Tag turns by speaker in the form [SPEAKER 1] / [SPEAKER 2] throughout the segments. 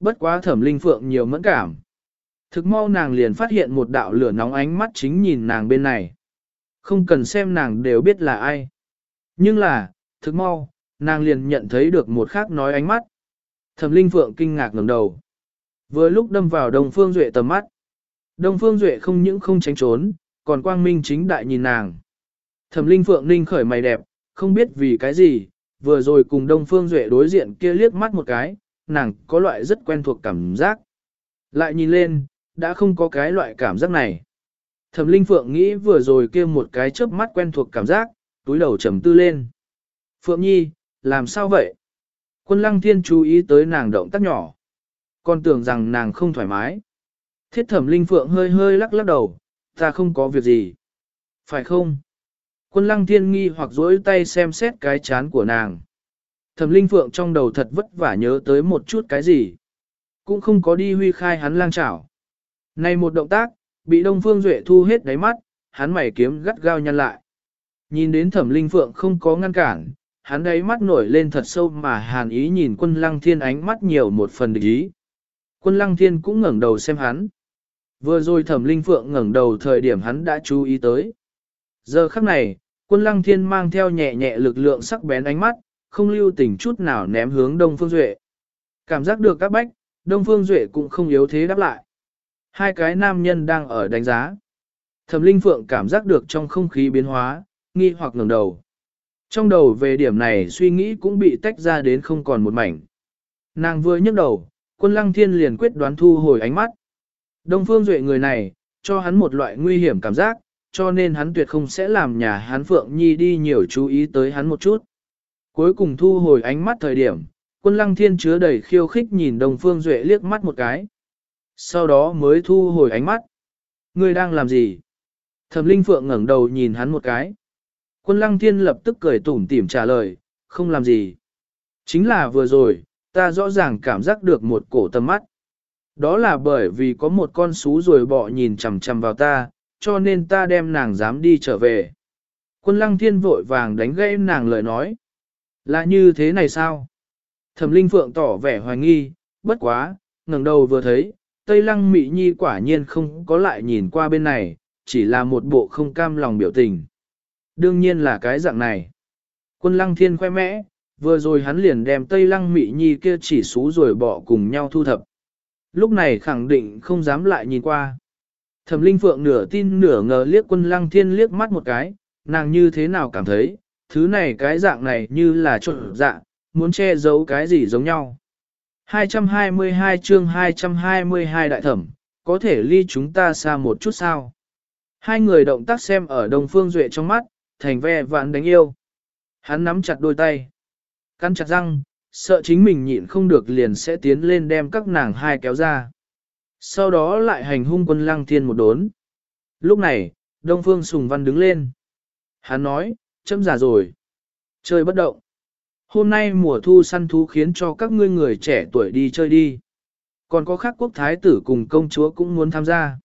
[SPEAKER 1] Bất quá thẩm linh phượng nhiều mẫn cảm. Thực mau nàng liền phát hiện một đạo lửa nóng ánh mắt chính nhìn nàng bên này. Không cần xem nàng đều biết là ai. Nhưng là, thực mau, nàng liền nhận thấy được một khác nói ánh mắt. Thẩm linh phượng kinh ngạc ngẩng đầu. Vừa lúc đâm vào Đông Phương Duệ tầm mắt. Đông Phương Duệ không những không tránh trốn, còn quang minh chính đại nhìn nàng. Thẩm linh phượng ninh khởi mày đẹp, không biết vì cái gì, vừa rồi cùng Đông Phương Duệ đối diện kia liếc mắt một cái, nàng có loại rất quen thuộc cảm giác. Lại nhìn lên, đã không có cái loại cảm giác này. Thẩm Linh Phượng nghĩ vừa rồi kia một cái chớp mắt quen thuộc cảm giác, túi đầu trầm tư lên. Phượng Nhi, làm sao vậy? Quân Lăng Thiên chú ý tới nàng động tác nhỏ. Còn tưởng rằng nàng không thoải mái. Thiết Thẩm Linh Phượng hơi hơi lắc lắc đầu, ta không có việc gì. Phải không? Quân Lăng Thiên nghi hoặc duỗi tay xem xét cái chán của nàng. Thẩm Linh Phượng trong đầu thật vất vả nhớ tới một chút cái gì. Cũng không có đi huy khai hắn lang chảo. Này một động tác, bị Đông Phương Duệ thu hết đáy mắt, hắn mày kiếm gắt gao nhăn lại. Nhìn đến Thẩm Linh Phượng không có ngăn cản, hắn đáy mắt nổi lên thật sâu mà hàn ý nhìn quân lăng thiên ánh mắt nhiều một phần địch ý. Quân lăng thiên cũng ngẩng đầu xem hắn. Vừa rồi Thẩm Linh Phượng ngẩng đầu thời điểm hắn đã chú ý tới. Giờ khắc này, quân lăng thiên mang theo nhẹ nhẹ lực lượng sắc bén ánh mắt, không lưu tình chút nào ném hướng Đông Phương Duệ. Cảm giác được các bách, Đông Phương Duệ cũng không yếu thế đáp lại. Hai cái nam nhân đang ở đánh giá. Thẩm Linh Phượng cảm giác được trong không khí biến hóa, nghi hoặc ngẩng đầu. Trong đầu về điểm này suy nghĩ cũng bị tách ra đến không còn một mảnh. Nàng vừa nhấc đầu, quân lăng thiên liền quyết đoán thu hồi ánh mắt. Đông Phương Duệ người này, cho hắn một loại nguy hiểm cảm giác, cho nên hắn tuyệt không sẽ làm nhà hắn Phượng Nhi đi nhiều chú ý tới hắn một chút. Cuối cùng thu hồi ánh mắt thời điểm, quân lăng thiên chứa đầy khiêu khích nhìn đồng Phương Duệ liếc mắt một cái. Sau đó mới thu hồi ánh mắt. Ngươi đang làm gì? Thẩm Linh Phượng ngẩng đầu nhìn hắn một cái. Quân lăng thiên lập tức cười tủm tỉm trả lời, không làm gì. Chính là vừa rồi, ta rõ ràng cảm giác được một cổ tầm mắt. Đó là bởi vì có một con sú rồi bọ nhìn chằm chằm vào ta, cho nên ta đem nàng dám đi trở về. Quân lăng thiên vội vàng đánh gãy nàng lời nói. Là như thế này sao? Thẩm Linh Phượng tỏ vẻ hoài nghi, bất quá, ngẩng đầu vừa thấy, Tây Lăng Mị Nhi quả nhiên không có lại nhìn qua bên này, chỉ là một bộ không cam lòng biểu tình. Đương nhiên là cái dạng này. Quân Lăng Thiên khoe mẽ, vừa rồi hắn liền đem Tây Lăng Mị Nhi kia chỉ xú rồi bỏ cùng nhau thu thập. Lúc này khẳng định không dám lại nhìn qua. Thẩm Linh Phượng nửa tin nửa ngờ liếc quân Lăng Thiên liếc mắt một cái, nàng như thế nào cảm thấy, thứ này cái dạng này như là trộn dạng, muốn che giấu cái gì giống nhau. 222 chương 222 đại thẩm, có thể ly chúng ta xa một chút sao? Hai người động tác xem ở Đông Phương Duệ trong mắt, thành ve vạn đánh yêu. Hắn nắm chặt đôi tay, căn chặt răng, sợ chính mình nhịn không được liền sẽ tiến lên đem các nàng hai kéo ra. Sau đó lại hành hung quân lăng thiên một đốn. Lúc này, Đông Phương Sùng Văn đứng lên. Hắn nói, chấm già rồi. Chơi bất động. Hôm nay mùa thu săn thú khiến cho các ngươi người trẻ tuổi đi chơi đi. Còn có khác quốc thái tử cùng công chúa cũng muốn tham gia.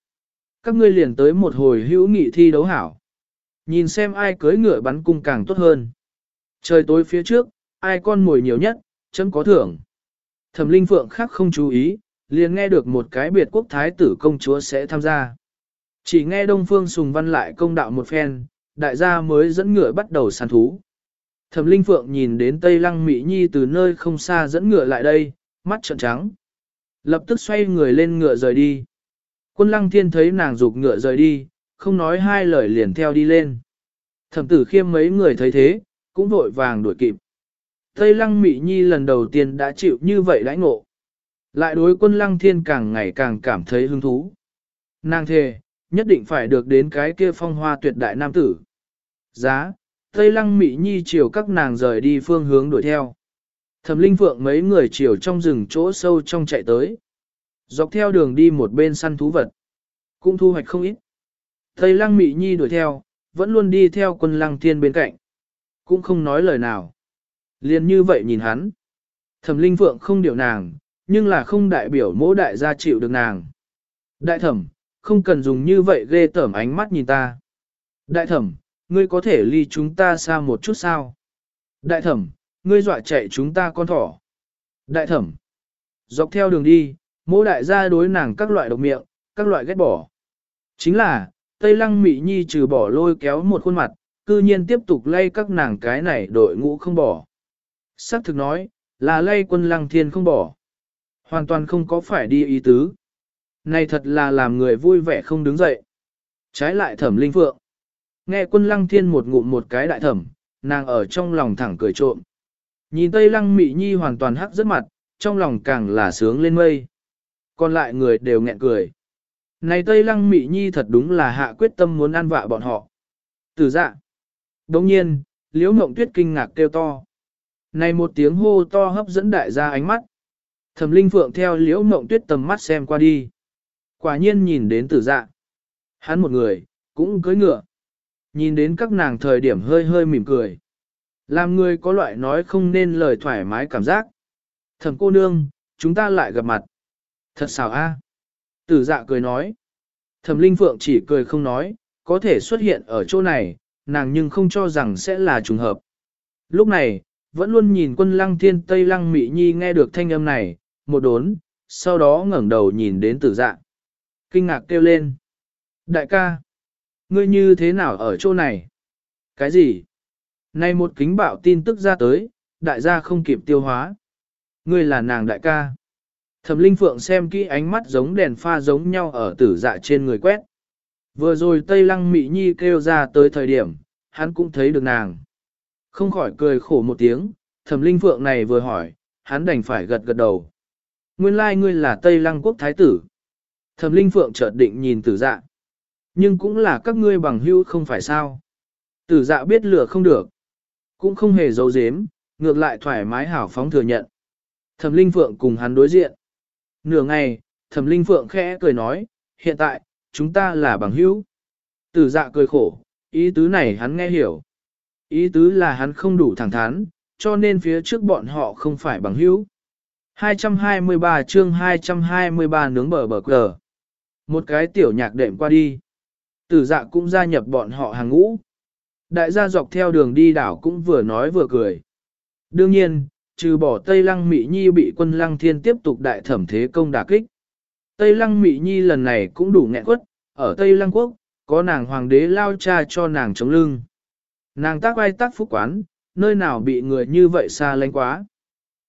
[SPEAKER 1] Các ngươi liền tới một hồi hữu nghị thi đấu hảo. Nhìn xem ai cưới ngựa bắn cung càng tốt hơn. Trời tối phía trước, ai con mồi nhiều nhất, chấm có thưởng. Thẩm linh phượng khác không chú ý, liền nghe được một cái biệt quốc thái tử công chúa sẽ tham gia. Chỉ nghe Đông Phương Sùng Văn lại công đạo một phen, đại gia mới dẫn ngựa bắt đầu săn thú. Thẩm Linh Phượng nhìn đến Tây Lăng Mỹ Nhi từ nơi không xa dẫn ngựa lại đây, mắt trợn trắng. Lập tức xoay người lên ngựa rời đi. Quân Lăng Thiên thấy nàng dục ngựa rời đi, không nói hai lời liền theo đi lên. Thẩm tử khiêm mấy người thấy thế, cũng vội vàng đuổi kịp. Tây Lăng Mỹ Nhi lần đầu tiên đã chịu như vậy đãi ngộ. Lại đối quân Lăng Thiên càng ngày càng cảm thấy hứng thú. Nàng thề, nhất định phải được đến cái kia phong hoa tuyệt đại nam tử. Giá, Tây lăng mị nhi chiều các nàng rời đi phương hướng đuổi theo. Thẩm linh phượng mấy người chiều trong rừng chỗ sâu trong chạy tới. Dọc theo đường đi một bên săn thú vật. Cũng thu hoạch không ít. Tây lăng mị nhi đuổi theo, vẫn luôn đi theo quân lăng thiên bên cạnh. Cũng không nói lời nào. Liên như vậy nhìn hắn. Thẩm linh phượng không điều nàng, nhưng là không đại biểu mỗi đại gia chịu được nàng. Đại thẩm, không cần dùng như vậy ghê tởm ánh mắt nhìn ta. Đại thẩm, ngươi có thể ly chúng ta xa một chút sao? Đại thẩm, ngươi dọa chạy chúng ta con thỏ. Đại thẩm, Dọc theo đường đi, mỗi đại gia đối nàng các loại độc miệng, các loại ghét bỏ. Chính là, Tây Lăng Mị Nhi trừ bỏ lôi kéo một khuôn mặt, cư nhiên tiếp tục lay các nàng cái này đội ngũ không bỏ. Sắc thực nói, là lay quân lăng thiên không bỏ. Hoàn toàn không có phải đi ý tứ. Này thật là làm người vui vẻ không đứng dậy. Trái lại thẩm linh phượng. Nghe quân lăng thiên một ngụm một cái đại thẩm, nàng ở trong lòng thẳng cười trộm. Nhìn tây lăng mị nhi hoàn toàn hắc rất mặt, trong lòng càng là sướng lên mây. Còn lại người đều nghẹn cười. Này tây lăng mị nhi thật đúng là hạ quyết tâm muốn ăn vạ bọn họ. Từ dạ. Đồng nhiên, liễu mộng tuyết kinh ngạc kêu to. Này một tiếng hô to hấp dẫn đại gia ánh mắt. Thẩm linh phượng theo liễu mộng tuyết tầm mắt xem qua đi. Quả nhiên nhìn đến tử dạ. Hắn một người, cũng cưới ngựa. Nhìn đến các nàng thời điểm hơi hơi mỉm cười. Làm người có loại nói không nên lời thoải mái cảm giác. Thẩm cô nương, chúng ta lại gặp mặt. Thật xảo a. Tử dạ cười nói. Thẩm linh phượng chỉ cười không nói, có thể xuất hiện ở chỗ này, nàng nhưng không cho rằng sẽ là trùng hợp. Lúc này, vẫn luôn nhìn quân lăng thiên tây lăng mị nhi nghe được thanh âm này, một đốn, sau đó ngẩng đầu nhìn đến tử dạ. Kinh ngạc kêu lên. Đại ca, ngươi như thế nào ở chỗ này? Cái gì? Này một kính bạo tin tức ra tới, đại gia không kịp tiêu hóa. Ngươi là nàng đại ca. Thẩm Linh Phượng xem kỹ ánh mắt giống đèn pha giống nhau ở tử dạ trên người quét. Vừa rồi Tây Lăng Mị Nhi kêu ra tới thời điểm, hắn cũng thấy được nàng. Không khỏi cười khổ một tiếng, Thẩm Linh Phượng này vừa hỏi, hắn đành phải gật gật đầu. Nguyên lai ngươi là Tây Lăng Quốc Thái Tử. Thẩm Linh Phượng chợt định nhìn tử dạ. Nhưng cũng là các ngươi bằng hữu không phải sao. Tử dạ biết lửa không được. Cũng không hề giấu giếm, ngược lại thoải mái hảo phóng thừa nhận. Thẩm Linh Phượng cùng hắn đối diện. Nửa ngày, Thẩm Linh Phượng khẽ cười nói, hiện tại, chúng ta là bằng hữu. Tử dạ cười khổ, ý tứ này hắn nghe hiểu. Ý tứ là hắn không đủ thẳng thắn, cho nên phía trước bọn họ không phải bằng hữu. 223 chương 223 nướng bờ bờ cờ. Một cái tiểu nhạc đệm qua đi. Tử dạ cũng gia nhập bọn họ hàng ngũ. Đại gia dọc theo đường đi đảo cũng vừa nói vừa cười. Đương nhiên, trừ bỏ Tây Lăng Mỹ Nhi bị quân Lăng Thiên tiếp tục đại thẩm thế công đả kích. Tây Lăng Mỹ Nhi lần này cũng đủ nghẹn quất, ở Tây Lăng Quốc, có nàng hoàng đế lao cha cho nàng chống lưng. Nàng tác vai tác phúc quán, nơi nào bị người như vậy xa lánh quá.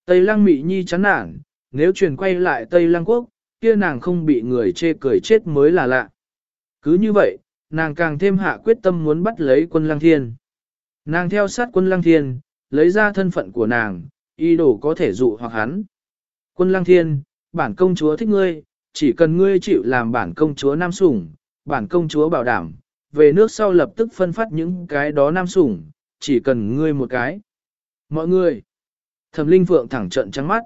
[SPEAKER 1] Tây Lăng Mỹ Nhi chán nản, nếu truyền quay lại Tây Lăng Quốc, kia nàng không bị người chê cười chết mới là lạ. Cứ như vậy, nàng càng thêm hạ quyết tâm muốn bắt lấy quân Lăng Thiên. Nàng theo sát quân Lăng Thiên, lấy ra thân phận của nàng, y đồ có thể dụ hoặc hắn. Quân Lăng Thiên, bản công chúa thích ngươi, chỉ cần ngươi chịu làm bản công chúa nam sủng, bản công chúa bảo đảm, về nước sau lập tức phân phát những cái đó nam sủng, chỉ cần ngươi một cái. Mọi người, thẩm linh phượng thẳng trận trắng mắt.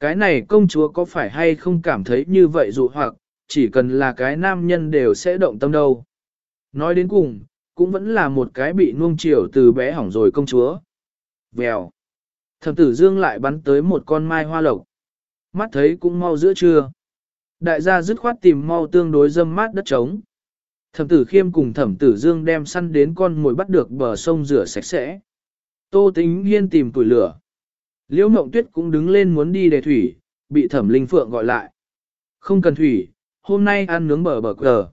[SPEAKER 1] Cái này công chúa có phải hay không cảm thấy như vậy dụ hoặc, chỉ cần là cái nam nhân đều sẽ động tâm đâu. Nói đến cùng, cũng vẫn là một cái bị nuông chiều từ bé hỏng rồi công chúa. Vèo. Thẩm tử dương lại bắn tới một con mai hoa lộc. Mắt thấy cũng mau giữa trưa. Đại gia dứt khoát tìm mau tương đối dâm mát đất trống. Thẩm tử khiêm cùng thẩm tử dương đem săn đến con mồi bắt được bờ sông rửa sạch sẽ. Tô tính hiên tìm tuổi lửa. Liễu mộng tuyết cũng đứng lên muốn đi đề thủy, bị thẩm linh phượng gọi lại. Không cần thủy, hôm nay ăn nướng bờ bờ cờ.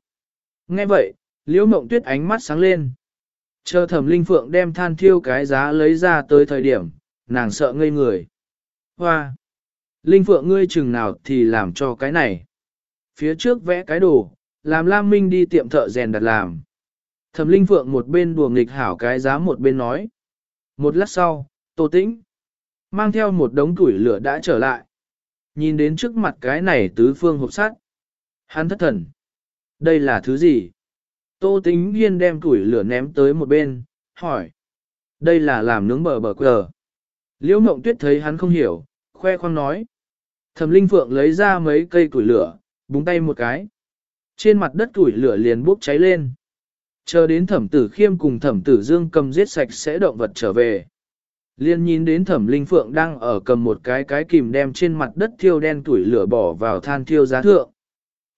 [SPEAKER 1] Nghe vậy, liễu mộng tuyết ánh mắt sáng lên. Chờ thẩm linh phượng đem than thiêu cái giá lấy ra tới thời điểm, nàng sợ ngây người. Hoa! Linh phượng ngươi chừng nào thì làm cho cái này. Phía trước vẽ cái đồ, làm Lam Minh đi tiệm thợ rèn đặt làm. Thẩm Linh Phượng một bên đùa nghịch hảo cái giá một bên nói. Một lát sau, Tô Tĩnh mang theo một đống củi lửa đã trở lại. Nhìn đến trước mặt cái này tứ phương hộp sắt. Hắn thất thần. Đây là thứ gì? Tô Tính Hiên đem củi lửa ném tới một bên, hỏi. Đây là làm nướng bờ bờ cờ. Liễu Mộng Tuyết thấy hắn không hiểu, khoe khoang nói. Thẩm Linh Phượng lấy ra mấy cây củi lửa, búng tay một cái. Trên mặt đất củi lửa liền bốc cháy lên. Chờ đến thẩm tử khiêm cùng thẩm tử dương cầm giết sạch sẽ động vật trở về. Liên nhìn đến thẩm linh phượng đang ở cầm một cái cái kìm đem trên mặt đất thiêu đen tuổi lửa bỏ vào than thiêu giá thượng.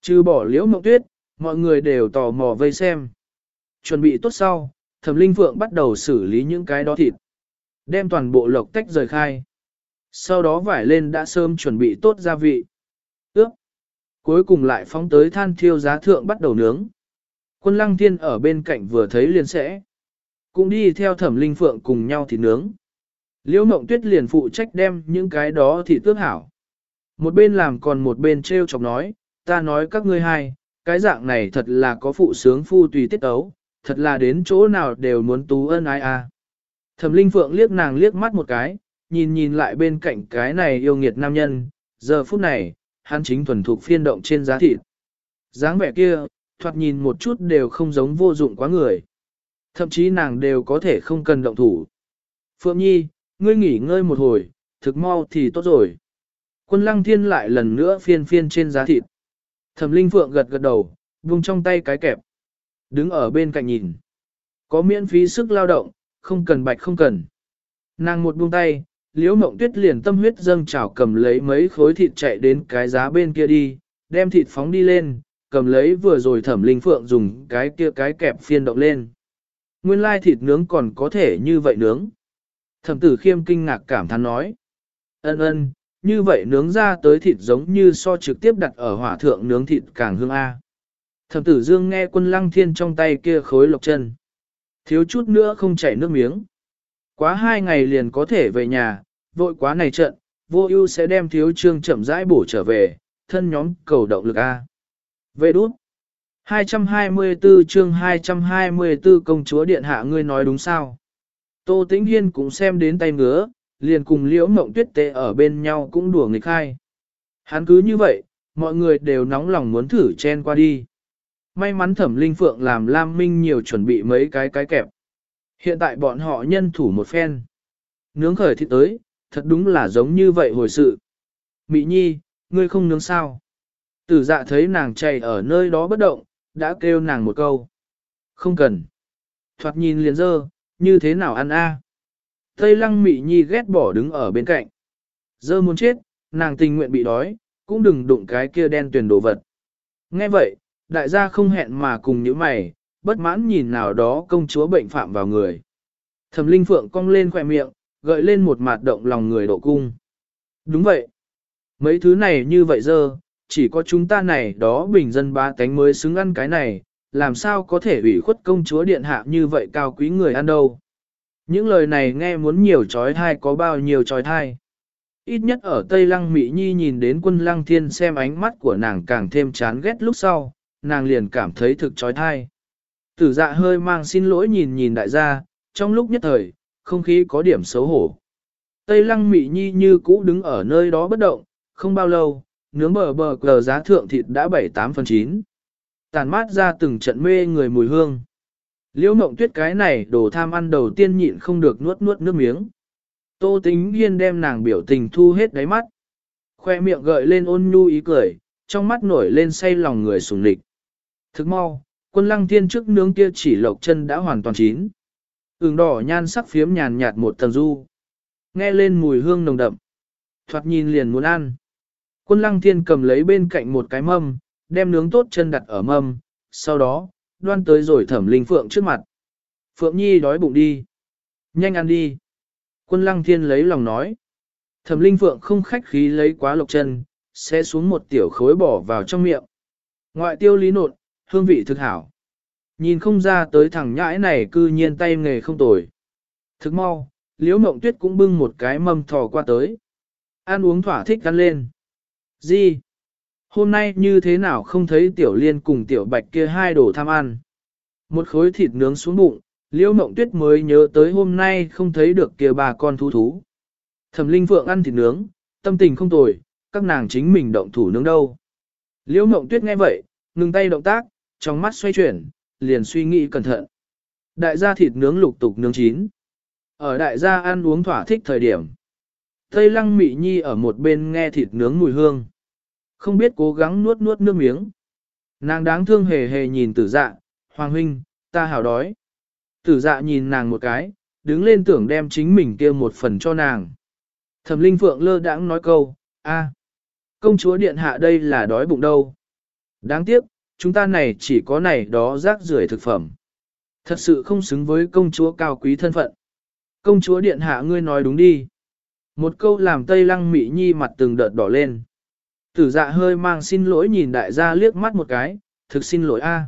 [SPEAKER 1] Chứ bỏ liễu mộng tuyết, mọi người đều tò mò vây xem. Chuẩn bị tốt sau, thẩm linh phượng bắt đầu xử lý những cái đó thịt. Đem toàn bộ lộc tách rời khai. Sau đó vải lên đã sớm chuẩn bị tốt gia vị. Ước. Cuối cùng lại phóng tới than thiêu giá thượng bắt đầu nướng. Quân lăng thiên ở bên cạnh vừa thấy liền sẽ. Cũng đi theo thẩm linh phượng cùng nhau thì nướng. Liễu mộng tuyết liền phụ trách đem những cái đó thịt tước hảo. Một bên làm còn một bên treo chọc nói, ta nói các ngươi hai, cái dạng này thật là có phụ sướng phu tùy tiết ấu, thật là đến chỗ nào đều muốn tú ân ai a. À. Thẩm Linh Phượng liếc nàng liếc mắt một cái, nhìn nhìn lại bên cạnh cái này yêu nghiệt nam nhân, giờ phút này, hắn chính thuần thục phiên động trên giá thịt. dáng vẻ kia, thoạt nhìn một chút đều không giống vô dụng quá người. Thậm chí nàng đều có thể không cần động thủ. Phượng Nhi, ngươi nghỉ ngơi một hồi, thực mau thì tốt rồi. Quân lăng thiên lại lần nữa phiên phiên trên giá thịt. Thẩm Linh Phượng gật gật đầu, vung trong tay cái kẹp. Đứng ở bên cạnh nhìn. Có miễn phí sức lao động, không cần bạch không cần. Nàng một buông tay, liễu mộng tuyết liền tâm huyết dâng chảo cầm lấy mấy khối thịt chạy đến cái giá bên kia đi, đem thịt phóng đi lên, cầm lấy vừa rồi thẩm linh phượng dùng cái kia cái kẹp phiên động lên. Nguyên lai thịt nướng còn có thể như vậy nướng. Thẩm tử khiêm kinh ngạc cảm thán nói. Ân ân, như vậy nướng ra tới thịt giống như so trực tiếp đặt ở hỏa thượng nướng thịt càng hương A. Thẩm tử dương nghe quân lăng thiên trong tay kia khối lộc chân. Thiếu chút nữa không chảy nước miếng. Quá hai ngày liền có thể về nhà, vội quá này trận, vô ưu sẽ đem thiếu trương chậm rãi bổ trở về, thân nhóm cầu động lực A. Về đút. 224 chương 224 công chúa điện hạ ngươi nói đúng sao? Tô Tĩnh Hiên cũng xem đến tay ngứa, liền cùng liễu mộng tuyết tệ ở bên nhau cũng đùa nghịch khai. Hắn cứ như vậy, mọi người đều nóng lòng muốn thử chen qua đi. May mắn thẩm linh phượng làm Lam Minh nhiều chuẩn bị mấy cái cái kẹp. Hiện tại bọn họ nhân thủ một phen. Nướng khởi thịt tới, thật đúng là giống như vậy hồi sự. mỹ nhi, ngươi không nướng sao? Tử dạ thấy nàng chạy ở nơi đó bất động, đã kêu nàng một câu. Không cần. Thoạt nhìn liền dơ, như thế nào ăn a? Tây lăng mị nhi ghét bỏ đứng ở bên cạnh. Dơ muốn chết, nàng tình nguyện bị đói, cũng đừng đụng cái kia đen tuyển đồ vật. Nghe vậy, đại gia không hẹn mà cùng những mày, bất mãn nhìn nào đó công chúa bệnh phạm vào người. Thẩm linh phượng cong lên khỏe miệng, gợi lên một mạt động lòng người độ cung. Đúng vậy. Mấy thứ này như vậy dơ, chỉ có chúng ta này đó bình dân ba tánh mới xứng ăn cái này, làm sao có thể ủy khuất công chúa điện hạ như vậy cao quý người ăn đâu. Những lời này nghe muốn nhiều trói thai có bao nhiêu trói thai. Ít nhất ở Tây Lăng Mỹ Nhi nhìn đến quân Lăng Thiên xem ánh mắt của nàng càng thêm chán ghét lúc sau, nàng liền cảm thấy thực trói thai. Tử dạ hơi mang xin lỗi nhìn nhìn đại gia, trong lúc nhất thời, không khí có điểm xấu hổ. Tây Lăng Mỹ Nhi như cũ đứng ở nơi đó bất động, không bao lâu, nướng bờ bờ cờ giá thượng thịt đã 7-8 phần 9. Tàn mát ra từng trận mê người mùi hương. Liễu mộng tuyết cái này đồ tham ăn đầu tiên nhịn không được nuốt nuốt nước miếng. Tô tính hiên đem nàng biểu tình thu hết đáy mắt. Khoe miệng gợi lên ôn nhu ý cười, trong mắt nổi lên say lòng người sùng lịch. Thức mau, quân lăng thiên trước nướng kia chỉ lộc chân đã hoàn toàn chín. Ứng đỏ nhan sắc phiếm nhàn nhạt một tầng du. Nghe lên mùi hương nồng đậm. Thoạt nhìn liền muốn ăn. Quân lăng thiên cầm lấy bên cạnh một cái mâm, đem nướng tốt chân đặt ở mâm, sau đó, đoan tới rồi thẩm linh phượng trước mặt. Phượng Nhi đói bụng đi. Nhanh ăn đi. Quân lăng thiên lấy lòng nói. Thẩm linh phượng không khách khí lấy quá lộc chân, sẽ xuống một tiểu khối bỏ vào trong miệng. Ngoại tiêu lý nột, hương vị thực hảo. Nhìn không ra tới thằng nhãi này cư nhiên tay nghề không tồi. Thực mau, liễu mộng tuyết cũng bưng một cái mâm thò qua tới. Ăn uống thỏa thích ăn lên. Gì? Hôm nay như thế nào không thấy tiểu liên cùng tiểu bạch kia hai đồ tham ăn. Một khối thịt nướng xuống bụng, liễu mộng tuyết mới nhớ tới hôm nay không thấy được kia bà con thú thú. Thẩm linh phượng ăn thịt nướng, tâm tình không tồi, các nàng chính mình động thủ nướng đâu. Liễu mộng tuyết nghe vậy, ngừng tay động tác, trong mắt xoay chuyển, liền suy nghĩ cẩn thận. Đại gia thịt nướng lục tục nướng chín. Ở đại gia ăn uống thỏa thích thời điểm. Tây lăng mị nhi ở một bên nghe thịt nướng mùi hương. Không biết cố gắng nuốt nuốt nước miếng. Nàng đáng thương hề hề nhìn tử dạ, Hoàng huynh, ta hào đói. Tử dạ nhìn nàng một cái, đứng lên tưởng đem chính mình kia một phần cho nàng. Thẩm linh phượng lơ đãng nói câu, a, công chúa điện hạ đây là đói bụng đâu. Đáng tiếc, chúng ta này chỉ có này đó rác rưởi thực phẩm. Thật sự không xứng với công chúa cao quý thân phận. Công chúa điện hạ ngươi nói đúng đi. Một câu làm Tây Lăng Mị Nhi mặt từng đợt đỏ lên. Tử dạ hơi mang xin lỗi nhìn đại gia liếc mắt một cái, thực xin lỗi a.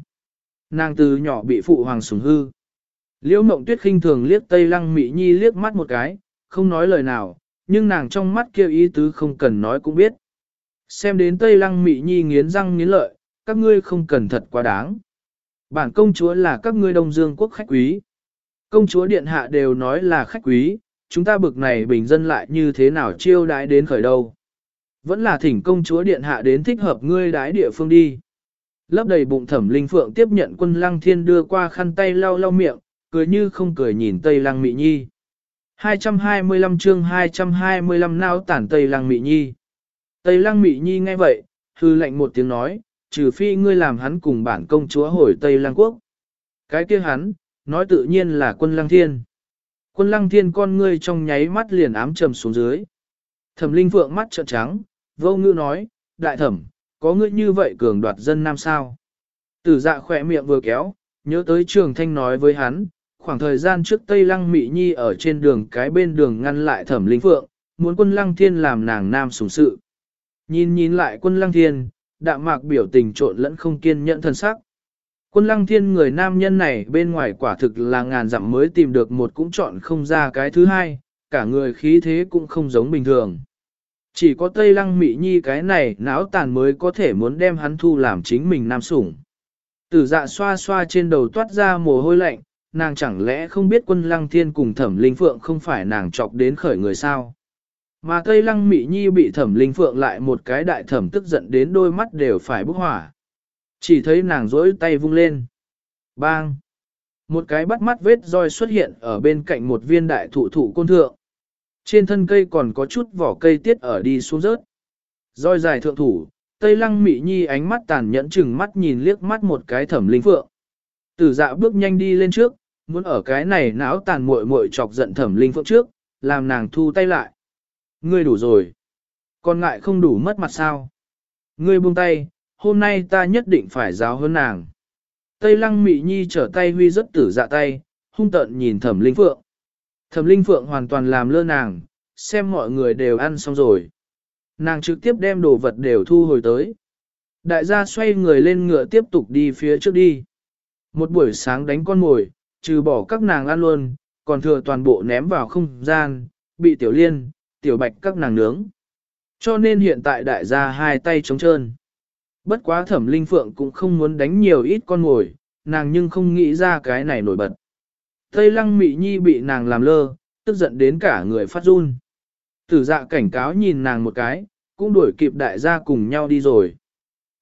[SPEAKER 1] Nàng từ nhỏ bị phụ hoàng sủng hư. Liễu mộng tuyết khinh thường liếc Tây Lăng Mị Nhi liếc mắt một cái, không nói lời nào, nhưng nàng trong mắt kêu ý tứ không cần nói cũng biết. Xem đến Tây Lăng Mị Nhi nghiến răng nghiến lợi, các ngươi không cần thật quá đáng. Bản công chúa là các ngươi Đông Dương quốc khách quý. Công chúa điện hạ đều nói là khách quý, chúng ta bực này bình dân lại như thế nào chiêu đãi đến khởi đầu? Vẫn là thỉnh công chúa điện hạ đến thích hợp ngươi đái địa phương đi. Lấp đầy bụng thẩm linh phượng tiếp nhận quân lăng thiên đưa qua khăn tay lau lau miệng, cười như không cười nhìn Tây Lăng Mị Nhi. 225 chương 225 nao tản Tây Lăng Mị Nhi. Tây Lăng Mị Nhi nghe vậy, hư lệnh một tiếng nói, trừ phi ngươi làm hắn cùng bản công chúa hồi Tây Lăng Quốc. Cái kia hắn, nói tự nhiên là quân Lăng Thiên. Quân Lăng Thiên con ngươi trong nháy mắt liền ám trầm xuống dưới. Thẩm Linh Phượng mắt trợn trắng, vô ngữ nói, đại thẩm, có ngươi như vậy cường đoạt dân nam sao. Tử dạ khỏe miệng vừa kéo, nhớ tới trường thanh nói với hắn, khoảng thời gian trước Tây Lăng Mị Nhi ở trên đường cái bên đường ngăn lại thẩm linh phượng, muốn quân Lăng Thiên làm nàng nam sủng sự. Nhìn nhìn lại quân Lăng Thiên, đạm mạc biểu tình trộn lẫn không kiên nhẫn thân sắc. Quân Lăng Thiên người nam nhân này bên ngoài quả thực là ngàn dặm mới tìm được một cũng chọn không ra cái thứ hai, cả người khí thế cũng không giống bình thường. Chỉ có Tây Lăng Mị Nhi cái này não tàn mới có thể muốn đem hắn thu làm chính mình nam sủng. Tử dạ xoa xoa trên đầu toát ra mồ hôi lạnh, nàng chẳng lẽ không biết quân lăng thiên cùng thẩm linh phượng không phải nàng chọc đến khởi người sao. Mà Tây Lăng Mị Nhi bị thẩm linh phượng lại một cái đại thẩm tức giận đến đôi mắt đều phải bốc hỏa. Chỉ thấy nàng rỗi tay vung lên. Bang! Một cái bắt mắt vết roi xuất hiện ở bên cạnh một viên đại thụ thụ côn thượng. Trên thân cây còn có chút vỏ cây tiết ở đi xuống rớt. Roi dài thượng thủ, Tây Lăng Mị Nhi ánh mắt tàn nhẫn chừng mắt nhìn liếc mắt một cái thẩm linh phượng. Tử dạ bước nhanh đi lên trước, muốn ở cái này náo tàn muội muội chọc giận thẩm linh phượng trước, làm nàng thu tay lại. Ngươi đủ rồi. Còn ngại không đủ mất mặt sao. Ngươi buông tay, hôm nay ta nhất định phải giáo hơn nàng. Tây lăng mị nhi trở tay huy rất tử dạ tay, hung tợn nhìn thẩm linh phượng. Thẩm linh phượng hoàn toàn làm lơ nàng, xem mọi người đều ăn xong rồi. Nàng trực tiếp đem đồ vật đều thu hồi tới. Đại gia xoay người lên ngựa tiếp tục đi phía trước đi. Một buổi sáng đánh con mồi, trừ bỏ các nàng ăn luôn, còn thừa toàn bộ ném vào không gian, bị tiểu liên, tiểu bạch các nàng nướng. Cho nên hiện tại đại gia hai tay trống trơn. Bất quá thẩm linh phượng cũng không muốn đánh nhiều ít con mồi, nàng nhưng không nghĩ ra cái này nổi bật. Tây lăng mị nhi bị nàng làm lơ, tức giận đến cả người phát run. Tử dạ cảnh cáo nhìn nàng một cái, cũng đuổi kịp đại gia cùng nhau đi rồi.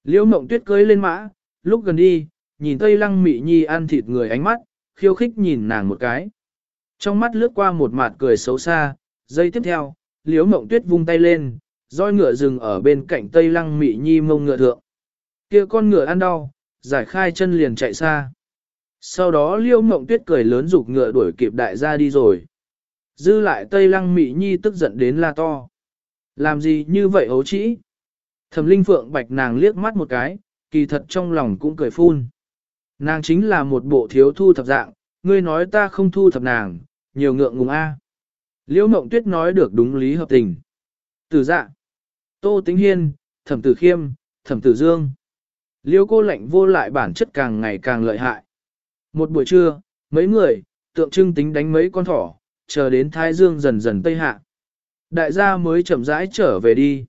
[SPEAKER 1] Liễu mộng tuyết cưới lên mã, lúc gần đi, nhìn Tây Lăng Mị Nhi ăn thịt người ánh mắt, khiêu khích nhìn nàng một cái. Trong mắt lướt qua một mặt cười xấu xa, giây tiếp theo, Liễu Mộng Tuyết vung tay lên, roi ngựa dừng ở bên cạnh Tây Lăng Mị Nhi mông ngựa thượng. Kia con ngựa ăn đau, giải khai chân liền chạy xa. Sau đó liêu Mộng Tuyết cười lớn rục ngựa đuổi kịp đại gia đi rồi. Dư lại Tây Lăng Mị Nhi tức giận đến la to. Làm gì như vậy hấu trĩ? Thẩm Linh Phượng bạch nàng liếc mắt một cái, kỳ thật trong lòng cũng cười phun. Nàng chính là một bộ thiếu thu thập dạng, ngươi nói ta không thu thập nàng, nhiều ngượng ngùng a. Liễu Mộng Tuyết nói được đúng lý hợp tình. Tử dạ, Tô Tĩnh Hiên, Thẩm Tử Khiêm, Thẩm Tử Dương. Liễu cô lạnh vô lại bản chất càng ngày càng lợi hại. Một buổi trưa, mấy người, tượng trưng tính đánh mấy con thỏ, chờ đến Thái Dương dần dần tây hạ. Đại gia mới chậm rãi trở về đi.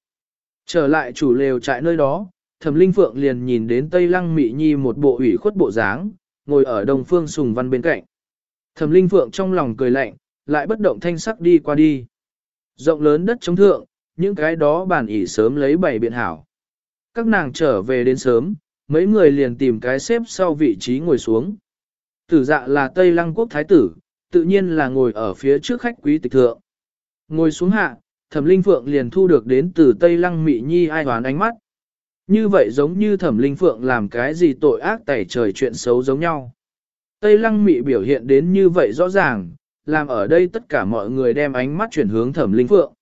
[SPEAKER 1] Trở lại chủ lều trại nơi đó, Thẩm Linh Phượng liền nhìn đến Tây Lăng Mị Nhi một bộ ủy khuất bộ dáng, ngồi ở Đông Phương Sùng Văn bên cạnh. Thẩm Linh Phượng trong lòng cười lạnh, lại bất động thanh sắc đi qua đi. Rộng lớn đất chống thượng, những cái đó bản ỉ sớm lấy bảy biện hảo. Các nàng trở về đến sớm, mấy người liền tìm cái xếp sau vị trí ngồi xuống. Tử dạ là Tây Lăng Quốc Thái tử, tự nhiên là ngồi ở phía trước khách quý tịch thượng. Ngồi xuống hạ, Thẩm Linh Phượng liền thu được đến từ Tây Lăng Mị Nhi ai hoán ánh mắt. Như vậy giống như thẩm linh phượng làm cái gì tội ác tẩy trời chuyện xấu giống nhau. Tây lăng mị biểu hiện đến như vậy rõ ràng, làm ở đây tất cả mọi người đem ánh mắt chuyển hướng thẩm linh phượng.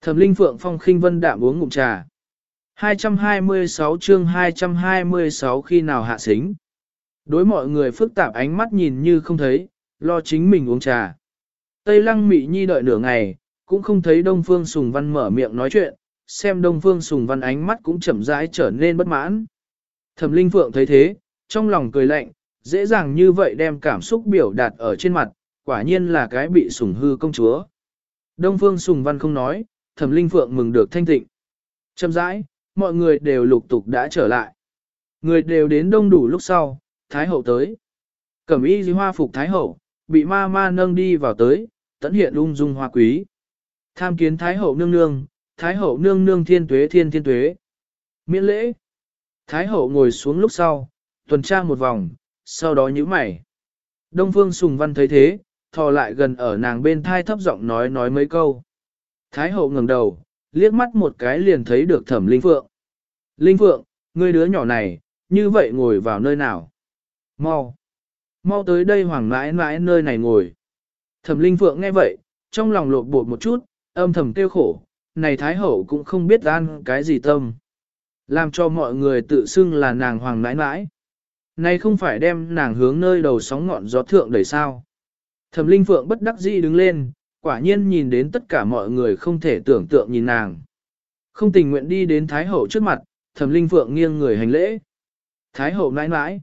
[SPEAKER 1] Thẩm linh phượng phong khinh vân đạm uống ngụm trà. 226 chương 226 khi nào hạ xính. Đối mọi người phức tạp ánh mắt nhìn như không thấy, lo chính mình uống trà. Tây lăng mị nhi đợi nửa ngày, cũng không thấy Đông Phương Sùng Văn mở miệng nói chuyện, xem Đông Phương Sùng Văn ánh mắt cũng chậm rãi trở nên bất mãn. Thẩm Linh Phượng thấy thế, trong lòng cười lạnh, dễ dàng như vậy đem cảm xúc biểu đạt ở trên mặt, quả nhiên là cái bị sủng hư công chúa. Đông Phương Sùng Văn không nói, Thẩm Linh Phượng mừng được thanh tịnh. Chậm rãi, mọi người đều lục tục đã trở lại. Người đều đến đông đủ lúc sau, Thái Hậu tới. Cẩm y dưới hoa phục Thái Hậu, bị ma ma nâng đi vào tới, tẫn hiện ung dung hoa quý. Tham kiến Thái Hậu nương nương, Thái Hậu nương nương thiên tuế thiên thiên tuế. Miễn lễ. Thái Hậu ngồi xuống lúc sau, tuần tra một vòng, sau đó nhíu mày. Đông Phương Sùng Văn thấy thế, thò lại gần ở nàng bên thai thấp giọng nói nói mấy câu. Thái Hậu ngẩng đầu, liếc mắt một cái liền thấy được thẩm Linh Phượng. Linh Phượng, ngươi đứa nhỏ này, như vậy ngồi vào nơi nào? Mau! Mau tới đây hoàng mãi mãi nơi này ngồi. Thẩm Linh Phượng nghe vậy, trong lòng lột bột một chút, âm thầm kêu khổ, này Thái Hậu cũng không biết ăn cái gì tâm. Làm cho mọi người tự xưng là nàng hoàng mãi mãi. Này không phải đem nàng hướng nơi đầu sóng ngọn gió thượng đẩy sao. Thẩm Linh Phượng bất đắc dĩ đứng lên, quả nhiên nhìn đến tất cả mọi người không thể tưởng tượng nhìn nàng. Không tình nguyện đi đến Thái Hậu trước mặt, Thẩm Linh Phượng nghiêng người hành lễ. Thái Hậu nãi nãi.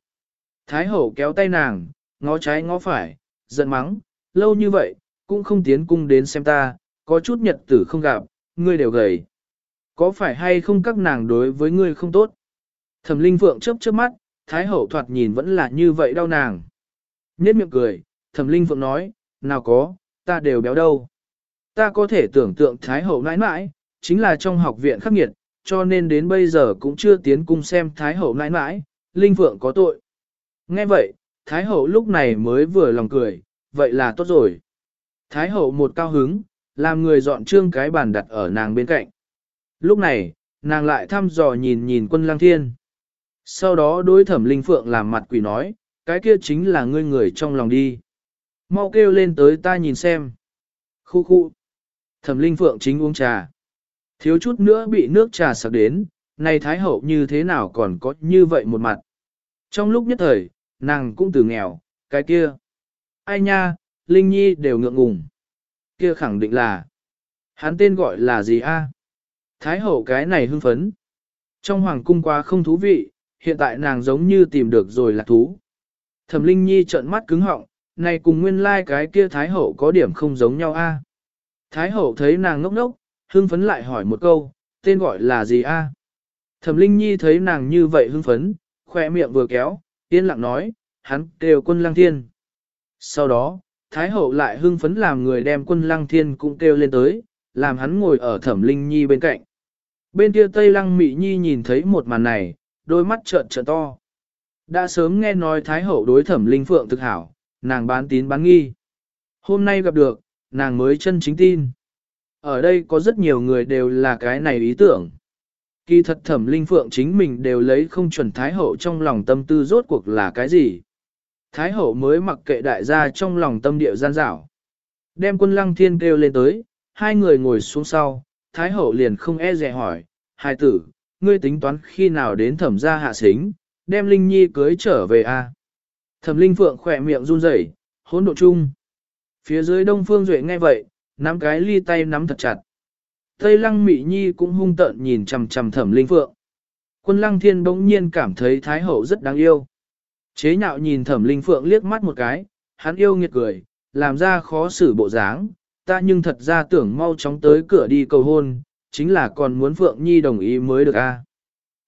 [SPEAKER 1] Thái Hậu kéo tay nàng, ngó trái ngó phải, giận mắng, lâu như vậy, cũng không tiến cung đến xem ta, có chút nhật tử không gặp, ngươi đều gầy. Có phải hay không các nàng đối với ngươi không tốt? Thẩm Linh Phượng chớp chớp mắt, Thái Hậu thoạt nhìn vẫn là như vậy đau nàng. Nhết miệng cười, Thẩm Linh Phượng nói, nào có, ta đều béo đâu. Ta có thể tưởng tượng Thái Hậu nãi nãi, chính là trong học viện khắc nghiệt, cho nên đến bây giờ cũng chưa tiến cung xem Thái Hậu nãi nãi, Linh Phượng có tội. Nghe vậy, Thái Hậu lúc này mới vừa lòng cười, vậy là tốt rồi. Thái Hậu một cao hứng, làm người dọn trương cái bàn đặt ở nàng bên cạnh. Lúc này, nàng lại thăm dò nhìn nhìn quân lang thiên. Sau đó đối thẩm linh phượng làm mặt quỷ nói, cái kia chính là ngươi người trong lòng đi. Mau kêu lên tới ta nhìn xem. Khu khu. Thẩm linh phượng chính uống trà. Thiếu chút nữa bị nước trà sặc đến, này thái hậu như thế nào còn có như vậy một mặt. Trong lúc nhất thời, nàng cũng từ nghèo, cái kia. Ai nha, Linh Nhi đều ngượng ngùng. Kia khẳng định là. Hắn tên gọi là gì a? Thái hậu cái này hưng phấn. Trong hoàng cung quá không thú vị, hiện tại nàng giống như tìm được rồi là thú. Thẩm Linh Nhi trợn mắt cứng họng, này cùng nguyên lai like cái kia Thái hậu có điểm không giống nhau a. Thái hậu thấy nàng ngốc ngốc, hưng phấn lại hỏi một câu, tên gọi là gì a? Thẩm Linh Nhi thấy nàng như vậy hưng phấn, khoe miệng vừa kéo, yên lặng nói, hắn kêu quân lăng thiên. Sau đó, Thái hậu lại hưng phấn làm người đem quân lăng thiên cũng kêu lên tới, làm hắn ngồi ở thẩm Linh Nhi bên cạnh. Bên kia Tây Lăng Mị Nhi nhìn thấy một màn này, đôi mắt trợn trợn to. Đã sớm nghe nói Thái Hậu đối thẩm Linh Phượng thực hảo, nàng bán tín bán nghi. Hôm nay gặp được, nàng mới chân chính tin. Ở đây có rất nhiều người đều là cái này ý tưởng. Kỳ thật thẩm Linh Phượng chính mình đều lấy không chuẩn Thái Hậu trong lòng tâm tư rốt cuộc là cái gì. Thái Hậu mới mặc kệ đại gia trong lòng tâm địa gian dảo. Đem quân lăng thiên kêu lên tới, hai người ngồi xuống sau, Thái Hậu liền không e dè hỏi, hai tử, ngươi tính toán khi nào đến thẩm gia hạ xính, đem Linh Nhi cưới trở về a. Thẩm Linh Phượng khỏe miệng run rẩy, hỗn độ chung. Phía dưới Đông Phương Duệ nghe vậy, nắm cái ly tay nắm thật chặt. Tây Lăng Mị Nhi cũng hung tợn nhìn chằm chằm Thẩm Linh Phượng. Quân Lăng Thiên bỗng nhiên cảm thấy Thái Hậu rất đáng yêu. Chế nhạo nhìn Thẩm Linh Phượng liếc mắt một cái, hắn yêu nghiệt cười, làm ra khó xử bộ dáng, ta nhưng thật ra tưởng mau chóng tới cửa đi cầu hôn, chính là còn muốn Phượng Nhi đồng ý mới được a.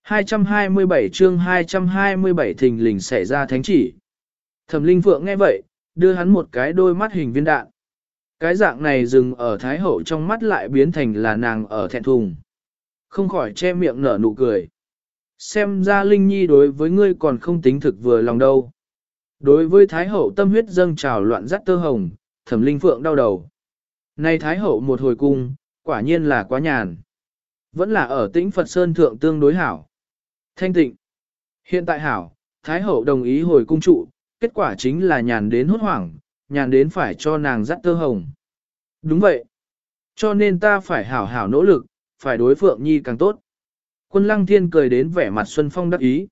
[SPEAKER 1] 227 chương 227 thình lình xảy ra thánh chỉ. Thẩm Linh Phượng nghe vậy, đưa hắn một cái đôi mắt hình viên đạn. Cái dạng này dừng ở Thái Hậu trong mắt lại biến thành là nàng ở thẹn thùng. Không khỏi che miệng nở nụ cười. Xem ra Linh Nhi đối với ngươi còn không tính thực vừa lòng đâu. Đối với Thái Hậu tâm huyết dâng trào loạn dắt tơ hồng, Thẩm Linh Phượng đau đầu. Nay Thái Hậu một hồi cung, quả nhiên là quá nhàn. Vẫn là ở tĩnh Phật Sơn Thượng tương đối hảo. Thanh tịnh. Hiện tại hảo, Thái Hậu đồng ý hồi cung trụ, kết quả chính là nhàn đến hốt hoảng, nhàn đến phải cho nàng dắt tơ hồng. Đúng vậy. Cho nên ta phải hảo hảo nỗ lực, phải đối Phượng Nhi càng tốt. Quân Lăng Thiên cười đến vẻ mặt Xuân Phong đắc ý.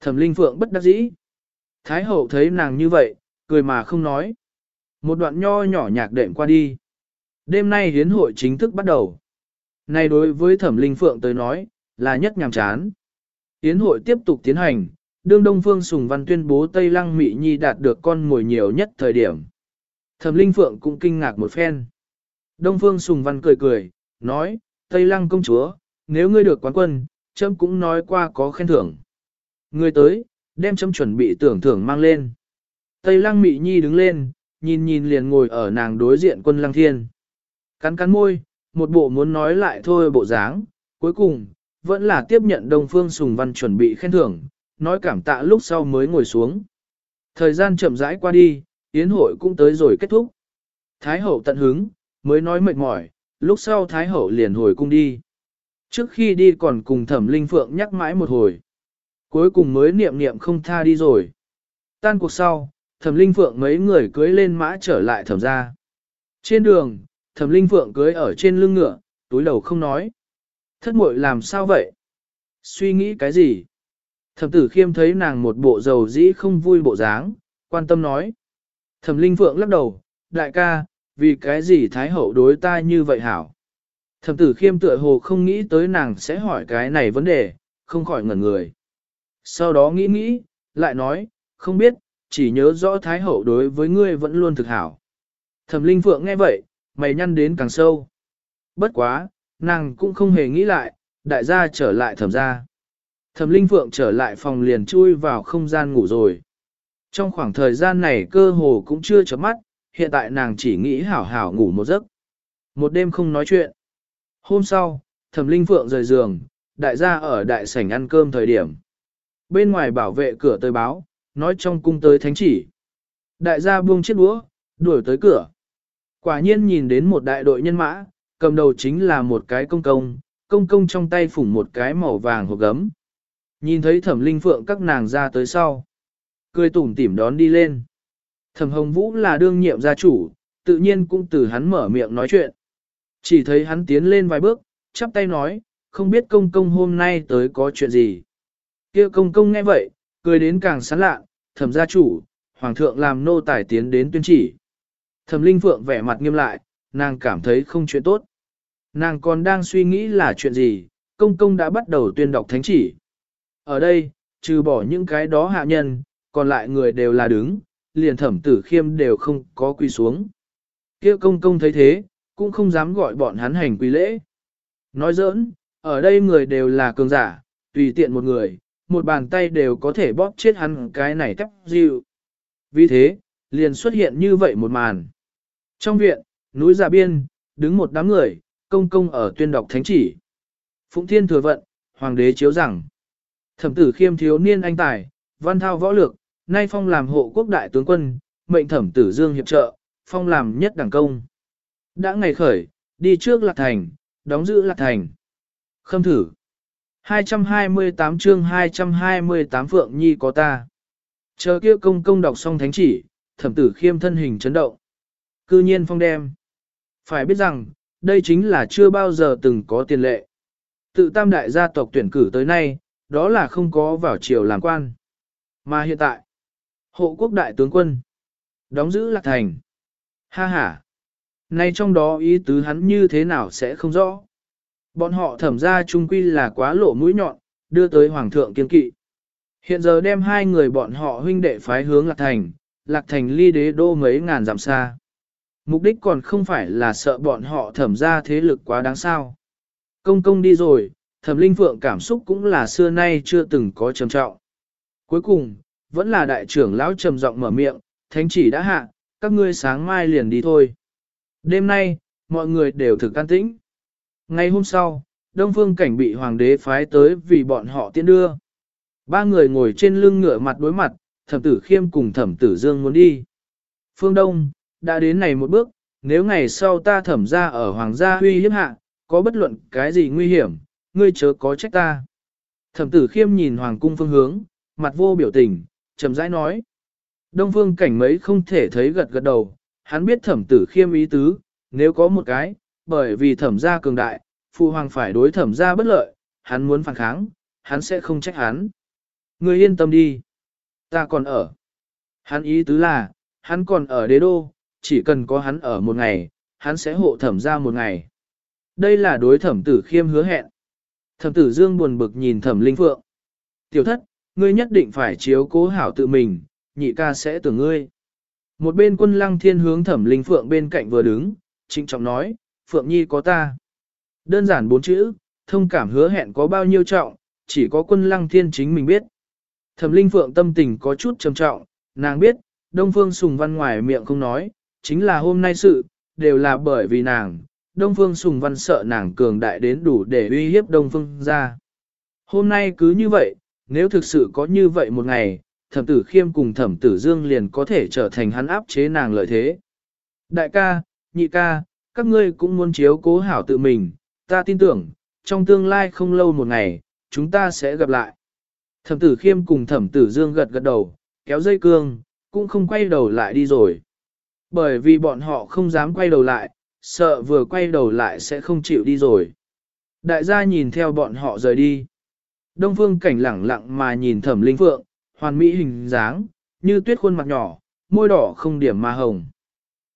[SPEAKER 1] Thẩm Linh Phượng bất đắc dĩ. Thái Hậu thấy nàng như vậy, cười mà không nói. Một đoạn nho nhỏ nhạc đệm qua đi. Đêm nay hiến hội chính thức bắt đầu. Này đối với thẩm linh phượng tới nói, là nhất nhàm chán. Hiến hội tiếp tục tiến hành, đương Đông Phương Sùng Văn tuyên bố Tây Lăng Mị Nhi đạt được con mồi nhiều nhất thời điểm. Thẩm Linh Phượng cũng kinh ngạc một phen. Đông Phương Sùng Văn cười cười, nói, Tây Lăng công chúa, nếu ngươi được quán quân, chấm cũng nói qua có khen thưởng. Ngươi tới, đem chấm chuẩn bị tưởng thưởng mang lên. Tây Lăng Mị Nhi đứng lên, nhìn nhìn liền ngồi ở nàng đối diện quân Lăng Thiên. Cắn cắn môi, một bộ muốn nói lại thôi bộ dáng, cuối cùng, vẫn là tiếp nhận Đông Phương Sùng Văn chuẩn bị khen thưởng, nói cảm tạ lúc sau mới ngồi xuống. Thời gian chậm rãi qua đi, yến hội cũng tới rồi kết thúc. Thái hậu tận hứng, mới nói mệt mỏi, lúc sau Thái hậu liền hồi cung đi. Trước khi đi còn cùng thẩm linh phượng nhắc mãi một hồi. Cuối cùng mới niệm niệm không tha đi rồi. Tan cuộc sau, thẩm linh phượng mấy người cưới lên mã trở lại thẩm ra. Trên đường, thẩm linh phượng cưới ở trên lưng ngựa, túi đầu không nói. Thất muội làm sao vậy? Suy nghĩ cái gì? Thẩm tử khiêm thấy nàng một bộ dầu dĩ không vui bộ dáng, quan tâm nói. Thẩm linh phượng lắc đầu, đại ca, vì cái gì thái hậu đối ta như vậy hảo? Thẩm tử khiêm tựa hồ không nghĩ tới nàng sẽ hỏi cái này vấn đề, không khỏi ngẩn người. Sau đó nghĩ nghĩ, lại nói, không biết, chỉ nhớ rõ thái hậu đối với ngươi vẫn luôn thực hảo. Thẩm linh phượng nghe vậy, mày nhăn đến càng sâu. Bất quá, nàng cũng không hề nghĩ lại, đại gia trở lại thẩm gia. Thẩm Linh Phượng trở lại phòng liền chui vào không gian ngủ rồi. Trong khoảng thời gian này cơ hồ cũng chưa chấm mắt, hiện tại nàng chỉ nghĩ hảo hảo ngủ một giấc. Một đêm không nói chuyện. Hôm sau, Thẩm Linh Phượng rời giường, đại gia ở đại sảnh ăn cơm thời điểm. Bên ngoài bảo vệ cửa tới báo, nói trong cung tới thánh chỉ. Đại gia buông chiếc đũa, đuổi tới cửa. Quả nhiên nhìn đến một đại đội nhân mã, cầm đầu chính là một cái công công, công công trong tay phủng một cái màu vàng hộp gấm. Nhìn thấy thẩm linh phượng các nàng ra tới sau. Cười tủm tỉm đón đi lên. Thẩm hồng vũ là đương nhiệm gia chủ, tự nhiên cũng từ hắn mở miệng nói chuyện. Chỉ thấy hắn tiến lên vài bước, chắp tay nói, không biết công công hôm nay tới có chuyện gì. kia công công nghe vậy, cười đến càng sán lạ, thẩm gia chủ, hoàng thượng làm nô tài tiến đến tuyên chỉ. Thẩm linh phượng vẻ mặt nghiêm lại, nàng cảm thấy không chuyện tốt. Nàng còn đang suy nghĩ là chuyện gì, công công đã bắt đầu tuyên đọc thánh chỉ. Ở đây, trừ bỏ những cái đó hạ nhân, còn lại người đều là đứng, liền thẩm tử khiêm đều không có quy xuống. kia công công thấy thế, cũng không dám gọi bọn hắn hành quy lễ. Nói giỡn, ở đây người đều là cường giả, tùy tiện một người, một bàn tay đều có thể bóp chết hắn cái này tắp dịu. Vì thế, liền xuất hiện như vậy một màn. Trong viện, núi giả biên, đứng một đám người, công công ở tuyên đọc thánh chỉ. Phụng thiên thừa vận, hoàng đế chiếu rằng, Thẩm tử khiêm thiếu niên anh tài, văn thao võ lược, nay phong làm hộ quốc đại tướng quân, mệnh thẩm tử dương hiệp trợ, phong làm nhất đảng công. Đã ngày khởi, đi trước lạc thành, đóng giữ lạc thành. Khâm thử. 228 chương 228 Phượng Nhi có ta. Chờ kia công công đọc xong thánh chỉ, thẩm tử khiêm thân hình chấn động. Cư nhiên phong đem. Phải biết rằng, đây chính là chưa bao giờ từng có tiền lệ. Tự tam đại gia tộc tuyển cử tới nay, đó là không có vào triều làm quan. Mà hiện tại, hộ quốc đại tướng quân, đóng giữ lạc thành. Ha ha! Nay trong đó ý tứ hắn như thế nào sẽ không rõ. Bọn họ thẩm ra trung quy là quá lộ mũi nhọn, đưa tới hoàng thượng kiên kỵ. Hiện giờ đem hai người bọn họ huynh đệ phái hướng lạc thành, lạc thành ly đế đô mấy ngàn dặm xa. Mục đích còn không phải là sợ bọn họ thẩm ra thế lực quá đáng sao. Công công đi rồi, Thẩm Linh Phượng cảm xúc cũng là xưa nay chưa từng có trầm trọng. Cuối cùng, vẫn là đại trưởng lão trầm giọng mở miệng, thánh chỉ đã hạ, các ngươi sáng mai liền đi thôi. Đêm nay, mọi người đều thực can tĩnh. Ngày hôm sau, Đông Phương Cảnh bị hoàng đế phái tới vì bọn họ tiễn đưa. Ba người ngồi trên lưng ngựa mặt đối mặt, thẩm tử khiêm cùng thẩm tử dương muốn đi. Phương Đông, đã đến này một bước, nếu ngày sau ta thẩm ra ở hoàng gia huy hiếp hạ, có bất luận cái gì nguy hiểm, ngươi chớ có trách ta. Thẩm tử khiêm nhìn hoàng cung phương hướng, mặt vô biểu tình, chậm rãi nói. Đông phương cảnh mấy không thể thấy gật gật đầu, hắn biết thẩm tử khiêm ý tứ, nếu có một cái, bởi vì thẩm gia cường đại, phụ hoàng phải đối thẩm gia bất lợi, hắn muốn phản kháng, hắn sẽ không trách hắn. Ngươi yên tâm đi. Ta còn ở. Hắn ý tứ là, hắn còn ở đế đô, chỉ cần có hắn ở một ngày, hắn sẽ hộ thẩm ra một ngày. Đây là đối thẩm tử khiêm hứa hẹn. Thẩm tử dương buồn bực nhìn thẩm linh phượng. Tiểu thất, ngươi nhất định phải chiếu cố hảo tự mình, nhị ca sẽ tưởng ngươi. Một bên quân lăng thiên hướng thẩm linh phượng bên cạnh vừa đứng, trịnh trọng nói, phượng nhi có ta. Đơn giản bốn chữ, thông cảm hứa hẹn có bao nhiêu trọng, chỉ có quân lăng thiên chính mình biết. Thẩm linh phượng tâm tình có chút trầm trọng, nàng biết, Đông Phương Sùng Văn ngoài miệng không nói, chính là hôm nay sự, đều là bởi vì nàng, Đông Phương Sùng Văn sợ nàng cường đại đến đủ để uy hiếp Đông Phương ra. Hôm nay cứ như vậy, nếu thực sự có như vậy một ngày, thẩm tử khiêm cùng thẩm tử dương liền có thể trở thành hắn áp chế nàng lợi thế. Đại ca, nhị ca, các ngươi cũng muốn chiếu cố hảo tự mình, ta tin tưởng, trong tương lai không lâu một ngày, chúng ta sẽ gặp lại. Thẩm tử khiêm cùng thẩm tử dương gật gật đầu, kéo dây cương, cũng không quay đầu lại đi rồi. Bởi vì bọn họ không dám quay đầu lại, sợ vừa quay đầu lại sẽ không chịu đi rồi. Đại gia nhìn theo bọn họ rời đi. Đông phương cảnh lẳng lặng mà nhìn thẩm linh phượng, hoàn mỹ hình dáng, như tuyết khuôn mặt nhỏ, môi đỏ không điểm mà hồng.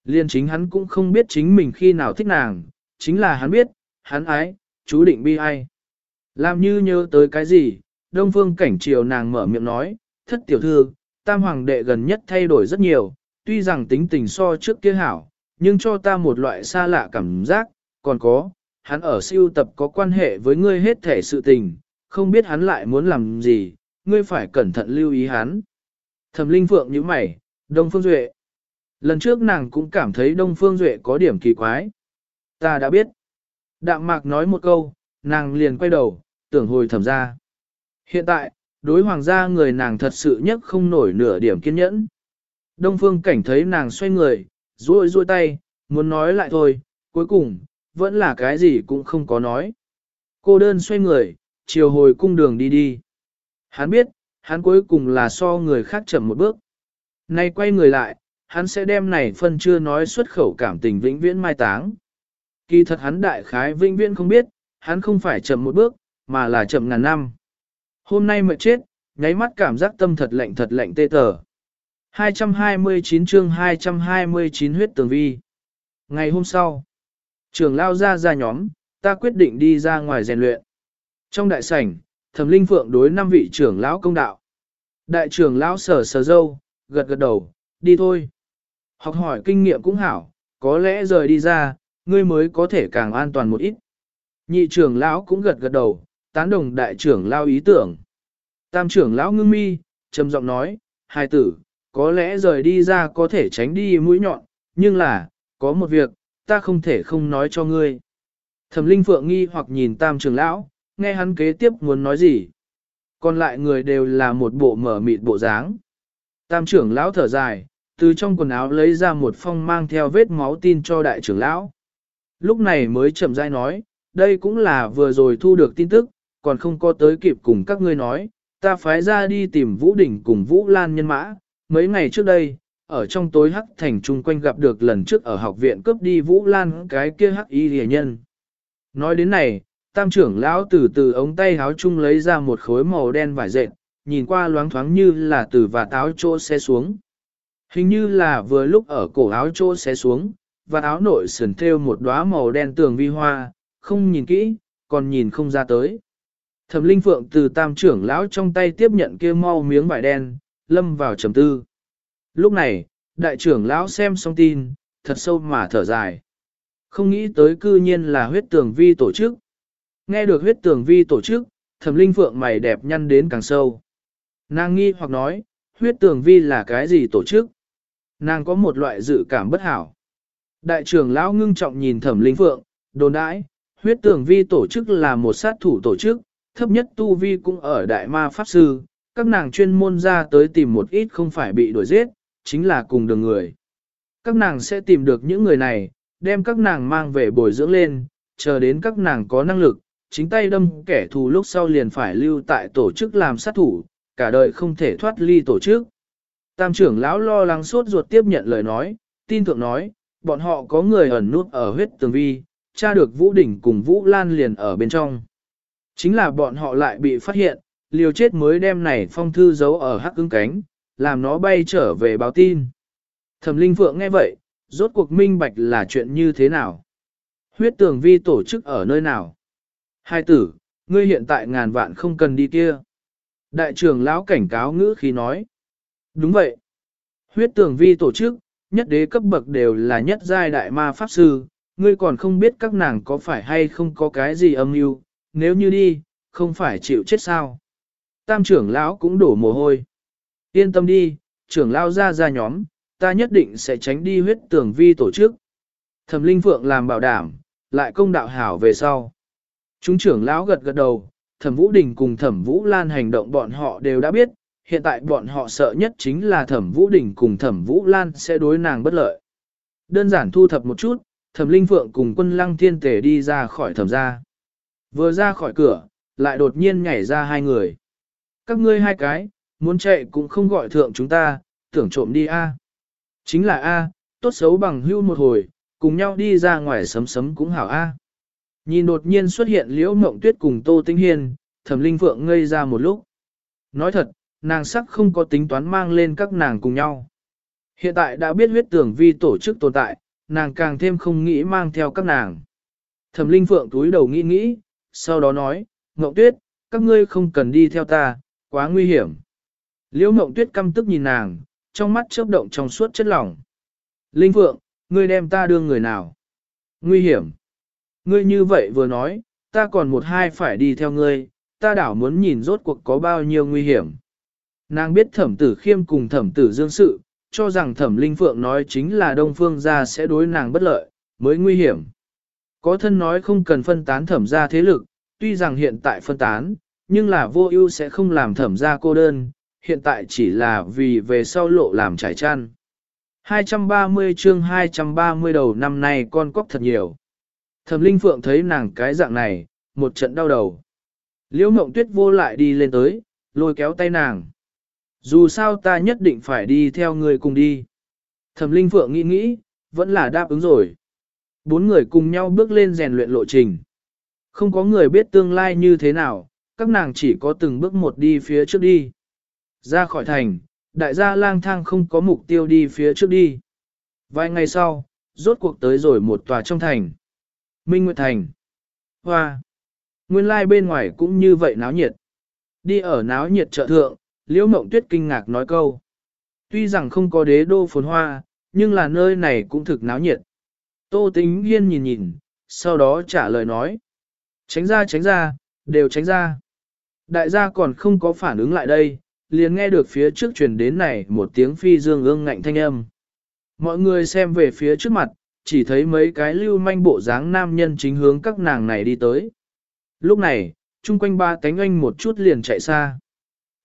[SPEAKER 1] Liên chính hắn cũng không biết chính mình khi nào thích nàng, chính là hắn biết, hắn ái, chú định bi ai. Làm như nhớ tới cái gì, đông phương cảnh chiều nàng mở miệng nói, thất tiểu thư, tam hoàng đệ gần nhất thay đổi rất nhiều, tuy rằng tính tình so trước kia hảo, nhưng cho ta một loại xa lạ cảm giác, còn có, hắn ở siêu tập có quan hệ với ngươi hết thể sự tình, không biết hắn lại muốn làm gì, ngươi phải cẩn thận lưu ý hắn. Thẩm Linh Phượng như mày, Đông Phương Duệ. Lần trước nàng cũng cảm thấy Đông Phương Duệ có điểm kỳ quái. Ta đã biết. Đạm mạc nói một câu, nàng liền quay đầu, tưởng hồi thẩm ra. Hiện tại, đối hoàng gia người nàng thật sự nhất không nổi nửa điểm kiên nhẫn. Đông phương cảnh thấy nàng xoay người, ruôi ruôi tay, muốn nói lại thôi, cuối cùng, vẫn là cái gì cũng không có nói. Cô đơn xoay người, chiều hồi cung đường đi đi. Hắn biết, hắn cuối cùng là so người khác chậm một bước. Nay quay người lại, hắn sẽ đem này phân chưa nói xuất khẩu cảm tình vĩnh viễn mai táng. Kỳ thật hắn đại khái vĩnh viễn không biết, hắn không phải chậm một bước, mà là chậm ngàn năm. Hôm nay mệt chết, nháy mắt cảm giác tâm thật lạnh thật lạnh tê tờ. 229 chương 229 huyết tường vi. Ngày hôm sau, trưởng lao ra ra nhóm, ta quyết định đi ra ngoài rèn luyện. Trong đại sảnh, thẩm linh phượng đối năm vị trưởng lão công đạo. Đại trưởng lão sở sở dâu, gật gật đầu, đi thôi. Học hỏi kinh nghiệm cũng hảo, có lẽ rời đi ra, ngươi mới có thể càng an toàn một ít. Nhị trưởng lão cũng gật gật đầu, tán đồng đại trưởng lao ý tưởng. Tam trưởng lão ngưng mi, trầm giọng nói, hai tử, có lẽ rời đi ra có thể tránh đi mũi nhọn, nhưng là, có một việc, ta không thể không nói cho ngươi. Thẩm linh phượng nghi hoặc nhìn tam trưởng lão, nghe hắn kế tiếp muốn nói gì. Còn lại người đều là một bộ mở mịt bộ dáng. Tam trưởng lão thở dài, từ trong quần áo lấy ra một phong mang theo vết máu tin cho đại trưởng lão. Lúc này mới chậm rãi nói, đây cũng là vừa rồi thu được tin tức, còn không có tới kịp cùng các ngươi nói, ta phái ra đi tìm Vũ Đỉnh cùng Vũ Lan nhân mã, mấy ngày trước đây, ở trong tối hắc thành chung quanh gặp được lần trước ở học viện cướp đi Vũ Lan cái kia hắc y rìa nhân. Nói đến này, tam trưởng lão từ từ ống tay háo chung lấy ra một khối màu đen vải dệt, nhìn qua loáng thoáng như là từ và áo chỗ xe xuống. Hình như là vừa lúc ở cổ áo chỗ xe xuống, và áo nội sườn thêu một đóa màu đen tường vi hoa, không nhìn kỹ, còn nhìn không ra tới. Thẩm Linh Phượng từ tam trưởng lão trong tay tiếp nhận kia mau miếng vải đen, lâm vào trầm tư. Lúc này, đại trưởng lão xem xong tin, thật sâu mà thở dài. Không nghĩ tới cư nhiên là huyết tường vi tổ chức. Nghe được huyết tường vi tổ chức, thẩm linh phượng mày đẹp nhăn đến càng sâu. Nàng nghi hoặc nói, huyết tường vi là cái gì tổ chức? Nàng có một loại dự cảm bất hảo. Đại trưởng lão ngưng trọng nhìn thẩm linh phượng, đồn đãi, huyết tường vi tổ chức là một sát thủ tổ chức, thấp nhất tu vi cũng ở đại ma pháp sư, các nàng chuyên môn ra tới tìm một ít không phải bị đuổi giết, chính là cùng đường người. Các nàng sẽ tìm được những người này, đem các nàng mang về bồi dưỡng lên, chờ đến các nàng có năng lực, chính tay đâm kẻ thù lúc sau liền phải lưu tại tổ chức làm sát thủ, cả đời không thể thoát ly tổ chức. Tam trưởng lão lo lắng sốt ruột tiếp nhận lời nói, tin tưởng nói, bọn họ có người ẩn nút ở huyết tường vi, tra được Vũ Đỉnh cùng Vũ Lan liền ở bên trong. Chính là bọn họ lại bị phát hiện, liều chết mới đem này phong thư giấu ở hắc ứng cánh, làm nó bay trở về báo tin. Thẩm Linh Phượng nghe vậy, rốt cuộc minh bạch là chuyện như thế nào. Huyết tường vi tổ chức ở nơi nào. Hai tử, ngươi hiện tại ngàn vạn không cần đi kia. Đại trưởng lão cảnh cáo ngữ khi nói. Đúng vậy. Huyết tường vi tổ chức, nhất đế cấp bậc đều là nhất giai đại ma pháp sư, ngươi còn không biết các nàng có phải hay không có cái gì âm mưu, nếu như đi, không phải chịu chết sao. Tam trưởng lão cũng đổ mồ hôi. Yên tâm đi, trưởng lão ra ra nhóm, ta nhất định sẽ tránh đi huyết tường vi tổ chức. Thẩm Linh Phượng làm bảo đảm, lại công đạo hảo về sau. Chúng trưởng lão gật gật đầu, Thẩm Vũ Đình cùng Thẩm Vũ Lan hành động bọn họ đều đã biết, hiện tại bọn họ sợ nhất chính là Thẩm Vũ Đình cùng Thẩm Vũ Lan sẽ đối nàng bất lợi. Đơn giản thu thập một chút, Thẩm Linh Phượng cùng quân lăng thiên tể đi ra khỏi thẩm gia. Vừa ra khỏi cửa, lại đột nhiên nhảy ra hai người. Các ngươi hai cái, muốn chạy cũng không gọi thượng chúng ta, tưởng trộm đi a. Chính là a, tốt xấu bằng hưu một hồi, cùng nhau đi ra ngoài sấm sấm cũng hảo a. Nhìn đột nhiên xuất hiện liễu mộng tuyết cùng Tô Tĩnh Hiên, thẩm linh phượng ngây ra một lúc. Nói thật, nàng sắc không có tính toán mang lên các nàng cùng nhau. Hiện tại đã biết huyết tưởng vi tổ chức tồn tại, nàng càng thêm không nghĩ mang theo các nàng. Thẩm linh phượng túi đầu nghĩ nghĩ, sau đó nói, Mộng tuyết, các ngươi không cần đi theo ta, quá nguy hiểm. Liễu mộng tuyết căm tức nhìn nàng, trong mắt chớp động trong suốt chất lỏng. Linh phượng, ngươi đem ta đưa người nào? Nguy hiểm. Ngươi như vậy vừa nói, ta còn một hai phải đi theo ngươi, ta đảo muốn nhìn rốt cuộc có bao nhiêu nguy hiểm. Nàng biết thẩm tử khiêm cùng thẩm tử dương sự, cho rằng thẩm linh phượng nói chính là đông phương gia sẽ đối nàng bất lợi, mới nguy hiểm. Có thân nói không cần phân tán thẩm gia thế lực, tuy rằng hiện tại phân tán, nhưng là vô ưu sẽ không làm thẩm gia cô đơn, hiện tại chỉ là vì về sau lộ làm trải chăn. 230 chương 230 đầu năm nay con cóc thật nhiều. Thẩm Linh Phượng thấy nàng cái dạng này, một trận đau đầu. Liễu Mộng Tuyết vô lại đi lên tới, lôi kéo tay nàng. Dù sao ta nhất định phải đi theo người cùng đi. Thẩm Linh Phượng nghĩ nghĩ, vẫn là đáp ứng rồi. Bốn người cùng nhau bước lên rèn luyện lộ trình. Không có người biết tương lai như thế nào, các nàng chỉ có từng bước một đi phía trước đi. Ra khỏi thành, đại gia lang thang không có mục tiêu đi phía trước đi. Vài ngày sau, rốt cuộc tới rồi một tòa trong thành. Minh Nguyệt Thành. Hoa. Nguyên lai like bên ngoài cũng như vậy náo nhiệt. Đi ở náo nhiệt chợ thượng, Liễu Mộng Tuyết kinh ngạc nói câu. Tuy rằng không có đế đô phồn hoa, nhưng là nơi này cũng thực náo nhiệt. Tô Tính yên nhìn nhìn, sau đó trả lời nói. Tránh ra tránh ra, đều tránh ra. Đại gia còn không có phản ứng lại đây, liền nghe được phía trước truyền đến này một tiếng phi dương ương ngạnh thanh âm. Mọi người xem về phía trước mặt, chỉ thấy mấy cái lưu manh bộ dáng nam nhân chính hướng các nàng này đi tới. Lúc này, chung quanh ba cánh anh một chút liền chạy xa.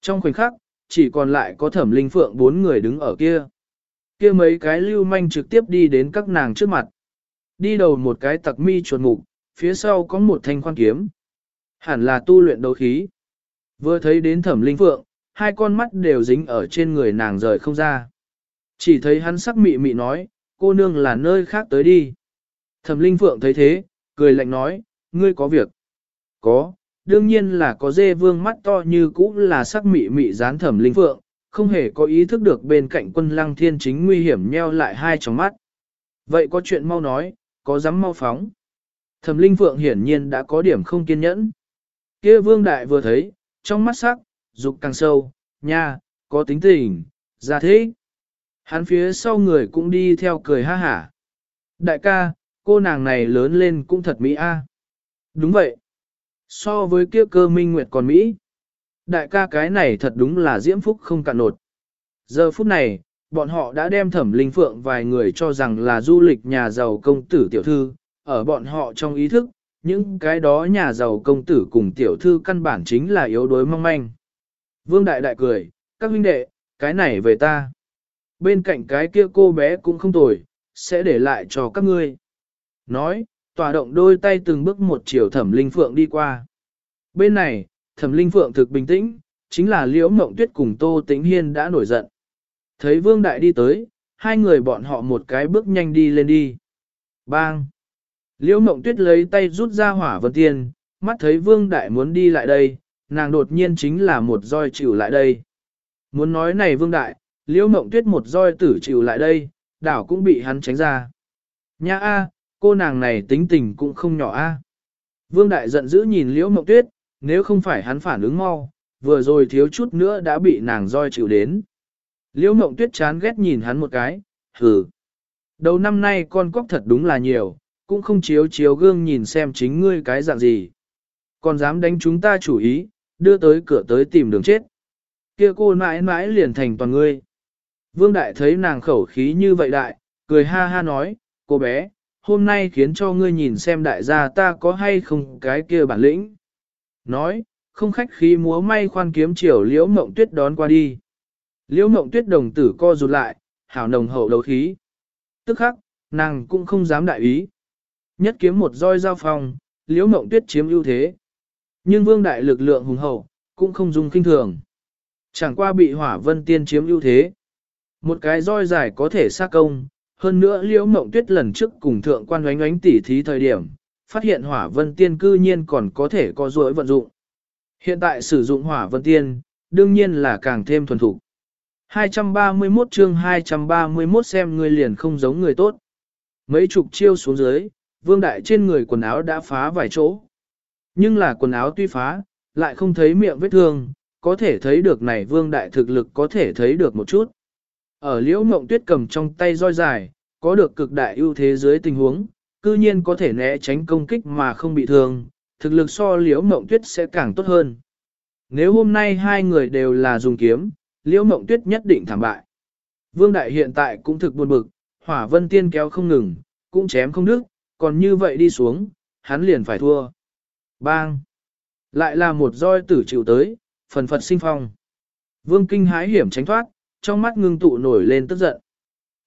[SPEAKER 1] Trong khoảnh khắc, chỉ còn lại có thẩm linh phượng bốn người đứng ở kia. kia mấy cái lưu manh trực tiếp đi đến các nàng trước mặt. Đi đầu một cái tặc mi chuột mục, phía sau có một thanh khoan kiếm. Hẳn là tu luyện đấu khí. Vừa thấy đến thẩm linh phượng, hai con mắt đều dính ở trên người nàng rời không ra. Chỉ thấy hắn sắc mị mị nói, cô nương là nơi khác tới đi. Thẩm linh phượng thấy thế, cười lạnh nói, ngươi có việc. Có, đương nhiên là có dê vương mắt to như cũ là sắc mị mị dán thẩm linh phượng, không hề có ý thức được bên cạnh quân lăng thiên chính nguy hiểm nheo lại hai tròng mắt. Vậy có chuyện mau nói, có dám mau phóng. Thẩm linh phượng hiển nhiên đã có điểm không kiên nhẫn. kia vương đại vừa thấy, trong mắt sắc, dục càng sâu, nha, có tính tình, ra thế. Hắn phía sau người cũng đi theo cười ha hả. Đại ca, cô nàng này lớn lên cũng thật mỹ a. Đúng vậy. So với kia cơ minh nguyệt còn Mỹ. Đại ca cái này thật đúng là diễm phúc không cạn nột. Giờ phút này, bọn họ đã đem thẩm linh phượng vài người cho rằng là du lịch nhà giàu công tử tiểu thư, ở bọn họ trong ý thức, những cái đó nhà giàu công tử cùng tiểu thư căn bản chính là yếu đuối mong manh. Vương Đại Đại cười, các huynh đệ, cái này về ta. Bên cạnh cái kia cô bé cũng không tồi, sẽ để lại cho các ngươi. Nói, tòa động đôi tay từng bước một chiều thẩm linh phượng đi qua. Bên này, thẩm linh phượng thực bình tĩnh, chính là liễu mộng tuyết cùng tô tĩnh hiên đã nổi giận. Thấy vương đại đi tới, hai người bọn họ một cái bước nhanh đi lên đi. Bang! Liễu mộng tuyết lấy tay rút ra hỏa vân tiên, mắt thấy vương đại muốn đi lại đây, nàng đột nhiên chính là một roi chịu lại đây. Muốn nói này vương đại, liễu mộng tuyết một roi tử chịu lại đây, đảo cũng bị hắn tránh ra. Nha a, cô nàng này tính tình cũng không nhỏ a. Vương Đại giận dữ nhìn Liễu Mộng Tuyết, nếu không phải hắn phản ứng mau, vừa rồi thiếu chút nữa đã bị nàng roi chịu đến. Liễu Mộng Tuyết chán ghét nhìn hắn một cái, hừ. Đầu năm nay con cóc thật đúng là nhiều, cũng không chiếu chiếu gương nhìn xem chính ngươi cái dạng gì. Còn dám đánh chúng ta chủ ý, đưa tới cửa tới tìm đường chết. Kia cô mãi mãi liền thành toàn ngươi. Vương Đại thấy nàng khẩu khí như vậy đại, cười ha ha nói, cô bé, hôm nay khiến cho ngươi nhìn xem đại gia ta có hay không cái kia bản lĩnh. Nói, không khách khí múa may khoan kiếm chiều liễu mộng tuyết đón qua đi. Liễu mộng tuyết đồng tử co rụt lại, hảo nồng hậu đấu khí. Tức khắc, nàng cũng không dám đại ý. Nhất kiếm một roi giao phòng, liễu mộng tuyết chiếm ưu thế. Nhưng vương đại lực lượng hùng hậu, cũng không dùng kinh thường. Chẳng qua bị hỏa vân tiên chiếm ưu thế. Một cái roi dài có thể sát công, hơn nữa liễu mộng tuyết lần trước cùng thượng quan oánh oánh tỉ thí thời điểm, phát hiện hỏa vân tiên cư nhiên còn có thể có duỗi vận dụng. Hiện tại sử dụng hỏa vân tiên, đương nhiên là càng thêm thuần thục. 231 chương 231 xem người liền không giống người tốt. Mấy chục chiêu xuống dưới, vương đại trên người quần áo đã phá vài chỗ. Nhưng là quần áo tuy phá, lại không thấy miệng vết thương, có thể thấy được này vương đại thực lực có thể thấy được một chút. Ở liễu mộng tuyết cầm trong tay roi dài, có được cực đại ưu thế dưới tình huống, cư nhiên có thể né tránh công kích mà không bị thương, thực lực so liễu mộng tuyết sẽ càng tốt hơn. Nếu hôm nay hai người đều là dùng kiếm, liễu mộng tuyết nhất định thảm bại. Vương Đại hiện tại cũng thực buồn bực, hỏa vân tiên kéo không ngừng, cũng chém không đứt, còn như vậy đi xuống, hắn liền phải thua. Bang! Lại là một roi tử chịu tới, phần phật sinh phong. Vương kinh hái hiểm tránh thoát, trong mắt ngưng tụ nổi lên tức giận.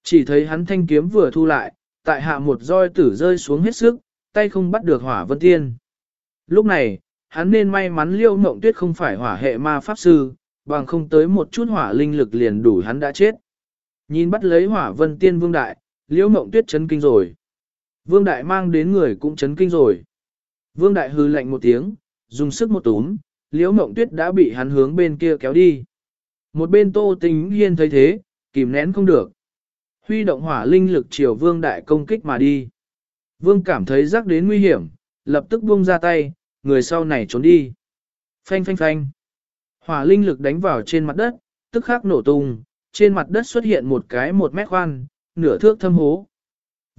[SPEAKER 1] Chỉ thấy hắn thanh kiếm vừa thu lại, tại hạ một roi tử rơi xuống hết sức, tay không bắt được hỏa vân tiên. Lúc này, hắn nên may mắn liêu mộng tuyết không phải hỏa hệ ma pháp sư, bằng không tới một chút hỏa linh lực liền đủ hắn đã chết. Nhìn bắt lấy hỏa vân tiên vương đại, liêu mộng tuyết chấn kinh rồi. Vương đại mang đến người cũng chấn kinh rồi. Vương đại hư lạnh một tiếng, dùng sức một túm, liễu mộng tuyết đã bị hắn hướng bên kia kéo đi. Một bên tô tính hiên thấy thế, kìm nén không được. Huy động hỏa linh lực chiều vương đại công kích mà đi. Vương cảm thấy rắc đến nguy hiểm, lập tức buông ra tay, người sau này trốn đi. Phanh phanh phanh. Hỏa linh lực đánh vào trên mặt đất, tức khắc nổ tung, trên mặt đất xuất hiện một cái một mét khoan, nửa thước thâm hố.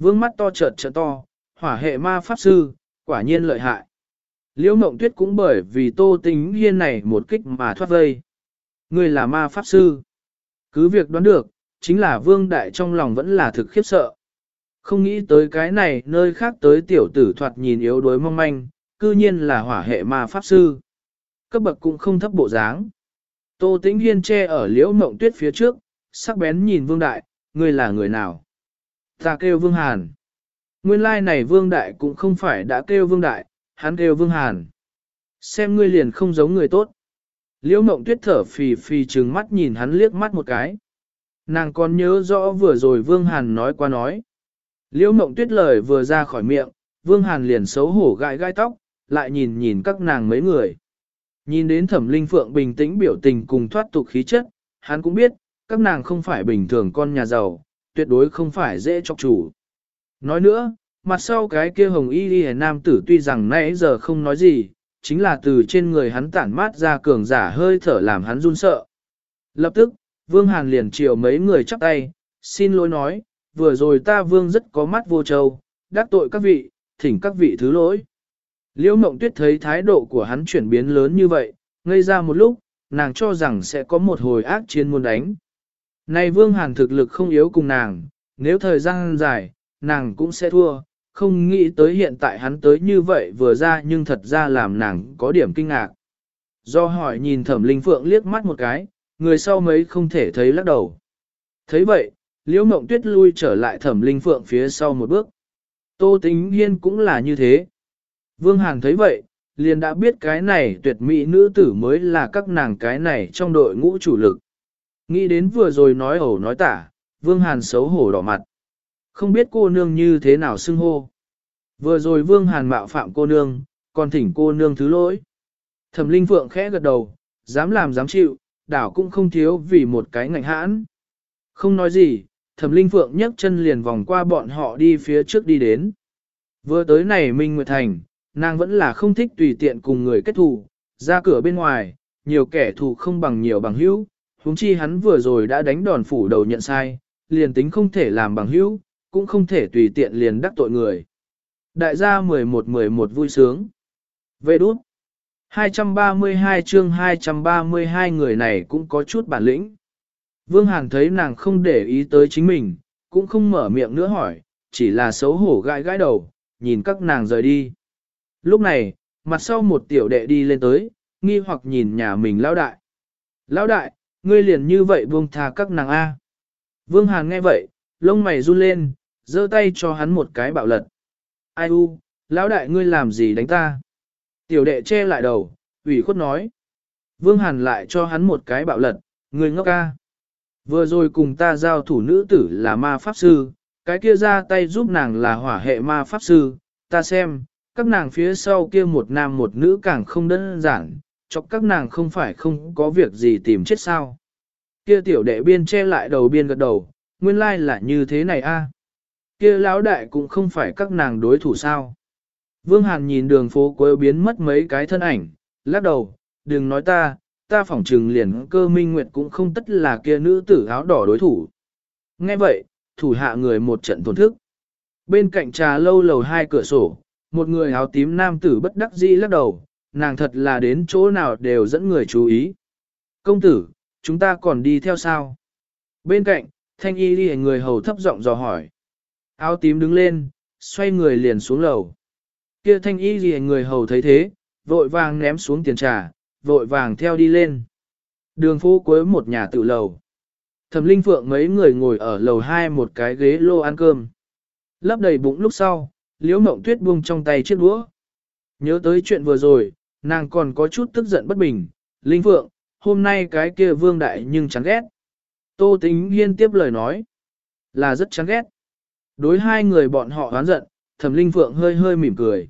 [SPEAKER 1] Vương mắt to chợt trợt to, hỏa hệ ma pháp sư, quả nhiên lợi hại. Liễu mộng tuyết cũng bởi vì tô tính hiên này một kích mà thoát vây. Người là ma pháp sư. Cứ việc đoán được, chính là vương đại trong lòng vẫn là thực khiếp sợ. Không nghĩ tới cái này nơi khác tới tiểu tử thoạt nhìn yếu đuối mong manh, cư nhiên là hỏa hệ ma pháp sư. Cấp bậc cũng không thấp bộ dáng. Tô tĩnh hiên che ở liễu mộng tuyết phía trước, sắc bén nhìn vương đại, ngươi là người nào? Ta kêu vương hàn. Nguyên lai like này vương đại cũng không phải đã kêu vương đại, hắn kêu vương hàn. Xem ngươi liền không giống người tốt. Liễu mộng tuyết thở phì phì trừng mắt nhìn hắn liếc mắt một cái. Nàng còn nhớ rõ vừa rồi Vương Hàn nói qua nói. Liễu mộng tuyết lời vừa ra khỏi miệng, Vương Hàn liền xấu hổ gãi gai tóc, lại nhìn nhìn các nàng mấy người. Nhìn đến thẩm linh phượng bình tĩnh biểu tình cùng thoát tục khí chất, hắn cũng biết, các nàng không phải bình thường con nhà giàu, tuyệt đối không phải dễ chọc chủ. Nói nữa, mặt sau cái kia hồng y đi nam tử tuy rằng nãy giờ không nói gì, chính là từ trên người hắn tản mát ra cường giả hơi thở làm hắn run sợ. Lập tức, Vương Hàn liền chiều mấy người chắp tay, xin lỗi nói, vừa rồi ta Vương rất có mắt vô trâu đắc tội các vị, thỉnh các vị thứ lỗi. Liễu Mộng Tuyết thấy thái độ của hắn chuyển biến lớn như vậy, ngây ra một lúc, nàng cho rằng sẽ có một hồi ác chiến muốn đánh. Này Vương Hàn thực lực không yếu cùng nàng, nếu thời gian dài, nàng cũng sẽ thua, không nghĩ tới hiện tại hắn tới như vậy vừa ra nhưng thật ra làm nàng có điểm kinh ngạc. Do hỏi nhìn thẩm linh phượng liếc mắt một cái, người sau mấy không thể thấy lắc đầu. thấy vậy, liễu mộng tuyết lui trở lại thẩm linh phượng phía sau một bước. Tô tính hiên cũng là như thế. Vương Hàn thấy vậy, liền đã biết cái này tuyệt mỹ nữ tử mới là các nàng cái này trong đội ngũ chủ lực. Nghĩ đến vừa rồi nói ẩu nói tả, Vương Hàn xấu hổ đỏ mặt. Không biết cô nương như thế nào xưng hô. Vừa rồi Vương Hàn mạo phạm cô nương, còn thỉnh cô nương thứ lỗi. Thẩm Linh Phượng khẽ gật đầu, dám làm dám chịu, đảo cũng không thiếu vì một cái ngạnh hãn. Không nói gì, thẩm linh phượng nhấc chân liền vòng qua bọn họ đi phía trước đi đến. Vừa tới này Minh Nguyệt Thành, nàng vẫn là không thích tùy tiện cùng người kết thù, ra cửa bên ngoài, nhiều kẻ thù không bằng nhiều bằng hữu, huống chi hắn vừa rồi đã đánh đòn phủ đầu nhận sai, liền tính không thể làm bằng hữu, cũng không thể tùy tiện liền đắc tội người. Đại gia 11-11 vui sướng. Về đút. 232 chương 232 người này cũng có chút bản lĩnh. Vương Hàn thấy nàng không để ý tới chính mình, cũng không mở miệng nữa hỏi, chỉ là xấu hổ gãi gãi đầu, nhìn các nàng rời đi. Lúc này, mặt sau một tiểu đệ đi lên tới, nghi hoặc nhìn nhà mình lão đại. Lão đại, ngươi liền như vậy buông tha các nàng A. Vương Hàn nghe vậy, lông mày run lên, giơ tay cho hắn một cái bạo lật. Ai u, lão đại ngươi làm gì đánh ta? Tiểu đệ che lại đầu, ủy khuất nói. Vương Hàn lại cho hắn một cái bạo lật, ngươi ngốc ca. Vừa rồi cùng ta giao thủ nữ tử là ma pháp sư, cái kia ra tay giúp nàng là hỏa hệ ma pháp sư, ta xem, các nàng phía sau kia một nam một nữ càng không đơn giản, cho các nàng không phải không có việc gì tìm chết sao. Kia tiểu đệ biên che lại đầu biên gật đầu, nguyên lai like là như thế này a. Kia lão đại cũng không phải các nàng đối thủ sao. Vương Hàn nhìn đường phố quê biến mất mấy cái thân ảnh, lắc đầu, đừng nói ta, ta phỏng trừng liền cơ minh nguyệt cũng không tất là kia nữ tử áo đỏ đối thủ. Nghe vậy, thủ hạ người một trận tổn thức. Bên cạnh trà lâu lầu hai cửa sổ, một người áo tím nam tử bất đắc dĩ lắc đầu, nàng thật là đến chỗ nào đều dẫn người chú ý. Công tử, chúng ta còn đi theo sao? Bên cạnh, thanh y đi người hầu thấp giọng dò hỏi. Áo tím đứng lên, xoay người liền xuống lầu. Kia thanh y gì người hầu thấy thế, vội vàng ném xuống tiền trà, vội vàng theo đi lên. Đường phố cuối một nhà tự lầu. Thẩm Linh Phượng mấy người ngồi ở lầu hai một cái ghế lô ăn cơm. Lấp đầy bụng lúc sau, Liễu Mộng Tuyết buông trong tay chiếc đũa. Nhớ tới chuyện vừa rồi, nàng còn có chút tức giận bất bình. Linh Phượng, hôm nay cái kia vương đại nhưng chán ghét. Tô Tính Hiên tiếp lời nói, là rất chán ghét. Đối hai người bọn họ oán giận, Thẩm Linh Phượng hơi hơi mỉm cười.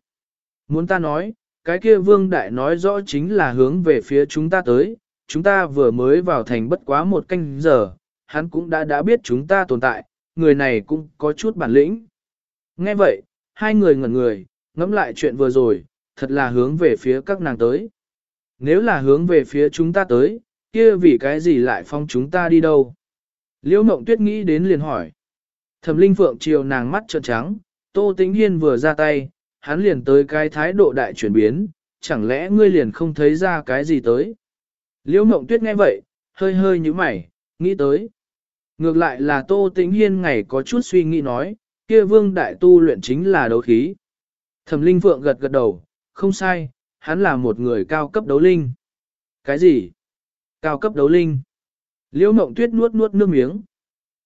[SPEAKER 1] Muốn ta nói, cái kia vương đại nói rõ chính là hướng về phía chúng ta tới, chúng ta vừa mới vào thành bất quá một canh giờ, hắn cũng đã đã biết chúng ta tồn tại, người này cũng có chút bản lĩnh. Nghe vậy, hai người ngẩn người, ngẫm lại chuyện vừa rồi, thật là hướng về phía các nàng tới. Nếu là hướng về phía chúng ta tới, kia vì cái gì lại phong chúng ta đi đâu? Liễu Mộng Tuyết nghĩ đến liền hỏi. Thẩm Linh Phượng chiều nàng mắt trợn trắng, Tô Tĩnh Hiên vừa ra tay, hắn liền tới cái thái độ đại chuyển biến, chẳng lẽ ngươi liền không thấy ra cái gì tới? Liễu Mộng Tuyết nghe vậy, hơi hơi như mày, nghĩ tới. Ngược lại là Tô Tĩnh Hiên ngày có chút suy nghĩ nói, kia vương đại tu luyện chính là đấu khí. Thẩm Linh Phượng gật gật đầu, không sai, hắn là một người cao cấp đấu linh. Cái gì? Cao cấp đấu linh. Liễu Mộng Tuyết nuốt nuốt nước miếng.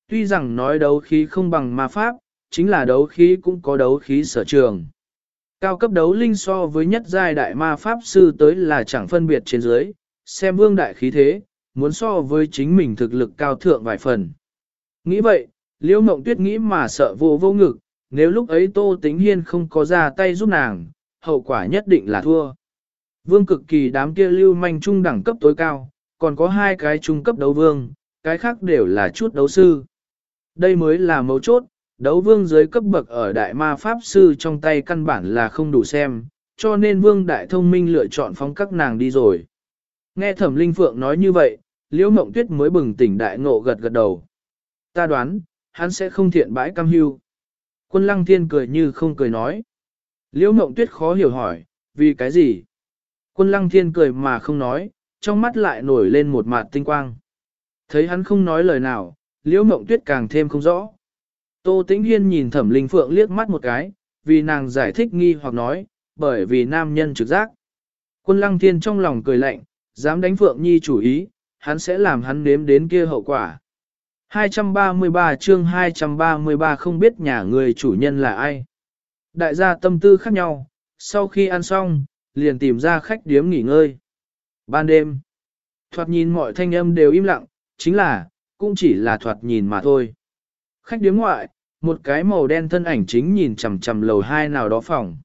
[SPEAKER 1] Tuy rằng nói đấu khí không bằng ma pháp, chính là đấu khí cũng có đấu khí sở trường. Cao cấp đấu linh so với nhất giai đại ma pháp sư tới là chẳng phân biệt trên dưới, xem vương đại khí thế, muốn so với chính mình thực lực cao thượng vài phần. Nghĩ vậy, Liễu Mộng Tuyết nghĩ mà sợ vô vô ngực, nếu lúc ấy Tô Tính Hiên không có ra tay giúp nàng, hậu quả nhất định là thua. Vương cực kỳ đám kia lưu manh trung đẳng cấp tối cao, còn có hai cái trung cấp đấu vương, cái khác đều là chút đấu sư. Đây mới là mấu chốt, đấu vương dưới cấp bậc ở đại ma pháp sư trong tay căn bản là không đủ xem, cho nên vương đại thông minh lựa chọn phóng các nàng đi rồi. Nghe thẩm linh phượng nói như vậy, liễu mộng tuyết mới bừng tỉnh đại ngộ gật gật đầu. Ta đoán, hắn sẽ không thiện bãi cam hưu. Quân lăng thiên cười như không cười nói. Liễu mộng tuyết khó hiểu hỏi, vì cái gì? Quân lăng thiên cười mà không nói, trong mắt lại nổi lên một mạt tinh quang. Thấy hắn không nói lời nào, liễu mộng tuyết càng thêm không rõ. Tô Tĩnh Hiên nhìn thẩm linh phượng liếc mắt một cái, vì nàng giải thích nghi hoặc nói, bởi vì nam nhân trực giác. Quân lăng thiên trong lòng cười lạnh, dám đánh phượng nhi chủ ý, hắn sẽ làm hắn nếm đến kia hậu quả. 233 chương 233 không biết nhà người chủ nhân là ai. Đại gia tâm tư khác nhau, sau khi ăn xong, liền tìm ra khách điếm nghỉ ngơi. Ban đêm, thoạt nhìn mọi thanh âm đều im lặng, chính là, cũng chỉ là thoạt nhìn mà thôi. Khách điếm ngoại, một cái màu đen thân ảnh chính nhìn chằm chằm lầu hai nào đó phòng.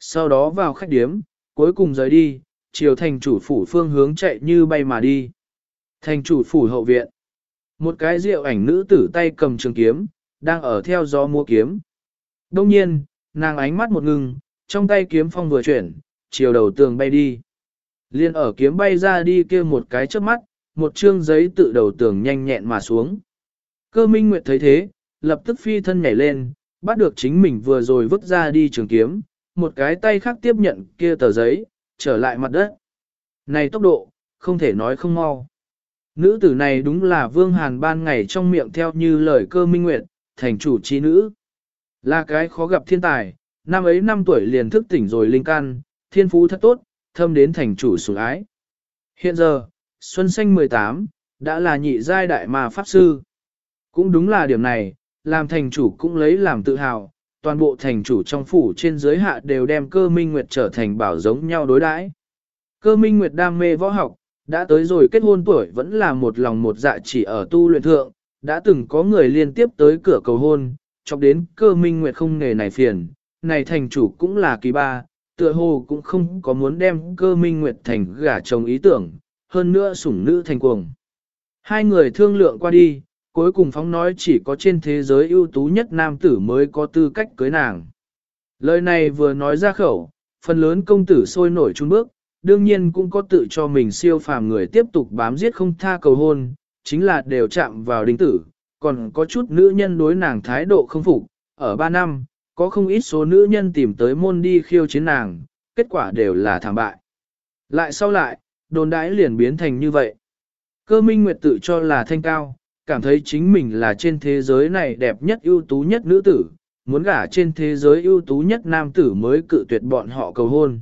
[SPEAKER 1] Sau đó vào khách điếm, cuối cùng rời đi, chiều thành chủ phủ phương hướng chạy như bay mà đi. Thành chủ phủ hậu viện. Một cái rượu ảnh nữ tử tay cầm trường kiếm, đang ở theo gió mua kiếm. Đông nhiên, nàng ánh mắt một ngừng, trong tay kiếm phong vừa chuyển, chiều đầu tường bay đi. Liên ở kiếm bay ra đi kia một cái trước mắt, một chương giấy tự đầu tường nhanh nhẹn mà xuống. Cơ minh nguyệt thấy thế, lập tức phi thân nhảy lên, bắt được chính mình vừa rồi vứt ra đi trường kiếm, một cái tay khác tiếp nhận kia tờ giấy, trở lại mặt đất. Này tốc độ, không thể nói không mau. Nữ tử này đúng là Vương Hàn ban ngày trong miệng theo như lời cơ minh nguyệt, thành chủ chi nữ. Là cái khó gặp thiên tài, năm ấy năm tuổi liền thức tỉnh rồi linh can, thiên phú thật tốt, thâm đến thành chủ sủng ái. Hiện giờ, Xuân Xanh 18, đã là nhị giai đại mà pháp sư. Cũng đúng là điểm này, làm thành chủ cũng lấy làm tự hào, toàn bộ thành chủ trong phủ trên dưới hạ đều đem cơ minh nguyệt trở thành bảo giống nhau đối đãi. Cơ minh nguyệt đam mê võ học, đã tới rồi kết hôn tuổi vẫn là một lòng một dạ chỉ ở tu luyện thượng, đã từng có người liên tiếp tới cửa cầu hôn, chọc đến cơ minh nguyệt không nghề này phiền, này thành chủ cũng là kỳ ba, tựa hồ cũng không có muốn đem cơ minh nguyệt thành gả chồng ý tưởng, hơn nữa sủng nữ thành cuồng. Hai người thương lượng qua đi, cuối cùng phóng nói chỉ có trên thế giới ưu tú nhất nam tử mới có tư cách cưới nàng. Lời này vừa nói ra khẩu, phần lớn công tử sôi nổi chung bước, đương nhiên cũng có tự cho mình siêu phàm người tiếp tục bám giết không tha cầu hôn, chính là đều chạm vào đinh tử, còn có chút nữ nhân đối nàng thái độ không phục, ở 3 năm, có không ít số nữ nhân tìm tới môn đi khiêu chiến nàng, kết quả đều là thảm bại. Lại sau lại, đồn đãi liền biến thành như vậy. Cơ minh nguyệt tự cho là thanh cao, cảm thấy chính mình là trên thế giới này đẹp nhất ưu tú nhất nữ tử, muốn gả trên thế giới ưu tú nhất nam tử mới cự tuyệt bọn họ cầu hôn.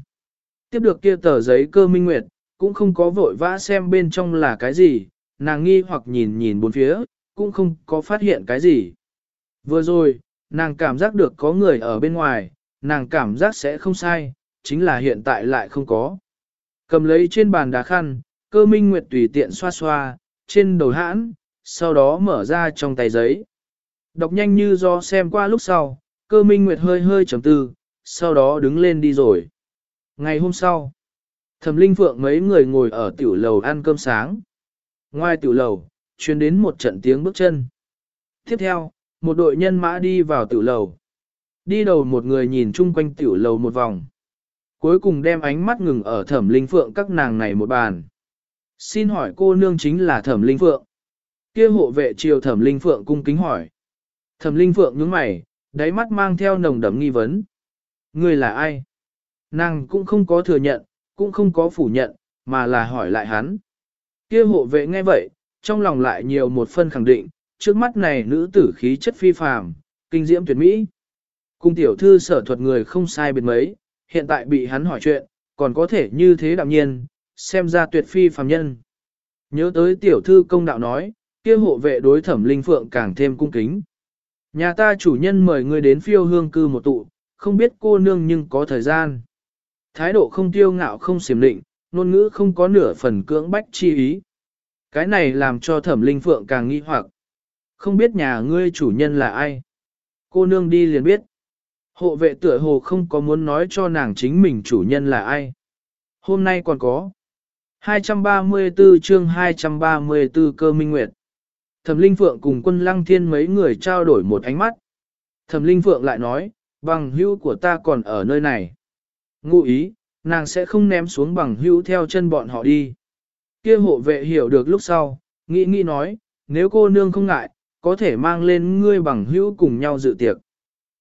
[SPEAKER 1] Tiếp được kia tờ giấy cơ minh nguyệt, cũng không có vội vã xem bên trong là cái gì, nàng nghi hoặc nhìn nhìn bốn phía, cũng không có phát hiện cái gì. Vừa rồi, nàng cảm giác được có người ở bên ngoài, nàng cảm giác sẽ không sai, chính là hiện tại lại không có. Cầm lấy trên bàn đá khăn, cơ minh nguyệt tùy tiện xoa xoa, trên đầu hãn, sau đó mở ra trong tay giấy. Đọc nhanh như do xem qua lúc sau, cơ minh nguyệt hơi hơi chấm tư, sau đó đứng lên đi rồi. Ngày hôm sau, thẩm linh phượng mấy người ngồi ở tiểu lầu ăn cơm sáng. Ngoài tiểu lầu, truyền đến một trận tiếng bước chân. Tiếp theo, một đội nhân mã đi vào tiểu lầu. Đi đầu một người nhìn chung quanh tiểu lầu một vòng. Cuối cùng đem ánh mắt ngừng ở thẩm linh phượng các nàng này một bàn. Xin hỏi cô nương chính là thẩm linh phượng. Kia hộ vệ triều thẩm linh phượng cung kính hỏi. Thẩm linh phượng nhướng mày, đáy mắt mang theo nồng đậm nghi vấn. Người là ai? Nàng cũng không có thừa nhận, cũng không có phủ nhận, mà là hỏi lại hắn. Kia hộ vệ nghe vậy, trong lòng lại nhiều một phân khẳng định, trước mắt này nữ tử khí chất phi phàm, kinh diễm tuyệt mỹ. Cung tiểu thư sở thuật người không sai biệt mấy, hiện tại bị hắn hỏi chuyện, còn có thể như thế đạm nhiên, xem ra tuyệt phi phàm nhân. Nhớ tới tiểu thư công đạo nói, kia hộ vệ đối thẩm linh phượng càng thêm cung kính. Nhà ta chủ nhân mời ngươi đến phiêu hương cư một tụ, không biết cô nương nhưng có thời gian. Thái độ không tiêu ngạo không xiểm định, ngôn ngữ không có nửa phần cưỡng bách chi ý. Cái này làm cho thẩm linh phượng càng nghi hoặc. Không biết nhà ngươi chủ nhân là ai. Cô nương đi liền biết. Hộ vệ tựa hồ không có muốn nói cho nàng chính mình chủ nhân là ai. Hôm nay còn có. 234 chương 234 cơ minh nguyệt. Thẩm Linh Phượng cùng quân lăng thiên mấy người trao đổi một ánh mắt. Thẩm Linh Phượng lại nói, bằng hữu của ta còn ở nơi này. Ngụ ý, nàng sẽ không ném xuống bằng hữu theo chân bọn họ đi. Kia hộ vệ hiểu được lúc sau, nghĩ nghĩ nói, nếu cô nương không ngại, có thể mang lên ngươi bằng hữu cùng nhau dự tiệc.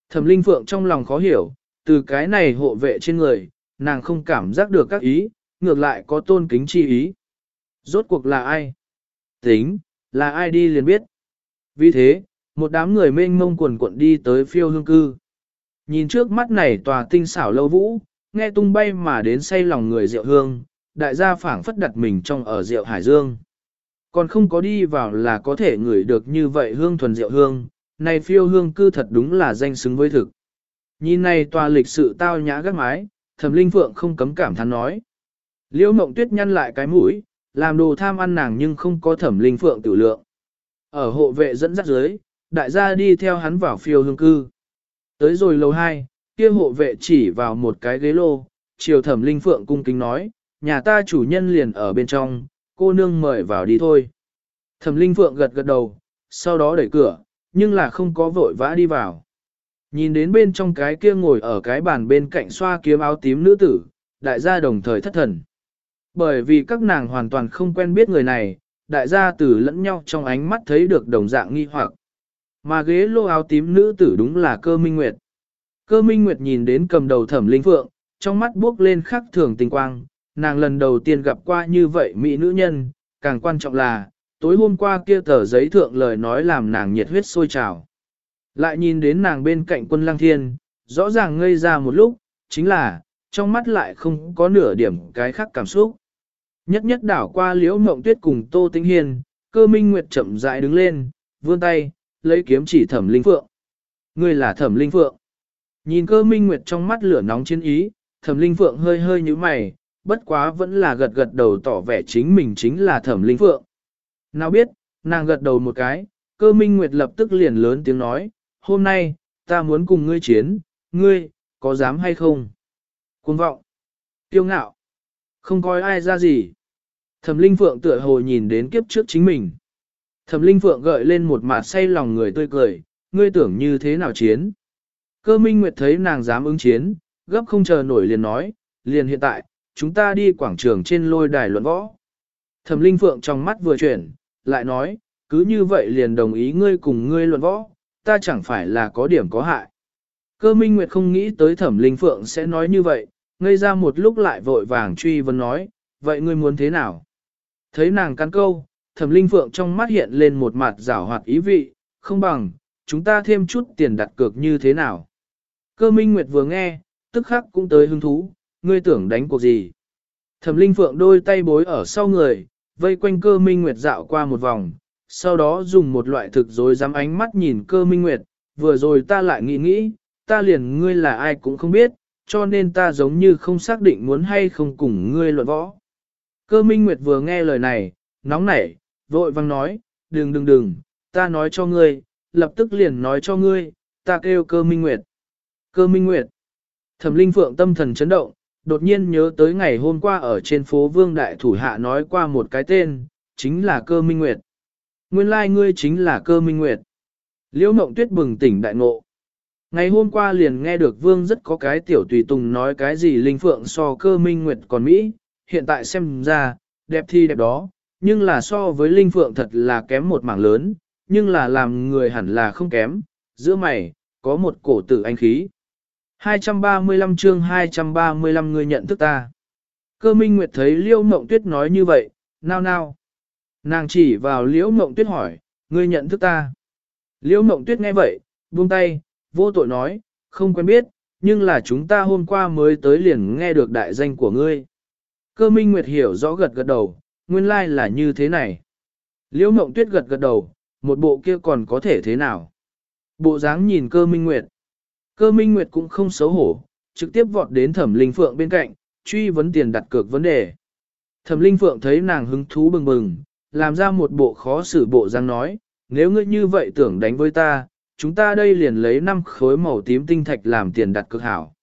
[SPEAKER 1] Thẩm Linh Phượng trong lòng khó hiểu, từ cái này hộ vệ trên người, nàng không cảm giác được các ý, ngược lại có tôn kính chi ý. Rốt cuộc là ai? Tính, là ai đi liền biết. Vì thế, một đám người mênh mông quần cuộn đi tới phiêu hương cư. Nhìn trước mắt này tòa tinh xảo lâu vũ, nghe tung bay mà đến say lòng người rượu hương, đại gia phảng phất đặt mình trong ở rượu hải dương. Còn không có đi vào là có thể ngửi được như vậy hương thuần rượu hương, này phiêu hương cư thật đúng là danh xứng với thực. Nhìn này tòa lịch sự tao nhã gác mái, thẩm linh phượng không cấm cảm thán nói. Liễu mộng tuyết nhăn lại cái mũi, làm đồ tham ăn nàng nhưng không có thẩm linh phượng tử lượng. Ở hộ vệ dẫn dắt dưới, đại gia đi theo hắn vào phiêu hương cư. Tới rồi lầu 2, kia hộ vệ chỉ vào một cái ghế lô, chiều thẩm linh phượng cung kính nói, nhà ta chủ nhân liền ở bên trong, cô nương mời vào đi thôi. Thẩm Linh Phượng gật gật đầu, sau đó đẩy cửa, nhưng là không có vội vã đi vào. Nhìn đến bên trong cái kia ngồi ở cái bàn bên cạnh xoa kiếm áo tím nữ tử, đại gia đồng thời thất thần. Bởi vì các nàng hoàn toàn không quen biết người này, đại gia tử lẫn nhau trong ánh mắt thấy được đồng dạng nghi hoặc. Mà ghế lô áo tím nữ tử đúng là cơ minh nguyệt. Cơ minh nguyệt nhìn đến cầm đầu thẩm linh phượng, trong mắt buốc lên khắc thường tình quang, nàng lần đầu tiên gặp qua như vậy mỹ nữ nhân, càng quan trọng là, tối hôm qua kia tờ giấy thượng lời nói làm nàng nhiệt huyết sôi trào. Lại nhìn đến nàng bên cạnh quân lang thiên, rõ ràng ngây ra một lúc, chính là, trong mắt lại không có nửa điểm cái khác cảm xúc. Nhất nhất đảo qua liễu mộng tuyết cùng Tô Tĩnh Hiền, cơ minh nguyệt chậm rãi đứng lên, vươn tay, lấy kiếm chỉ thẩm linh phượng. Ngươi là thẩm linh phượng. Nhìn cơ minh nguyệt trong mắt lửa nóng chiến ý, thẩm linh phượng hơi hơi như mày, bất quá vẫn là gật gật đầu tỏ vẻ chính mình chính là thẩm linh phượng. Nào biết, nàng gật đầu một cái, cơ minh nguyệt lập tức liền lớn tiếng nói, hôm nay, ta muốn cùng ngươi chiến, ngươi, có dám hay không? Cuồng vọng, tiêu ngạo, không coi ai ra gì. Thẩm Linh Phượng tựa hồ nhìn đến kiếp trước chính mình. Thẩm Linh Phượng gợi lên một mặt say lòng người tươi cười, ngươi tưởng như thế nào chiến? Cơ Minh Nguyệt thấy nàng dám ứng chiến, gấp không chờ nổi liền nói, liền hiện tại, chúng ta đi quảng trường trên lôi đài luận võ. Thẩm Linh Phượng trong mắt vừa chuyển, lại nói, cứ như vậy liền đồng ý ngươi cùng ngươi luận võ, ta chẳng phải là có điểm có hại. Cơ Minh Nguyệt không nghĩ tới Thẩm Linh Phượng sẽ nói như vậy, ngây ra một lúc lại vội vàng truy vấn nói, vậy ngươi muốn thế nào? Thấy nàng cắn câu, Thẩm Linh Phượng trong mắt hiện lên một mặt rảo hoạt ý vị, không bằng, chúng ta thêm chút tiền đặt cược như thế nào? Cơ Minh Nguyệt vừa nghe, tức khắc cũng tới hứng thú, ngươi tưởng đánh cuộc gì? Thẩm Linh Phượng đôi tay bối ở sau người, vây quanh cơ Minh Nguyệt dạo qua một vòng, sau đó dùng một loại thực dối dám ánh mắt nhìn cơ Minh Nguyệt, vừa rồi ta lại nghĩ nghĩ, ta liền ngươi là ai cũng không biết, cho nên ta giống như không xác định muốn hay không cùng ngươi luận võ. Cơ Minh Nguyệt vừa nghe lời này, nóng nảy, vội vang nói, đừng đừng đừng, ta nói cho ngươi, lập tức liền nói cho ngươi, ta kêu cơ Minh Nguyệt. Cơ Minh Nguyệt. Thẩm Linh Phượng tâm thần chấn động, đột nhiên nhớ tới ngày hôm qua ở trên phố Vương Đại Thủ Hạ nói qua một cái tên, chính là cơ Minh Nguyệt. Nguyên lai like ngươi chính là cơ Minh Nguyệt. Liễu Mộng Tuyết bừng tỉnh đại ngộ. Ngày hôm qua liền nghe được Vương rất có cái tiểu tùy tùng nói cái gì Linh Phượng so cơ Minh Nguyệt còn Mỹ, hiện tại xem ra, đẹp thì đẹp đó, nhưng là so với Linh Phượng thật là kém một mảng lớn, nhưng là làm người hẳn là không kém, giữa mày, có một cổ tử anh khí. 235 chương 235 người nhận thức ta. Cơ Minh Nguyệt thấy Liễu Mộng Tuyết nói như vậy, nao nao. Nàng chỉ vào Liễu Mộng Tuyết hỏi, ngươi nhận thức ta. Liễu Mộng Tuyết nghe vậy, buông tay, vô tội nói, không quen biết, nhưng là chúng ta hôm qua mới tới liền nghe được đại danh của ngươi. Cơ Minh Nguyệt hiểu rõ gật gật đầu, nguyên lai là như thế này. Liễu Mộng Tuyết gật gật đầu, một bộ kia còn có thể thế nào? Bộ dáng nhìn cơ Minh Nguyệt. Cơ Minh Nguyệt cũng không xấu hổ, trực tiếp vọt đến Thẩm Linh Phượng bên cạnh, truy vấn tiền đặt cược vấn đề. Thẩm Linh Phượng thấy nàng hứng thú bừng bừng, làm ra một bộ khó xử bộ dáng nói, nếu ngươi như vậy tưởng đánh với ta, chúng ta đây liền lấy năm khối màu tím tinh thạch làm tiền đặt cược hảo.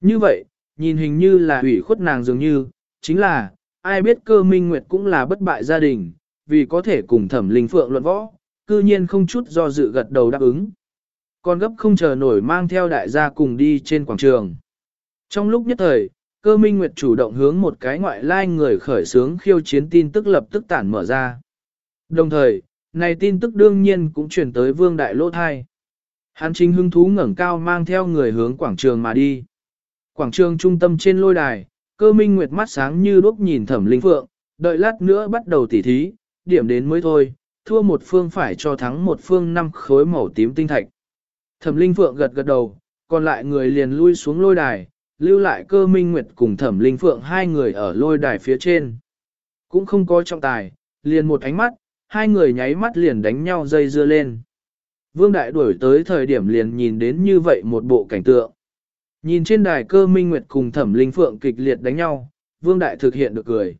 [SPEAKER 1] Như vậy, nhìn hình như là ủy khuất nàng dường như, chính là, ai biết cơ minh nguyệt cũng là bất bại gia đình, vì có thể cùng thẩm linh phượng luận võ, cư nhiên không chút do dự gật đầu đáp ứng. Còn gấp không chờ nổi mang theo đại gia cùng đi trên quảng trường. Trong lúc nhất thời, cơ minh nguyệt chủ động hướng một cái ngoại lai người khởi sướng khiêu chiến tin tức lập tức tản mở ra. Đồng thời, này tin tức đương nhiên cũng truyền tới vương đại lỗ thai. hán chính hưng thú ngẩng cao mang theo người hướng quảng trường mà đi. Quảng trường trung tâm trên lôi đài, cơ minh nguyệt mắt sáng như đuốc nhìn thẩm linh phượng, đợi lát nữa bắt đầu tỉ thí, điểm đến mới thôi, thua một phương phải cho thắng một phương năm khối màu tím tinh thạch. Thẩm linh phượng gật gật đầu, còn lại người liền lui xuống lôi đài, lưu lại cơ minh nguyệt cùng thẩm linh phượng hai người ở lôi đài phía trên. Cũng không có trọng tài, liền một ánh mắt, hai người nháy mắt liền đánh nhau dây dưa lên. Vương Đại đuổi tới thời điểm liền nhìn đến như vậy một bộ cảnh tượng. Nhìn trên đài cơ minh nguyệt cùng thẩm linh phượng kịch liệt đánh nhau, Vương Đại thực hiện được cười.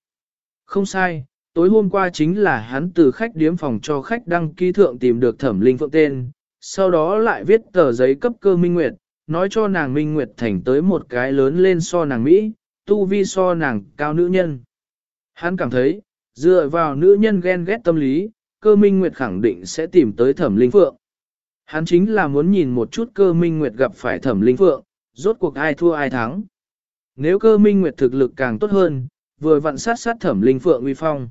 [SPEAKER 1] Không sai, tối hôm qua chính là hắn từ khách điếm phòng cho khách đăng ký thượng tìm được thẩm linh phượng tên, sau đó lại viết tờ giấy cấp cơ minh nguyệt, nói cho nàng minh nguyệt thành tới một cái lớn lên so nàng Mỹ, tu vi so nàng cao nữ nhân. Hắn cảm thấy, dựa vào nữ nhân ghen ghét tâm lý, cơ minh nguyệt khẳng định sẽ tìm tới thẩm linh phượng. Hắn chính là muốn nhìn một chút cơ minh nguyệt gặp phải thẩm linh phượng, rốt cuộc ai thua ai thắng. Nếu cơ minh nguyệt thực lực càng tốt hơn, vừa vặn sát sát thẩm linh phượng uy phong.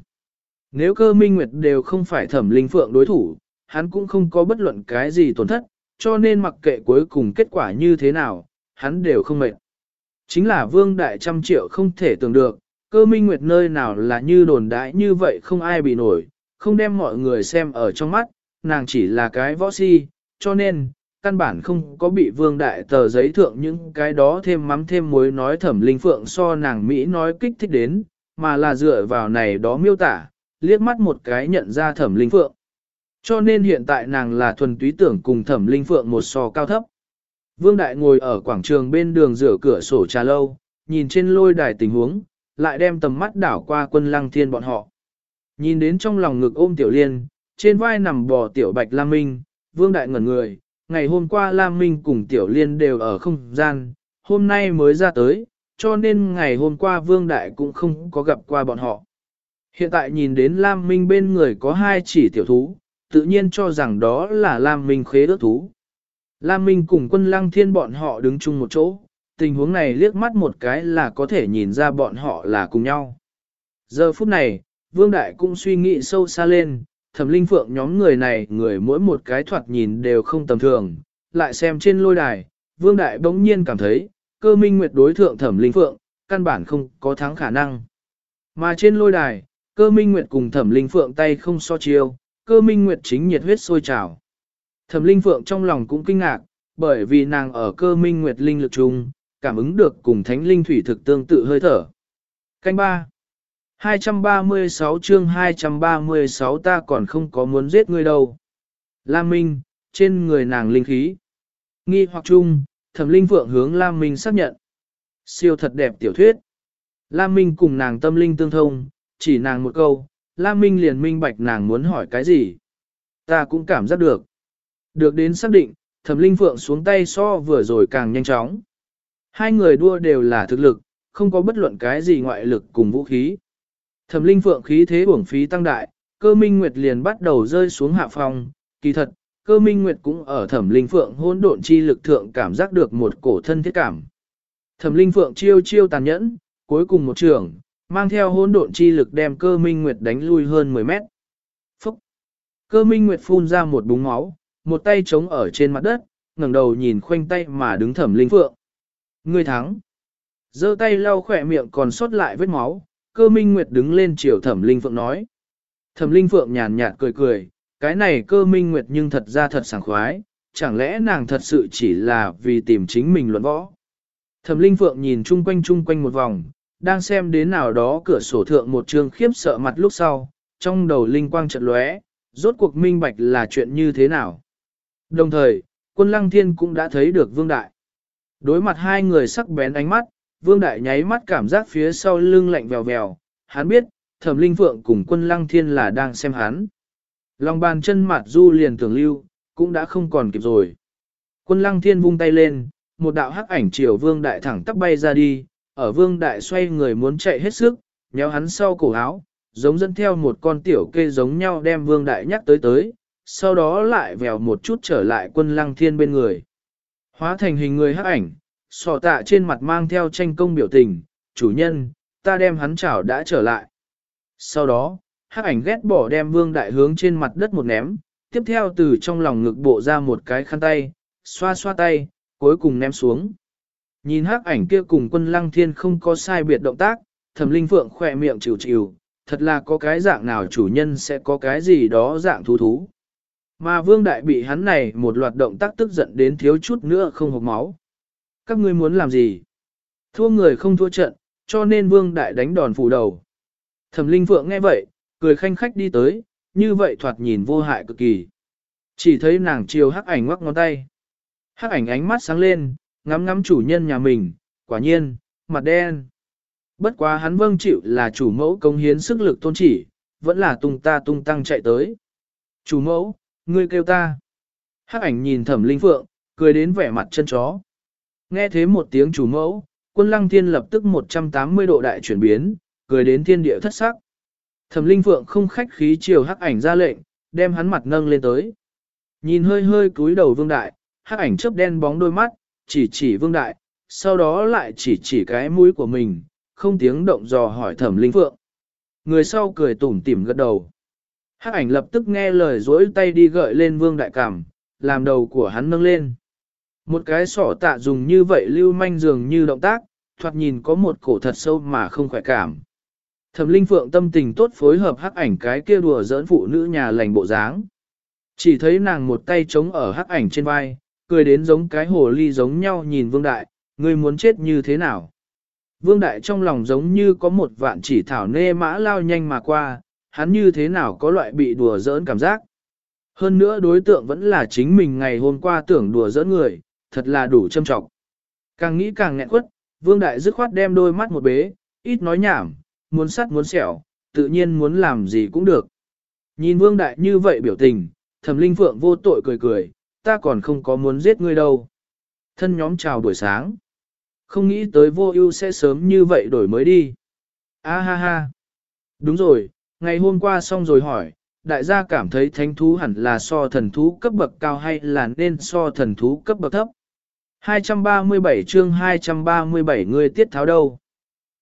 [SPEAKER 1] Nếu cơ minh nguyệt đều không phải thẩm linh phượng đối thủ, hắn cũng không có bất luận cái gì tổn thất, cho nên mặc kệ cuối cùng kết quả như thế nào, hắn đều không mệt. Chính là vương đại trăm triệu không thể tưởng được, cơ minh nguyệt nơi nào là như đồn đãi như vậy không ai bị nổi, không đem mọi người xem ở trong mắt, nàng chỉ là cái võ si, cho nên, căn bản không có bị vương đại tờ giấy thượng những cái đó thêm mắm thêm muối nói thẩm linh phượng so nàng Mỹ nói kích thích đến, mà là dựa vào này đó miêu tả, liếc mắt một cái nhận ra thẩm linh phượng. Cho nên hiện tại nàng là thuần túy tưởng cùng thẩm linh phượng một sò cao thấp. Vương Đại ngồi ở quảng trường bên đường rửa cửa sổ trà lâu, nhìn trên lôi đài tình huống, lại đem tầm mắt đảo qua quân lăng thiên bọn họ. Nhìn đến trong lòng ngực ôm tiểu liên, trên vai nằm bò tiểu bạch Lam Minh, Vương Đại ngẩn người, ngày hôm qua Lam Minh cùng tiểu liên đều ở không gian, hôm nay mới ra tới, cho nên ngày hôm qua Vương Đại cũng không có gặp qua bọn họ. Hiện tại nhìn đến Lam Minh bên người có hai chỉ tiểu thú, tự nhiên cho rằng đó là Lam Minh khế ước thú. Lam Minh cùng quân lăng thiên bọn họ đứng chung một chỗ, tình huống này liếc mắt một cái là có thể nhìn ra bọn họ là cùng nhau. Giờ phút này, Vương Đại cũng suy nghĩ sâu xa lên, thẩm linh phượng nhóm người này người mỗi một cái thoạt nhìn đều không tầm thường, lại xem trên lôi đài, Vương Đại bỗng nhiên cảm thấy, cơ minh nguyệt đối thượng thẩm linh phượng, căn bản không có thắng khả năng. Mà trên lôi đài, cơ minh nguyệt cùng thẩm linh phượng tay không so chiêu, cơ minh nguyệt chính nhiệt huyết sôi trào. Thẩm linh phượng trong lòng cũng kinh ngạc, bởi vì nàng ở cơ minh nguyệt linh lực chung, cảm ứng được cùng thánh linh thủy thực tương tự hơi thở. Canh 3 236 chương 236 ta còn không có muốn giết ngươi đâu. Lam Minh, trên người nàng linh khí. Nghi hoặc chung, thẩm linh phượng hướng Lam Minh xác nhận. Siêu thật đẹp tiểu thuyết. Lam Minh cùng nàng tâm linh tương thông, chỉ nàng một câu, Lam Minh liền minh bạch nàng muốn hỏi cái gì. Ta cũng cảm giác được. Được đến xác định, thẩm linh phượng xuống tay so vừa rồi càng nhanh chóng. Hai người đua đều là thực lực, không có bất luận cái gì ngoại lực cùng vũ khí. Thẩm linh phượng khí thế uổng phí tăng đại, cơ minh nguyệt liền bắt đầu rơi xuống hạ phòng, kỳ thật, cơ minh nguyệt cũng ở thẩm linh phượng hỗn độn chi lực thượng cảm giác được một cổ thân thiết cảm. Thẩm linh phượng chiêu chiêu tàn nhẫn, cuối cùng một trường, mang theo hỗn độn chi lực đem cơ minh nguyệt đánh lui hơn 10 mét. Phúc! Cơ minh nguyệt phun ra một búng máu, một tay chống ở trên mặt đất, ngẩng đầu nhìn khoanh tay mà đứng thẩm linh phượng. Ngươi thắng! giơ tay lau khỏe miệng còn sót lại vết máu, cơ minh nguyệt đứng lên chiều thẩm linh phượng nói. Thẩm linh phượng nhàn nhạt cười cười, cái này cơ minh nguyệt nhưng thật ra thật sảng khoái, chẳng lẽ nàng thật sự chỉ là vì tìm chính mình luận võ. Thẩm linh phượng nhìn chung quanh chung quanh một vòng, đang xem đến nào đó cửa sổ thượng một trường khiếp sợ mặt lúc sau, trong đầu linh quang chợt lóe, rốt cuộc minh bạch là chuyện như thế nào. Đồng thời, quân lăng thiên cũng đã thấy được vương đại. Đối mặt hai người sắc bén ánh mắt, vương đại nháy mắt cảm giác phía sau lưng lạnh vèo vèo, hắn biết, thẩm linh phượng cùng quân lăng thiên là đang xem hắn. Lòng bàn chân mặt du liền tưởng lưu, cũng đã không còn kịp rồi. Quân lăng thiên vung tay lên, một đạo hắc ảnh chiều vương đại thẳng tắp bay ra đi, ở vương đại xoay người muốn chạy hết sức, nhéo hắn sau cổ áo, giống dẫn theo một con tiểu kê giống nhau đem vương đại nhắc tới tới, sau đó lại vèo một chút trở lại quân lăng thiên bên người. Hóa thành hình người hắc ảnh, sọ tạ trên mặt mang theo tranh công biểu tình, chủ nhân, ta đem hắn chảo đã trở lại. Sau đó, hắc ảnh ghét bỏ đem vương đại hướng trên mặt đất một ném, tiếp theo từ trong lòng ngực bộ ra một cái khăn tay, xoa xoa tay, cuối cùng ném xuống. Nhìn hắc ảnh kia cùng quân lăng thiên không có sai biệt động tác, thẩm linh phượng khỏe miệng chịu chịu, thật là có cái dạng nào chủ nhân sẽ có cái gì đó dạng thú thú. Mà vương đại bị hắn này một loạt động tác tức giận đến thiếu chút nữa không hộp máu. Các ngươi muốn làm gì? Thua người không thua trận, cho nên vương đại đánh đòn phủ đầu. Thẩm linh phượng nghe vậy, cười khanh khách đi tới, như vậy thoạt nhìn vô hại cực kỳ. Chỉ thấy nàng chiều hắc ảnh ngoắc ngón tay. Hắc ảnh ánh mắt sáng lên, ngắm ngắm chủ nhân nhà mình, quả nhiên, mặt đen. Bất quá hắn vâng chịu là chủ mẫu công hiến sức lực tôn chỉ, vẫn là tung ta tung tăng chạy tới. Chủ mẫu, ngươi kêu ta. Hắc ảnh nhìn thẩm linh phượng, cười đến vẻ mặt chân chó. Nghe thế một tiếng chủ mẫu, quân lăng thiên lập tức 180 độ đại chuyển biến, cười đến thiên địa thất sắc. Thẩm linh phượng không khách khí chiều hắc ảnh ra lệnh, đem hắn mặt nâng lên tới. Nhìn hơi hơi cúi đầu vương đại, hắc ảnh chớp đen bóng đôi mắt, chỉ chỉ vương đại, sau đó lại chỉ chỉ cái mũi của mình, không tiếng động dò hỏi thẩm linh phượng. Người sau cười tủm tỉm gật đầu. Hắc ảnh lập tức nghe lời dối tay đi gợi lên vương đại cảm, làm đầu của hắn nâng lên. Một cái sỏ tạ dùng như vậy lưu manh dường như động tác, thoạt nhìn có một cổ thật sâu mà không khỏe cảm. Thẩm linh phượng tâm tình tốt phối hợp hắc ảnh cái kia đùa giỡn phụ nữ nhà lành bộ dáng. Chỉ thấy nàng một tay chống ở hắc ảnh trên vai, cười đến giống cái hồ ly giống nhau nhìn vương đại, ngươi muốn chết như thế nào? Vương đại trong lòng giống như có một vạn chỉ thảo nê mã lao nhanh mà qua, hắn như thế nào có loại bị đùa giỡn cảm giác. Hơn nữa đối tượng vẫn là chính mình ngày hôm qua tưởng đùa giỡn người, thật là đủ châm trọng. Càng nghĩ càng nghẹn quất, vương đại dứt khoát đem đôi mắt một bế, ít nói nhảm, muốn sắt muốn sẹo, tự nhiên muốn làm gì cũng được. Nhìn vương đại như vậy biểu tình, thẩm linh phượng vô tội cười cười, ta còn không có muốn giết ngươi đâu. Thân nhóm chào buổi sáng. Không nghĩ tới vô ưu sẽ sớm như vậy đổi mới đi. A ha ha. Đúng rồi, ngày hôm qua xong rồi hỏi, đại gia cảm thấy thánh thú hẳn là so thần thú cấp bậc cao hay là nên so thần thú cấp bậc thấp. 237 chương 237 người tiết tháo đâu.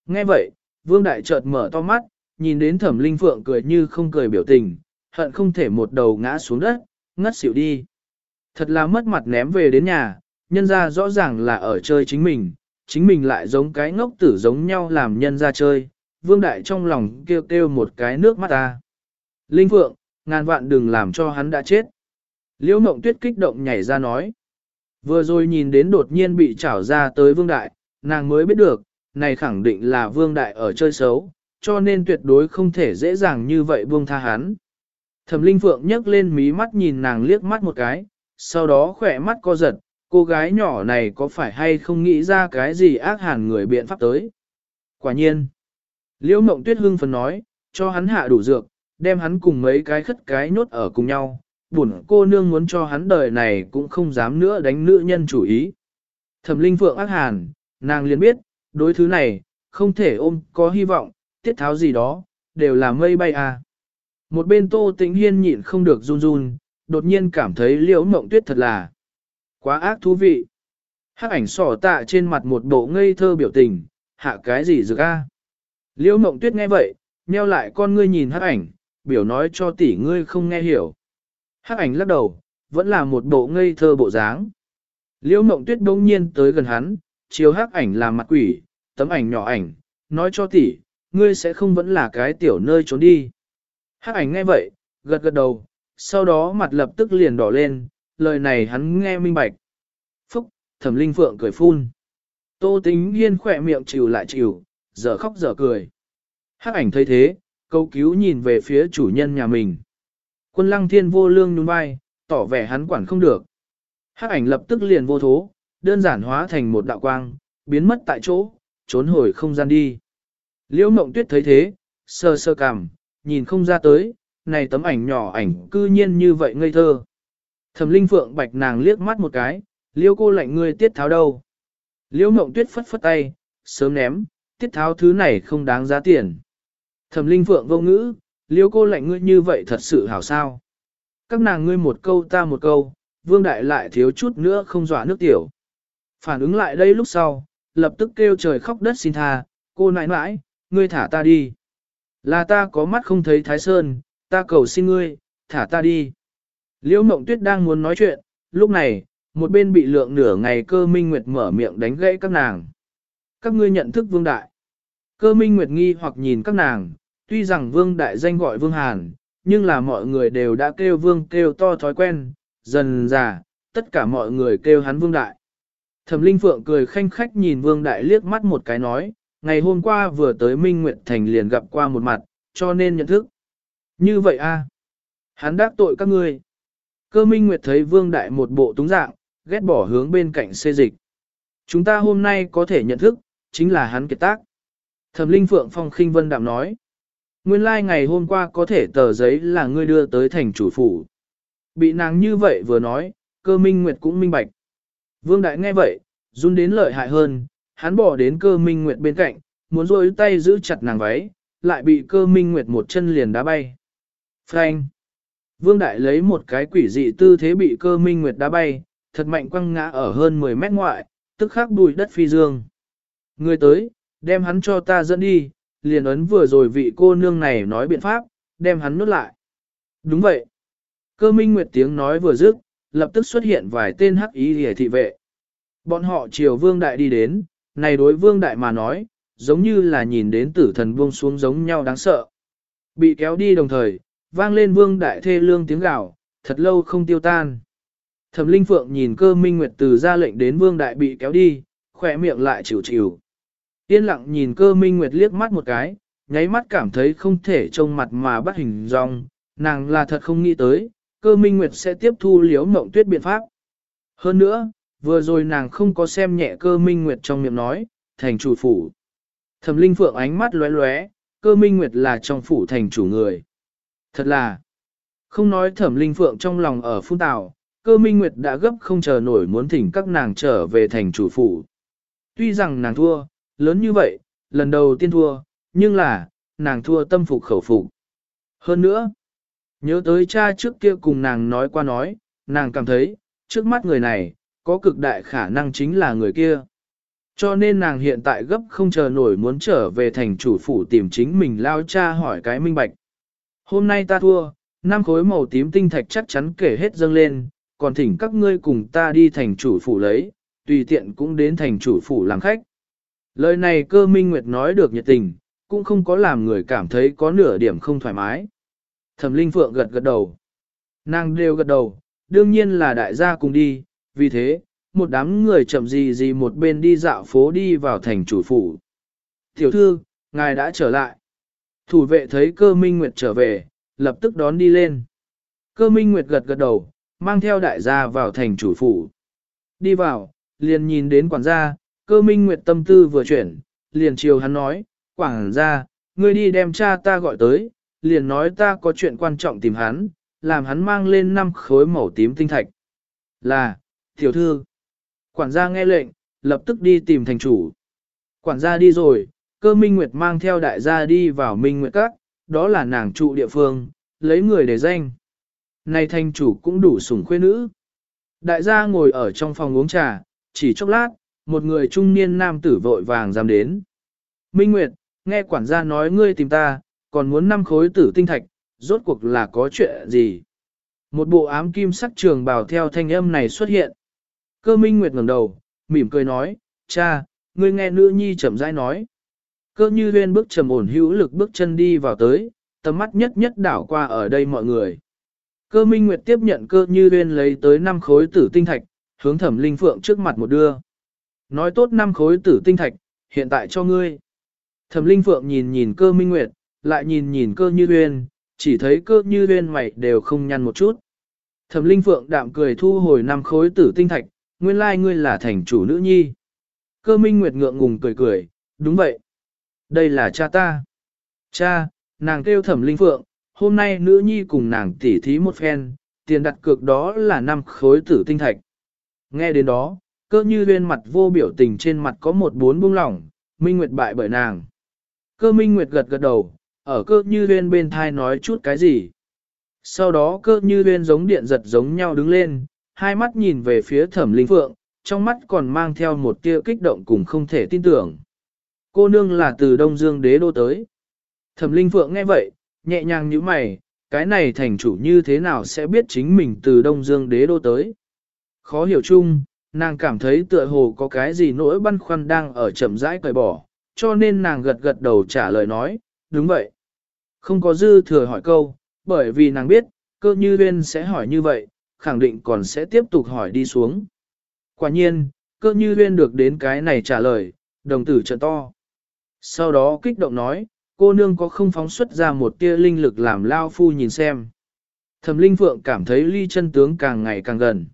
[SPEAKER 1] Nghe vậy, vương đại chợt mở to mắt, nhìn đến thẩm linh phượng cười như không cười biểu tình, hận không thể một đầu ngã xuống đất, ngất xỉu đi. Thật là mất mặt ném về đến nhà, nhân ra rõ ràng là ở chơi chính mình, chính mình lại giống cái ngốc tử giống nhau làm nhân ra chơi, vương đại trong lòng kêu kêu một cái nước mắt ta. Linh Phượng, ngàn vạn đừng làm cho hắn đã chết. Liễu mộng tuyết kích động nhảy ra nói. Vừa rồi nhìn đến đột nhiên bị trảo ra tới vương đại, nàng mới biết được, này khẳng định là vương đại ở chơi xấu, cho nên tuyệt đối không thể dễ dàng như vậy buông tha hắn. Thẩm Linh Phượng nhấc lên mí mắt nhìn nàng liếc mắt một cái, sau đó khỏe mắt co giật, cô gái nhỏ này có phải hay không nghĩ ra cái gì ác hàn người biện pháp tới. Quả nhiên, Liễu Mộng Tuyết hưng phấn nói, cho hắn hạ đủ dược, đem hắn cùng mấy cái khất cái nhốt ở cùng nhau, buồn cô nương muốn cho hắn đời này cũng không dám nữa đánh nữ nhân chủ ý. Thẩm Linh Phượng ác hàn, nàng liền biết, đối thứ này, không thể ôm có hy vọng, tiết tháo gì đó, đều là mây bay à. Một bên Tô Tĩnh Hiên nhịn không được run run, đột nhiên cảm thấy liễu mộng tuyết thật là quá ác thú vị. Hắc ảnh sỏ tạ trên mặt một bộ ngây thơ biểu tình, hạ cái gì dược a? Liễu mộng tuyết nghe vậy, nheo lại con ngươi nhìn hắc ảnh, biểu nói cho tỷ ngươi không nghe hiểu. Hắc ảnh lắc đầu, vẫn là một bộ ngây thơ bộ dáng. Liễu mộng tuyết đông nhiên tới gần hắn, chiếu hắc ảnh làm mặt quỷ, tấm ảnh nhỏ ảnh, nói cho tỷ, ngươi sẽ không vẫn là cái tiểu nơi trốn đi. Hắc ảnh nghe vậy, gật gật đầu, sau đó mặt lập tức liền đỏ lên, lời này hắn nghe minh bạch. Phúc, thẩm linh phượng cười phun. Tô tính hiên khỏe miệng chịu lại chịu, giờ khóc giờ cười. Hắc ảnh thấy thế, câu cứu nhìn về phía chủ nhân nhà mình. Quân lăng thiên vô lương nhún vai, tỏ vẻ hắn quản không được. Hắc ảnh lập tức liền vô thố, đơn giản hóa thành một đạo quang, biến mất tại chỗ, trốn hồi không gian đi. Liễu mộng tuyết thấy thế, sơ sơ cằm, nhìn không ra tới, này tấm ảnh nhỏ ảnh cư nhiên như vậy ngây thơ. Thẩm linh phượng bạch nàng liếc mắt một cái, liêu cô lạnh ngươi tiết tháo đâu. Liễu mộng tuyết phất phất tay, sớm ném, tiết tháo thứ này không đáng giá tiền. Thẩm linh phượng vô ngữ, liêu cô lạnh ngươi như vậy thật sự hảo sao. Các nàng ngươi một câu ta một câu, vương đại lại thiếu chút nữa không dọa nước tiểu. Phản ứng lại đây lúc sau, lập tức kêu trời khóc đất xin tha, cô nãi nãi, ngươi thả ta đi. Là ta có mắt không thấy thái sơn, ta cầu xin ngươi, thả ta đi. Liễu mộng tuyết đang muốn nói chuyện, lúc này, một bên bị lượng nửa ngày cơ minh nguyệt mở miệng đánh gãy các nàng. Các ngươi nhận thức vương đại. Cơ minh nguyệt nghi hoặc nhìn các nàng, tuy rằng vương đại danh gọi vương hàn, nhưng là mọi người đều đã kêu vương kêu to thói quen, dần già, tất cả mọi người kêu hắn vương đại. Thẩm Linh Phượng cười khanh khách nhìn Vương Đại liếc mắt một cái nói, ngày hôm qua vừa tới Minh Nguyệt Thành liền gặp qua một mặt, cho nên nhận thức. Như vậy a, Hắn đắc tội các ngươi. Cơ Minh Nguyệt thấy Vương Đại một bộ túng dạng, ghét bỏ hướng bên cạnh xê dịch. Chúng ta hôm nay có thể nhận thức, chính là hắn kiệt tác. Thẩm Linh Phượng Phong khinh vân đạm nói. Nguyên lai like ngày hôm qua có thể tờ giấy là ngươi đưa tới thành chủ phủ. Bị nàng như vậy vừa nói, cơ Minh Nguyệt cũng minh bạch. Vương Đại nghe vậy, run đến lợi hại hơn, hắn bỏ đến cơ Minh Nguyệt bên cạnh, muốn rôi tay giữ chặt nàng váy, lại bị cơ Minh Nguyệt một chân liền đá bay. Phanh. Vương Đại lấy một cái quỷ dị tư thế bị cơ minh nguyệt đá bay, thật mạnh quăng ngã ở hơn 10 mét ngoại, tức khắc bùi đất phi dương. Người tới, đem hắn cho ta dẫn đi, liền ấn vừa rồi vị cô nương này nói biện pháp, đem hắn nuốt lại. Đúng vậy. Cơ minh nguyệt tiếng nói vừa dứt, lập tức xuất hiện vài tên hắc ý hề thị vệ. Bọn họ chiều vương đại đi đến, này đối vương đại mà nói, giống như là nhìn đến tử thần buông xuống giống nhau đáng sợ. Bị kéo đi đồng thời, vang lên vương đại thê lương tiếng gào, thật lâu không tiêu tan. Thẩm Linh Phượng nhìn cơ minh nguyệt từ ra lệnh đến vương đại bị kéo đi, khỏe miệng lại chịu chịu. Yên lặng nhìn cơ minh nguyệt liếc mắt một cái, nháy mắt cảm thấy không thể trông mặt mà bắt hình dong, nàng là thật không nghĩ tới, cơ minh nguyệt sẽ tiếp thu liếu mộng tuyết biện pháp. Hơn nữa, vừa rồi nàng không có xem nhẹ cơ minh nguyệt trong miệng nói, thành chủ phủ. Thẩm Linh Phượng ánh mắt lóe lóe, cơ minh nguyệt là trong phủ thành chủ người. Thật là, không nói thẩm Linh Phượng trong lòng ở phun tào, cơ minh nguyệt đã gấp không chờ nổi muốn thỉnh các nàng trở về thành chủ phủ. Tuy rằng nàng thua, lớn như vậy, lần đầu tiên thua, nhưng là, nàng thua tâm phục khẩu phục. Hơn nữa, nhớ tới cha trước kia cùng nàng nói qua nói, nàng cảm thấy, trước mắt người này, có cực đại khả năng chính là người kia. Cho nên nàng hiện tại gấp không chờ nổi muốn trở về thành chủ phủ tìm chính mình lao cha hỏi cái minh bạch. Hôm nay ta thua, năm khối màu tím tinh thạch chắc chắn kể hết dâng lên, còn thỉnh các ngươi cùng ta đi thành chủ phủ lấy, tùy tiện cũng đến thành chủ phủ làm khách. Lời này cơ minh nguyệt nói được nhiệt tình, cũng không có làm người cảm thấy có nửa điểm không thoải mái. Thẩm Linh Phượng gật gật đầu. Nàng đều gật đầu, đương nhiên là đại gia cùng đi, vì thế, một đám người chậm gì gì một bên đi dạo phố đi vào thành chủ phủ. Tiểu thư, ngài đã trở lại. Thủ vệ thấy cơ minh nguyệt trở về, lập tức đón đi lên. Cơ minh nguyệt gật gật đầu, mang theo đại gia vào thành chủ phủ. Đi vào, liền nhìn đến quản gia, cơ minh nguyệt tâm tư vừa chuyển, liền chiều hắn nói, quản gia, ngươi đi đem cha ta gọi tới, liền nói ta có chuyện quan trọng tìm hắn, làm hắn mang lên năm khối màu tím tinh thạch. Là, tiểu thư. Quản gia nghe lệnh, lập tức đi tìm thành chủ. Quản gia đi rồi, cơ minh nguyệt mang theo đại gia đi vào minh nguyệt các, đó là nàng trụ địa phương, lấy người để danh. Này thanh chủ cũng đủ sủng khuê nữ. Đại gia ngồi ở trong phòng uống trà, chỉ chốc lát, một người trung niên nam tử vội vàng dám đến. Minh Nguyệt, nghe quản gia nói ngươi tìm ta, còn muốn năm khối tử tinh thạch, rốt cuộc là có chuyện gì? Một bộ ám kim sắc trường bào theo thanh âm này xuất hiện. Cơ Minh Nguyệt ngẩng đầu, mỉm cười nói, cha, ngươi nghe nữ nhi chậm rãi nói. Cơ như huyên bước trầm ổn hữu lực bước chân đi vào tới, tầm mắt nhất nhất đảo qua ở đây mọi người. Cơ Minh Nguyệt tiếp nhận cơ như huyên lấy tới 5 khối tử tinh thạch, hướng thẩm linh phượng trước mặt một đưa. Nói tốt 5 khối tử tinh thạch, hiện tại cho ngươi. Thẩm linh phượng nhìn nhìn cơ Minh Nguyệt, lại nhìn nhìn cơ như huyên, chỉ thấy cơ như huyên mày đều không nhăn một chút. Thẩm linh phượng đạm cười thu hồi 5 khối tử tinh thạch, nguyên lai ngươi là thành chủ nữ nhi. Cơ minh nguyệt ngượng ngùng cười cười, đúng vậy. Đây là cha ta. Cha, nàng kêu thẩm linh phượng, hôm nay nữ nhi cùng nàng tỉ thí một phen, tiền đặt cược đó là năm khối tử tinh thạch. Nghe đến đó, cơ như lên mặt vô biểu tình trên mặt có một bốn buông lỏng, minh nguyệt bại bởi nàng. Cơ minh nguyệt gật gật đầu, ở cơ như lên bên thai nói chút cái gì. Sau đó cơ như lên giống điện giật giống nhau đứng lên, hai mắt nhìn về phía thẩm linh phượng, trong mắt còn mang theo một tia kích động cùng không thể tin tưởng. Cô nương là từ Đông Dương đế đô tới. Thẩm linh phượng nghe vậy, nhẹ nhàng như mày, cái này thành chủ như thế nào sẽ biết chính mình từ Đông Dương đế đô tới. Khó hiểu chung, nàng cảm thấy tựa hồ có cái gì nỗi băn khoăn đang ở chậm rãi cởi bỏ, cho nên nàng gật gật đầu trả lời nói, đúng vậy. Không có dư thừa hỏi câu, bởi vì nàng biết, cơ như Viên sẽ hỏi như vậy, khẳng định còn sẽ tiếp tục hỏi đi xuống. Quả nhiên, cơ như Viên được đến cái này trả lời, đồng tử trợ to. Sau đó kích động nói, cô nương có không phóng xuất ra một tia linh lực làm lao phu nhìn xem. Thẩm linh phượng cảm thấy ly chân tướng càng ngày càng gần.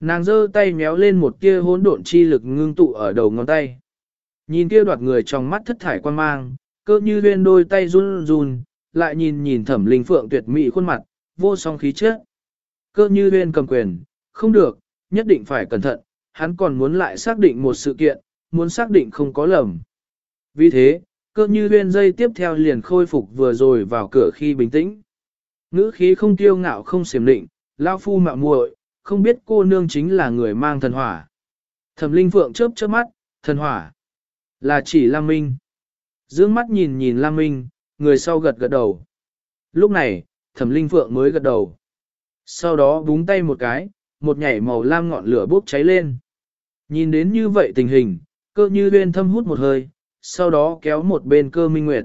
[SPEAKER 1] Nàng giơ tay méo lên một tia hỗn độn chi lực ngưng tụ ở đầu ngón tay. Nhìn kia đoạt người trong mắt thất thải quan mang, cơ như huyên đôi tay run run, lại nhìn nhìn thẩm linh phượng tuyệt mỹ khuôn mặt, vô song khí chất. Cơ như huyên cầm quyền, không được, nhất định phải cẩn thận, hắn còn muốn lại xác định một sự kiện, muốn xác định không có lầm. Vì thế, cơ như huyên dây tiếp theo liền khôi phục vừa rồi vào cửa khi bình tĩnh. Ngữ khí không tiêu ngạo không xiểm định, lao phu mạo muội, không biết cô nương chính là người mang thần hỏa. Thẩm linh phượng chớp chớp mắt, thần hỏa. Là chỉ Lam Minh. Dương mắt nhìn nhìn Lam Minh, người sau gật gật đầu. Lúc này, thẩm linh phượng mới gật đầu. Sau đó búng tay một cái, một nhảy màu lam ngọn lửa bốc cháy lên. Nhìn đến như vậy tình hình, cơ như huyên thâm hút một hơi, sau đó kéo một bên cơ minh nguyệt.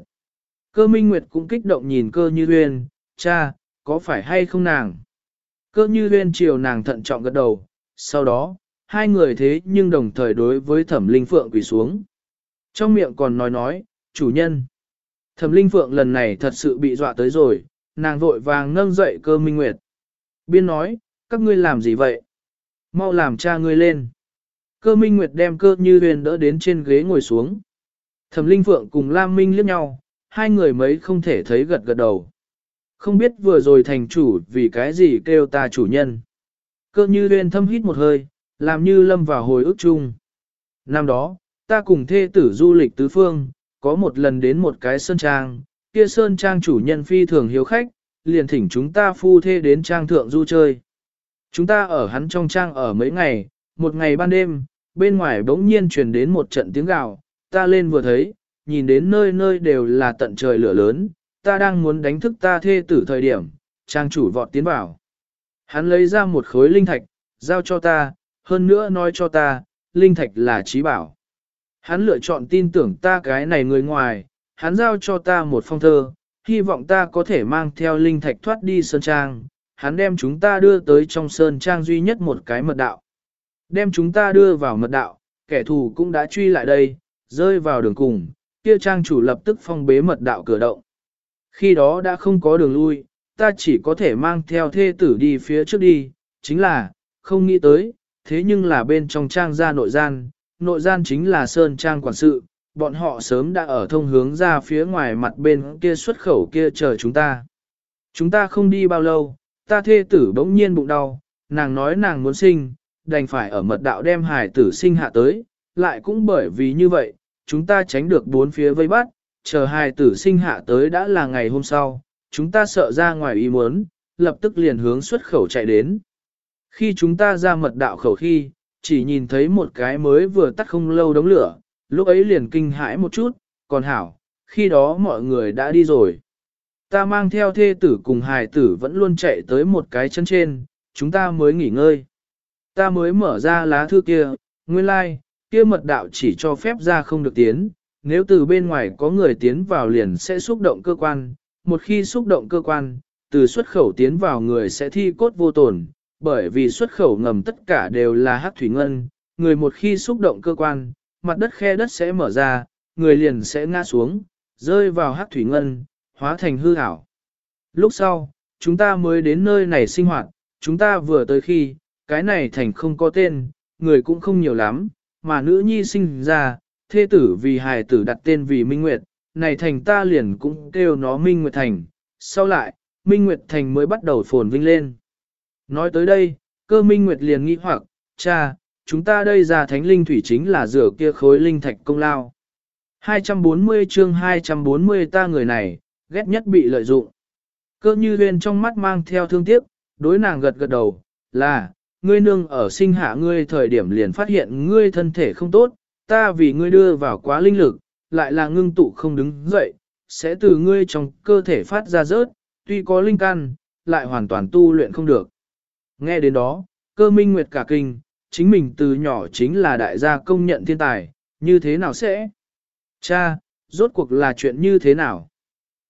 [SPEAKER 1] Cơ minh nguyệt cũng kích động nhìn cơ như huyên, cha, có phải hay không nàng? Cơ như huyên chiều nàng thận trọng gật đầu, sau đó, hai người thế nhưng đồng thời đối với thẩm linh phượng quỳ xuống. Trong miệng còn nói nói, chủ nhân. Thẩm linh phượng lần này thật sự bị dọa tới rồi, nàng vội vàng nâng dậy cơ minh nguyệt. Biên nói, các ngươi làm gì vậy? Mau làm cha ngươi lên. Cơ minh nguyệt đem cơ như huyền đỡ đến trên ghế ngồi xuống. Thẩm linh phượng cùng Lam Minh liếc nhau, hai người mấy không thể thấy gật gật đầu. Không biết vừa rồi thành chủ vì cái gì kêu ta chủ nhân. Cơ như huyên thâm hít một hơi, làm như lâm vào hồi ức chung. Năm đó, ta cùng thê tử du lịch tứ phương, có một lần đến một cái sơn trang, kia sơn trang chủ nhân phi thường hiếu khách, liền thỉnh chúng ta phu thê đến trang thượng du chơi. Chúng ta ở hắn trong trang ở mấy ngày, một ngày ban đêm, bên ngoài bỗng nhiên truyền đến một trận tiếng gào, ta lên vừa thấy, nhìn đến nơi nơi đều là tận trời lửa lớn, ta đang muốn đánh thức ta thê tử thời điểm, trang chủ vọt tiến vào. Hắn lấy ra một khối linh thạch, giao cho ta, hơn nữa nói cho ta, linh thạch là trí bảo. Hắn lựa chọn tin tưởng ta cái này người ngoài, hắn giao cho ta một phong thơ, hy vọng ta có thể mang theo linh thạch thoát đi sơn trang, hắn đem chúng ta đưa tới trong sơn trang duy nhất một cái mật đạo. Đem chúng ta đưa vào mật đạo, kẻ thù cũng đã truy lại đây, rơi vào đường cùng, kia trang chủ lập tức phong bế mật đạo cửa động. Khi đó đã không có đường lui, ta chỉ có thể mang theo thê tử đi phía trước đi, chính là, không nghĩ tới, thế nhưng là bên trong trang ra nội gian, nội gian chính là sơn trang quản sự, bọn họ sớm đã ở thông hướng ra phía ngoài mặt bên kia xuất khẩu kia chờ chúng ta. Chúng ta không đi bao lâu, ta thê tử bỗng nhiên bụng đau, nàng nói nàng muốn sinh, đành phải ở mật đạo đem hải tử sinh hạ tới, lại cũng bởi vì như vậy, chúng ta tránh được bốn phía vây bắt, chờ hai tử sinh hạ tới đã là ngày hôm sau, chúng ta sợ ra ngoài ý muốn, lập tức liền hướng xuất khẩu chạy đến. Khi chúng ta ra mật đạo khẩu khi, chỉ nhìn thấy một cái mới vừa tắt không lâu đống lửa, lúc ấy liền kinh hãi một chút, còn hảo, khi đó mọi người đã đi rồi. Ta mang theo thê tử cùng hài tử vẫn luôn chạy tới một cái chân trên, chúng ta mới nghỉ ngơi. Ta mới mở ra lá thư kia, nguyên lai, like, kia mật đạo chỉ cho phép ra không được tiến, nếu từ bên ngoài có người tiến vào liền sẽ xúc động cơ quan, một khi xúc động cơ quan, từ xuất khẩu tiến vào người sẽ thi cốt vô tổn, bởi vì xuất khẩu ngầm tất cả đều là hắc thủy ngân, người một khi xúc động cơ quan, mặt đất khe đất sẽ mở ra, người liền sẽ ngã xuống, rơi vào hắc thủy ngân, hóa thành hư ảo. Lúc sau, chúng ta mới đến nơi này sinh hoạt, chúng ta vừa tới khi, cái này thành không có tên, người cũng không nhiều lắm, mà nữ nhi sinh ra, thê tử vì hài tử đặt tên vì Minh Nguyệt, này thành ta liền cũng kêu nó Minh Nguyệt Thành, sau lại, Minh Nguyệt Thành mới bắt đầu phồn vinh lên. Nói tới đây, cơ Minh Nguyệt liền nghĩ hoặc, cha, chúng ta đây ra thánh linh thủy chính là rửa kia khối linh thạch công lao. 240 chương 240 ta người này, ghét nhất bị lợi dụng. Cơ như huyên trong mắt mang theo thương tiếc, đối nàng gật gật đầu, là, ngươi nương ở sinh hạ ngươi thời điểm liền phát hiện ngươi thân thể không tốt, ta vì ngươi đưa vào quá linh lực, lại là ngưng tụ không đứng dậy, sẽ từ ngươi trong cơ thể phát ra rớt, tuy có linh căn, lại hoàn toàn tu luyện không được. Nghe đến đó, cơ minh nguyệt cả kinh, chính mình từ nhỏ chính là đại gia công nhận thiên tài, như thế nào sẽ? Cha, rốt cuộc là chuyện như thế nào?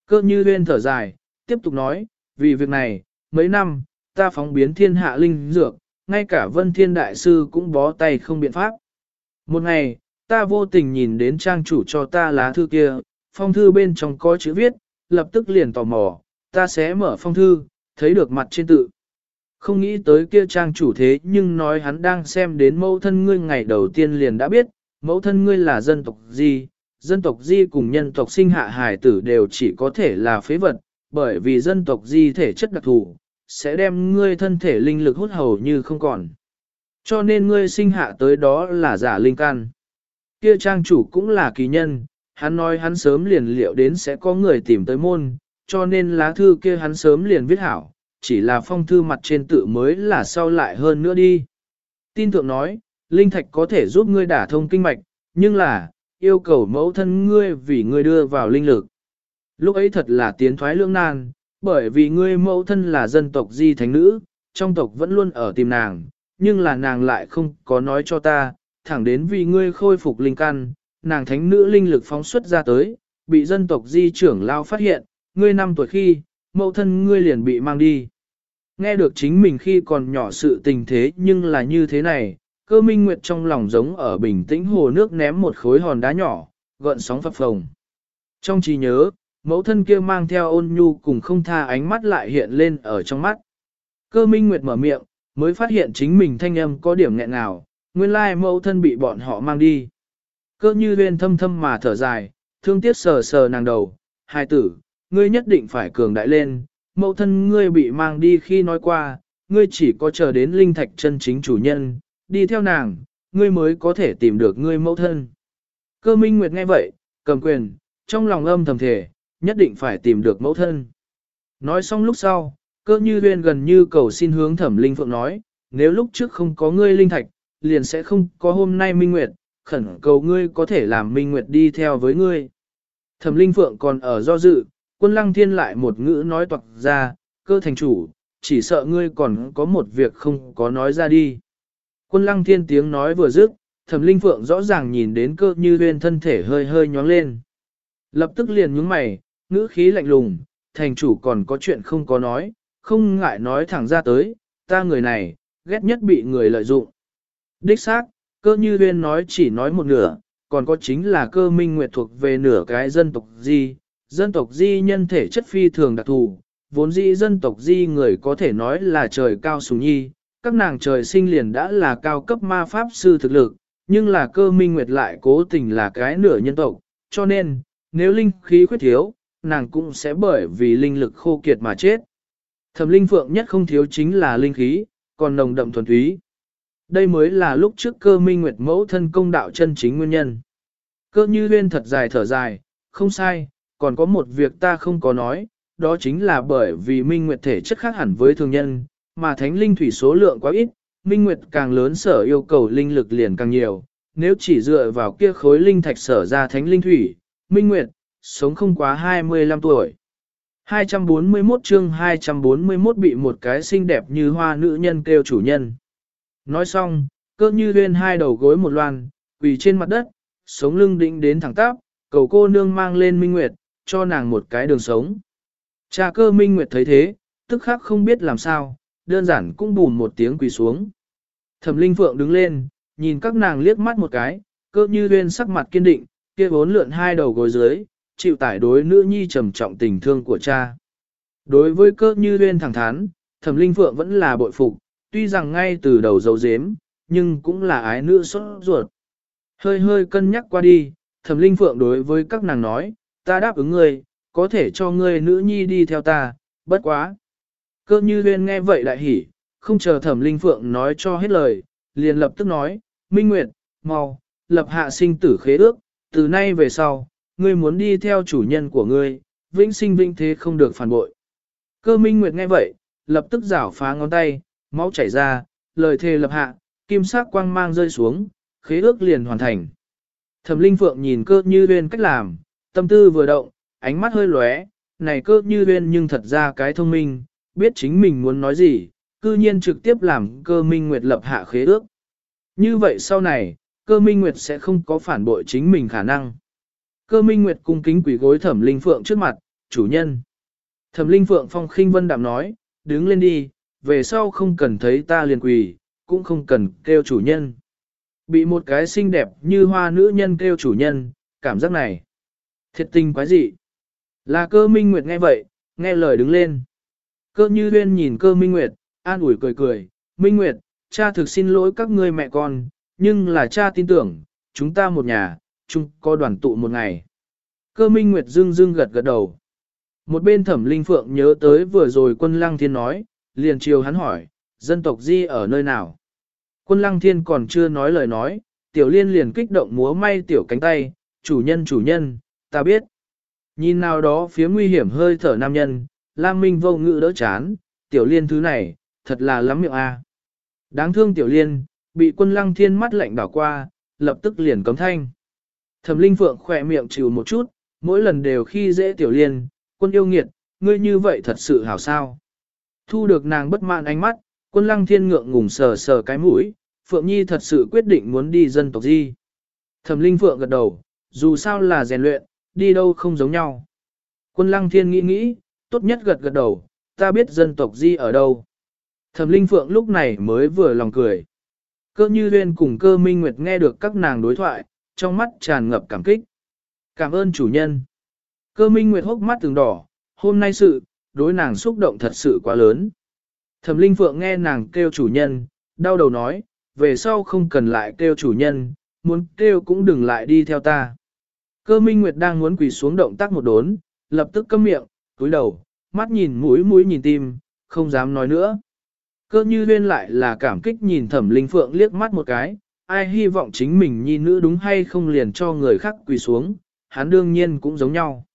[SPEAKER 1] Cơ như huyên thở dài, tiếp tục nói, vì việc này, mấy năm, ta phóng biến thiên hạ linh dược, ngay cả vân thiên đại sư cũng bó tay không biện pháp. Một ngày, ta vô tình nhìn đến trang chủ cho ta lá thư kia, phong thư bên trong có chữ viết, lập tức liền tò mò, ta sẽ mở phong thư, thấy được mặt trên tự. Không nghĩ tới kia trang chủ thế nhưng nói hắn đang xem đến mẫu thân ngươi ngày đầu tiên liền đã biết, mẫu thân ngươi là dân tộc gì, dân tộc di cùng nhân tộc sinh hạ hài tử đều chỉ có thể là phế vật, bởi vì dân tộc di thể chất đặc thù, sẽ đem ngươi thân thể linh lực hút hầu như không còn. Cho nên ngươi sinh hạ tới đó là giả linh can. Kia trang chủ cũng là kỳ nhân, hắn nói hắn sớm liền liệu đến sẽ có người tìm tới môn, cho nên lá thư kia hắn sớm liền viết hảo, chỉ là phong thư mặt trên tự mới là sau lại hơn nữa đi. Tin thượng nói, linh thạch có thể giúp ngươi đả thông kinh mạch, nhưng là, yêu cầu mẫu thân ngươi vì ngươi đưa vào linh lực. Lúc ấy thật là tiến thoái lưỡng nan, bởi vì ngươi mẫu thân là dân tộc di thánh nữ, trong tộc vẫn luôn ở tìm nàng, nhưng là nàng lại không có nói cho ta, thẳng đến vì ngươi khôi phục linh căn, nàng thánh nữ linh lực phóng xuất ra tới, bị dân tộc di trưởng lao phát hiện, ngươi năm tuổi khi, mẫu thân ngươi liền bị mang đi. Nghe được chính mình khi còn nhỏ sự tình thế nhưng là như thế này, cơ minh nguyệt trong lòng giống ở bình tĩnh hồ nước ném một khối hòn đá nhỏ, gợn sóng phập phồng. Trong trí nhớ, mẫu thân kia mang theo ôn nhu cùng không tha ánh mắt lại hiện lên ở trong mắt. Cơ minh nguyệt mở miệng, mới phát hiện chính mình thanh âm có điểm nghẹn nào, nguyên lai mẫu thân bị bọn họ mang đi. Cơ như huyên thâm thâm mà thở dài, thương tiếc sờ sờ nàng đầu, hai tử, ngươi nhất định phải cường đại lên, mẫu thân ngươi bị mang đi khi nói qua, ngươi chỉ có chờ đến linh thạch chân chính chủ nhân, đi theo nàng, ngươi mới có thể tìm được ngươi mẫu thân. Cơ minh nguyệt nghe vậy, cầm quyền, trong lòng âm thầm thể, nhất định phải tìm được mẫu thân. Nói xong lúc sau, cơ như huyên gần như cầu xin hướng thẩm linh phượng nói, nếu lúc trước không có ngươi linh thạch, liền sẽ không có hôm nay minh nguyệt, khẩn cầu ngươi có thể làm minh nguyệt đi theo với ngươi. Thẩm linh phượng còn ở do dự, quân lăng thiên lại một ngữ nói toạc ra, cơ thành chủ, chỉ sợ ngươi còn có một việc không có nói ra đi. Quân lăng thiên tiếng nói vừa dứt, thẩm linh phượng rõ ràng nhìn đến cơ như huyên thân thể hơi hơi nhóng lên. Lập tức liền nhướng mày, ngữ khí lạnh lùng, thành chủ còn có chuyện không có nói, không ngại nói thẳng ra tới, ta người này, ghét nhất bị người lợi dụng. Đích xác, cơ như huyên nói chỉ nói một nửa, còn có chính là cơ minh nguyệt thuộc về nửa cái dân tộc di, dân tộc di nhân thể chất phi thường đặc thù, vốn dĩ dân tộc di người có thể nói là trời cao sùng nhi, các nàng trời sinh liền đã là cao cấp ma pháp sư thực lực, nhưng là cơ minh nguyệt lại cố tình là cái nửa nhân tộc, cho nên, nếu linh khí khuyết thiếu, nàng cũng sẽ bởi vì linh lực khô kiệt mà chết. Thẩm linh phượng nhất không thiếu chính là linh khí, còn nồng đậm thuần túy. Đây mới là lúc trước cơ minh nguyệt mẫu thân công đạo chân chính nguyên nhân. Cơ như huyên thật dài thở dài, không sai, còn có một việc ta không có nói, đó chính là bởi vì minh nguyệt thể chất khác hẳn với thường nhân, mà thánh linh thủy số lượng quá ít, minh nguyệt càng lớn sở yêu cầu linh lực liền càng nhiều, nếu chỉ dựa vào kia khối linh thạch sở ra thánh linh thủy, minh nguyệt, sống không quá 25 tuổi. 241 chương 241 bị một cái xinh đẹp như hoa nữ nhân kêu chủ nhân. Nói xong, cơ như huyên hai đầu gối một loan, quỳ trên mặt đất, sống lưng định đến thẳng tắp, cầu cô nương mang lên Minh Nguyệt, cho nàng một cái đường sống. Cha cơ Minh Nguyệt thấy thế, tức khắc không biết làm sao, đơn giản cũng bùn một tiếng quỳ xuống. Thẩm Linh Phượng đứng lên, nhìn các nàng liếc mắt một cái, cơ như huyên sắc mặt kiên định, kia bốn lượn hai đầu gối dưới, chịu tải đối nữ nhi trầm trọng tình thương của cha. Đối với cơ như huyên thẳng thắn, Thẩm Linh Phượng vẫn là bội phục, tuy rằng ngay từ đầu dấu dếm, nhưng cũng là ái nữ sốt ruột. Hơi hơi cân nhắc qua đi, thẩm linh phượng đối với các nàng nói, ta đáp ứng ngươi, có thể cho ngươi nữ nhi đi theo ta, bất quá. Cơ như huyên nghe vậy lại hỉ, không chờ thẩm linh phượng nói cho hết lời, liền lập tức nói, Minh Nguyệt, mau, lập hạ sinh tử khế ước, từ nay về sau, ngươi muốn đi theo chủ nhân của ngươi, vĩnh sinh vĩnh thế không được phản bội. Cơ Minh Nguyệt nghe vậy, lập tức rảo phá ngón tay, máu chảy ra, lời thề lập hạ, kim sắc quang mang rơi xuống, khế ước liền hoàn thành. Thẩm Linh Phượng nhìn cơ như huyên cách làm, tâm tư vừa động, ánh mắt hơi lóe, này cơ như huyên nhưng thật ra cái thông minh, biết chính mình muốn nói gì, cư nhiên trực tiếp làm cơ minh nguyệt lập hạ khế ước. Như vậy sau này, cơ minh nguyệt sẽ không có phản bội chính mình khả năng. Cơ minh nguyệt cung kính quỷ gối thẩm linh phượng trước mặt, chủ nhân. Thẩm linh phượng phong khinh vân đạm nói, đứng lên đi, về sau không cần thấy ta liền quỳ, cũng không cần kêu chủ nhân. Bị một cái xinh đẹp như hoa nữ nhân kêu chủ nhân, cảm giác này. Thiệt tình quái dị. Là cơ minh nguyệt nghe vậy, nghe lời đứng lên. Cơ như huyên nhìn cơ minh nguyệt, an ủi cười cười. Minh nguyệt, cha thực xin lỗi các ngươi mẹ con, nhưng là cha tin tưởng, chúng ta một nhà, chung có đoàn tụ một ngày. Cơ minh nguyệt dưng dưng gật gật đầu. Một bên thẩm linh phượng nhớ tới vừa rồi quân lăng thiên nói, liền chiều hắn hỏi, dân tộc di ở nơi nào? Quân lăng thiên còn chưa nói lời nói, tiểu liên liền kích động múa may tiểu cánh tay, chủ nhân chủ nhân, ta biết. Nhìn nào đó phía nguy hiểm hơi thở nam nhân, Lam Minh vô ngự đỡ chán, tiểu liên thứ này, thật là lắm miệng a. Đáng thương tiểu liên, bị quân lăng thiên mắt lạnh đảo qua, lập tức liền cấm thanh. Thẩm linh phượng khỏe miệng chịu một chút, mỗi lần đều khi dễ tiểu liên, quân yêu nghiệt, ngươi như vậy thật sự hảo sao. Thu được nàng bất mãn ánh mắt, quân lăng thiên ngượng ngùng sờ sờ cái mũi, Phượng Nhi thật sự quyết định muốn đi dân tộc gì. Thẩm linh Phượng gật đầu, dù sao là rèn luyện, đi đâu không giống nhau. Quân lăng thiên nghĩ nghĩ, tốt nhất gật gật đầu, ta biết dân tộc di ở đâu. Thẩm linh Phượng lúc này mới vừa lòng cười. Cơ như Liên cùng cơ minh nguyệt nghe được các nàng đối thoại, trong mắt tràn ngập cảm kích. Cảm ơn chủ nhân. Cơ minh nguyệt hốc mắt từng đỏ, hôm nay sự, đối nàng xúc động thật sự quá lớn. Thẩm linh phượng nghe nàng kêu chủ nhân, đau đầu nói, về sau không cần lại kêu chủ nhân, muốn kêu cũng đừng lại đi theo ta. Cơ minh nguyệt đang muốn quỳ xuống động tác một đốn, lập tức câm miệng, túi đầu, mắt nhìn mũi mũi nhìn tim, không dám nói nữa. Cơ như huyên lại là cảm kích nhìn thẩm linh phượng liếc mắt một cái, ai hy vọng chính mình nhi nữ đúng hay không liền cho người khác quỳ xuống, hắn đương nhiên cũng giống nhau.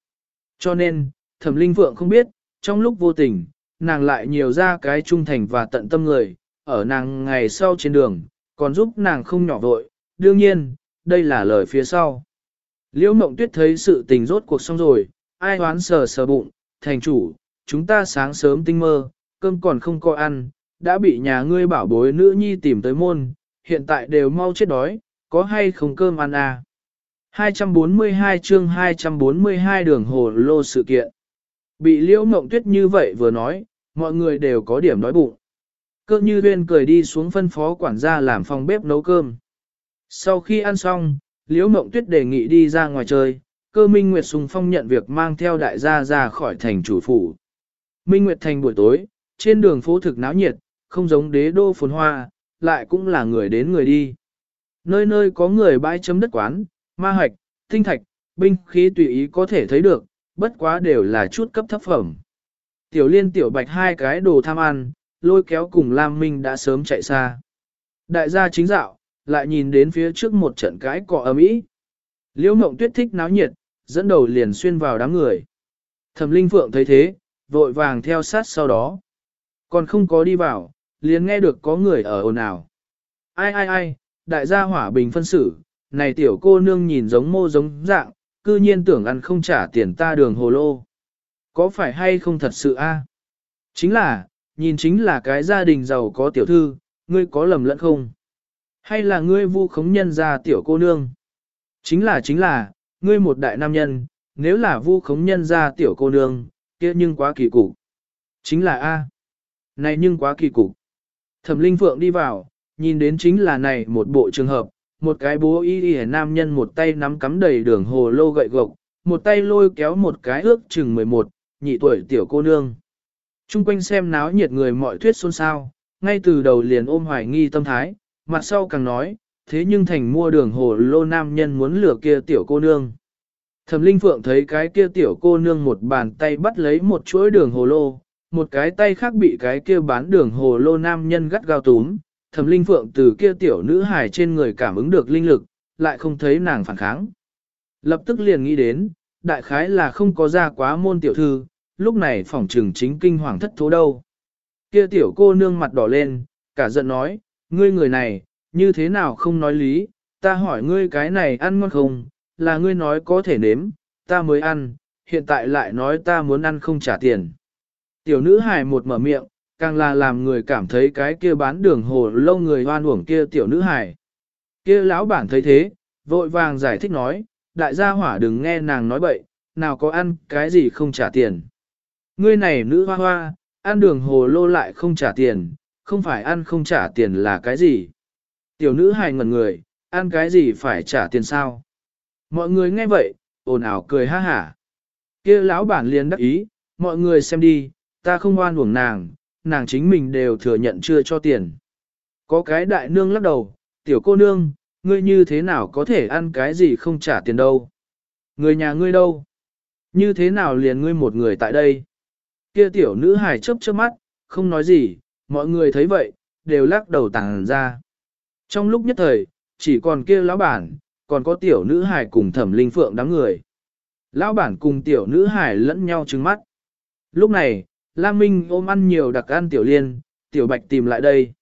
[SPEAKER 1] Cho nên, thẩm linh Vượng không biết, trong lúc vô tình, nàng lại nhiều ra cái trung thành và tận tâm người, ở nàng ngày sau trên đường, còn giúp nàng không nhỏ vội, đương nhiên, đây là lời phía sau. Liễu mộng tuyết thấy sự tình rốt cuộc xong rồi, ai hoán sờ sờ bụng, thành chủ, chúng ta sáng sớm tinh mơ, cơm còn không có ăn, đã bị nhà ngươi bảo bối nữ nhi tìm tới môn, hiện tại đều mau chết đói, có hay không cơm ăn à? 242 chương 242 đường hồ lô sự kiện. Bị liễu mộng tuyết như vậy vừa nói, mọi người đều có điểm đói bụng. Cơ như huyên cười đi xuống phân phó quản gia làm phòng bếp nấu cơm. Sau khi ăn xong, liễu mộng tuyết đề nghị đi ra ngoài chơi, cơ Minh Nguyệt Sùng Phong nhận việc mang theo đại gia ra khỏi thành chủ phủ. Minh Nguyệt thành buổi tối, trên đường phố thực náo nhiệt, không giống đế đô phồn hoa, lại cũng là người đến người đi. Nơi nơi có người bãi chấm đất quán, ma hạch, tinh thạch, binh khí tùy ý có thể thấy được, bất quá đều là chút cấp thấp phẩm. Tiểu liên tiểu bạch hai cái đồ tham ăn, lôi kéo cùng Lam Minh đã sớm chạy xa. Đại gia chính dạo, lại nhìn đến phía trước một trận cái cọ ấm ý. Liễu mộng tuyết thích náo nhiệt, dẫn đầu liền xuyên vào đám người. Thẩm linh phượng thấy thế, vội vàng theo sát sau đó. Còn không có đi vào, liền nghe được có người ở ồn ào. Ai ai ai, đại gia hỏa bình phân xử, này tiểu cô nương nhìn giống mô giống dạng, cư nhiên tưởng ăn không trả tiền ta đường hồ lô. Có phải hay không thật sự a? Chính là, nhìn chính là cái gia đình giàu có tiểu thư, ngươi có lầm lẫn không? Hay là ngươi vu khống nhân ra tiểu cô nương? Chính là chính là, ngươi một đại nam nhân, nếu là vu khống nhân ra tiểu cô nương, kia nhưng quá kỳ cục. Chính là A. Này nhưng quá kỳ cục. Thẩm Linh Phượng đi vào, nhìn đến chính là này một bộ trường hợp, một cái bố y y nam nhân một tay nắm cắm đầy đường hồ lô gậy gộc, một tay lôi kéo một cái ước chừng 11, nhị tuổi tiểu cô nương. Trung quanh xem náo nhiệt người mọi thuyết xôn xao, ngay từ đầu liền ôm hoài nghi tâm thái, mặt sau càng nói, thế nhưng thành mua đường hồ lô nam nhân muốn lừa kia tiểu cô nương. Thẩm Linh Phượng thấy cái kia tiểu cô nương một bàn tay bắt lấy một chuỗi đường hồ lô, một cái tay khác bị cái kia bán đường hồ lô nam nhân gắt gao túm. Thẩm Linh Phượng từ kia tiểu nữ hài trên người cảm ứng được linh lực, lại không thấy nàng phản kháng. Lập tức liền nghĩ đến, đại khái là không có ra quá môn tiểu thư, lúc này phòng trừng chính kinh hoàng thất thố đâu. Kia tiểu cô nương mặt đỏ lên, cả giận nói, ngươi người này, như thế nào không nói lý, ta hỏi ngươi cái này ăn ngon không, là ngươi nói có thể nếm, ta mới ăn, hiện tại lại nói ta muốn ăn không trả tiền. Tiểu nữ hài một mở miệng, càng là làm người cảm thấy cái kia bán đường hồ lâu người hoan uổng kia tiểu nữ hài. Kia lão bản thấy thế, vội vàng giải thích nói, đại gia hỏa đừng nghe nàng nói bậy, nào có ăn cái gì không trả tiền. Ngươi này nữ hoa hoa, ăn đường hồ lô lại không trả tiền, không phải ăn không trả tiền là cái gì. Tiểu nữ hài ngẩn người, ăn cái gì phải trả tiền sao? Mọi người nghe vậy, ồn ào cười ha hả. kia lão bản liền đắc ý, mọi người xem đi, ta không oan uổng nàng, nàng chính mình đều thừa nhận chưa cho tiền. Có cái đại nương lắc đầu, tiểu cô nương, ngươi như thế nào có thể ăn cái gì không trả tiền đâu? Người nhà ngươi đâu? Như thế nào liền ngươi một người tại đây? Kia tiểu nữ hài chớp chớp mắt, không nói gì, mọi người thấy vậy, đều lắc đầu tàng ra. Trong lúc nhất thời, chỉ còn kia lão bản, còn có tiểu nữ hài cùng thẩm linh phượng đám người. Lão bản cùng tiểu nữ hải lẫn nhau trừng mắt. Lúc này, Lam Minh ôm ăn nhiều đặc ăn tiểu liên, tiểu bạch tìm lại đây.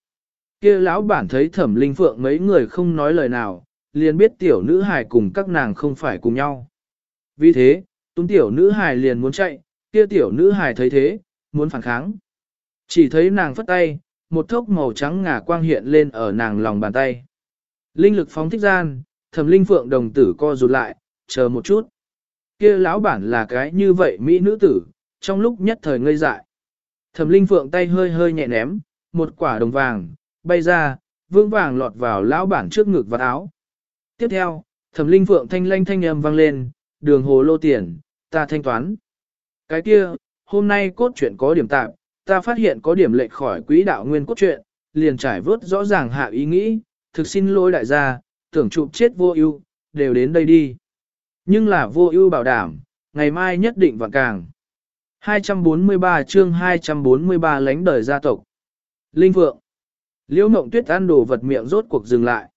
[SPEAKER 1] kia lão bản thấy thẩm linh phượng mấy người không nói lời nào, liền biết tiểu nữ hải cùng các nàng không phải cùng nhau. Vì thế, tuấn tiểu nữ hải liền muốn chạy, kia tiểu nữ hải thấy thế, muốn phản kháng. Chỉ thấy nàng phất tay, một thốc màu trắng ngà quang hiện lên ở nàng lòng bàn tay. Linh lực phóng thích gian, thẩm linh phượng đồng tử co rụt lại, chờ một chút. kia lão bản là cái như vậy mỹ nữ tử, trong lúc nhất thời ngây dại. Thẩm linh phượng tay hơi hơi nhẹ ném, một quả đồng vàng, bay ra, vương vàng lọt vào lão bản trước ngực và áo. Tiếp theo, thẩm linh phượng thanh lanh thanh âm vang lên, đường hồ lô tiền, ta thanh toán. Cái kia, hôm nay cốt truyện có điểm tạm, ta phát hiện có điểm lệch khỏi quỹ đạo nguyên cốt truyện, liền trải vớt rõ ràng hạ ý nghĩ, thực xin lỗi đại gia, tưởng chụp chết vô ưu, đều đến đây đi. Nhưng là vô ưu bảo đảm, ngày mai nhất định vạn càng. 243 chương 243 lánh đời gia tộc. Linh Phượng. Liễu Mộng Tuyết ăn đồ vật miệng rốt cuộc dừng lại.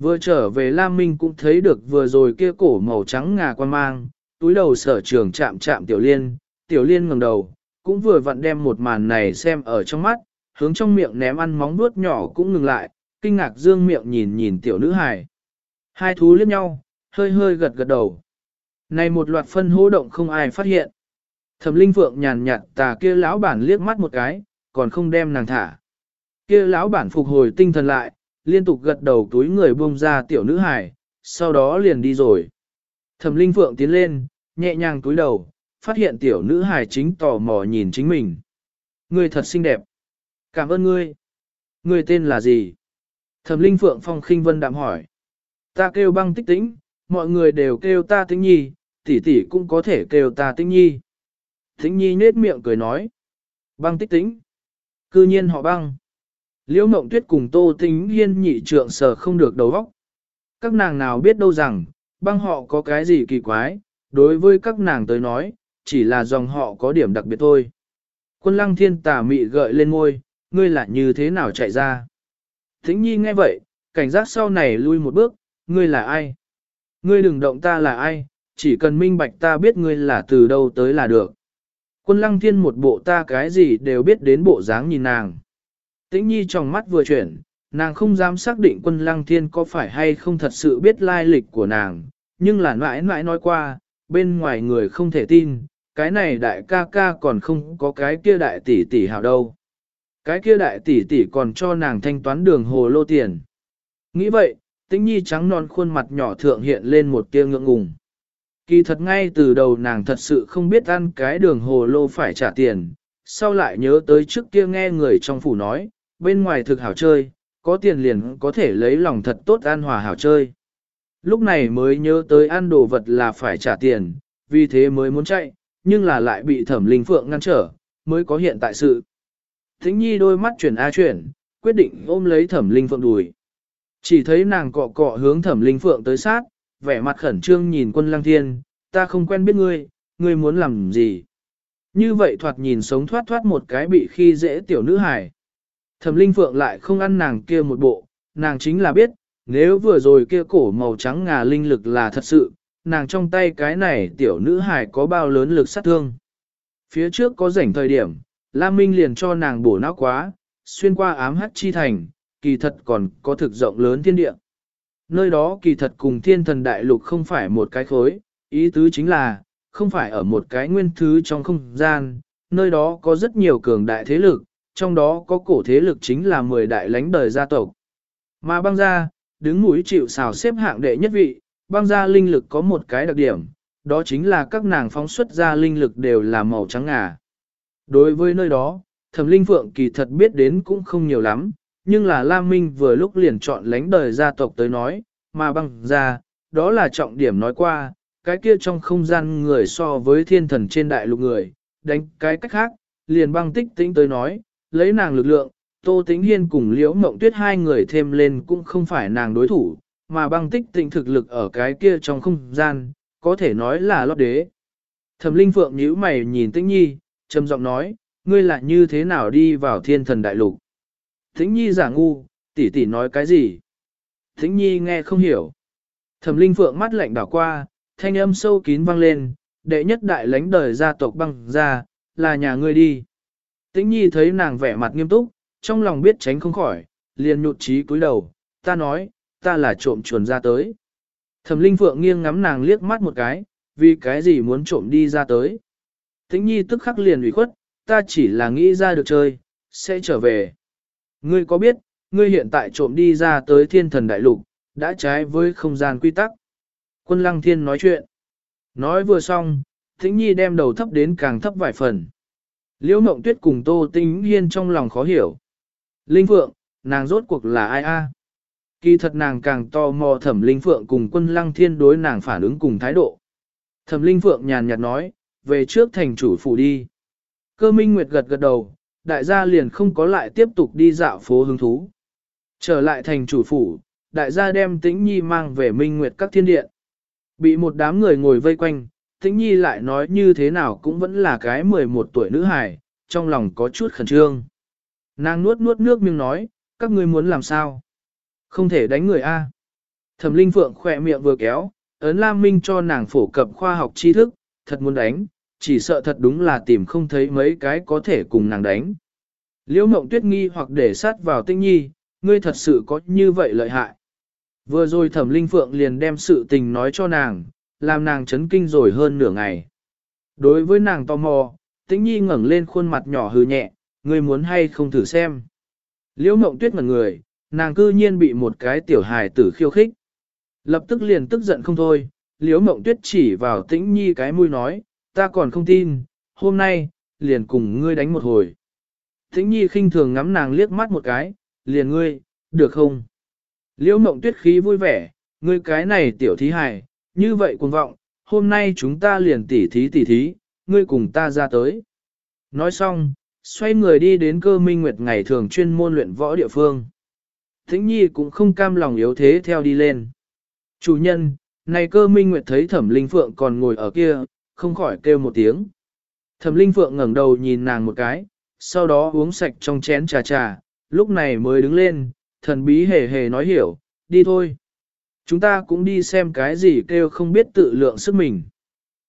[SPEAKER 1] Vừa trở về Lam Minh cũng thấy được vừa rồi kia cổ màu trắng ngà quan mang, túi đầu sở trường chạm chạm Tiểu Liên, Tiểu Liên ngẩng đầu, cũng vừa vặn đem một màn này xem ở trong mắt, hướng trong miệng ném ăn móng nuốt nhỏ cũng ngừng lại, kinh ngạc dương miệng nhìn nhìn tiểu nữ hài. Hai thú liếc nhau, hơi hơi gật gật đầu. Này một loạt phân hô động không ai phát hiện. Thẩm Linh Phượng nhàn nhạt tà kia lão bản liếc mắt một cái, còn không đem nàng thả. Kia lão bản phục hồi tinh thần lại, liên tục gật đầu túi người buông ra tiểu nữ hài, sau đó liền đi rồi. Thẩm Linh Phượng tiến lên, nhẹ nhàng túi đầu, phát hiện tiểu nữ hài chính tò mò nhìn chính mình. Ngươi thật xinh đẹp. Cảm ơn ngươi. Ngươi tên là gì? Thẩm Linh Phượng Phong khinh vân đạm hỏi. Ta kêu băng tích tĩnh, mọi người đều kêu ta tĩnh nhi, tỷ tỷ cũng có thể kêu ta tĩnh nhi. Thính nhi nết miệng cười nói. Băng tích tính. Cư nhiên họ băng. Liễu mộng tuyết cùng tô tính hiên nhị trượng sở không được đầu óc. Các nàng nào biết đâu rằng, băng họ có cái gì kỳ quái, đối với các nàng tới nói, chỉ là dòng họ có điểm đặc biệt thôi. Quân lăng thiên tà mị gợi lên ngôi, ngươi là như thế nào chạy ra? Thính nhi nghe vậy, cảnh giác sau này lui một bước, ngươi là ai? Ngươi đừng động ta là ai, chỉ cần minh bạch ta biết ngươi là từ đâu tới là được. Quân lăng thiên một bộ ta cái gì đều biết đến bộ dáng nhìn nàng. Tĩnh nhi trong mắt vừa chuyển, nàng không dám xác định quân lăng thiên có phải hay không thật sự biết lai lịch của nàng, nhưng là mãi mãi nói qua, bên ngoài người không thể tin, cái này đại ca ca còn không có cái kia đại tỷ tỷ hào đâu. Cái kia đại tỷ tỷ còn cho nàng thanh toán đường hồ lô tiền. Nghĩ vậy, tĩnh nhi trắng non khuôn mặt nhỏ thượng hiện lên một tia ngượng ngùng. Kỳ thật ngay từ đầu nàng thật sự không biết ăn cái đường hồ lô phải trả tiền, sau lại nhớ tới trước kia nghe người trong phủ nói, bên ngoài thực hảo chơi, có tiền liền có thể lấy lòng thật tốt an hòa hảo chơi. Lúc này mới nhớ tới ăn đồ vật là phải trả tiền, vì thế mới muốn chạy, nhưng là lại bị thẩm linh phượng ngăn trở, mới có hiện tại sự. Thính nhi đôi mắt chuyển a chuyển, quyết định ôm lấy thẩm linh phượng đùi. Chỉ thấy nàng cọ cọ hướng thẩm linh phượng tới sát, vẻ mặt khẩn trương nhìn quân lăng thiên, ta không quen biết ngươi, ngươi muốn làm gì. Như vậy thoạt nhìn sống thoát thoát một cái bị khi dễ tiểu nữ hài. Thẩm linh phượng lại không ăn nàng kia một bộ, nàng chính là biết, nếu vừa rồi kia cổ màu trắng ngà linh lực là thật sự, nàng trong tay cái này tiểu nữ hài có bao lớn lực sát thương. Phía trước có rảnh thời điểm, Lam Minh liền cho nàng bổ não quá, xuyên qua ám hắc chi thành, kỳ thật còn có thực rộng lớn thiên địa. Nơi đó kỳ thật cùng thiên thần đại lục không phải một cái khối, ý tứ chính là, không phải ở một cái nguyên thứ trong không gian, nơi đó có rất nhiều cường đại thế lực, trong đó có cổ thế lực chính là 10 đại lãnh đời gia tộc. Mà băng gia, đứng mũi chịu xào xếp hạng đệ nhất vị, băng gia linh lực có một cái đặc điểm, đó chính là các nàng phóng xuất ra linh lực đều là màu trắng ngà. Đối với nơi đó, thẩm linh phượng kỳ thật biết đến cũng không nhiều lắm, nhưng là Lam Minh vừa lúc liền chọn lánh đời gia tộc tới nói, mà băng gia, đó là trọng điểm nói qua, cái kia trong không gian người so với thiên thần trên đại lục người, đánh cái cách khác, liền băng tích tĩnh tới nói, lấy nàng lực lượng, Tô Tĩnh Hiên cùng Liễu Mộng Tuyết hai người thêm lên cũng không phải nàng đối thủ, mà băng tích tĩnh thực lực ở cái kia trong không gian, có thể nói là lót đế. Thẩm Linh Phượng nhíu mày nhìn Tĩnh Nhi, trầm giọng nói, ngươi lại như thế nào đi vào thiên thần đại lục? Thính Nhi giả ngu, tỷ tỷ nói cái gì? Thính Nhi nghe không hiểu. Thẩm Linh Phượng mắt lạnh đảo qua, thanh âm sâu kín vang lên, đệ nhất đại lãnh đời gia tộc băng ra, là nhà ngươi đi. Tĩnh nhi thấy nàng vẻ mặt nghiêm túc, trong lòng biết tránh không khỏi, liền nhụt chí cúi đầu, ta nói, ta là trộm chuồn ra tới. Thẩm linh phượng nghiêng ngắm nàng liếc mắt một cái, vì cái gì muốn trộm đi ra tới. Tĩnh nhi tức khắc liền ủy khuất, ta chỉ là nghĩ ra được chơi, sẽ trở về. Ngươi có biết, ngươi hiện tại trộm đi ra tới thiên thần đại lục, đã trái với không gian quy tắc. Quân lăng thiên nói chuyện. Nói vừa xong, Thính Nhi đem đầu thấp đến càng thấp vài phần. Liễu Mộng Tuyết cùng Tô Tĩnh Hiên trong lòng khó hiểu. Linh Phượng, nàng rốt cuộc là ai a? Kỳ thật nàng càng to mò thẩm Linh Phượng cùng quân lăng thiên đối nàng phản ứng cùng thái độ. Thẩm Linh Phượng nhàn nhạt nói, về trước thành chủ phủ đi. Cơ Minh Nguyệt gật gật đầu, đại gia liền không có lại tiếp tục đi dạo phố hứng thú. Trở lại thành chủ phủ, đại gia đem Tĩnh Nhi mang về Minh Nguyệt các thiên điện. Bị một đám người ngồi vây quanh, Tĩnh Nhi lại nói như thế nào cũng vẫn là cái 11 tuổi nữ hài, trong lòng có chút khẩn trương. Nàng nuốt nuốt nước miếng nói, các ngươi muốn làm sao? Không thể đánh người A. Thẩm Linh Phượng khỏe miệng vừa kéo, ấn Lam Minh cho nàng phổ cập khoa học tri thức, thật muốn đánh, chỉ sợ thật đúng là tìm không thấy mấy cái có thể cùng nàng đánh. Liễu Mộng Tuyết nghi hoặc để sát vào Tĩnh Nhi, ngươi thật sự có như vậy lợi hại. Vừa rồi thẩm linh phượng liền đem sự tình nói cho nàng, làm nàng chấn kinh rồi hơn nửa ngày. Đối với nàng tò mò, tĩnh nhi ngẩng lên khuôn mặt nhỏ hừ nhẹ, ngươi muốn hay không thử xem. Liễu mộng tuyết ngẩn người, nàng cư nhiên bị một cái tiểu hài tử khiêu khích. Lập tức liền tức giận không thôi, liễu mộng tuyết chỉ vào tĩnh nhi cái mũi nói, ta còn không tin, hôm nay, liền cùng ngươi đánh một hồi. Thính nhi khinh thường ngắm nàng liếc mắt một cái, liền ngươi, được không? Liễu mộng tuyết khí vui vẻ, ngươi cái này tiểu thí hài, như vậy cuồng vọng, hôm nay chúng ta liền tỉ thí tỉ thí, ngươi cùng ta ra tới. Nói xong, xoay người đi đến cơ minh nguyệt ngày thường chuyên môn luyện võ địa phương. Thính nhi cũng không cam lòng yếu thế theo đi lên. Chủ nhân, này cơ minh nguyệt thấy thẩm linh phượng còn ngồi ở kia, không khỏi kêu một tiếng. Thẩm linh phượng ngẩng đầu nhìn nàng một cái, sau đó uống sạch trong chén trà trà, lúc này mới đứng lên, thần bí hề hề nói hiểu, đi thôi. Chúng ta cũng đi xem cái gì kêu không biết tự lượng sức mình.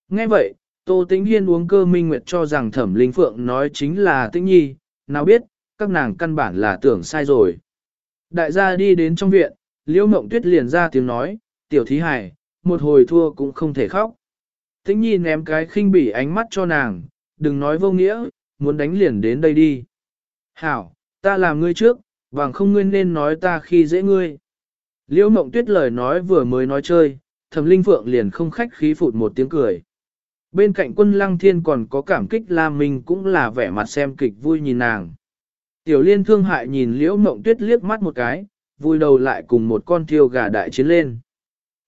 [SPEAKER 1] Nghe vậy, Tô Tĩnh Hiên uống cơ minh nguyệt cho rằng thẩm linh phượng nói chính là Tĩnh Nhi, nào biết, các nàng căn bản là tưởng sai rồi. Đại gia đi đến trong viện, Liễu Mộng Tuyết liền ra tiếng nói, tiểu thí hải, một hồi thua cũng không thể khóc. Tĩnh Nhi ném cái khinh bỉ ánh mắt cho nàng, đừng nói vô nghĩa, muốn đánh liền đến đây đi. Hảo, ta làm ngươi trước, Vàng không ngươi nên nói ta khi dễ ngươi. Liễu mộng tuyết lời nói vừa mới nói chơi, thẩm linh phượng liền không khách khí phụt một tiếng cười. Bên cạnh quân lăng thiên còn có cảm kích la minh cũng là vẻ mặt xem kịch vui nhìn nàng. Tiểu liên thương hại nhìn liễu mộng tuyết liếc mắt một cái, vui đầu lại cùng một con thiêu gà đại chiến lên.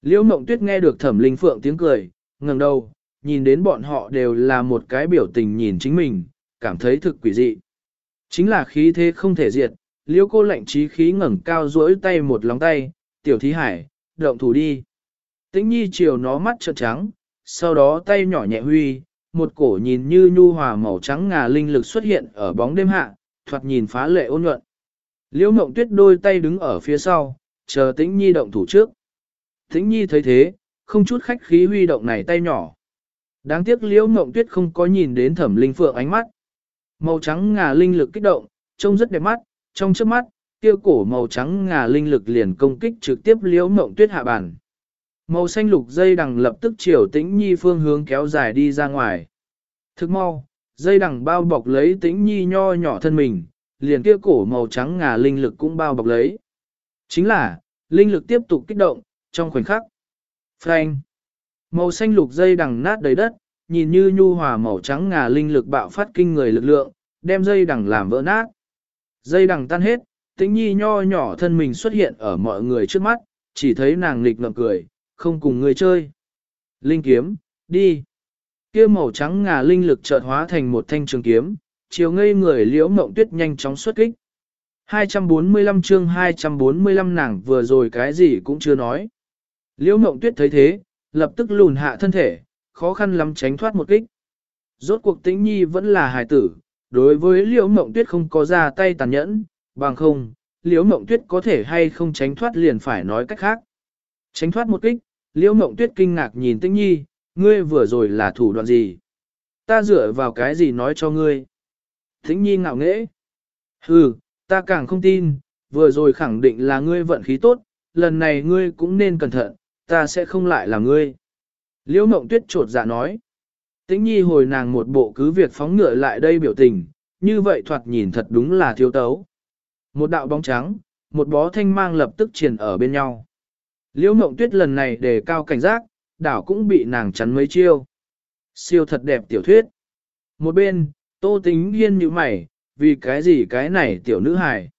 [SPEAKER 1] Liễu mộng tuyết nghe được thẩm linh phượng tiếng cười, ngẩng đầu, nhìn đến bọn họ đều là một cái biểu tình nhìn chính mình, cảm thấy thực quỷ dị. Chính là khí thế không thể diệt, liêu cô lạnh trí khí ngẩng cao duỗi tay một lòng tay, tiểu thí hải, động thủ đi. Tĩnh nhi chiều nó mắt trợn trắng, sau đó tay nhỏ nhẹ huy, một cổ nhìn như nhu hòa màu trắng ngà linh lực xuất hiện ở bóng đêm hạ, thoạt nhìn phá lệ ôn nhuận. Liễu mộng tuyết đôi tay đứng ở phía sau, chờ tĩnh nhi động thủ trước. Tĩnh nhi thấy thế, không chút khách khí huy động này tay nhỏ. Đáng tiếc liễu mộng tuyết không có nhìn đến thẩm linh phượng ánh mắt. Màu trắng ngà linh lực kích động, trông rất đẹp mắt, trong trước mắt, kia cổ màu trắng ngà linh lực liền công kích trực tiếp liễu mộng tuyết hạ bản. Màu xanh lục dây đằng lập tức chiều tĩnh nhi phương hướng kéo dài đi ra ngoài. Thức mau, dây đằng bao bọc lấy tĩnh nhi nho nhỏ thân mình, liền kia cổ màu trắng ngà linh lực cũng bao bọc lấy. Chính là, linh lực tiếp tục kích động, trong khoảnh khắc. Phanh. Màu xanh lục dây đằng nát đầy đất, nhìn như nhu hòa màu trắng ngà linh lực bạo phát kinh người lực lượng, đem dây đằng làm vỡ nát. Dây đằng tan hết, tĩnh nhi nho nhỏ thân mình xuất hiện ở mọi người trước mắt, chỉ thấy nàng lịch ngậm cười, không cùng người chơi. Linh kiếm, đi. Kia màu trắng ngà linh lực chợt hóa thành một thanh trường kiếm, chiều ngây người liễu mộng tuyết nhanh chóng xuất kích. 245 chương 245 nàng vừa rồi cái gì cũng chưa nói. Liễu mộng tuyết thấy thế, lập tức lùn hạ thân thể, khó khăn lắm tránh thoát một kích. Rốt cuộc tĩnh nhi vẫn là hài tử, đối với liễu mộng tuyết không có ra tay tàn nhẫn, bằng không, liễu mộng tuyết có thể hay không tránh thoát liền phải nói cách khác. Tránh thoát một kích, liễu mộng tuyết kinh ngạc nhìn tĩnh nhi, Ngươi vừa rồi là thủ đoạn gì? Ta dựa vào cái gì nói cho ngươi? Tĩnh nhi ngạo nghễ. Hừ, ta càng không tin, vừa rồi khẳng định là ngươi vận khí tốt, lần này ngươi cũng nên cẩn thận, ta sẽ không lại là ngươi. Liễu mộng tuyết trột dạ nói. Tĩnh nhi hồi nàng một bộ cứ việc phóng ngựa lại đây biểu tình, như vậy thoạt nhìn thật đúng là thiếu tấu. Một đạo bóng trắng, một bó thanh mang lập tức triển ở bên nhau. Liễu mộng tuyết lần này đề cao cảnh giác, đảo cũng bị nàng chắn mấy chiêu. Siêu thật đẹp tiểu thuyết. Một bên, tô tính hiên như mày, vì cái gì cái này tiểu nữ hài.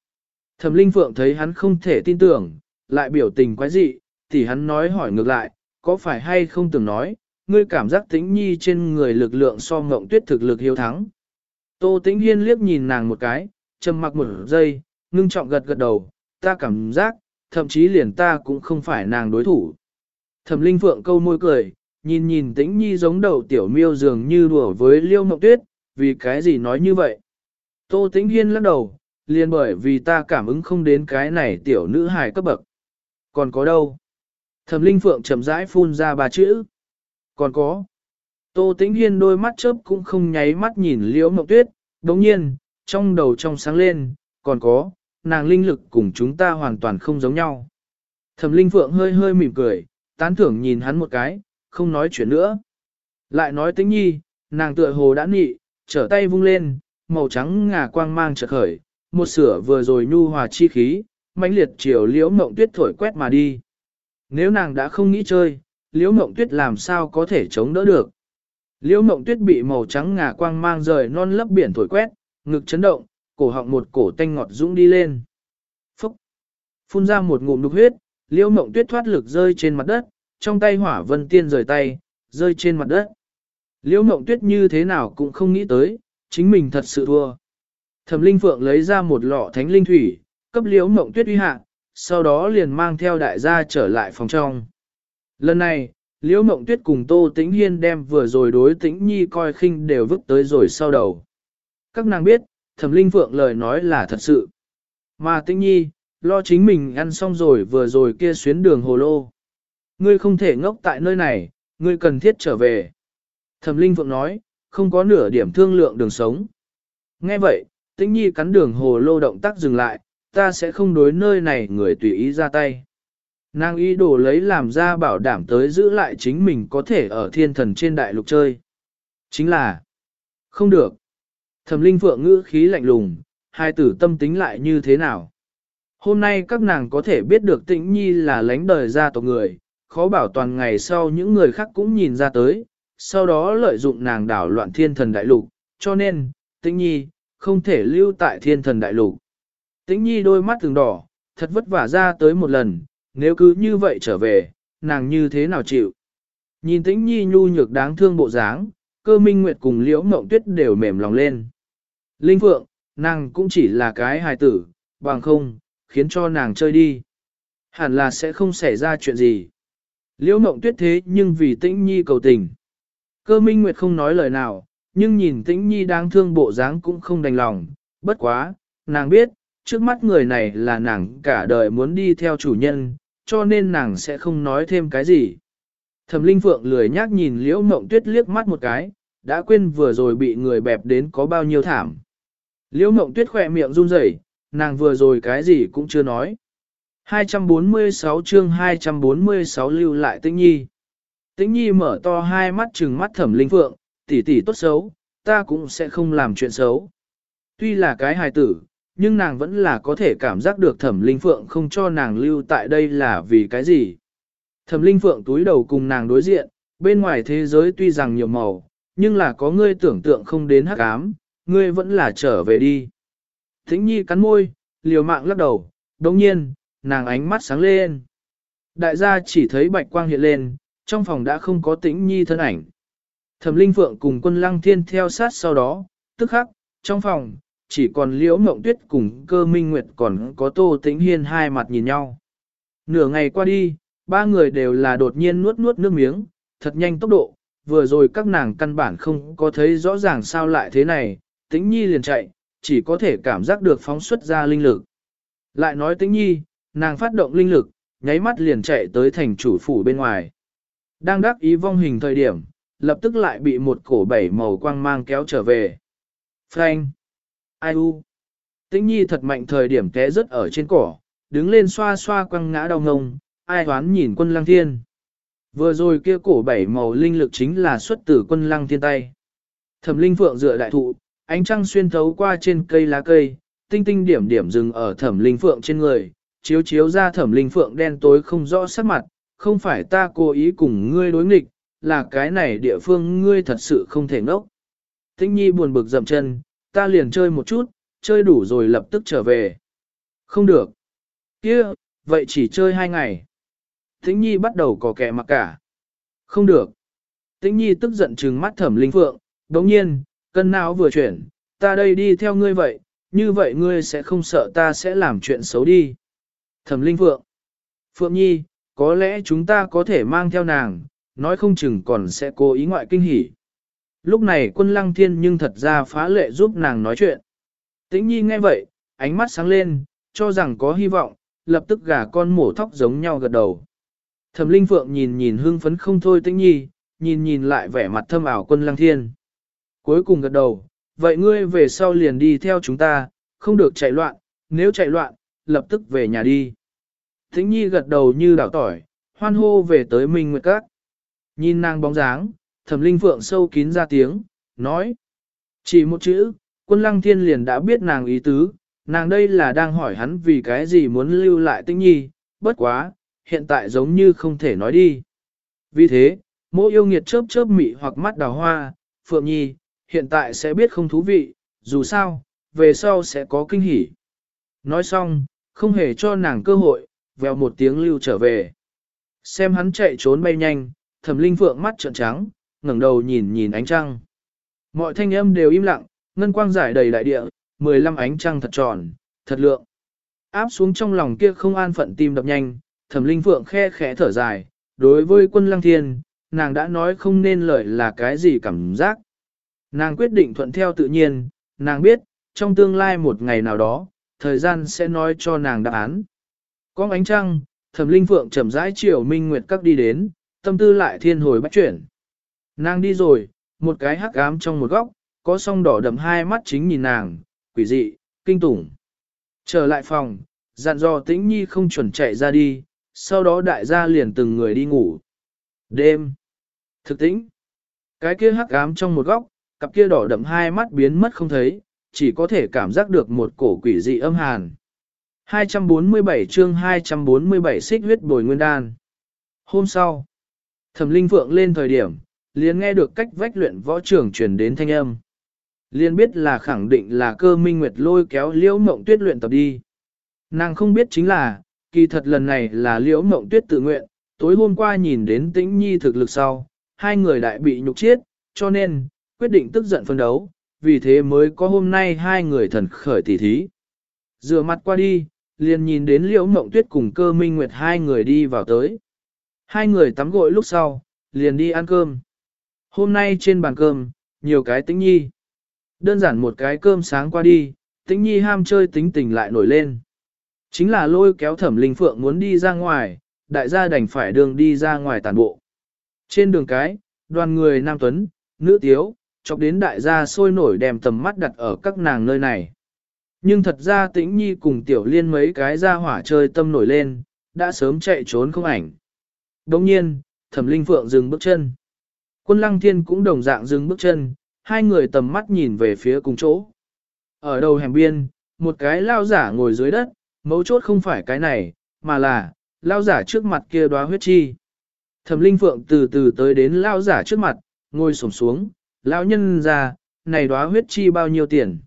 [SPEAKER 1] Thẩm Linh Phượng thấy hắn không thể tin tưởng, lại biểu tình quái dị, thì hắn nói hỏi ngược lại, có phải hay không từng nói, ngươi cảm giác tĩnh nhi trên người lực lượng so ngộng tuyết thực lực hiếu thắng. Tô tĩnh hiên liếc nhìn nàng một cái, trầm mặc một giây, ngưng trọng gật gật đầu, ta cảm giác, thậm chí liền ta cũng không phải nàng đối thủ. Thẩm Linh Phượng câu môi cười, nhìn nhìn tĩnh nhi giống đầu tiểu miêu dường như đùa với liêu ngộng tuyết, vì cái gì nói như vậy. Tô tĩnh hiên lắc đầu, liền bởi vì ta cảm ứng không đến cái này tiểu nữ hài cấp bậc. Còn có đâu? Thẩm Linh Phượng chậm rãi phun ra ba chữ. Còn có. Tô Tĩnh Hiên đôi mắt chớp cũng không nháy mắt nhìn Liễu Mộng Tuyết, đồng nhiên, trong đầu trong sáng lên, còn có, nàng linh lực cùng chúng ta hoàn toàn không giống nhau. Thẩm Linh Phượng hơi hơi mỉm cười, tán thưởng nhìn hắn một cái, không nói chuyện nữa. Lại nói Tĩnh Nhi, nàng tựa hồ đã nị, trở tay vung lên, màu trắng ngà quang mang chợt khởi, một sửa vừa rồi nhu hòa chi khí, mãnh liệt chiều Liễu Mộng Tuyết thổi quét mà đi. Nếu nàng đã không nghĩ chơi, Liễu Mộng Tuyết làm sao có thể chống đỡ được. Liễu Mộng Tuyết bị màu trắng ngà quang mang rời non lấp biển thổi quét, ngực chấn động, cổ họng một cổ tanh ngọt dũng đi lên. Phúc! Phun ra một ngụm đục huyết, Liễu Mộng Tuyết thoát lực rơi trên mặt đất, trong tay hỏa vân tiên rời tay, rơi trên mặt đất. Liễu Mộng Tuyết như thế nào cũng không nghĩ tới, chính mình thật sự thua. Thẩm Linh Phượng lấy ra một lọ thánh linh thủy, cấp Liễu Mộng Tuyết uy hạ, sau đó liền mang theo đại gia trở lại phòng trong. Lần này, Liễu Mộng Tuyết cùng Tô Tĩnh Hiên đem vừa rồi đối Tĩnh Nhi coi khinh đều vứt tới rồi sau đầu. Các nàng biết, Thẩm Linh Phượng lời nói là thật sự. Mà Tĩnh Nhi, lo chính mình ăn xong rồi vừa rồi kia xuyến đường hồ lô. Ngươi không thể ngốc tại nơi này, ngươi cần thiết trở về. Thẩm Linh Phượng nói, không có nửa điểm thương lượng đường sống. Nghe vậy, Tĩnh Nhi cắn đường hồ lô động tác dừng lại, ta sẽ không đối nơi này người tùy ý ra tay. Nàng ý đồ lấy làm ra bảo đảm tới giữ lại chính mình có thể ở thiên thần trên đại lục chơi. Chính là, không được. Thẩm linh phượng ngữ khí lạnh lùng, hai tử tâm tính lại như thế nào. Hôm nay các nàng có thể biết được tĩnh nhi là lánh đời gia tộc người, khó bảo toàn ngày sau những người khác cũng nhìn ra tới, sau đó lợi dụng nàng đảo loạn thiên thần đại lục, cho nên, tĩnh nhi, không thể lưu tại thiên thần đại lục. Tĩnh nhi đôi mắt thường đỏ, thật vất vả ra tới một lần, nếu cứ như vậy trở về, nàng như thế nào chịu. Nhìn tĩnh nhi nhu nhược đáng thương bộ dáng, cơ minh nguyệt cùng liễu mộng tuyết đều mềm lòng lên. Linh Phượng, nàng cũng chỉ là cái hài tử, bằng không, khiến cho nàng chơi đi. Hẳn là sẽ không xảy ra chuyện gì. Liễu mộng tuyết thế nhưng vì tĩnh nhi cầu tình. Cơ minh nguyệt không nói lời nào, nhưng nhìn tĩnh nhi đáng thương bộ dáng cũng không đành lòng. Bất quá, nàng biết, trước mắt người này là nàng cả đời muốn đi theo chủ nhân, cho nên nàng sẽ không nói thêm cái gì. Thẩm Linh Phượng lười nhác nhìn Liễu Mộng Tuyết liếc mắt một cái, đã quên vừa rồi bị người bẹp đến có bao nhiêu thảm. Liễu Mộng Tuyết khỏe miệng run rẩy, nàng vừa rồi cái gì cũng chưa nói. 246 chương 246 lưu lại Tĩnh Nhi. Tĩnh Nhi mở to hai mắt trừng mắt Thẩm Linh Phượng, tỷ tỷ tốt xấu, ta cũng sẽ không làm chuyện xấu. Tuy là cái hài tử, nhưng nàng vẫn là có thể cảm giác được thẩm linh phượng không cho nàng lưu tại đây là vì cái gì. Thẩm linh phượng túi đầu cùng nàng đối diện, bên ngoài thế giới tuy rằng nhiều màu, nhưng là có ngươi tưởng tượng không đến hắc ám, ngươi vẫn là trở về đi. Thính nhi cắn môi, liều mạng lắc đầu, đồng nhiên, nàng ánh mắt sáng lên. Đại gia chỉ thấy bạch quang hiện lên, trong phòng đã không có tĩnh nhi thân ảnh. Thẩm linh phượng cùng quân lăng thiên theo sát sau đó, tức khắc, trong phòng, chỉ còn liễu mộng tuyết cùng cơ minh nguyệt còn có tô tĩnh hiên hai mặt nhìn nhau. Nửa ngày qua đi, ba người đều là đột nhiên nuốt nuốt nước miếng, thật nhanh tốc độ, vừa rồi các nàng căn bản không có thấy rõ ràng sao lại thế này, tĩnh nhi liền chạy, chỉ có thể cảm giác được phóng xuất ra linh lực. Lại nói tĩnh nhi, nàng phát động linh lực, nháy mắt liền chạy tới thành chủ phủ bên ngoài. Đang đắc ý vong hình thời điểm, lập tức lại bị một cổ bảy màu quang mang kéo trở về. Frank! Ai u! Tĩnh nhi thật mạnh thời điểm té rớt ở trên cỏ, đứng lên xoa xoa quăng ngã đau ngông, ai hoán nhìn quân lăng thiên. Vừa rồi kia cổ bảy màu linh lực chính là xuất tử quân lăng thiên tay. Thẩm linh phượng dựa đại thụ, ánh trăng xuyên thấu qua trên cây lá cây, tinh tinh điểm điểm dừng ở thẩm linh phượng trên người, chiếu chiếu ra thẩm linh phượng đen tối không rõ sắc mặt, không phải ta cố ý cùng ngươi đối nghịch, là cái này địa phương ngươi thật sự không thể ngốc. Tĩnh nhi buồn bực dậm chân, ta liền chơi một chút, chơi đủ rồi lập tức trở về. Không được. kia vậy chỉ chơi hai ngày. Tĩnh nhi bắt đầu có kẻ mặc cả. Không được. Tĩnh nhi tức giận trừng mắt thẩm linh phượng, đồng nhiên, cân não vừa chuyển, ta đây đi theo ngươi vậy, như vậy ngươi sẽ không sợ ta sẽ làm chuyện xấu đi. Thẩm linh phượng. Phượng nhi, có lẽ chúng ta có thể mang theo nàng, nói không chừng còn sẽ cố ý ngoại kinh hỉ. Lúc này quân lăng thiên nhưng thật ra phá lệ giúp nàng nói chuyện. Tĩnh nhi nghe vậy, ánh mắt sáng lên, cho rằng có hy vọng, lập tức gà con mổ thóc giống nhau gật đầu. Thẩm linh phượng nhìn nhìn hưng phấn không thôi tĩnh nhi, nhìn nhìn lại vẻ mặt thâm ảo quân lăng thiên. Cuối cùng gật đầu, vậy ngươi về sau liền đi theo chúng ta, không được chạy loạn, nếu chạy loạn, lập tức về nhà đi. Tĩnh nhi gật đầu như đảo tỏi, hoan hô về tới Minh Nguyệt Các. Nhìn nàng bóng dáng, thẩm linh phượng sâu kín ra tiếng, nói. Chỉ một chữ, quân lăng thiên liền đã biết nàng ý tứ, nàng đây là đang hỏi hắn vì cái gì muốn lưu lại tinh nhi, bất quá, hiện tại giống như không thể nói đi. Vì thế, mỗi yêu nghiệt chớp chớp mị hoặc mắt đào hoa, phượng nhi, hiện tại sẽ biết không thú vị, dù sao, về sau sẽ có kinh hỉ. Nói xong, không hề cho nàng cơ hội, vèo một tiếng lưu trở về. Xem hắn chạy trốn bay nhanh, thẩm linh phượng mắt trợn trắng, ngẩng đầu nhìn nhìn ánh trăng. Mọi thanh âm đều im lặng, ngân quang giải đầy đại địa, 15 ánh trăng thật tròn, thật lượng. Áp xuống trong lòng kia không an phận tim đập nhanh, thẩm linh phượng khe khẽ thở dài, đối với quân lăng thiên, nàng đã nói không nên lời là cái gì cảm giác. Nàng quyết định thuận theo tự nhiên, nàng biết, trong tương lai một ngày nào đó, thời gian sẽ nói cho nàng đáp án. Có ánh trăng, thẩm linh phượng chậm rãi chiều minh nguyệt các đi đến, tâm tư lại thiên hồi bắt chuyển. Nàng đi rồi, một cái hắc ám trong một góc, có song đỏ đậm hai mắt chính nhìn nàng, quỷ dị, kinh tủng. Trở lại phòng, dặn dò tĩnh nhi không chuẩn chạy ra đi, sau đó đại gia liền từng người đi ngủ. Đêm. Thực tĩnh. Cái kia hắc ám trong một góc, cặp kia đỏ đậm hai mắt biến mất không thấy, chỉ có thể cảm giác được một cổ quỷ dị âm hàn. 247 chương 247 xích huyết bồi nguyên đan. Hôm sau, thẩm linh phượng lên thời điểm, liền nghe được cách vách luyện võ trưởng truyền đến thanh âm. Liền biết là khẳng định là cơ minh nguyệt lôi kéo liễu mộng tuyết luyện tập đi. Nàng không biết chính là, kỳ thật lần này là liễu mộng tuyết tự nguyện, tối hôm qua nhìn đến tĩnh nhi thực lực sau, hai người đại bị nhục chiết, cho nên, quyết định tức giận phân đấu, vì thế mới có hôm nay hai người thần khởi tỉ thí. Rửa mặt qua đi, liền nhìn đến liễu mộng tuyết cùng cơ minh nguyệt hai người đi vào tới. Hai người tắm gội lúc sau, liền đi ăn cơm. Hôm nay trên bàn cơm, nhiều cái tĩnh nhi. Đơn giản một cái cơm sáng qua đi, tĩnh nhi ham chơi tính tình lại nổi lên. Chính là lôi kéo thẩm linh phượng muốn đi ra ngoài, đại gia đành phải đường đi ra ngoài tàn bộ. Trên đường cái, đoàn người nam tuấn, nữ tiếu, chọc đến đại gia sôi nổi đem tầm mắt đặt ở các nàng nơi này. Nhưng thật ra tĩnh nhi cùng tiểu liên mấy cái ra hỏa chơi tâm nổi lên, đã sớm chạy trốn không ảnh. Đồng nhiên, thẩm linh phượng dừng bước chân. Quân lăng thiên cũng đồng dạng dừng bước chân, hai người tầm mắt nhìn về phía cùng chỗ. Ở đầu hẻm biên, một cái lao giả ngồi dưới đất, mấu chốt không phải cái này, mà là, lao giả trước mặt kia đóa huyết chi. Thẩm linh phượng từ từ tới đến lao giả trước mặt, ngồi sổm xuống, lao nhân ra, này đóa huyết chi bao nhiêu tiền.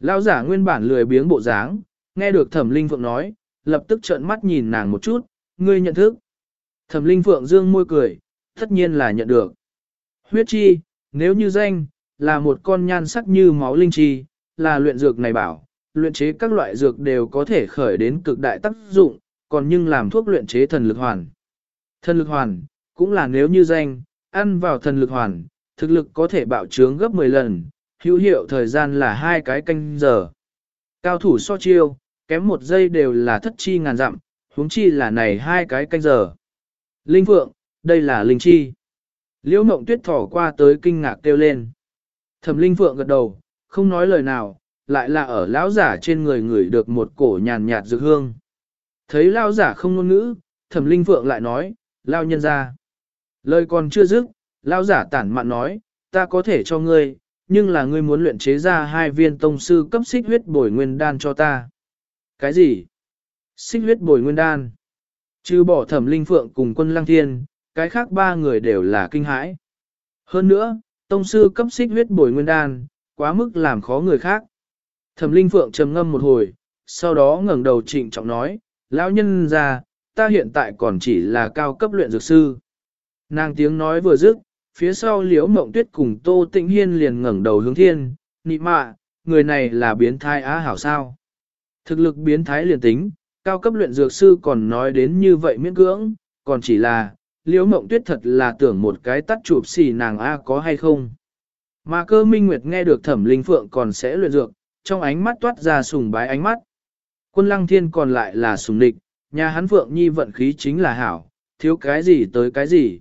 [SPEAKER 1] Lao giả nguyên bản lười biếng bộ dáng, nghe được thẩm linh phượng nói, lập tức trợn mắt nhìn nàng một chút, ngươi nhận thức. Thẩm linh phượng dương môi cười, tất nhiên là nhận được. Huyết chi, nếu như danh, là một con nhan sắc như máu linh chi, là luyện dược này bảo, luyện chế các loại dược đều có thể khởi đến cực đại tác dụng, còn nhưng làm thuốc luyện chế thần lực hoàn. Thần lực hoàn, cũng là nếu như danh, ăn vào thần lực hoàn, thực lực có thể bạo trướng gấp 10 lần, hữu hiệu thời gian là hai cái canh giờ. Cao thủ so chiêu, kém một giây đều là thất chi ngàn dặm, huống chi là này hai cái canh giờ. Linh Phượng, đây là linh chi. Liễu mộng tuyết thỏ qua tới kinh ngạc kêu lên. Thẩm linh phượng gật đầu, không nói lời nào, lại là ở lão giả trên người người được một cổ nhàn nhạt dược hương. Thấy lão giả không ngôn ngữ, thẩm linh phượng lại nói, lao nhân ra. Lời còn chưa dứt, lão giả tản mạn nói, ta có thể cho ngươi, nhưng là ngươi muốn luyện chế ra hai viên tông sư cấp xích huyết bồi nguyên đan cho ta. Cái gì? Xích huyết bồi nguyên đan. Chứ bỏ thẩm linh phượng cùng quân lăng thiên, cái khác ba người đều là kinh hãi. Hơn nữa, tông sư cấp xích huyết bồi nguyên đan, quá mức làm khó người khác. Thẩm linh phượng trầm ngâm một hồi, sau đó ngẩng đầu trịnh trọng nói, lão nhân ra, ta hiện tại còn chỉ là cao cấp luyện dược sư. Nàng tiếng nói vừa dứt, phía sau liễu mộng tuyết cùng tô Tịnh hiên liền ngẩng đầu hướng thiên, nị mạ, người này là biến thái á hảo sao. Thực lực biến thái liền tính, cao cấp luyện dược sư còn nói đến như vậy miễn cưỡng, còn chỉ là, liễu mộng tuyết thật là tưởng một cái tắt chụp xì nàng A có hay không. Mà cơ minh nguyệt nghe được thẩm linh phượng còn sẽ luyện dược, trong ánh mắt toát ra sùng bái ánh mắt. Quân lăng thiên còn lại là sùng địch, nhà hắn phượng nhi vận khí chính là hảo, thiếu cái gì tới cái gì.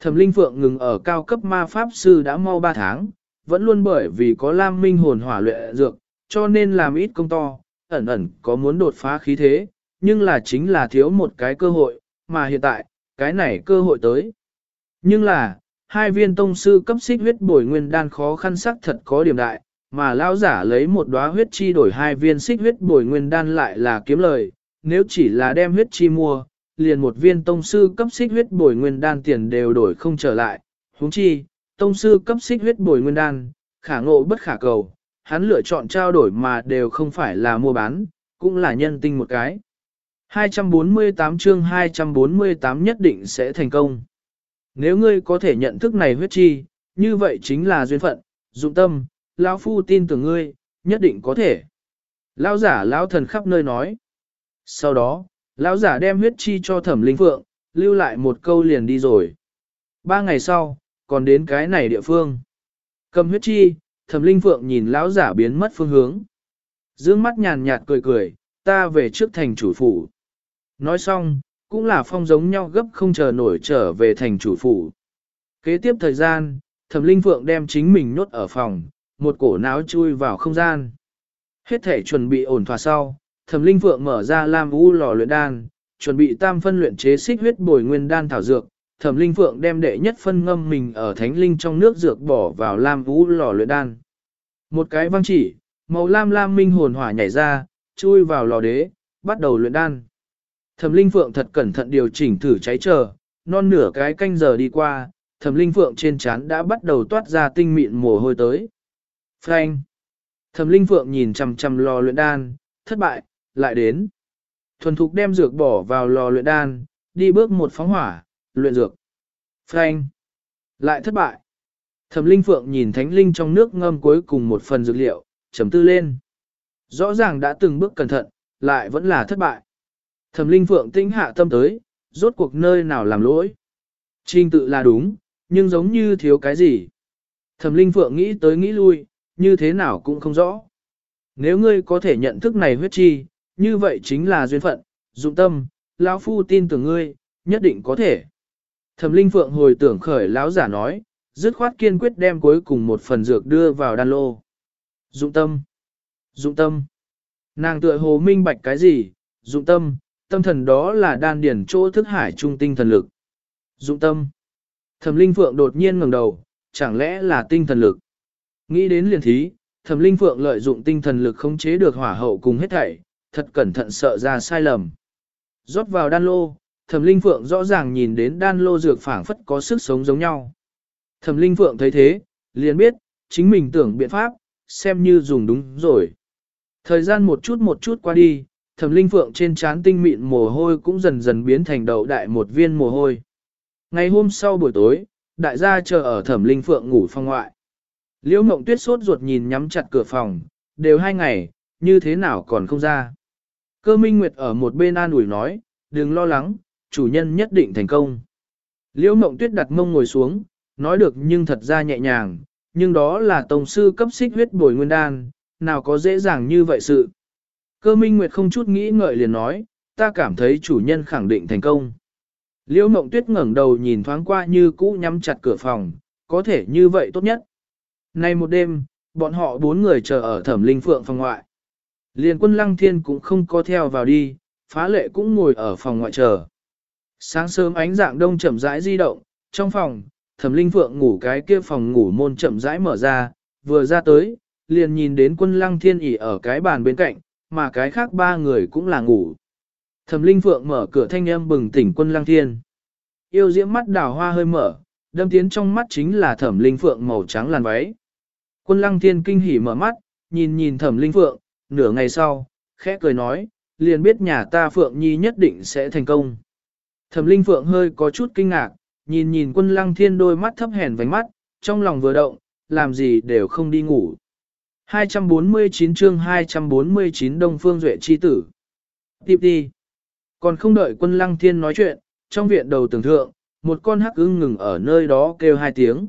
[SPEAKER 1] Thẩm linh phượng ngừng ở cao cấp ma pháp sư đã mau 3 tháng, vẫn luôn bởi vì có lam minh hồn hỏa luyện dược, cho nên làm ít công to, ẩn ẩn có muốn đột phá khí thế, nhưng là chính là thiếu một cái cơ hội, mà hiện tại, cái này cơ hội tới. Nhưng là, hai viên tông sư cấp xích huyết bồi nguyên đan khó khăn sắc thật có điểm đại, mà lão giả lấy một đóa huyết chi đổi hai viên xích huyết bồi nguyên đan lại là kiếm lời, nếu chỉ là đem huyết chi mua, liền một viên tông sư cấp xích huyết bồi nguyên đan tiền đều đổi không trở lại, huống chi, tông sư cấp xích huyết bồi nguyên đan, khả ngộ bất khả cầu, hắn lựa chọn trao đổi mà đều không phải là mua bán, cũng là nhân tinh một cái. 248 chương 248 nhất định sẽ thành công. Nếu ngươi có thể nhận thức này huyết chi, như vậy chính là duyên phận, dụng tâm, lão phu tin tưởng ngươi, nhất định có thể. Lão giả lão thần khắp nơi nói. Sau đó, lão giả đem huyết chi cho thẩm linh phượng, lưu lại một câu liền đi rồi. Ba ngày sau, còn đến cái này địa phương. Cầm huyết chi, thẩm linh phượng nhìn lão giả biến mất phương hướng. Dương mắt nhàn nhạt cười cười, ta về trước thành chủ phủ. Nói xong, cũng là phong giống nhau gấp không chờ nổi trở về thành chủ phủ. Kế tiếp thời gian, thẩm linh phượng đem chính mình nhốt ở phòng, một cổ náo chui vào không gian. Hết thể chuẩn bị ổn thỏa sau, thẩm linh phượng mở ra lam u lò luyện đan, chuẩn bị tam phân luyện chế xích huyết bồi nguyên đan thảo dược. Thẩm linh phượng đem đệ nhất phân ngâm mình ở thánh linh trong nước dược bỏ vào lam u lò luyện đan. Một cái văng chỉ, màu lam lam minh hồn hỏa nhảy ra, chui vào lò đế, bắt đầu luyện đan. Thẩm Linh Phượng thật cẩn thận điều chỉnh thử cháy chờ, non nửa cái canh giờ đi qua, Thẩm Linh Phượng trên trán đã bắt đầu toát ra tinh mịn mồ hôi tới. Frank! Thẩm Linh Phượng nhìn chằm chằm lò luyện đan, thất bại, lại đến. Thuần thục đem dược bỏ vào lò luyện đan, đi bước một phóng hỏa, luyện dược. Frank! Lại thất bại. Thẩm Linh Phượng nhìn Thánh Linh trong nước ngâm cuối cùng một phần dược liệu, chấm tư lên. Rõ ràng đã từng bước cẩn thận, lại vẫn là thất bại. Thẩm Linh Phượng tinh hạ tâm tới, rốt cuộc nơi nào làm lỗi. Trình tự là đúng, nhưng giống như thiếu cái gì. Thẩm Linh Phượng nghĩ tới nghĩ lui, như thế nào cũng không rõ. Nếu ngươi có thể nhận thức này huyết chi, như vậy chính là duyên phận, dụng tâm, lão phu tin tưởng ngươi, nhất định có thể. Thẩm Linh Phượng hồi tưởng khởi lão giả nói, dứt khoát kiên quyết đem cuối cùng một phần dược đưa vào đan lô. Dụng tâm, dụng tâm. Nàng tựa hồ minh bạch cái gì, dụng tâm, tâm thần đó là đan điển chỗ thức hải trung tinh thần lực. Dụng tâm. Thẩm Linh Phượng đột nhiên ngẩng đầu, chẳng lẽ là tinh thần lực? Nghĩ đến liền thí, Thẩm Linh Phượng lợi dụng tinh thần lực khống chế được hỏa hậu cùng hết thảy, thật cẩn thận sợ ra sai lầm. Rót vào đan lô, Thẩm Linh Phượng rõ ràng nhìn đến đan lô dược phảng phất có sức sống giống nhau. Thẩm Linh Phượng thấy thế, liền biết, chính mình tưởng biện pháp, xem như dùng đúng rồi. Thời gian một chút một chút qua đi, thẩm linh phượng trên trán tinh mịn mồ hôi cũng dần dần biến thành đậu đại một viên mồ hôi. Ngày hôm sau buổi tối, đại gia chờ ở thẩm linh phượng ngủ phòng ngoại. Liễu mộng tuyết sốt ruột nhìn nhắm chặt cửa phòng, đều hai ngày, như thế nào còn không ra. Cơ minh nguyệt ở một bên an ủi nói, đừng lo lắng, chủ nhân nhất định thành công. Liễu mộng tuyết đặt mông ngồi xuống, nói được nhưng thật ra nhẹ nhàng, nhưng đó là tổng sư cấp xích huyết bồi nguyên đan, nào có dễ dàng như vậy sự. Cơ minh nguyệt không chút nghĩ ngợi liền nói, ta cảm thấy chủ nhân khẳng định thành công. Liễu mộng tuyết ngẩng đầu nhìn thoáng qua như cũ nhắm chặt cửa phòng, có thể như vậy tốt nhất. Nay một đêm, bọn họ bốn người chờ ở thẩm linh phượng phòng ngoại. Liên quân lăng thiên cũng không có theo vào đi, phá lệ cũng ngồi ở phòng ngoại chờ. Sáng sớm ánh dạng đông chậm rãi di động, trong phòng, thẩm linh phượng ngủ cái kia phòng ngủ môn chậm rãi mở ra, vừa ra tới, liền nhìn đến quân lăng thiên ỉ ở cái bàn bên cạnh, mà cái khác ba người cũng là ngủ. Thẩm linh phượng mở cửa thanh âm bừng tỉnh quân lăng thiên. Yêu diễm mắt đào hoa hơi mở, đâm tiến trong mắt chính là thẩm linh phượng màu trắng làn váy. Quân lăng thiên kinh hỉ mở mắt, nhìn nhìn thẩm linh phượng, nửa ngày sau, khẽ cười nói, liền biết nhà ta phượng nhi nhất định sẽ thành công. Thẩm linh phượng hơi có chút kinh ngạc, nhìn nhìn quân lăng thiên đôi mắt thấp hèn vánh mắt, trong lòng vừa động, làm gì đều không đi ngủ. 249 chương 249 Đông Phương Duệ Chi Tử Tiếp đi. Còn không đợi quân lăng thiên nói chuyện, trong viện đầu tưởng thượng, một con hắc ưng ngừng ở nơi đó kêu hai tiếng.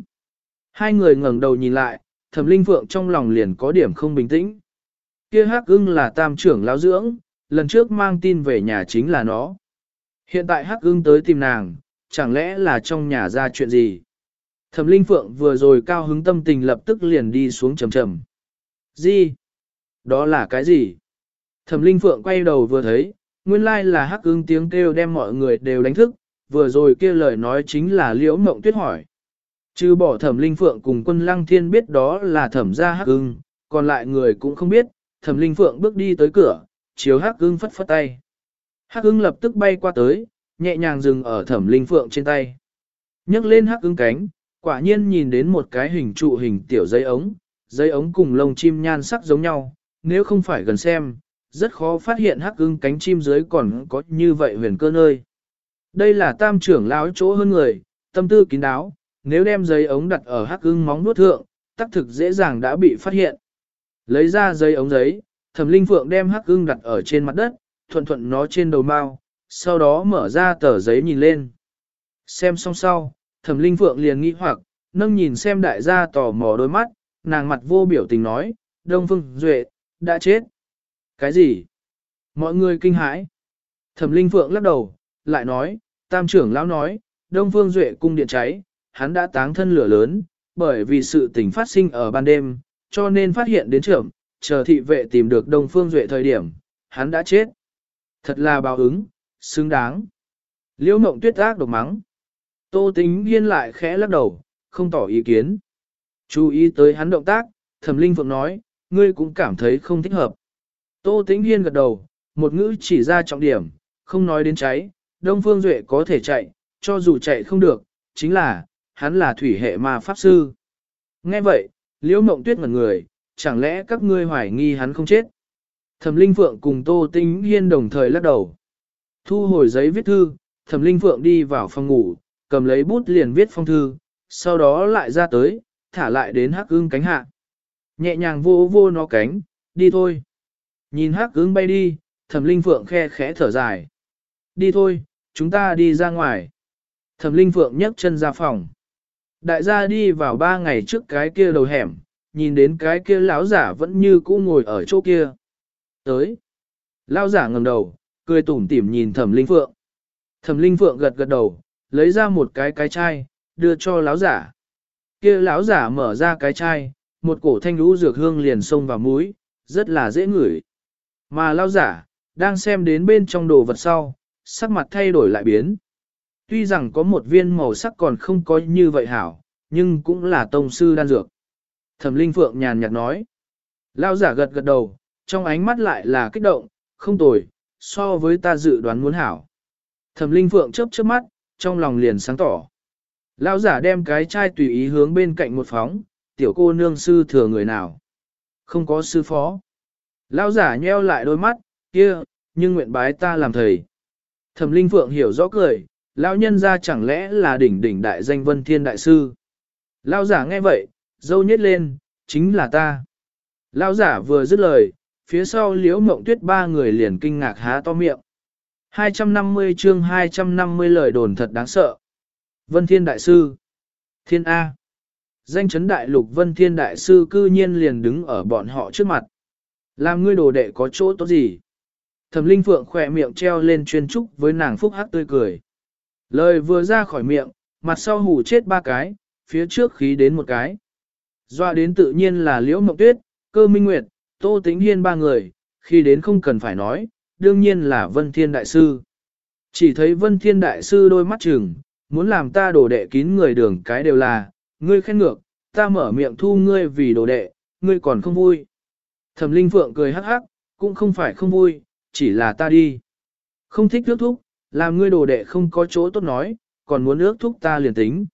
[SPEAKER 1] Hai người ngẩng đầu nhìn lại, thẩm linh phượng trong lòng liền có điểm không bình tĩnh. Kia hắc ưng là tam trưởng lão dưỡng, lần trước mang tin về nhà chính là nó. Hiện tại hắc ưng tới tìm nàng, chẳng lẽ là trong nhà ra chuyện gì? Thẩm linh phượng vừa rồi cao hứng tâm tình lập tức liền đi xuống trầm trầm. Gì? Đó là cái gì? Thẩm linh phượng quay đầu vừa thấy, nguyên lai là hắc ưng tiếng kêu đem mọi người đều đánh thức, vừa rồi kia lời nói chính là liễu mộng tuyết hỏi. Chứ bỏ thẩm linh phượng cùng quân lăng thiên biết đó là thẩm gia hắc ưng, còn lại người cũng không biết, thẩm linh phượng bước đi tới cửa, chiếu hắc ưng phất phất tay. Hắc ưng lập tức bay qua tới, nhẹ nhàng dừng ở thẩm linh phượng trên tay. nhấc lên hắc ưng cánh, quả nhiên nhìn đến một cái hình trụ hình tiểu giấy ống, giấy ống cùng lông chim nhan sắc giống nhau, nếu không phải gần xem, rất khó phát hiện hắc ưng cánh chim dưới còn có như vậy huyền cơ nơi. Đây là tam trưởng lão chỗ hơn người, tâm tư kín đáo, nếu đem giấy ống đặt ở hắc ưng móng nuốt thượng, tác thực dễ dàng đã bị phát hiện. Lấy ra giấy ống giấy, thẩm linh phượng đem hắc ưng đặt ở trên mặt đất, thuận thuận nó trên đầu mao, sau đó mở ra tờ giấy nhìn lên. Xem xong sau, thẩm linh phượng liền nghĩ hoặc, nâng nhìn xem đại gia tò mò đôi mắt, nàng mặt vô biểu tình nói, Đông Phương Duệ, đã chết. Cái gì? Mọi người kinh hãi. Thẩm linh phượng lắc đầu, lại nói, tam trưởng lão nói, Đông Phương Duệ cung điện cháy, hắn đã táng thân lửa lớn, bởi vì sự tình phát sinh ở ban đêm, cho nên phát hiện đến trưởng, chờ thị vệ tìm được Đông Phương Duệ thời điểm, hắn đã chết. Thật là báo ứng, xứng đáng. Liễu mộng tuyết ác độc mắng. Tô tính yên lại khẽ lắc đầu, không tỏ ý kiến. Chú ý tới hắn động tác, thẩm linh phượng nói, ngươi cũng cảm thấy không thích hợp. Tô tĩnh hiên gật đầu, một ngữ chỉ ra trọng điểm, không nói đến cháy, Đông Phương Duệ có thể chạy, cho dù chạy không được, chính là, hắn là thủy hệ ma pháp sư. Nghe vậy, liễu mộng tuyết ngẩn người, chẳng lẽ các ngươi hoài nghi hắn không chết? Thẩm Linh Phượng cùng Tô tĩnh Hiên đồng thời lắc đầu. Thu hồi giấy viết thư, Thẩm Linh Phượng đi vào phòng ngủ, cầm lấy bút liền viết phong thư, sau đó lại ra tới, thả lại đến hắc ưng cánh hạ. Nhẹ nhàng vô vô nó cánh, đi thôi. Nhìn hắc ưng bay đi, Thẩm Linh Phượng khe khẽ thở dài. Đi thôi, chúng ta đi ra ngoài. Thẩm Linh Phượng nhấc chân ra phòng. Đại gia đi vào ba ngày trước cái kia đầu hẻm, nhìn đến cái kia lão giả vẫn như cũ ngồi ở chỗ kia. Tới. Lão giả ngẩng đầu, cười tủm tỉm nhìn Thẩm Linh Phượng. Thẩm Linh Phượng gật gật đầu, lấy ra một cái cái chai, đưa cho lão giả. Kia lão giả mở ra cái chai, một cổ thanh lũ dược hương liền xông vào mũi, rất là dễ ngửi. Mà lão giả, đang xem đến bên trong đồ vật sau, sắc mặt thay đổi lại biến. Tuy rằng có một viên màu sắc còn không có như vậy hảo, nhưng cũng là tông sư đan dược. Thẩm Linh Phượng nhàn nhạt nói. lão giả gật gật đầu, trong ánh mắt lại là kích động, không tồi, so với ta dự đoán muốn hảo. Thẩm Linh Phượng chớp chớp mắt, trong lòng liền sáng tỏ. Lão giả đem cái chai tùy ý hướng bên cạnh một phóng, tiểu cô nương sư thừa người nào. Không có sư phó. Lão giả nheo lại đôi mắt, kia, nhưng nguyện bái ta làm thầy. Thẩm Linh Phượng hiểu rõ cười, lão nhân ra chẳng lẽ là đỉnh đỉnh đại danh vân thiên đại sư. Lão giả nghe vậy, dâu nhét lên, chính là ta. Lão giả vừa dứt lời, phía sau liễu mộng tuyết ba người liền kinh ngạc há to miệng. 250 chương 250 lời đồn thật đáng sợ. Vân Thiên Đại Sư Thiên A Danh chấn đại lục Vân Thiên Đại Sư cư nhiên liền đứng ở bọn họ trước mặt. Làm ngươi đồ đệ có chỗ tốt gì? Thẩm Linh Phượng khỏe miệng treo lên chuyên trúc với nàng phúc hắc tươi cười. Lời vừa ra khỏi miệng, mặt sau hủ chết ba cái, phía trước khí đến một cái. Doa đến tự nhiên là Liễu Mộng Tuyết, Cơ Minh Nguyệt, Tô Tĩnh Hiên ba người, khi đến không cần phải nói, đương nhiên là Vân Thiên Đại Sư. Chỉ thấy Vân Thiên Đại Sư đôi mắt trừng, muốn làm ta đổ đệ kín người đường cái đều là, ngươi khen ngược, ta mở miệng thu ngươi vì đồ đệ, ngươi còn không vui. Thẩm Linh Phượng cười hắc hắc, cũng không phải không vui, chỉ là ta đi. Không thích ước thúc, làm ngươi đồ đệ không có chỗ tốt nói, còn muốn ước thúc ta liền tính.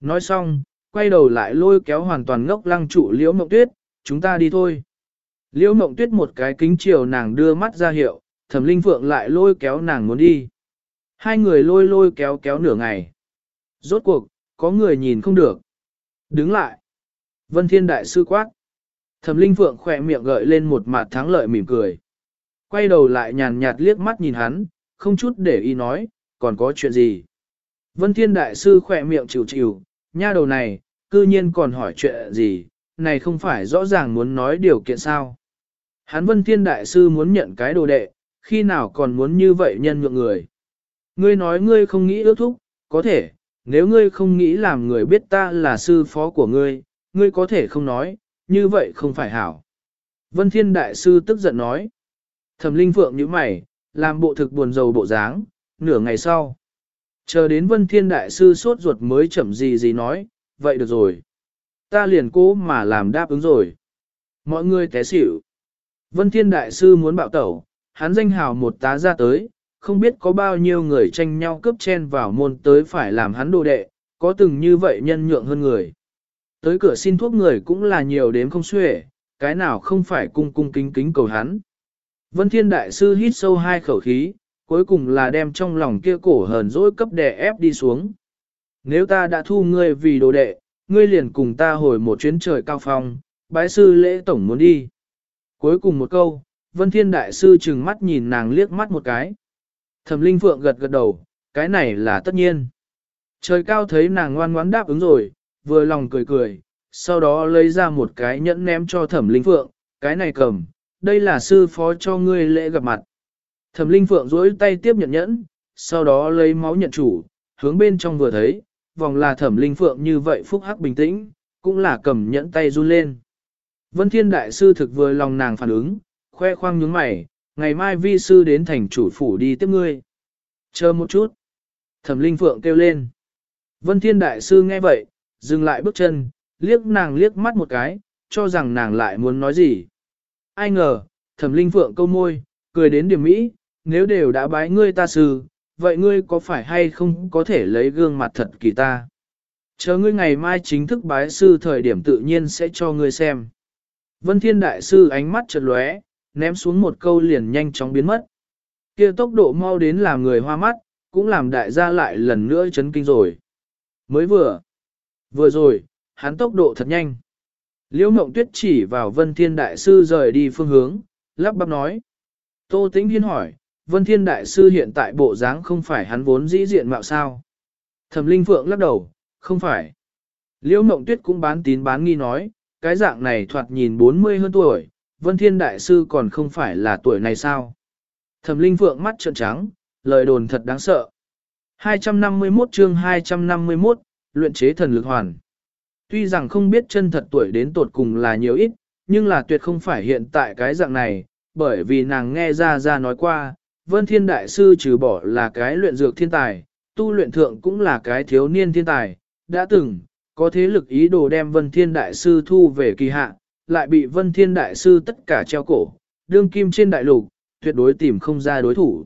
[SPEAKER 1] Nói xong, quay đầu lại lôi kéo hoàn toàn ngốc lăng trụ liễu mộng tuyết, chúng ta đi thôi. Liễu mộng tuyết một cái kính chiều nàng đưa mắt ra hiệu, thẩm linh phượng lại lôi kéo nàng muốn đi. Hai người lôi lôi kéo kéo nửa ngày. Rốt cuộc, có người nhìn không được. Đứng lại. Vân Thiên Đại Sư quát. Thẩm Linh Phượng khỏe miệng gợi lên một mặt thắng lợi mỉm cười. Quay đầu lại nhàn nhạt liếc mắt nhìn hắn, không chút để ý nói, còn có chuyện gì. Vân Thiên Đại Sư khỏe miệng chịu chịu, nha đầu này, cư nhiên còn hỏi chuyện gì, này không phải rõ ràng muốn nói điều kiện sao. Hắn Vân Thiên Đại Sư muốn nhận cái đồ đệ, khi nào còn muốn như vậy nhân nhượng người. Ngươi nói ngươi không nghĩ ước thúc, có thể, nếu ngươi không nghĩ làm người biết ta là sư phó của ngươi, ngươi có thể không nói, như vậy không phải hảo. Vân Thiên Đại Sư tức giận nói. Thẩm Linh Phượng như mày, làm bộ thực buồn rầu bộ dáng, nửa ngày sau. Chờ đến Vân Thiên Đại Sư sốt ruột mới chậm gì gì nói, vậy được rồi. Ta liền cố mà làm đáp ứng rồi. Mọi người té xỉu. Vân Thiên Đại Sư muốn bạo tẩu, hắn danh hào một tá ra tới, không biết có bao nhiêu người tranh nhau cướp chen vào môn tới phải làm hắn đồ đệ, có từng như vậy nhân nhượng hơn người. Tới cửa xin thuốc người cũng là nhiều đến không xuể, cái nào không phải cung cung kính kính cầu hắn. Vân Thiên Đại Sư hít sâu hai khẩu khí, cuối cùng là đem trong lòng kia cổ hờn dỗi cấp đè ép đi xuống. Nếu ta đã thu ngươi vì đồ đệ, ngươi liền cùng ta hồi một chuyến trời cao phong, bái sư lễ tổng muốn đi. Cuối cùng một câu, Vân Thiên Đại Sư chừng mắt nhìn nàng liếc mắt một cái. Thẩm Linh Phượng gật gật đầu, cái này là tất nhiên. Trời cao thấy nàng ngoan ngoãn đáp ứng rồi, vừa lòng cười cười, sau đó lấy ra một cái nhẫn ném cho Thẩm Linh Phượng, cái này cầm, đây là sư phó cho ngươi lễ gặp mặt. Thẩm Linh Phượng duỗi tay tiếp nhận nhẫn, sau đó lấy máu nhận chủ, hướng bên trong vừa thấy, vòng là Thẩm Linh Phượng như vậy phúc hắc bình tĩnh, cũng là cầm nhẫn tay run lên. Vân Thiên Đại Sư thực vừa lòng nàng phản ứng, khoe khoang nhướng mày, ngày mai vi sư đến thành chủ phủ đi tiếp ngươi. Chờ một chút. Thẩm Linh Phượng kêu lên. Vân Thiên Đại Sư nghe vậy, dừng lại bước chân, liếc nàng liếc mắt một cái, cho rằng nàng lại muốn nói gì. Ai ngờ, Thẩm Linh Phượng câu môi, cười đến điểm mỹ, nếu đều đã bái ngươi ta sư, vậy ngươi có phải hay không có thể lấy gương mặt thật kỳ ta? Chờ ngươi ngày mai chính thức bái sư thời điểm tự nhiên sẽ cho ngươi xem. Vân Thiên Đại Sư ánh mắt chợt lóe, ném xuống một câu liền nhanh chóng biến mất. Kia tốc độ mau đến làm người hoa mắt, cũng làm đại gia lại lần nữa chấn kinh rồi. Mới vừa, vừa rồi, hắn tốc độ thật nhanh. Liễu Mộng Tuyết chỉ vào Vân Thiên Đại Sư rời đi phương hướng, lắp bắp nói. Tô Tĩnh Hiên hỏi, Vân Thiên Đại Sư hiện tại bộ dáng không phải hắn vốn dĩ diện mạo sao? Thẩm Linh Phượng lắc đầu, không phải. Liễu Mộng Tuyết cũng bán tín bán nghi nói, cái dạng này thoạt nhìn 40 hơn tuổi, Vân Thiên Đại Sư còn không phải là tuổi này sao? Thẩm Linh Phượng mắt trợn trắng, lời đồn thật đáng sợ. 251 chương 251, luyện chế thần lực hoàn. Tuy rằng không biết chân thật tuổi đến tột cùng là nhiều ít, nhưng là tuyệt không phải hiện tại cái dạng này, bởi vì nàng nghe ra ra nói qua, Vân Thiên Đại Sư trừ bỏ là cái luyện dược thiên tài, tu luyện thượng cũng là cái thiếu niên thiên tài, đã từng, có thế lực ý đồ đem Vân Thiên Đại Sư thu về kỳ hạ, lại bị Vân Thiên Đại Sư tất cả treo cổ, đương kim trên đại lục, tuyệt đối tìm không ra đối thủ.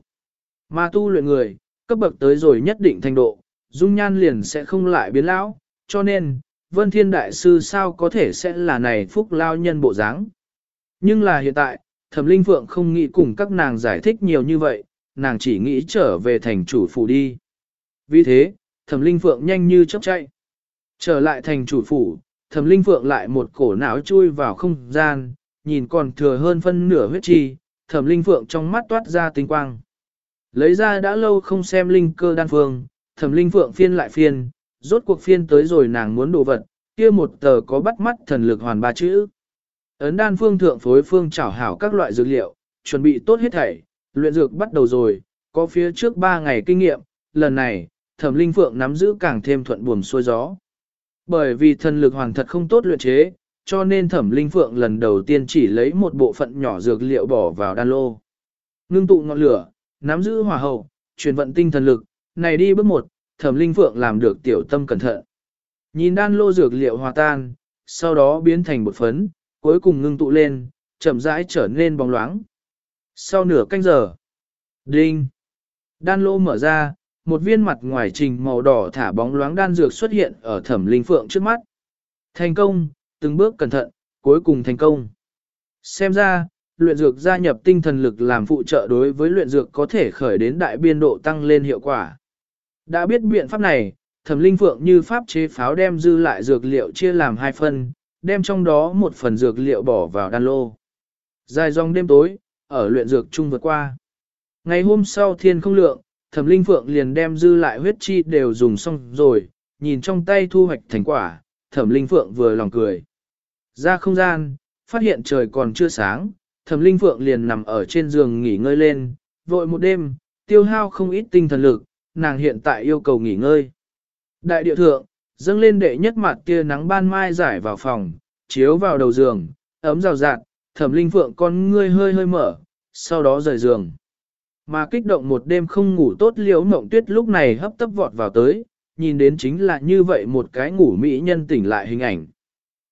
[SPEAKER 1] Mà tu luyện người, cấp bậc tới rồi nhất định thành độ, dung nhan liền sẽ không lại biến lão, cho nên, Vân Thiên Đại Sư sao có thể sẽ là này phúc lao nhân bộ dáng. Nhưng là hiện tại, Thẩm Linh Phượng không nghĩ cùng các nàng giải thích nhiều như vậy, nàng chỉ nghĩ trở về thành chủ phủ đi. Vì thế, Thẩm Linh Phượng nhanh như chớp chạy. Trở lại thành chủ phủ, Thẩm Linh Phượng lại một cổ não chui vào không gian, nhìn còn thừa hơn phân nửa huyết chi, Thẩm Linh Phượng trong mắt toát ra tinh quang. Lấy ra đã lâu không xem linh cơ đan phương, Thẩm Linh Phượng phiên lại phiên, rốt cuộc phiên tới rồi nàng muốn đồ vật, kia một tờ có bắt mắt thần lực hoàn ba chữ. Ấn đan phương thượng phối phương trảo hảo các loại dược liệu, chuẩn bị tốt hết thảy, luyện dược bắt đầu rồi, có phía trước 3 ngày kinh nghiệm, lần này, thẩm linh phượng nắm giữ càng thêm thuận buồm xuôi gió. Bởi vì thần lực hoàn thật không tốt luyện chế, cho nên thẩm linh phượng lần đầu tiên chỉ lấy một bộ phận nhỏ dược liệu bỏ vào đan lô. Ngưng tụ ngọn lửa, nắm giữ hỏa hậu, truyền vận tinh thần lực, này đi bước một, thẩm linh phượng làm được tiểu tâm cẩn thận. Nhìn đan lô dược liệu hòa tan, sau đó biến thành bột phấn, cuối cùng ngưng tụ lên, chậm rãi trở nên bóng loáng. Sau nửa canh giờ, đinh, đan lô mở ra, một viên mặt ngoài trình màu đỏ thả bóng loáng đan dược xuất hiện ở thẩm linh phượng trước mắt. Thành công, từng bước cẩn thận, cuối cùng thành công. Xem ra, luyện dược gia nhập tinh thần lực làm phụ trợ đối với luyện dược có thể khởi đến đại biên độ tăng lên hiệu quả. Đã biết biện pháp này, thẩm linh phượng như pháp chế pháo đem dư lại dược liệu chia làm hai phần, đem trong đó một phần dược liệu bỏ vào đan lô. Dài dòng đêm tối, ở luyện dược chung vượt qua. Ngày hôm sau thiên không lượng, thẩm linh phượng liền đem dư lại huyết chi đều dùng xong rồi, nhìn trong tay thu hoạch thành quả, thẩm linh phượng vừa lòng cười. Ra không gian, phát hiện trời còn chưa sáng, thẩm linh phượng liền nằm ở trên giường nghỉ ngơi lên, vội một đêm, tiêu hao không ít tinh thần lực, nàng hiện tại yêu cầu nghỉ ngơi. Đại địa thượng, dâng lên đệ nhất mặt tia nắng ban mai giải vào phòng, chiếu vào đầu giường, ấm rào rạt, thẩm linh phượng con ngươi hơi hơi mở, sau đó rời giường. Mà kích động một đêm không ngủ tốt liễu mộng tuyết lúc này hấp tấp vọt vào tới, nhìn đến chính là như vậy một cái ngủ mỹ nhân tỉnh lại hình ảnh.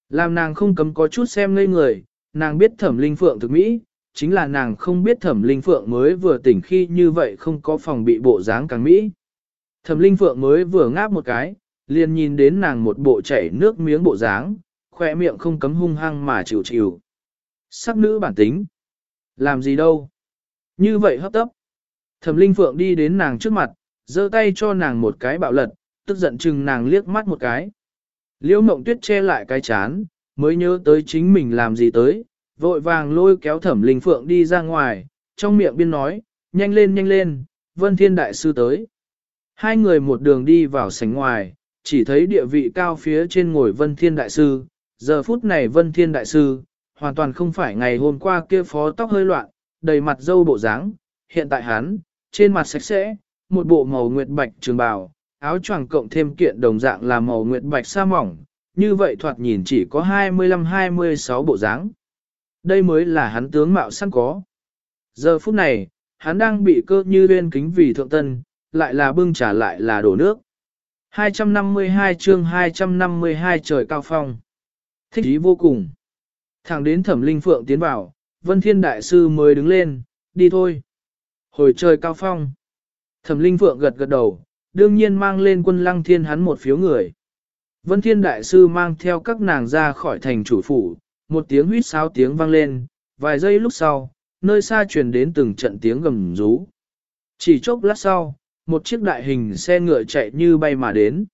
[SPEAKER 1] Làm nàng không cấm có chút xem ngây người, nàng biết thẩm linh phượng thực mỹ, chính là nàng không biết thẩm linh phượng mới vừa tỉnh khi như vậy không có phòng bị bộ dáng càng mỹ. Thẩm linh phượng mới vừa ngáp một cái, liền nhìn đến nàng một bộ chảy nước miếng bộ dáng, khỏe miệng không cấm hung hăng mà chịu chịu. Sắc nữ bản tính. Làm gì đâu. Như vậy hấp tấp. Thẩm linh phượng đi đến nàng trước mặt, giơ tay cho nàng một cái bạo lật, tức giận chừng nàng liếc mắt một cái. Liễu mộng tuyết che lại cái chán, mới nhớ tới chính mình làm gì tới, vội vàng lôi kéo thẩm linh phượng đi ra ngoài, trong miệng biên nói, nhanh lên nhanh lên, vân thiên đại sư tới. Hai người một đường đi vào sảnh ngoài, chỉ thấy địa vị cao phía trên ngồi vân thiên đại sư, giờ phút này vân thiên đại sư, hoàn toàn không phải ngày hôm qua kia phó tóc hơi loạn, đầy mặt dâu bộ dáng, hiện tại hắn, trên mặt sạch sẽ, một bộ màu nguyệt bạch trường bào, áo choàng cộng thêm kiện đồng dạng là màu nguyệt bạch sa mỏng, như vậy thoạt nhìn chỉ có 25-26 bộ dáng. Đây mới là hắn tướng mạo sẵn có. Giờ phút này, hắn đang bị cơ như bên kính vì thượng tân, lại là bưng trả lại là đổ nước. 252 chương 252 trời cao phong. Thích ý vô cùng. Thẳng đến thẩm linh phượng tiến vào, vân thiên đại sư mới đứng lên, đi thôi. Hồi trời cao phong. Thẩm linh phượng gật gật đầu, đương nhiên mang lên quân lăng thiên hắn một phiếu người. Vân thiên đại sư mang theo các nàng ra khỏi thành chủ phủ, một tiếng huýt sáo tiếng vang lên, vài giây lúc sau, nơi xa truyền đến từng trận tiếng gầm rú. Chỉ chốc lát sau, một chiếc đại hình xe ngựa chạy như bay mà đến.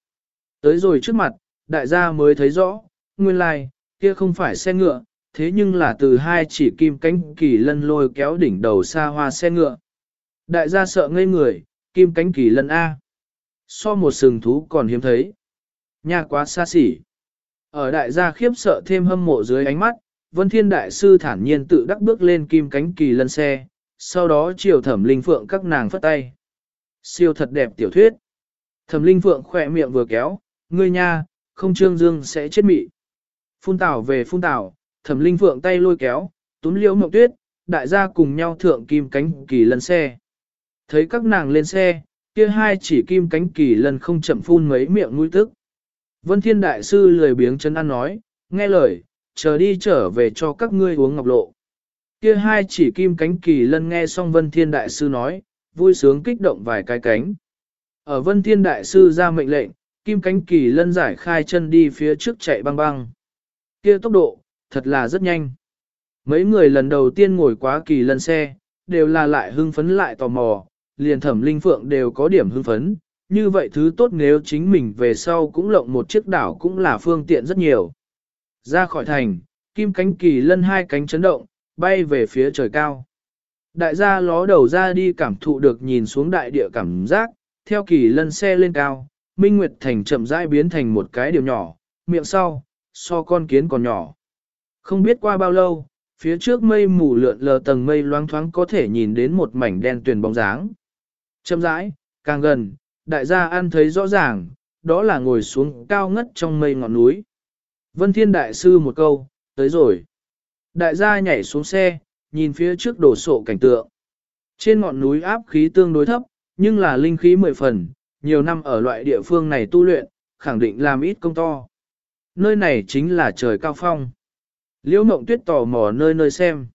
[SPEAKER 1] Tới rồi trước mặt, đại gia mới thấy rõ, nguyên lai, kia không phải xe ngựa, thế nhưng là từ hai chỉ kim cánh kỳ lân lôi kéo đỉnh đầu xa hoa xe ngựa. Đại gia sợ ngây người, kim cánh kỳ lân A. So một sừng thú còn hiếm thấy. Nhà quá xa xỉ. Ở đại gia khiếp sợ thêm hâm mộ dưới ánh mắt, Vân Thiên Đại Sư thản nhiên tự đắc bước lên kim cánh kỳ lân xe, sau đó chiều thẩm linh phượng các nàng phất tay. Siêu thật đẹp tiểu thuyết. Thẩm linh phượng khỏe miệng vừa kéo, ngươi nha, không trương dương sẽ chết mị. Phun tảo về phun tảo, thẩm linh phượng tay lôi kéo, túm liễu mộng tuyết, đại gia cùng nhau thượng kim cánh kỳ lân xe. Thấy các nàng lên xe, kia hai chỉ kim cánh kỳ lân không chậm phun mấy miệng mũi tức. Vân Thiên Đại Sư lười biếng chân ăn nói, nghe lời, chờ đi trở về cho các ngươi uống ngọc lộ. Kia hai chỉ kim cánh kỳ lân nghe xong Vân Thiên Đại Sư nói, vui sướng kích động vài cái cánh. Ở Vân Thiên Đại Sư ra mệnh lệnh, kim cánh kỳ lân giải khai chân đi phía trước chạy băng băng. Kia tốc độ, thật là rất nhanh. Mấy người lần đầu tiên ngồi quá kỳ lân xe, đều là lại hưng phấn lại tò mò, liền thẩm linh phượng đều có điểm hưng phấn, như vậy thứ tốt nếu chính mình về sau cũng lộng một chiếc đảo cũng là phương tiện rất nhiều. Ra khỏi thành, kim cánh kỳ lân hai cánh chấn động, bay về phía trời cao. Đại gia ló đầu ra đi cảm thụ được nhìn xuống đại địa cảm giác, theo kỳ lân xe lên cao, Minh Nguyệt Thành chậm rãi biến thành một cái điều nhỏ, miệng sau, so con kiến còn nhỏ. Không biết qua bao lâu, phía trước mây mù lượn lờ tầng mây loáng thoáng có thể nhìn đến một mảnh đen tuyền bóng dáng. Chậm rãi, càng gần, đại gia ăn thấy rõ ràng, đó là ngồi xuống cao ngất trong mây ngọn núi. Vân Thiên Đại Sư một câu, tới rồi. Đại gia nhảy xuống xe, nhìn phía trước đổ sộ cảnh tượng. Trên ngọn núi áp khí tương đối thấp, nhưng là linh khí mười phần, nhiều năm ở loại địa phương này tu luyện, khẳng định làm ít công to. Nơi này chính là trời cao phong. Liễu mộng tuyết tò mò nơi nơi xem.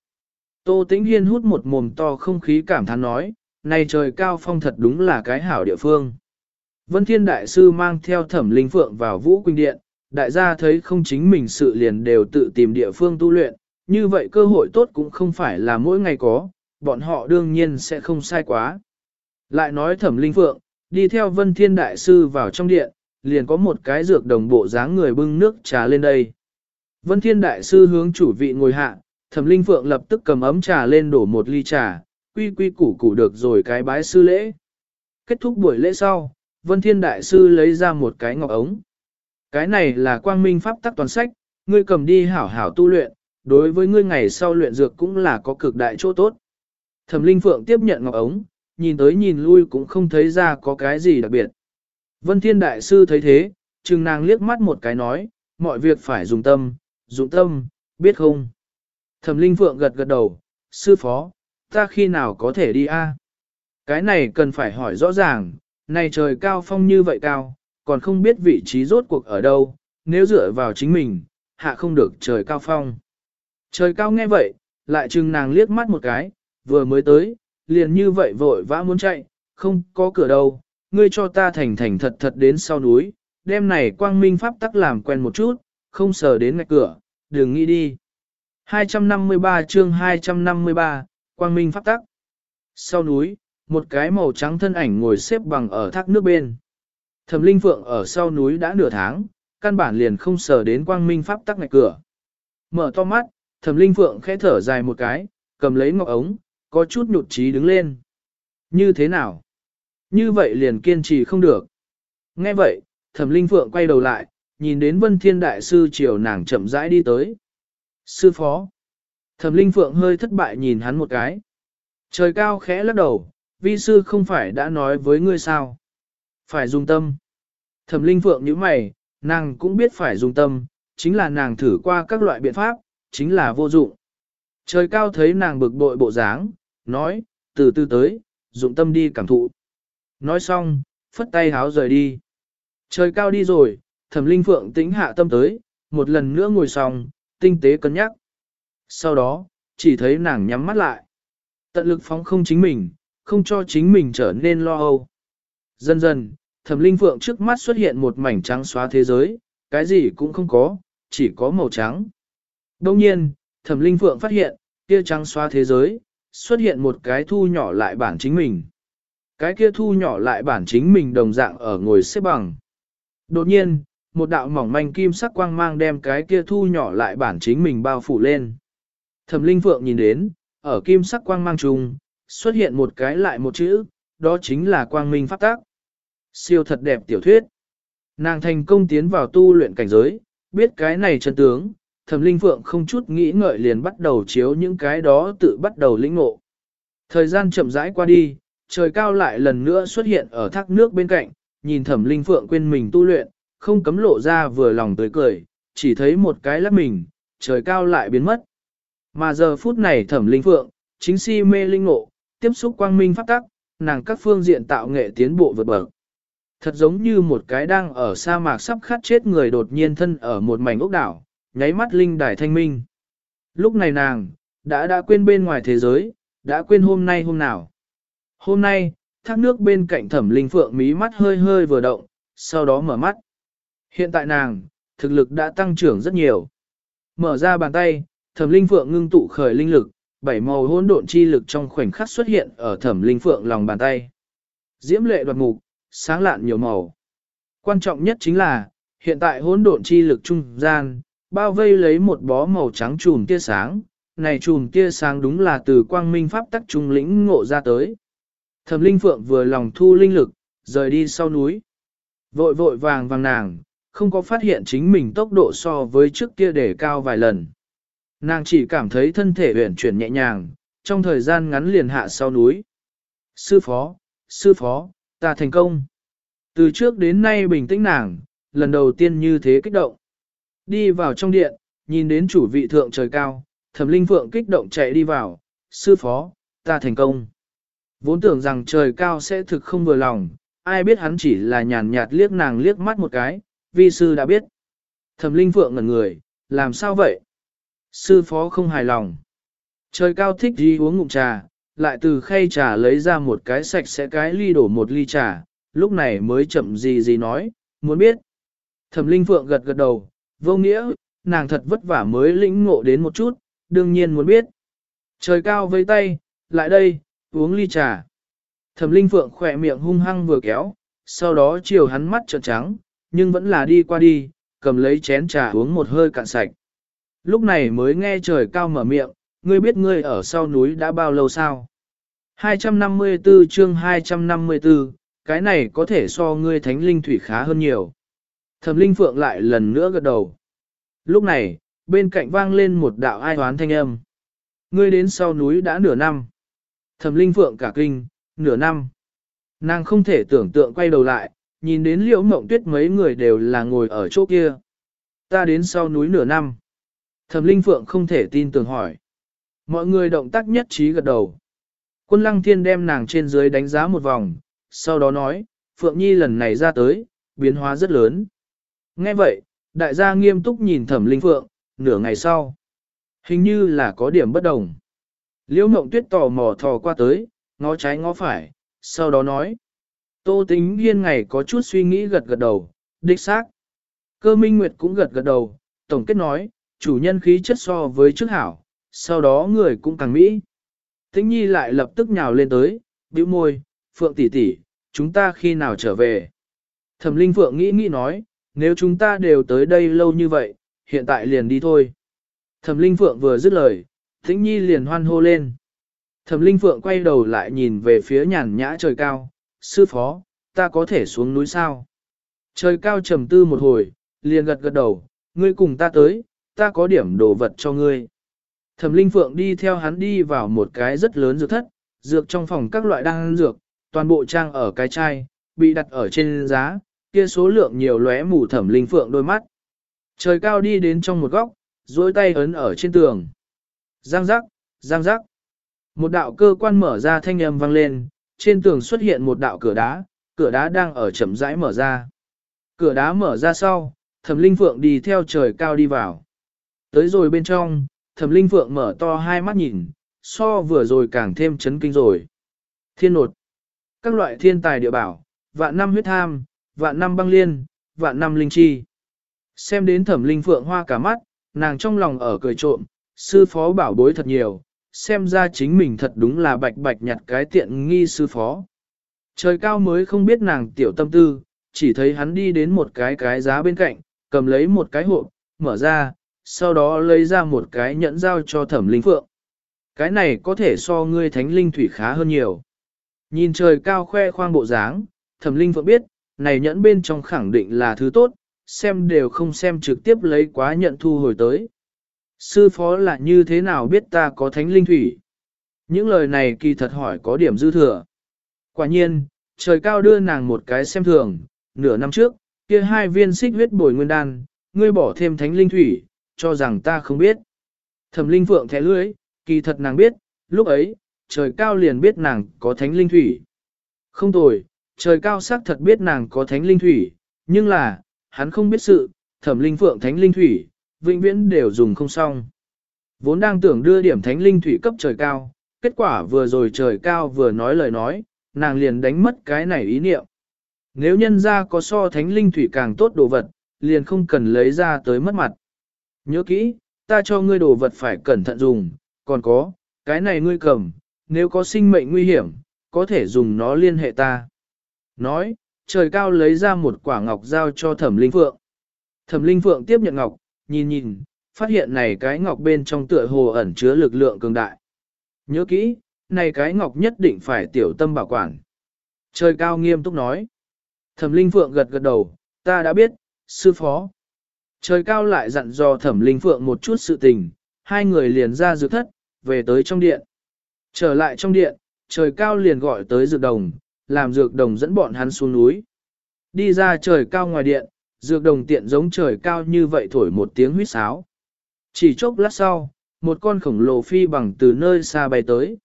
[SPEAKER 1] Tô Tĩnh Hiên hút một mồm to không khí cảm thán nói, này trời cao phong thật đúng là cái hảo địa phương. Vân Thiên Đại Sư mang theo thẩm linh phượng vào vũ quỳnh điện, đại gia thấy không chính mình sự liền đều tự tìm địa phương tu luyện, như vậy cơ hội tốt cũng không phải là mỗi ngày có, bọn họ đương nhiên sẽ không sai quá. Lại nói thẩm linh phượng, đi theo Vân Thiên Đại Sư vào trong điện, liền có một cái dược đồng bộ dáng người bưng nước trà lên đây. Vân Thiên Đại Sư hướng chủ vị ngồi hạ, Thẩm Linh Phượng lập tức cầm ấm trà lên đổ một ly trà, quy quy củ củ được rồi cái bái sư lễ. Kết thúc buổi lễ sau, Vân Thiên Đại Sư lấy ra một cái ngọc ống. Cái này là quang minh pháp tắc toàn sách, ngươi cầm đi hảo hảo tu luyện, đối với ngươi ngày sau luyện dược cũng là có cực đại chỗ tốt. Thẩm Linh Phượng tiếp nhận ngọc ống, nhìn tới nhìn lui cũng không thấy ra có cái gì đặc biệt. Vân Thiên Đại Sư thấy thế, chừng nàng liếc mắt một cái nói, mọi việc phải dùng tâm, dụng tâm, biết không? Thẩm Linh Phượng gật gật đầu, sư phó, ta khi nào có thể đi a? Cái này cần phải hỏi rõ ràng, này trời cao phong như vậy cao, còn không biết vị trí rốt cuộc ở đâu, nếu dựa vào chính mình, hạ không được trời cao phong. Trời cao nghe vậy, lại chừng nàng liếc mắt một cái, vừa mới tới, liền như vậy vội vã muốn chạy, không có cửa đâu, ngươi cho ta thành thành thật thật đến sau núi, đêm này quang minh pháp tắc làm quen một chút, không sờ đến ngạch cửa, đừng nghĩ đi. 253 chương 253, quang minh pháp tắc. Sau núi, một cái màu trắng thân ảnh ngồi xếp bằng ở thác nước bên. Thẩm Linh Phượng ở sau núi đã nửa tháng, căn bản liền không sờ đến quang minh pháp tắc ngạch cửa. Mở to mắt, Thẩm Linh Phượng khẽ thở dài một cái, cầm lấy ngọc ống, có chút nhụt chí đứng lên. Như thế nào? Như vậy liền kiên trì không được. Nghe vậy, Thẩm Linh Phượng quay đầu lại, nhìn đến Vân Thiên Đại Sư chiều nàng chậm rãi đi tới. Sư phó. Thẩm Linh Phượng hơi thất bại nhìn hắn một cái. Trời cao khẽ lắc đầu, vi sư không phải đã nói với ngươi sao. Phải dùng tâm. Thẩm Linh Phượng như mày, nàng cũng biết phải dùng tâm, chính là nàng thử qua các loại biện pháp, chính là vô dụng. Trời cao thấy nàng bực bội bộ dáng, nói, từ từ tới, dụng tâm đi cảm thụ. Nói xong, phất tay háo rời đi. Trời cao đi rồi, thẩm linh phượng tĩnh hạ tâm tới, một lần nữa ngồi xong, tinh tế cân nhắc. Sau đó, chỉ thấy nàng nhắm mắt lại. Tận lực phóng không chính mình, không cho chính mình trở nên lo âu. Dần dần, thẩm linh phượng trước mắt xuất hiện một mảnh trắng xóa thế giới, cái gì cũng không có, chỉ có màu trắng. Đông nhiên, thẩm linh phượng phát hiện, kia trắng xóa thế giới, xuất hiện một cái thu nhỏ lại bản chính mình. Cái kia thu nhỏ lại bản chính mình đồng dạng ở ngồi xếp bằng. Đột nhiên, một đạo mỏng manh kim sắc quang mang đem cái kia thu nhỏ lại bản chính mình bao phủ lên. Thẩm Linh Phượng nhìn đến, ở kim sắc quang mang trùng, xuất hiện một cái lại một chữ, đó chính là quang minh pháp tác. Siêu thật đẹp tiểu thuyết. Nàng thành công tiến vào tu luyện cảnh giới, biết cái này chân tướng, Thẩm Linh Phượng không chút nghĩ ngợi liền bắt đầu chiếu những cái đó tự bắt đầu lĩnh ngộ. Thời gian chậm rãi qua đi, trời cao lại lần nữa xuất hiện ở thác nước bên cạnh, nhìn thẩm linh phượng quên mình tu luyện, không cấm lộ ra vừa lòng tươi cười, chỉ thấy một cái lắc mình, trời cao lại biến mất. Mà giờ phút này thẩm linh phượng, chính si mê linh ngộ, tiếp xúc quang minh pháp tắc, nàng các phương diện tạo nghệ tiến bộ vượt bậc. Thật giống như một cái đang ở sa mạc sắp khát chết người đột nhiên thân ở một mảnh ốc đảo, nháy mắt linh đài thanh minh. Lúc này nàng, đã đã quên bên ngoài thế giới, đã quên hôm nay hôm nào. Hôm nay, thác nước bên cạnh thẩm linh phượng mí mắt hơi hơi vừa động, sau đó mở mắt. Hiện tại nàng, thực lực đã tăng trưởng rất nhiều. Mở ra bàn tay, thẩm linh phượng ngưng tụ khởi linh lực, bảy màu hỗn độn chi lực trong khoảnh khắc xuất hiện ở thẩm linh phượng lòng bàn tay. Diễm lệ đoạt mục, sáng lạn nhiều màu. Quan trọng nhất chính là, hiện tại hỗn độn chi lực trung gian, bao vây lấy một bó màu trắng chùm tia sáng, này chùm tia sáng đúng là từ quang minh pháp tắc trung lĩnh ngộ ra tới. Thẩm Linh Phượng vừa lòng thu linh lực, rời đi sau núi. Vội vội vàng vàng nàng, không có phát hiện chính mình tốc độ so với trước kia để cao vài lần. Nàng chỉ cảm thấy thân thể huyển chuyển nhẹ nhàng, trong thời gian ngắn liền hạ sau núi. Sư phó, sư phó, ta thành công. Từ trước đến nay bình tĩnh nàng, lần đầu tiên như thế kích động. Đi vào trong điện, nhìn đến chủ vị thượng trời cao, thẩm linh phượng kích động chạy đi vào, sư phó, ta thành công. Vốn tưởng rằng trời cao sẽ thực không vừa lòng, ai biết hắn chỉ là nhàn nhạt liếc nàng liếc mắt một cái, vi sư đã biết. Thẩm linh phượng ngẩn người, làm sao vậy? Sư phó không hài lòng. Trời cao thích đi uống ngụm trà, lại từ khay trà lấy ra một cái sạch sẽ cái ly đổ một ly trà, lúc này mới chậm gì gì nói, muốn biết. Thẩm linh phượng gật gật đầu, vô nghĩa, nàng thật vất vả mới lĩnh ngộ đến một chút, đương nhiên muốn biết. Trời cao với tay, lại đây, uống ly trà. Thẩm linh phượng khỏe miệng hung hăng vừa kéo, sau đó chiều hắn mắt trợn trắng, nhưng vẫn là đi qua đi, cầm lấy chén trà uống một hơi cạn sạch. Lúc này mới nghe trời cao mở miệng, ngươi biết ngươi ở sau núi đã bao lâu sao? 254 chương 254, cái này có thể so ngươi thánh linh thủy khá hơn nhiều. Thẩm linh phượng lại lần nữa gật đầu. Lúc này, bên cạnh vang lên một đạo ai hoán thanh âm. Ngươi đến sau núi đã nửa năm. Thẩm linh phượng cả kinh, nửa năm. Nàng không thể tưởng tượng quay đầu lại, nhìn đến liễu mộng tuyết mấy người đều là ngồi ở chỗ kia. Ta đến sau núi nửa năm. Thẩm linh phượng không thể tin tưởng hỏi. Mọi người động tác nhất trí gật đầu. Quân lăng thiên đem nàng trên dưới đánh giá một vòng, sau đó nói, Phượng Nhi lần này ra tới, biến hóa rất lớn. Nghe vậy, đại gia nghiêm túc nhìn thẩm linh phượng, nửa ngày sau. Hình như là có điểm bất đồng. Liễu mộng tuyết tò mò thò qua tới, ngó trái ngó phải, sau đó nói. Tô tính hiên ngày có chút suy nghĩ gật gật đầu, đích xác. Cơ minh nguyệt cũng gật gật đầu, tổng kết nói, chủ nhân khí chất so với trước hảo, sau đó người cũng càng mỹ. Tĩnh nhi lại lập tức nhào lên tới, bĩu môi, phượng tỷ tỷ, chúng ta khi nào trở về. Thẩm linh phượng nghĩ nghĩ nói, nếu chúng ta đều tới đây lâu như vậy, hiện tại liền đi thôi. Thẩm linh phượng vừa dứt lời, tĩnh nhi liền hoan hô lên. Thẩm linh phượng quay đầu lại nhìn về phía nhàn nhã trời cao, sư phó, ta có thể xuống núi sao? Trời cao trầm tư một hồi, liền gật gật đầu, ngươi cùng ta tới, ta có điểm đồ vật cho ngươi. Thẩm Linh Phượng đi theo hắn đi vào một cái rất lớn dược thất, dược trong phòng các loại đan dược, toàn bộ trang ở cái chai, bị đặt ở trên giá, kia số lượng nhiều lóe mù Thẩm Linh Phượng đôi mắt. Trời cao đi đến trong một góc, duỗi tay ấn ở trên tường. Giang giác, giang giác. Một đạo cơ quan mở ra thanh âm vang lên, trên tường xuất hiện một đạo cửa đá, cửa đá đang ở chậm rãi mở ra. Cửa đá mở ra sau, Thẩm Linh Phượng đi theo trời cao đi vào. Tới rồi bên trong, thẩm linh phượng mở to hai mắt nhìn, so vừa rồi càng thêm chấn kinh rồi. Thiên nột, các loại thiên tài địa bảo, vạn năm huyết tham, vạn năm băng liên, vạn năm linh chi. Xem đến thẩm linh phượng hoa cả mắt, nàng trong lòng ở cười trộm, sư phó bảo bối thật nhiều, xem ra chính mình thật đúng là bạch bạch nhặt cái tiện nghi sư phó. Trời cao mới không biết nàng tiểu tâm tư, chỉ thấy hắn đi đến một cái cái giá bên cạnh, cầm lấy một cái hộp, mở ra, sau đó lấy ra một cái nhẫn giao cho thẩm linh phượng. Cái này có thể so ngươi thánh linh thủy khá hơn nhiều. Nhìn trời cao khoe khoang bộ dáng, thẩm linh phượng biết, này nhẫn bên trong khẳng định là thứ tốt, xem đều không xem trực tiếp lấy quá nhận thu hồi tới. Sư phó là như thế nào biết ta có thánh linh thủy? Những lời này kỳ thật hỏi có điểm dư thừa. Quả nhiên, trời cao đưa nàng một cái xem thường, nửa năm trước, kia hai viên xích huyết bồi nguyên đan, ngươi bỏ thêm thánh linh thủy, cho rằng ta không biết. Thẩm linh phượng thẻ lưới, kỳ thật nàng biết, lúc ấy, trời cao liền biết nàng có thánh linh thủy. Không tồi, trời cao xác thật biết nàng có thánh linh thủy, nhưng là, hắn không biết sự, thẩm linh phượng thánh linh thủy, vĩnh viễn đều dùng không xong. Vốn đang tưởng đưa điểm thánh linh thủy cấp trời cao, kết quả vừa rồi trời cao vừa nói lời nói, nàng liền đánh mất cái này ý niệm. Nếu nhân ra có so thánh linh thủy càng tốt đồ vật, liền không cần lấy ra tới mất mặt. Nhớ kỹ, ta cho ngươi đồ vật phải cẩn thận dùng, còn có, cái này ngươi cầm, nếu có sinh mệnh nguy hiểm, có thể dùng nó liên hệ ta. Nói, trời cao lấy ra một quả ngọc giao cho thẩm linh phượng. Thẩm linh phượng tiếp nhận ngọc, nhìn nhìn, phát hiện này cái ngọc bên trong tựa hồ ẩn chứa lực lượng cường đại. Nhớ kỹ, này cái ngọc nhất định phải tiểu tâm bảo quản. Trời cao nghiêm túc nói. Thẩm linh phượng gật gật đầu, ta đã biết, sư phó. Trời cao lại dặn dò thẩm linh phượng một chút sự tình, hai người liền ra dược thất, về tới trong điện. Trở lại trong điện, trời cao liền gọi tới dược đồng, làm dược đồng dẫn bọn hắn xuống núi. Đi ra trời cao ngoài điện, dược đồng tiện giống trời cao như vậy thổi một tiếng huýt sáo. Chỉ chốc lát sau, một con khổng lồ phi bằng từ nơi xa bay tới.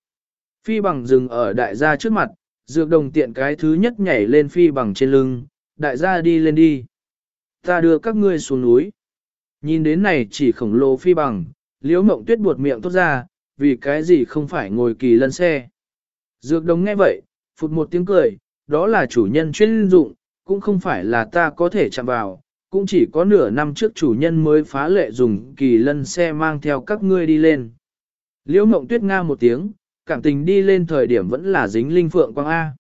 [SPEAKER 1] Phi bằng dừng ở đại gia trước mặt, dược đồng tiện cái thứ nhất nhảy lên phi bằng trên lưng, đại gia đi lên đi. Ta đưa các ngươi xuống núi. Nhìn đến này chỉ khổng lồ phi bằng, liễu mộng tuyết buột miệng tốt ra, vì cái gì không phải ngồi kỳ lân xe. Dược đồng nghe vậy, phụt một tiếng cười, đó là chủ nhân chuyên dụng, cũng không phải là ta có thể chạm vào, cũng chỉ có nửa năm trước chủ nhân mới phá lệ dùng kỳ lân xe mang theo các ngươi đi lên. Liễu mộng tuyết nga một tiếng, cảm tình đi lên thời điểm vẫn là dính linh phượng quang A.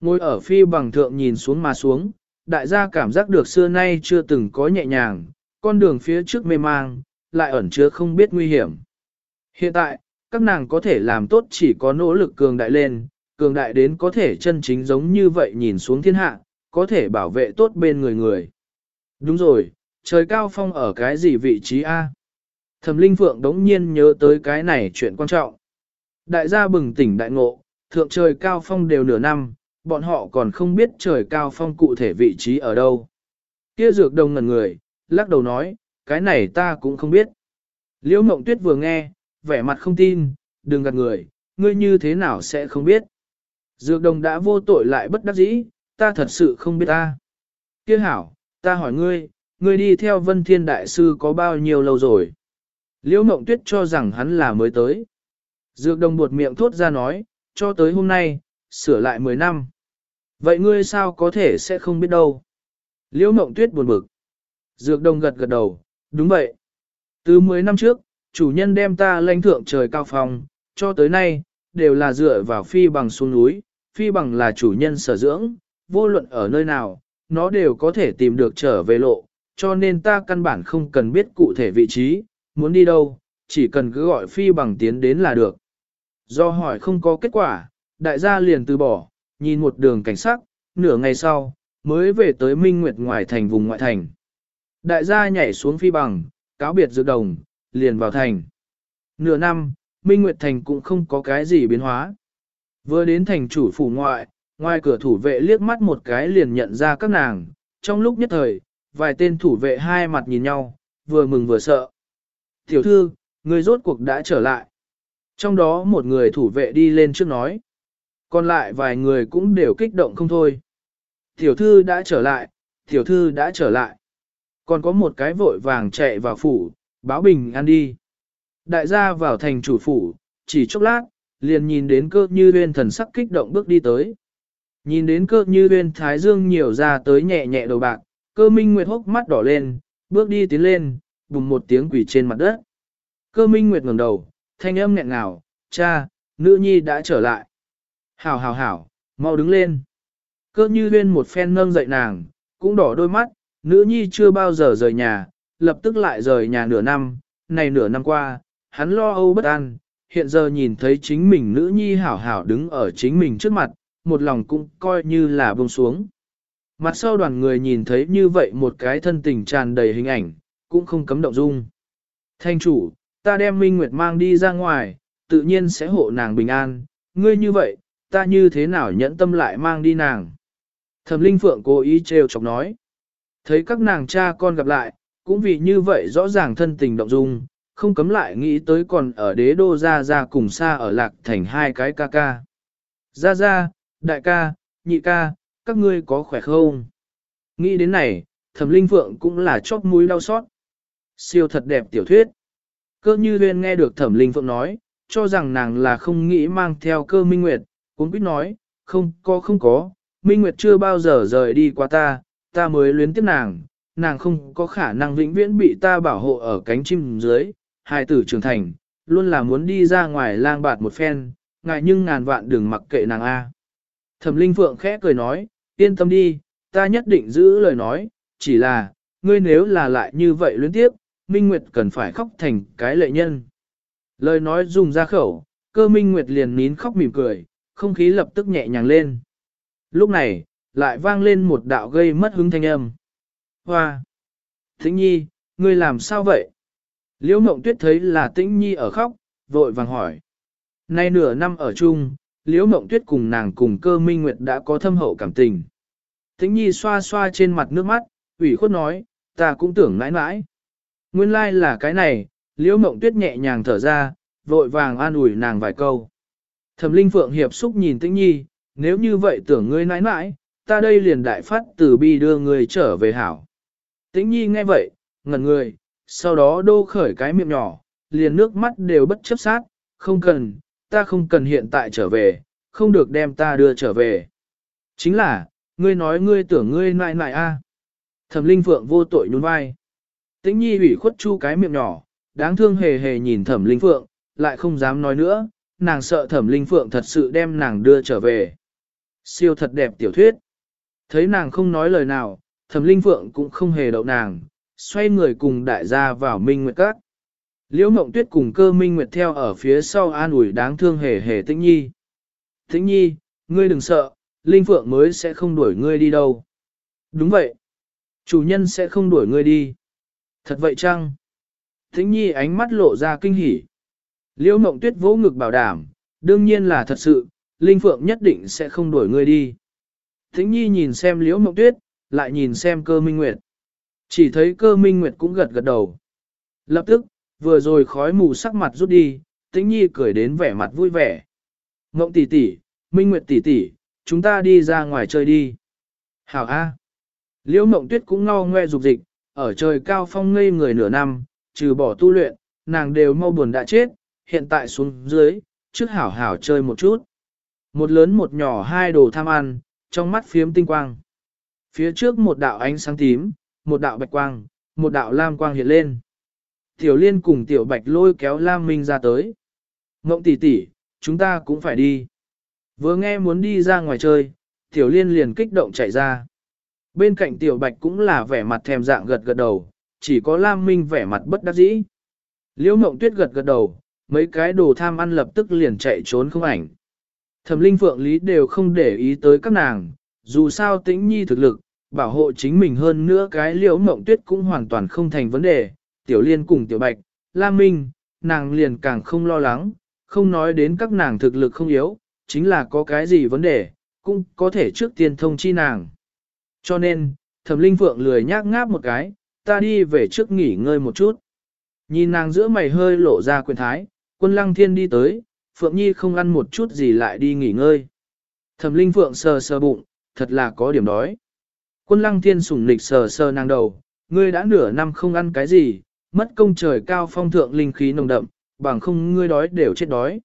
[SPEAKER 1] Ngồi ở phi bằng thượng nhìn xuống mà xuống, đại gia cảm giác được xưa nay chưa từng có nhẹ nhàng, con đường phía trước mê mang, lại ẩn chứa không biết nguy hiểm. Hiện tại, các nàng có thể làm tốt chỉ có nỗ lực cường đại lên, cường đại đến có thể chân chính giống như vậy nhìn xuống thiên hạ, có thể bảo vệ tốt bên người người. Đúng rồi, trời cao phong ở cái gì vị trí A? Thẩm Linh Phượng đống nhiên nhớ tới cái này chuyện quan trọng. Đại gia bừng tỉnh đại ngộ, thượng trời cao phong đều nửa năm, bọn họ còn không biết trời cao phong cụ thể vị trí ở đâu. Kia dược đồng ngần người, lắc đầu nói, cái này ta cũng không biết. Liễu Mộng Tuyết vừa nghe, vẻ mặt không tin, đừng gạt người, ngươi như thế nào sẽ không biết. Dược đồng đã vô tội lại bất đắc dĩ, ta thật sự không biết ta. Kia hảo, ta hỏi ngươi, ngươi đi theo Vân Thiên Đại Sư có bao nhiêu lâu rồi? Liễu Mộng Tuyết cho rằng hắn là mới tới. Dược đồng buột miệng thốt ra nói, cho tới hôm nay, sửa lại 10 năm. Vậy ngươi sao có thể sẽ không biết đâu? Liễu Mộng Tuyết buồn bực. Dược Đông gật gật đầu, đúng vậy. Từ 10 năm trước, chủ nhân đem ta lãnh thượng trời cao phòng, cho tới nay, đều là dựa vào phi bằng xuống núi, phi bằng là chủ nhân sở dưỡng, vô luận ở nơi nào, nó đều có thể tìm được trở về lộ, cho nên ta căn bản không cần biết cụ thể vị trí, muốn đi đâu, chỉ cần cứ gọi phi bằng tiến đến là được. Do hỏi không có kết quả, đại gia liền từ bỏ, nhìn một đường cảnh sắc, nửa ngày sau, mới về tới Minh Nguyệt ngoài thành vùng ngoại thành. Đại gia nhảy xuống phi bằng, cáo biệt dược đồng, liền vào thành. Nửa năm, Minh Nguyệt thành cũng không có cái gì biến hóa. Vừa đến thành chủ phủ ngoại, ngoài cửa thủ vệ liếc mắt một cái liền nhận ra các nàng, trong lúc nhất thời, vài tên thủ vệ hai mặt nhìn nhau, vừa mừng vừa sợ. Tiểu thư, người rốt cuộc đã trở lại. Trong đó một người thủ vệ đi lên trước nói. Còn lại vài người cũng đều kích động không thôi. Tiểu thư đã trở lại, tiểu thư đã trở lại. Còn có một cái vội vàng chạy vào phủ, báo bình ăn đi. Đại gia vào thành chủ phủ, chỉ chốc lát, liền nhìn đến cơ như huyên thần sắc kích động bước đi tới. Nhìn đến cơ như huyên thái dương nhiều ra tới nhẹ nhẹ đầu bạc, cơ minh nguyệt hốc mắt đỏ lên, bước đi tiến lên, bùng một tiếng quỷ trên mặt đất. Cơ minh nguyệt ngẩng đầu, thanh âm nghẹn ngào, cha, nữ nhi đã trở lại. Hảo hảo hảo, mau đứng lên. Cơ như huyên một phen nâng dậy nàng, cũng đỏ đôi mắt, nữ nhi chưa bao giờ rời nhà, lập tức lại rời nhà nửa năm, này nửa năm qua, hắn lo âu bất an, hiện giờ nhìn thấy chính mình nữ nhi hảo hảo đứng ở chính mình trước mặt, một lòng cũng coi như là buông xuống. Mặt sau đoàn người nhìn thấy như vậy một cái thân tình tràn đầy hình ảnh, cũng không cấm động dung. Thanh chủ, ta đem Minh Nguyệt mang đi ra ngoài, tự nhiên sẽ hộ nàng bình an, ngươi như vậy, ta như thế nào nhẫn tâm lại mang đi nàng. Thẩm Linh Phượng cố ý trêu chọc nói. Thấy các nàng cha con gặp lại, cũng vì như vậy rõ ràng thân tình động dung, không cấm lại nghĩ tới còn ở đế đô ra ra cùng xa ở lạc thành hai cái ca ca. Ra ra, đại ca, nhị ca, các ngươi có khỏe không? Nghĩ đến này, thẩm linh phượng cũng là chóp mũi đau xót. Siêu thật đẹp tiểu thuyết. Cơ như huyên nghe được thẩm linh phượng nói, cho rằng nàng là không nghĩ mang theo cơ minh nguyệt, cũng biết nói, không có không có, minh nguyệt chưa bao giờ rời đi qua ta, ta mới luyến tiếc nàng, nàng không có khả năng vĩnh viễn bị ta bảo hộ ở cánh chim dưới, hai tử trưởng thành, luôn là muốn đi ra ngoài lang bạt một phen, ngại nhưng ngàn vạn đừng mặc kệ nàng A. Thẩm Linh Phượng khẽ cười nói, yên tâm đi, ta nhất định giữ lời nói, chỉ là, ngươi nếu là lại như vậy luyến tiếp, Minh Nguyệt cần phải khóc thành cái lệ nhân. Lời nói dùng ra khẩu, cơ Minh Nguyệt liền nín khóc mỉm cười, không khí lập tức nhẹ nhàng lên. Lúc này, lại vang lên một đạo gây mất hứng thanh âm. Hoa! Thính nhi, ngươi làm sao vậy? Liễu mộng tuyết thấy là tĩnh nhi ở khóc, vội vàng hỏi. Nay nửa năm ở chung, liễu mộng tuyết cùng nàng cùng cơ minh nguyệt đã có thâm hậu cảm tình. Tĩnh nhi xoa xoa trên mặt nước mắt, ủy khuất nói, ta cũng tưởng mãi mãi. Nguyên lai like là cái này, liễu mộng tuyết nhẹ nhàng thở ra, vội vàng an ủi nàng vài câu. Thẩm linh phượng hiệp xúc nhìn tĩnh nhi, nếu như vậy tưởng ngươi nãi nãi, ta đây liền đại phát từ bi đưa ngươi trở về hảo. Tĩnh nhi nghe vậy, ngẩn người, sau đó đô khởi cái miệng nhỏ, liền nước mắt đều bất chấp sát, không cần, ta không cần hiện tại trở về, không được đem ta đưa trở về. Chính là, ngươi nói ngươi tưởng ngươi nại nại a. Thẩm Linh Phượng vô tội nhún vai. Tĩnh Nhi ủy khuất chu cái miệng nhỏ, đáng thương hề hề nhìn Thẩm Linh Phượng, lại không dám nói nữa, nàng sợ Thẩm Linh Phượng thật sự đem nàng đưa trở về. Siêu thật đẹp tiểu thuyết. Thấy nàng không nói lời nào, Thẩm Linh Phượng cũng không hề đậu nàng, xoay người cùng đại gia vào Minh Nguyệt Các. Liễu Mộng Tuyết cùng cơ Minh Nguyệt theo ở phía sau an ủi đáng thương hề hề Tĩnh Nhi. Tĩnh Nhi, ngươi đừng sợ, Linh Phượng mới sẽ không đuổi ngươi đi đâu. Đúng vậy. Chủ nhân sẽ không đuổi ngươi đi. Thật vậy chăng? Tĩnh Nhi ánh mắt lộ ra kinh hỉ. Liễu Mộng Tuyết vỗ ngực bảo đảm, đương nhiên là thật sự, Linh Phượng nhất định sẽ không đuổi ngươi đi. Thính Nhi nhìn xem Liễu Mộng Tuyết, lại nhìn xem cơ Minh Nguyệt. Chỉ thấy cơ Minh Nguyệt cũng gật gật đầu. Lập tức, vừa rồi khói mù sắc mặt rút đi, Thính Nhi cười đến vẻ mặt vui vẻ. Mộng tỷ tỷ, Minh Nguyệt tỷ tỷ, chúng ta đi ra ngoài chơi đi. Hảo A. Liễu Mộng Tuyết cũng ngao ngoe dục dịch, ở trời cao phong ngây người nửa năm, trừ bỏ tu luyện, nàng đều mau buồn đã chết, hiện tại xuống dưới, trước hảo hảo chơi một chút. Một lớn một nhỏ hai đồ tham ăn, trong mắt phiếm tinh quang. Phía trước một đạo ánh sáng tím, một đạo bạch quang, một đạo lam quang hiện lên. Tiểu liên cùng tiểu bạch lôi kéo lam minh ra tới. Ngộng tỷ tỷ, chúng ta cũng phải đi. Vừa nghe muốn đi ra ngoài chơi, tiểu liên liền kích động chạy ra. Bên cạnh tiểu bạch cũng là vẻ mặt thèm dạng gật gật đầu, chỉ có lam minh vẻ mặt bất đắc dĩ. Liễu mộng tuyết gật gật đầu, mấy cái đồ tham ăn lập tức liền chạy trốn không ảnh. Thẩm linh phượng lý đều không để ý tới các nàng, dù sao tĩnh nhi thực lực, bảo hộ chính mình hơn nữa cái liễu mộng tuyết cũng hoàn toàn không thành vấn đề, tiểu liên cùng tiểu bạch, lam minh, nàng liền càng không lo lắng, không nói đến các nàng thực lực không yếu, chính là có cái gì vấn đề, cũng có thể trước tiên thông chi nàng. Cho nên, thẩm linh phượng lười nhác ngáp một cái, ta đi về trước nghỉ ngơi một chút. Nhìn nàng giữa mày hơi lộ ra quyền thái, quân lăng thiên đi tới, phượng nhi không ăn một chút gì lại đi nghỉ ngơi. Thẩm linh phượng sờ sờ bụng, thật là có điểm đói. Quân lăng thiên sủng nịch sờ sờ nàng đầu, ngươi đã nửa năm không ăn cái gì, mất công trời cao phong thượng linh khí nồng đậm, bằng không ngươi đói đều chết đói.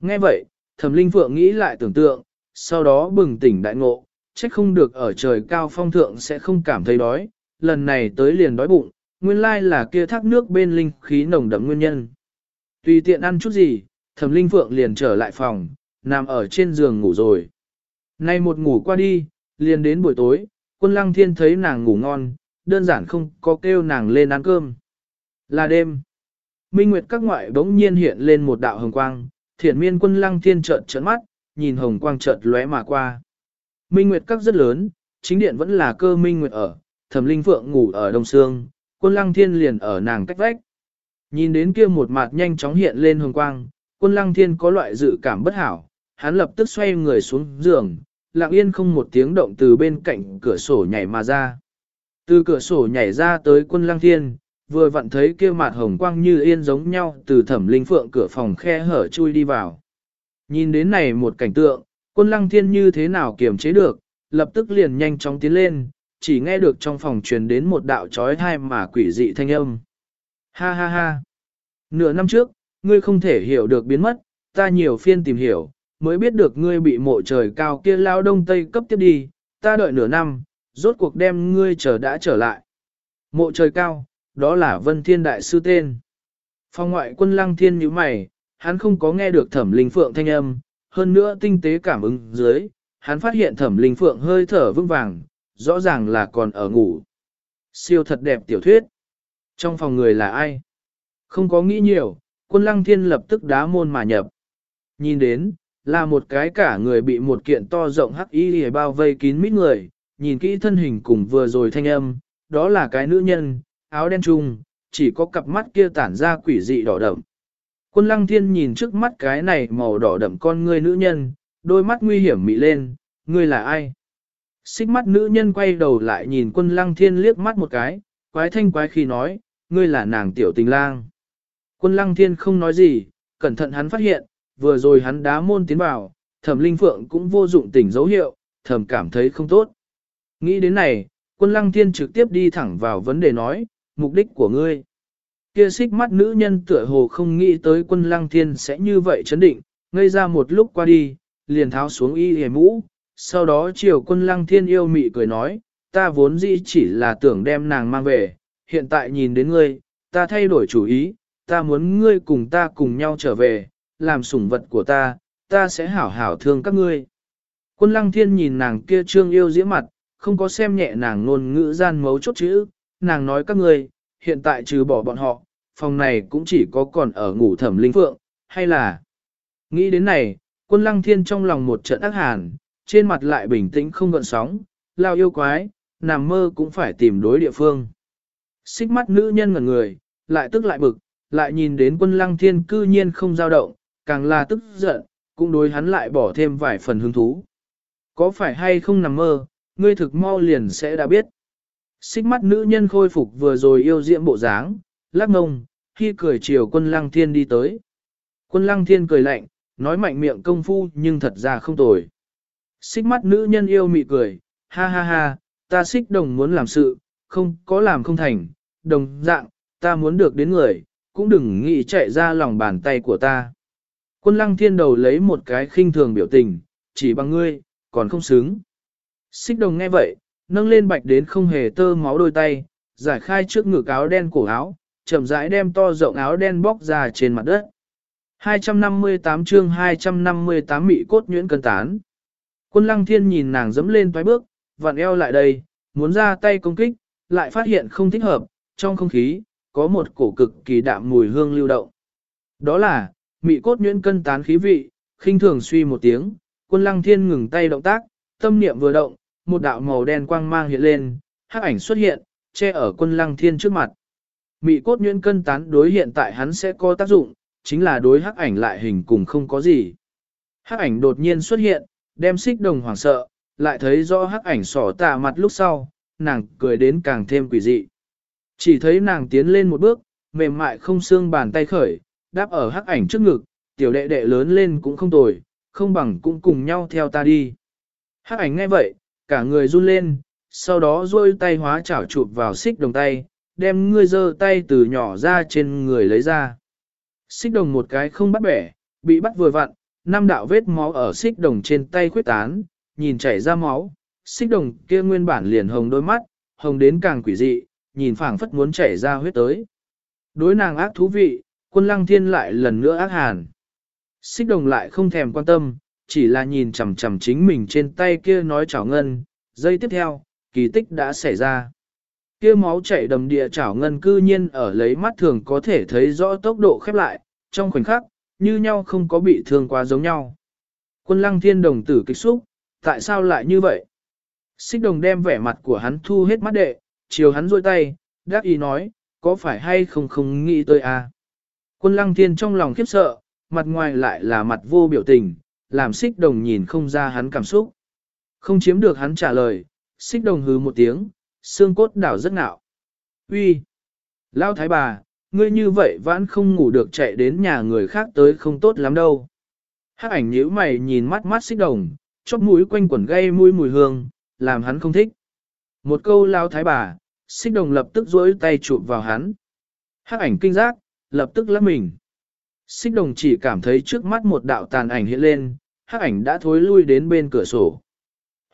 [SPEAKER 1] Nghe vậy, thẩm linh phượng nghĩ lại tưởng tượng, sau đó bừng tỉnh đại ngộ, trách không được ở trời cao phong thượng sẽ không cảm thấy đói, lần này tới liền đói bụng, nguyên lai là kia thác nước bên linh khí nồng đậm nguyên nhân. Tùy tiện ăn chút gì, thẩm linh phượng liền trở lại phòng, nằm ở trên giường ngủ rồi. Nay một ngủ qua đi, liền đến buổi tối, quân lăng thiên thấy nàng ngủ ngon, đơn giản không có kêu nàng lên ăn cơm. Là đêm. Minh Nguyệt các ngoại bỗng nhiên hiện lên một đạo hồng quang, thiển miên quân lăng thiên trợn trợn mắt, nhìn hồng quang chợt lóe mà qua. Minh Nguyệt các rất lớn, chính điện vẫn là cơ Minh Nguyệt ở, thẩm linh phượng ngủ ở đông sương, quân lăng thiên liền ở nàng cách vách. Nhìn đến kia một mặt nhanh chóng hiện lên hồng quang, quân lăng thiên có loại dự cảm bất hảo, hắn lập tức xoay người xuống giường, lặng yên không một tiếng động từ bên cạnh cửa sổ nhảy mà ra. Từ cửa sổ nhảy ra tới quân lăng thiên, vừa vặn thấy kia mặt hồng quang như yên giống nhau từ thẩm linh phượng cửa phòng khe hở chui đi vào. Nhìn đến này một cảnh tượng, quân lăng thiên như thế nào kiềm chế được, lập tức liền nhanh chóng tiến lên, chỉ nghe được trong phòng truyền đến một đạo trói thai mà quỷ dị thanh âm. Ha ha ha! Nửa năm trước, ngươi không thể hiểu được biến mất, ta nhiều phiên tìm hiểu, mới biết được ngươi bị mộ trời cao kia lao đông tây cấp tiếp đi, ta đợi nửa năm, rốt cuộc đem ngươi chờ đã trở lại. Mộ trời cao, đó là Vân Thiên Đại Sư tên. Phong ngoại quân lăng thiên như mày, hắn không có nghe được thẩm linh phượng thanh âm, hơn nữa tinh tế cảm ứng dưới, hắn phát hiện thẩm linh phượng hơi thở vững vàng, rõ ràng là còn ở ngủ. Siêu thật đẹp tiểu thuyết. Trong phòng người là ai? Không có nghĩ nhiều, quân lăng thiên lập tức đá môn mà nhập. Nhìn đến, là một cái cả người bị một kiện to rộng hắc y bao vây kín mít người, nhìn kỹ thân hình cùng vừa rồi thanh âm, đó là cái nữ nhân, áo đen trung, chỉ có cặp mắt kia tản ra quỷ dị đỏ đậm. Quân lăng thiên nhìn trước mắt cái này màu đỏ đậm con ngươi nữ nhân, đôi mắt nguy hiểm mị lên, ngươi là ai? Xích mắt nữ nhân quay đầu lại nhìn quân lăng thiên liếc mắt một cái, quái thanh quái khi nói, ngươi là nàng tiểu tình lang. Quân lăng thiên không nói gì, cẩn thận hắn phát hiện, vừa rồi hắn đá môn tiến vào, thẩm linh phượng cũng vô dụng tỉnh dấu hiệu, thẩm cảm thấy không tốt. Nghĩ đến này, quân lăng thiên trực tiếp đi thẳng vào vấn đề nói, mục đích của ngươi. Kia xích mắt nữ nhân tựa hồ không nghĩ tới quân lăng thiên sẽ như vậy chấn định, ngây ra một lúc qua đi, liền tháo xuống y hề mũ, sau đó chiều quân lăng thiên yêu mị cười nói, ta vốn dĩ chỉ là tưởng đem nàng mang về, hiện tại nhìn đến ngươi, ta thay đổi chủ ý, ta muốn ngươi cùng ta cùng nhau trở về, làm sủng vật của ta, ta sẽ hảo hảo thương các ngươi. Quân lăng thiên nhìn nàng kia trương yêu diễm mặt, không có xem nhẹ nàng ngôn ngữ gian mấu chốt chữ, nàng nói các ngươi, hiện tại trừ bỏ bọn họ, phòng này cũng chỉ có còn ở ngủ thẩm linh phượng, hay là... Nghĩ đến này, quân lăng thiên trong lòng một trận ác hàn, trên mặt lại bình tĩnh không gợn sóng, lao yêu quái, nằm mơ cũng phải tìm đối địa phương. Xích mắt nữ nhân ngẩn người, lại tức lại bực, lại nhìn đến quân lăng thiên cư nhiên không dao động, càng là tức giận, cũng đối hắn lại bỏ thêm vài phần hứng thú. Có phải hay không nằm mơ, ngươi thực mau liền sẽ đã biết. Xích mắt nữ nhân khôi phục vừa rồi yêu diễm bộ dáng, lắc ngông, khi cười chiều quân lăng thiên đi tới. Quân lăng thiên cười lạnh, nói mạnh miệng công phu nhưng thật ra không tồi. Xích mắt nữ nhân yêu mị cười, ha ha ha, ta xích đồng muốn làm sự, không có làm không thành, đồng dạng, ta muốn được đến người, cũng đừng nghĩ chạy ra lòng bàn tay của ta. Quân lăng thiên đầu lấy một cái khinh thường biểu tình, chỉ bằng ngươi, còn không xứng. Xích đồng nghe vậy, nâng lên bạch đến không hề tơ máu đôi tay, giải khai trước ngực áo đen cổ áo, chậm rãi đem to rộng áo đen bóc ra trên mặt đất. 258 chương 258 mị cốt nhuyễn cân tán. Quân lăng thiên nhìn nàng dẫm lên toái bước, vặn eo lại đây, muốn ra tay công kích, lại phát hiện không thích hợp, trong không khí, có một cổ cực kỳ đạm mùi hương lưu động. Đó là, mị cốt nhuyễn cân tán khí vị, khinh thường suy một tiếng, quân lăng thiên ngừng tay động tác, tâm niệm vừa động, một đạo màu đen quang mang hiện lên, hắc ảnh xuất hiện, che ở quân lăng thiên trước mặt. Mị cốt nhuyễn cân tán đối hiện tại hắn sẽ có tác dụng, chính là đối hắc ảnh lại hình cùng không có gì. Hắc ảnh đột nhiên xuất hiện, đem xích đồng hoảng sợ, lại thấy rõ hắc ảnh sỏ tạ mặt lúc sau, nàng cười đến càng thêm quỷ dị. Chỉ thấy nàng tiến lên một bước, mềm mại không xương bàn tay khởi, đáp ở hắc ảnh trước ngực, tiểu đệ đệ lớn lên cũng không tồi, không bằng cũng cùng nhau theo ta đi. Hắc ảnh nghe vậy, cả người run lên, sau đó duỗi tay hóa chảo chụp vào xích đồng tay, đem ngươi giơ tay từ nhỏ ra trên người lấy ra. Xích đồng một cái không bắt bẻ, bị bắt vừa vặn, năm đạo vết máu ở xích đồng trên tay khuyết tán, nhìn chảy ra máu, xích đồng kia nguyên bản liền hồng đôi mắt, hồng đến càng quỷ dị, nhìn phảng phất muốn chảy ra huyết tới. Đối nàng ác thú vị, quân lăng thiên lại lần nữa ác hàn. Xích đồng lại không thèm quan tâm, chỉ là nhìn chằm chằm chính mình trên tay kia nói chảo ngân, giây tiếp theo, kỳ tích đã xảy ra. Kia máu chảy đầm địa chảo ngân cư nhiên ở lấy mắt thường có thể thấy rõ tốc độ khép lại, trong khoảnh khắc, như nhau không có bị thương quá giống nhau. Quân lăng thiên đồng tử kích xúc, tại sao lại như vậy? Xích đồng đem vẻ mặt của hắn thu hết mắt đệ, chiều hắn rôi tay, đáp ý nói, có phải hay không không nghĩ tới à? Quân lăng thiên trong lòng khiếp sợ, mặt ngoài lại là mặt vô biểu tình, làm xích đồng nhìn không ra hắn cảm xúc. Không chiếm được hắn trả lời, xích đồng hứ một tiếng, xương cốt đảo rất ngạo. Uy, Lao thái bà, ngươi như vậy vẫn không ngủ được chạy đến nhà người khác tới không tốt lắm đâu. Hắc ảnh nhíu mày nhìn mắt mắt xích đồng, chóp mũi quanh quẩn gây mũi mùi hương, làm hắn không thích. Một câu lao thái bà, xích đồng lập tức duỗi tay chụp vào hắn. Hắc ảnh kinh giác, lập tức lắp mình. Xích đồng chỉ cảm thấy trước mắt một đạo tàn ảnh hiện lên, hắc ảnh đã thối lui đến bên cửa sổ.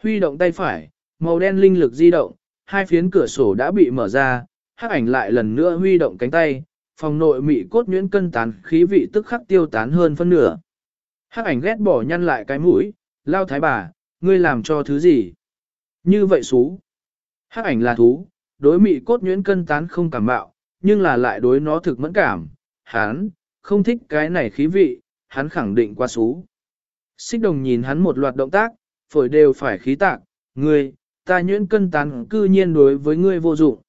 [SPEAKER 1] Huy động tay phải, màu đen linh lực di động, hai phiến cửa sổ đã bị mở ra, hắc ảnh lại lần nữa huy động cánh tay, phòng nội mị cốt nhuyễn cân tán khí vị tức khắc tiêu tán hơn phân nửa. Hắc ảnh ghét bỏ nhăn lại cái mũi, lao thái bà, ngươi làm cho thứ gì? Như vậy xú. Hắc ảnh là thú, đối mị cốt nhuyễn cân tán không cảm bạo, nhưng là lại đối nó thực mẫn cảm. Hắn, không thích cái này khí vị, hắn khẳng định qua xú. Xích đồng nhìn hắn một loạt động tác, phổi đều phải khí tạc, ngươi, ta nhuyễn cân tán cư nhiên đối với ngươi vô dụng.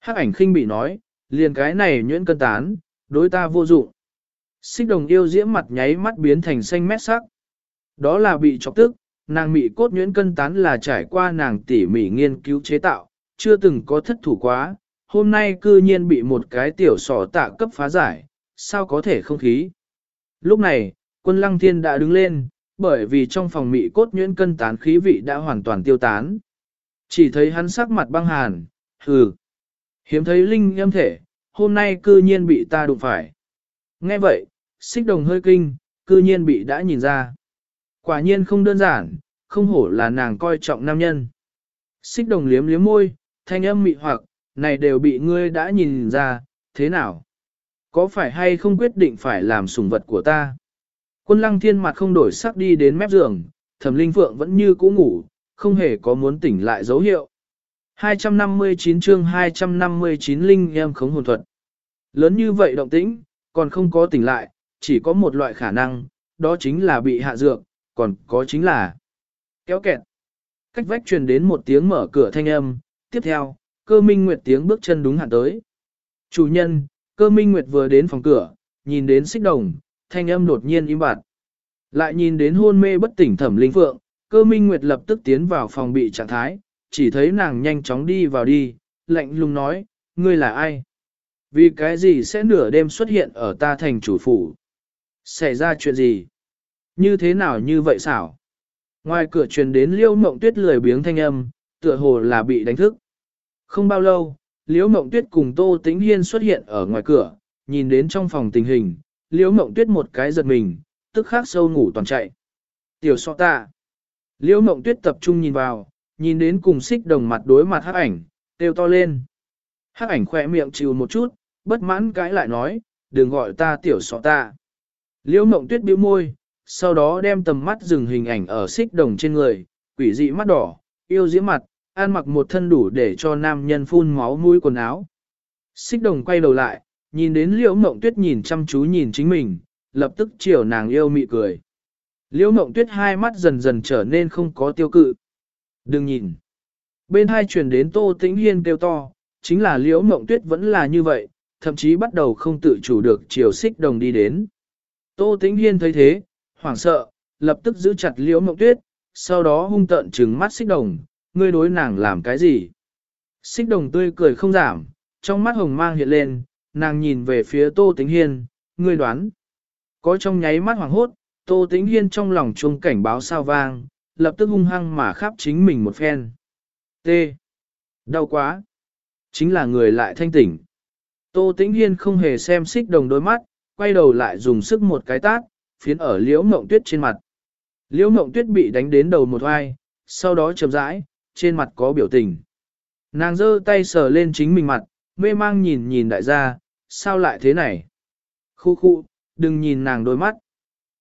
[SPEAKER 1] Hắc ảnh khinh bị nói, liền cái này nhuyễn cân tán, đối ta vô dụng. Xích đồng yêu diễm mặt nháy mắt biến thành xanh mét sắc. Đó là bị chọc tức, nàng mị cốt nhuyễn cân tán là trải qua nàng tỉ mỉ nghiên cứu chế tạo, chưa từng có thất thủ quá, hôm nay cư nhiên bị một cái tiểu sỏ tạ cấp phá giải, sao có thể không khí. Lúc này, quân lăng thiên đã đứng lên, bởi vì trong phòng mị cốt nhuyễn cân tán khí vị đã hoàn toàn tiêu tán. Chỉ thấy hắn sắc mặt băng hàn, hừ. Hiếm thấy linh âm thể, hôm nay cư nhiên bị ta đụng phải. Nghe vậy, xích đồng hơi kinh, cư nhiên bị đã nhìn ra. Quả nhiên không đơn giản, không hổ là nàng coi trọng nam nhân. Xích đồng liếm liếm môi, thanh âm mị hoặc, này đều bị ngươi đã nhìn ra, thế nào? Có phải hay không quyết định phải làm sủng vật của ta? Quân lăng thiên mặt không đổi sắc đi đến mép giường, thẩm linh phượng vẫn như cũ ngủ, không hề có muốn tỉnh lại dấu hiệu. 259 chương 259 linh em khống hồn thuật. Lớn như vậy động tĩnh, còn không có tỉnh lại, chỉ có một loại khả năng, đó chính là bị hạ dược, còn có chính là kéo kẹt. Cách vách truyền đến một tiếng mở cửa thanh âm, tiếp theo, cơ minh nguyệt tiếng bước chân đúng hạn tới. Chủ nhân, cơ minh nguyệt vừa đến phòng cửa, nhìn đến xích đồng, thanh âm đột nhiên im bặt. Lại nhìn đến hôn mê bất tỉnh thẩm linh phượng, cơ minh nguyệt lập tức tiến vào phòng bị trạng thái, chỉ thấy nàng nhanh chóng đi vào đi, lạnh lùng nói, ngươi là ai? Vì cái gì sẽ nửa đêm xuất hiện ở ta thành chủ phủ? Xảy ra chuyện gì? Như thế nào như vậy xảo? Ngoài cửa truyền đến liêu mộng tuyết lười biếng thanh âm, tựa hồ là bị đánh thức. Không bao lâu, liêu mộng tuyết cùng tô tĩnh hiên xuất hiện ở ngoài cửa, nhìn đến trong phòng tình hình, liêu mộng tuyết một cái giật mình, tức khắc sâu ngủ toàn chạy. Tiểu so ta. Liêu mộng tuyết tập trung nhìn vào, nhìn đến cùng xích đồng mặt đối mặt hắc ảnh, đều to lên. Hắc ảnh khỏe miệng chịu một chút, bất mãn cãi lại nói, đừng gọi ta tiểu sọ ta. Liễu mộng tuyết bĩu môi, sau đó đem tầm mắt dừng hình ảnh ở xích đồng trên người, quỷ dị mắt đỏ, yêu diễm mặt, an mặc một thân đủ để cho nam nhân phun máu mũi quần áo. Xích đồng quay đầu lại, nhìn đến liễu mộng tuyết nhìn chăm chú nhìn chính mình, lập tức chiều nàng yêu mị cười. Liễu mộng tuyết hai mắt dần dần trở nên không có tiêu cự. Đừng nhìn. Bên hai truyền đến Tô Tĩnh Hiên kêu to, chính là Liễu Mộng Tuyết vẫn là như vậy, thậm chí bắt đầu không tự chủ được chiều xích đồng đi đến. Tô Tĩnh Hiên thấy thế, hoảng sợ, lập tức giữ chặt Liễu Mộng Tuyết, sau đó hung tợn trừng mắt xích đồng, ngươi đối nàng làm cái gì? Xích đồng tươi cười không giảm, trong mắt hồng mang hiện lên, nàng nhìn về phía Tô Tĩnh Hiên, ngươi đoán. Có trong nháy mắt hoảng hốt, Tô Tĩnh Hiên trong lòng chuông cảnh báo sao vang, lập tức hung hăng mà khắp chính mình một phen. T. Đau quá. Chính là người lại thanh tỉnh. Tô Tĩnh Hiên không hề xem xích đồng đôi mắt, quay đầu lại dùng sức một cái tát, phiến ở liễu mộng tuyết trên mặt. Liễu mộng tuyết bị đánh đến đầu một oai, sau đó chậm rãi, trên mặt có biểu tình. Nàng giơ tay sờ lên chính mình mặt, mê mang nhìn nhìn đại gia, sao lại thế này? Khu khu, đừng nhìn nàng đôi mắt.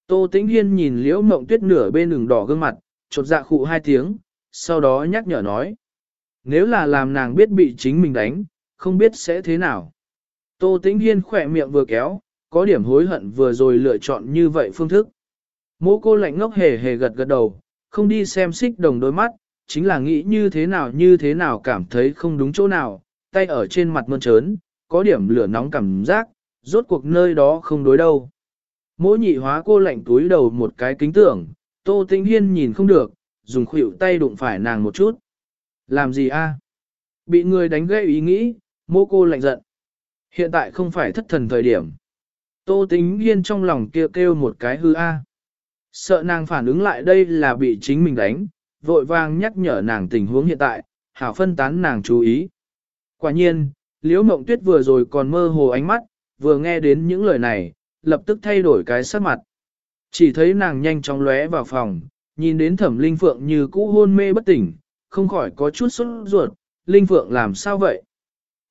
[SPEAKER 1] Tô Tĩnh Hiên nhìn liễu mộng tuyết nửa bên đường đỏ gương mặt, chột dạ khụ hai tiếng, sau đó nhắc nhở nói. Nếu là làm nàng biết bị chính mình đánh, không biết sẽ thế nào. Tô Tĩnh Hiên khỏe miệng vừa kéo, có điểm hối hận vừa rồi lựa chọn như vậy phương thức. Mô cô lạnh ngốc hề hề gật gật đầu, không đi xem xích đồng đôi mắt, chính là nghĩ như thế nào như thế nào cảm thấy không đúng chỗ nào, tay ở trên mặt mơn trớn, có điểm lửa nóng cảm giác, rốt cuộc nơi đó không đối đâu. Mỗi nhị hóa cô lạnh túi đầu một cái kính tưởng, Tô Tĩnh Hiên nhìn không được, dùng khuỷu tay đụng phải nàng một chút. Làm gì a? Bị người đánh gây ý nghĩ, mô cô lạnh giận. Hiện tại không phải thất thần thời điểm. Tô tính Hiên trong lòng kia kêu, kêu một cái hư a. Sợ nàng phản ứng lại đây là bị chính mình đánh, vội vàng nhắc nhở nàng tình huống hiện tại, hảo phân tán nàng chú ý. Quả nhiên, Liễu Mộng Tuyết vừa rồi còn mơ hồ ánh mắt, vừa nghe đến những lời này, lập tức thay đổi cái sắc mặt. Chỉ thấy nàng nhanh chóng lóe vào phòng, nhìn đến thẩm linh phượng như cũ hôn mê bất tỉnh, không khỏi có chút sốt ruột, linh phượng làm sao vậy?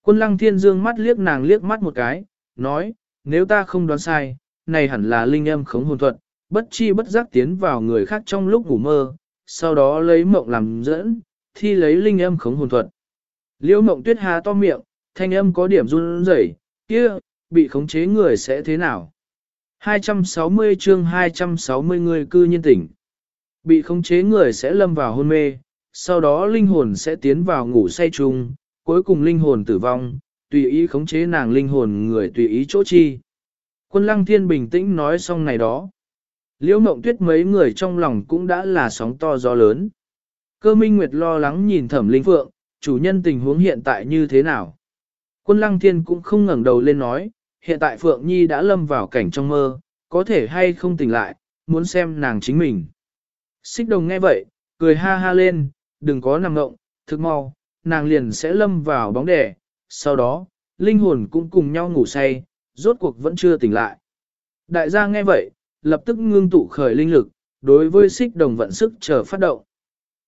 [SPEAKER 1] Quân lăng thiên dương mắt liếc nàng liếc mắt một cái, nói, nếu ta không đoán sai, này hẳn là linh âm khống hồn thuật, bất chi bất giác tiến vào người khác trong lúc ngủ mơ, sau đó lấy mộng làm dẫn, thi lấy linh âm khống hồn thuật. Liễu mộng tuyết hà to miệng, thanh âm có điểm run rẩy, kia, bị khống chế người sẽ thế nào? 260 chương 260 người cư nhiên tỉnh. Bị khống chế người sẽ lâm vào hôn mê, sau đó linh hồn sẽ tiến vào ngủ say chung, cuối cùng linh hồn tử vong, tùy ý khống chế nàng linh hồn người tùy ý chỗ chi. Quân lăng thiên bình tĩnh nói xong này đó. Liễu mộng tuyết mấy người trong lòng cũng đã là sóng to gió lớn. Cơ minh nguyệt lo lắng nhìn thẩm linh phượng, chủ nhân tình huống hiện tại như thế nào. Quân lăng thiên cũng không ngẩng đầu lên nói, hiện tại Phượng Nhi đã lâm vào cảnh trong mơ, có thể hay không tỉnh lại, muốn xem nàng chính mình. Xích đồng nghe vậy, cười ha ha lên, đừng có nằm ngộng, thức mau, nàng liền sẽ lâm vào bóng đẻ, sau đó, linh hồn cũng cùng nhau ngủ say, rốt cuộc vẫn chưa tỉnh lại. Đại gia nghe vậy, lập tức ngưng tụ khởi linh lực, đối với xích đồng vận sức chờ phát động.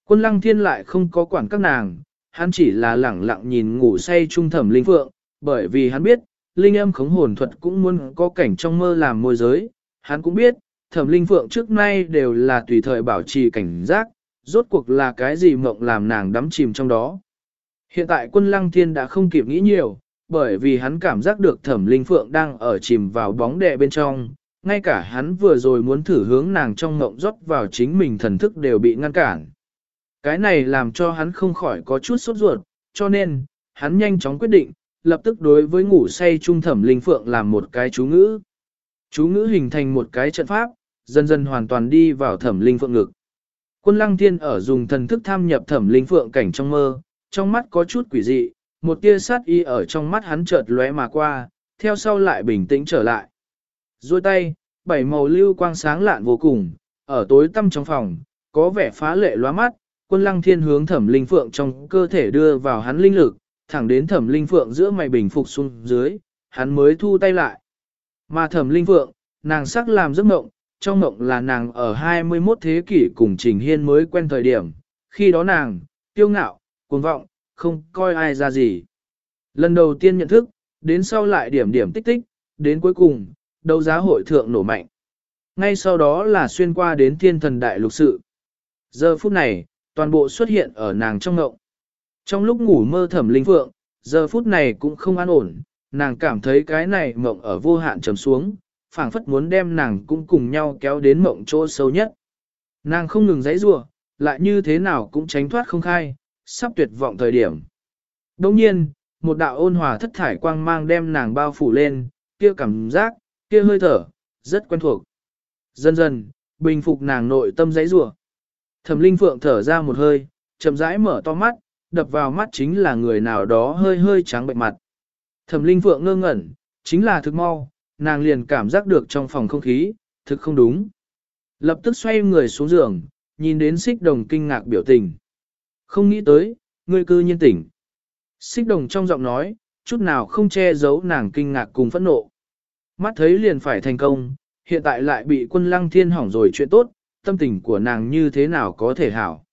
[SPEAKER 1] Quân lăng thiên lại không có quản các nàng, hắn chỉ là lẳng lặng nhìn ngủ say trung thẩm linh phượng, bởi vì hắn biết, linh âm khống hồn thuật cũng muốn có cảnh trong mơ làm môi giới, hắn cũng biết, thẩm linh phượng trước nay đều là tùy thời bảo trì cảnh giác, rốt cuộc là cái gì mộng làm nàng đắm chìm trong đó. Hiện tại quân lăng thiên đã không kịp nghĩ nhiều, bởi vì hắn cảm giác được thẩm linh phượng đang ở chìm vào bóng đè bên trong, ngay cả hắn vừa rồi muốn thử hướng nàng trong ngộng rót vào chính mình thần thức đều bị ngăn cản. Cái này làm cho hắn không khỏi có chút sốt ruột, cho nên, hắn nhanh chóng quyết định, lập tức đối với ngủ say trung thẩm linh phượng làm một cái chú ngữ. Chú ngữ hình thành một cái trận pháp, dần dần hoàn toàn đi vào thẩm linh phượng ngực. Quân lăng thiên ở dùng thần thức tham nhập thẩm linh phượng cảnh trong mơ, trong mắt có chút quỷ dị, một tia sát y ở trong mắt hắn chợt lóe mà qua, theo sau lại bình tĩnh trở lại. Rồi tay, bảy màu lưu quang sáng lạn vô cùng, ở tối tăm trong phòng, có vẻ phá lệ lóa mắt, quân lăng thiên hướng thẩm linh phượng trong cơ thể đưa vào hắn linh lực, thẳng đến thẩm linh phượng giữa mày bình phục xuống dưới, hắn mới thu tay lại. Mà thẩm linh phượng, nàng sắc làm giấc mộng, trong mộng là nàng ở 21 thế kỷ cùng Trình Hiên mới quen thời điểm, khi đó nàng, tiêu ngạo, cuồng vọng, không coi ai ra gì. Lần đầu tiên nhận thức, đến sau lại điểm điểm tích tích, đến cuối cùng, đấu giá hội thượng nổ mạnh. Ngay sau đó là xuyên qua đến thiên thần đại lục sự. Giờ phút này, toàn bộ xuất hiện ở nàng trong ngộng. Trong lúc ngủ mơ thẩm linh phượng, giờ phút này cũng không an ổn, nàng cảm thấy cái này mộng ở vô hạn trầm xuống, phảng phất muốn đem nàng cũng cùng nhau kéo đến mộng chỗ sâu nhất. Nàng không ngừng giãy giụa, lại như thế nào cũng tránh thoát không khai, sắp tuyệt vọng thời điểm. Đồng nhiên, một đạo ôn hòa thất thải quang mang đem nàng bao phủ lên, kia cảm giác, kia hơi thở, rất quen thuộc. Dần dần, bình phục nàng nội tâm giấy rủa. Thẩm Linh Phượng thở ra một hơi, chậm rãi mở to mắt, đập vào mắt chính là người nào đó hơi hơi trắng bệnh mặt. Thẩm Linh Phượng ngơ ngẩn, chính là thực mau, nàng liền cảm giác được trong phòng không khí, thực không đúng. Lập tức xoay người xuống giường, nhìn đến xích đồng kinh ngạc biểu tình. Không nghĩ tới, ngươi cư nhiên tỉnh. Xích đồng trong giọng nói, chút nào không che giấu nàng kinh ngạc cùng phẫn nộ. Mắt thấy liền phải thành công, hiện tại lại bị quân lăng thiên hỏng rồi chuyện tốt, tâm tình của nàng như thế nào có thể hảo.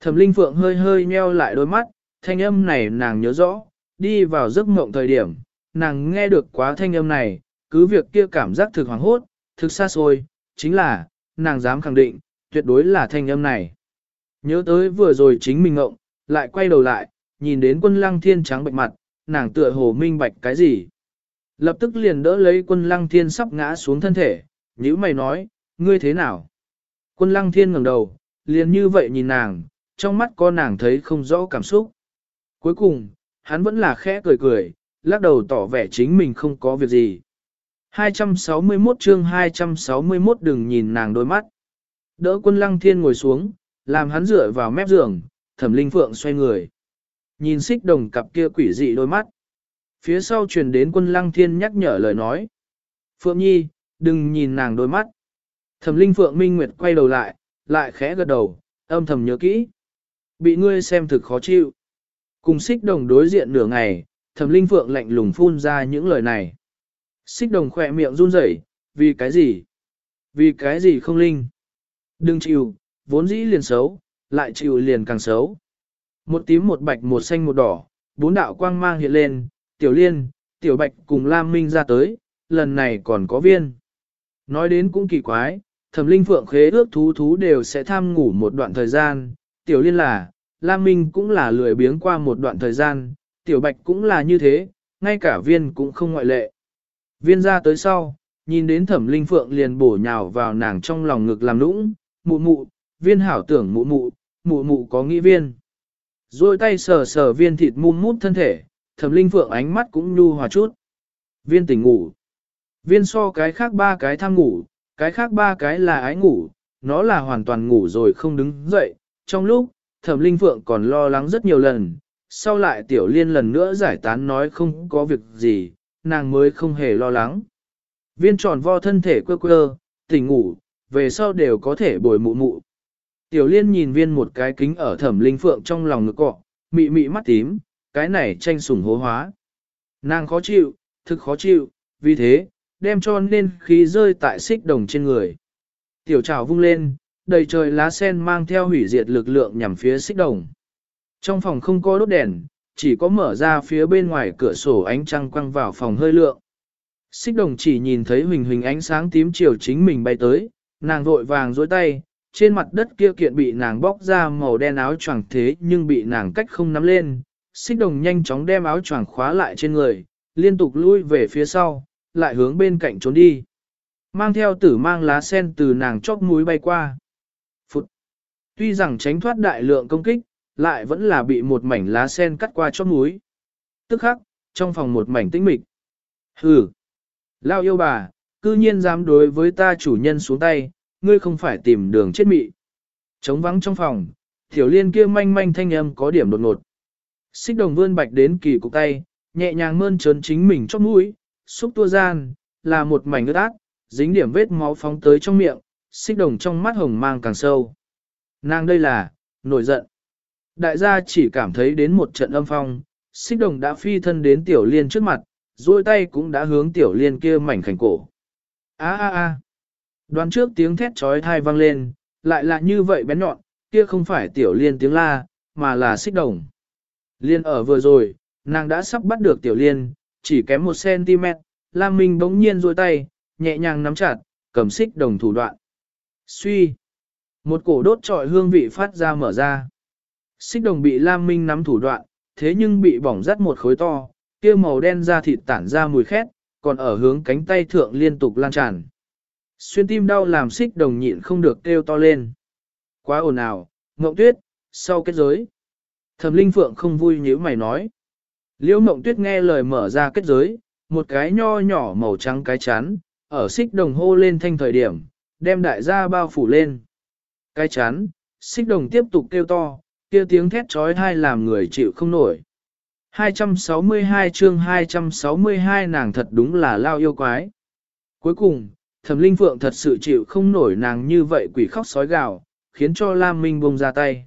[SPEAKER 1] Thẩm Linh Phượng hơi hơi nheo lại đôi mắt, thanh âm này nàng nhớ rõ, đi vào giấc mộng thời điểm, nàng nghe được quá thanh âm này, cứ việc kia cảm giác thực hoàng hốt, thực xa xôi, chính là, nàng dám khẳng định, tuyệt đối là thanh âm này. Nhớ tới vừa rồi chính mình ngộng, lại quay đầu lại, nhìn đến quân lăng thiên trắng bệnh mặt, nàng tựa hồ minh bạch cái gì. Lập tức liền đỡ lấy quân lăng thiên sắp ngã xuống thân thể, nhữ mày nói, ngươi thế nào? Quân lăng thiên ngẩng đầu, liền như vậy nhìn nàng, trong mắt có nàng thấy không rõ cảm xúc. Cuối cùng, hắn vẫn là khẽ cười cười, lắc đầu tỏ vẻ chính mình không có việc gì. 261 chương 261 đừng nhìn nàng đôi mắt. Đỡ quân lăng thiên ngồi xuống, làm hắn dựa vào mép giường, thẩm linh phượng xoay người. Nhìn xích đồng cặp kia quỷ dị đôi mắt. Phía sau truyền đến quân lăng thiên nhắc nhở lời nói. Phượng nhi, đừng nhìn nàng đôi mắt. Thẩm linh phượng minh nguyệt quay đầu lại, lại khẽ gật đầu, âm thầm nhớ kỹ. Bị ngươi xem thực khó chịu. Cùng xích đồng đối diện nửa ngày, thẩm linh phượng lạnh lùng phun ra những lời này. Xích đồng khỏe miệng run rẩy, vì cái gì? Vì cái gì không linh? Đừng chịu, vốn dĩ liền xấu, lại chịu liền càng xấu. Một tím một bạch một xanh một đỏ, bốn đạo quang mang hiện lên, tiểu liên, tiểu bạch cùng Lam Minh ra tới, lần này còn có viên. Nói đến cũng kỳ quái, thẩm linh phượng khế ước thú thú đều sẽ tham ngủ một đoạn thời gian, tiểu liên là, Lam Minh cũng là lười biếng qua một đoạn thời gian, tiểu bạch cũng là như thế, ngay cả viên cũng không ngoại lệ. Viên ra tới sau, nhìn đến thẩm linh phượng liền bổ nhào vào nàng trong lòng ngực làm nũng, mụ mụ, viên hảo tưởng mụ mụ, mụ mụ có nghĩ viên. Rồi tay sờ sờ viên thịt mum mút thân thể, thẩm linh phượng ánh mắt cũng nhu hòa chút. Viên tỉnh ngủ. Viên so cái khác ba cái tham ngủ, cái khác ba cái là ái ngủ, nó là hoàn toàn ngủ rồi không đứng dậy. Trong lúc, thẩm linh phượng còn lo lắng rất nhiều lần, sau lại tiểu liên lần nữa giải tán nói không có việc gì, nàng mới không hề lo lắng. Viên tròn vo thân thể quơ quơ, tỉnh ngủ, về sau đều có thể bồi mụ mụ. Tiểu liên nhìn viên một cái kính ở thẩm linh phượng trong lòng ngực cọ, mị mị mắt tím, cái này tranh sủng hố hóa. Nàng khó chịu, thực khó chịu, vì thế, đem cho nên khí rơi tại xích đồng trên người. Tiểu trào vung lên, đầy trời lá sen mang theo hủy diệt lực lượng nhằm phía xích đồng. Trong phòng không có đốt đèn, chỉ có mở ra phía bên ngoài cửa sổ ánh trăng quăng vào phòng hơi lượng. Xích đồng chỉ nhìn thấy huỳnh huỳnh ánh sáng tím chiều chính mình bay tới, nàng vội vàng dối tay, trên mặt đất kia kiện bị nàng bóc ra màu đen áo choàng thế nhưng bị nàng cách không nắm lên. Xích đồng nhanh chóng đem áo choàng khóa lại trên người, liên tục lui về phía sau, lại hướng bên cạnh trốn đi. Mang theo tử mang lá sen từ nàng chóp mũi bay qua. Phụt! Tuy rằng tránh thoát đại lượng công kích, lại vẫn là bị một mảnh lá sen cắt qua chóp mũi. Tức khắc, trong phòng một mảnh tĩnh mịch. Hừ! Lao yêu bà, cư nhiên dám đối với ta chủ nhân xuống tay, ngươi không phải tìm đường chết mị. Trống vắng trong phòng, tiểu liên kia manh manh thanh âm có điểm đột ngột. Xích đồng vươn bạch đến kỳ cục tay, nhẹ nhàng mơn trớn chính mình chóp mũi, xúc tua gian, là một mảnh ướt át, dính điểm vết máu phóng tới trong miệng, xích đồng trong mắt hồng mang càng sâu. Nàng đây là, nổi giận. Đại gia chỉ cảm thấy đến một trận âm phong, xích đồng đã phi thân đến tiểu liên trước mặt, duỗi tay cũng đã hướng tiểu liên kia mảnh khảnh cổ. A a a. Đoán trước tiếng thét trói thai vang lên, lại là như vậy bén nhọn, kia không phải tiểu liên tiếng la, mà là xích đồng. Liên ở vừa rồi, nàng đã sắp bắt được tiểu liên, chỉ kém một cm, Lam Minh bỗng nhiên duỗi tay, nhẹ nhàng nắm chặt, cầm xích đồng thủ đoạn. Suy. Một cổ đốt trọi hương vị phát ra mở ra. Xích đồng bị Lam Minh nắm thủ đoạn, thế nhưng bị bỏng rắt một khối to, kia màu đen da thịt tản ra mùi khét, còn ở hướng cánh tay thượng liên tục lan tràn. Xuyên tim đau làm xích đồng nhịn không được kêu to lên. Quá ồn ào, mộng tuyết, sau kết giới. Thẩm Linh Phượng không vui như mày nói. Liễu Mộng Tuyết nghe lời mở ra kết giới, một cái nho nhỏ màu trắng cái chán, ở xích đồng hô lên thanh thời điểm, đem đại gia bao phủ lên. Cái chán, xích đồng tiếp tục kêu to, kia tiếng thét trói thai làm người chịu không nổi. 262 chương 262 nàng thật đúng là lao yêu quái. Cuối cùng, thẩm linh phượng thật sự chịu không nổi nàng như vậy quỷ khóc sói gào, khiến cho Lam Minh bông ra tay.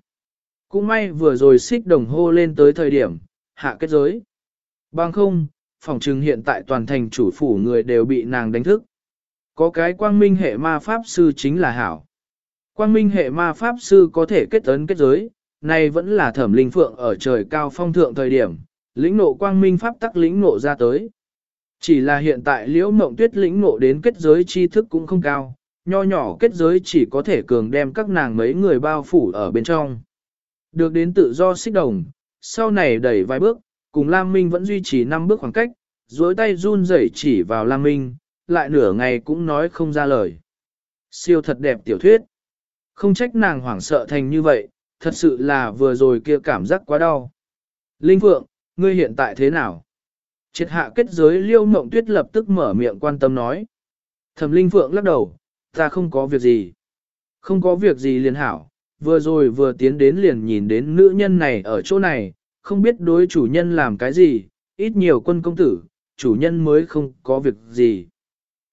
[SPEAKER 1] Cũng may vừa rồi xích đồng hô lên tới thời điểm, hạ kết giới. Bằng không, phòng trừng hiện tại toàn thành chủ phủ người đều bị nàng đánh thức. Có cái quang minh hệ ma pháp sư chính là hảo. Quang minh hệ ma pháp sư có thể kết ấn kết giới, này vẫn là thẩm linh phượng ở trời cao phong thượng thời điểm, lĩnh nộ quang minh pháp tắc lĩnh nộ ra tới. Chỉ là hiện tại liễu mộng tuyết lĩnh nộ đến kết giới tri thức cũng không cao, nho nhỏ kết giới chỉ có thể cường đem các nàng mấy người bao phủ ở bên trong. Được đến tự do xích đồng, sau này đẩy vài bước, cùng Lam Minh vẫn duy trì 5 bước khoảng cách, duỗi tay run rẩy chỉ vào Lam Minh, lại nửa ngày cũng nói không ra lời. Siêu thật đẹp tiểu thuyết. Không trách nàng hoảng sợ thành như vậy, thật sự là vừa rồi kia cảm giác quá đau. Linh Phượng, ngươi hiện tại thế nào? Triệt hạ kết giới liêu mộng tuyết lập tức mở miệng quan tâm nói. Thẩm Linh Phượng lắc đầu, ta không có việc gì. Không có việc gì liền hảo, vừa rồi vừa tiến đến liền nhìn đến nữ nhân này ở chỗ này, không biết đối chủ nhân làm cái gì, ít nhiều quân công tử, chủ nhân mới không có việc gì.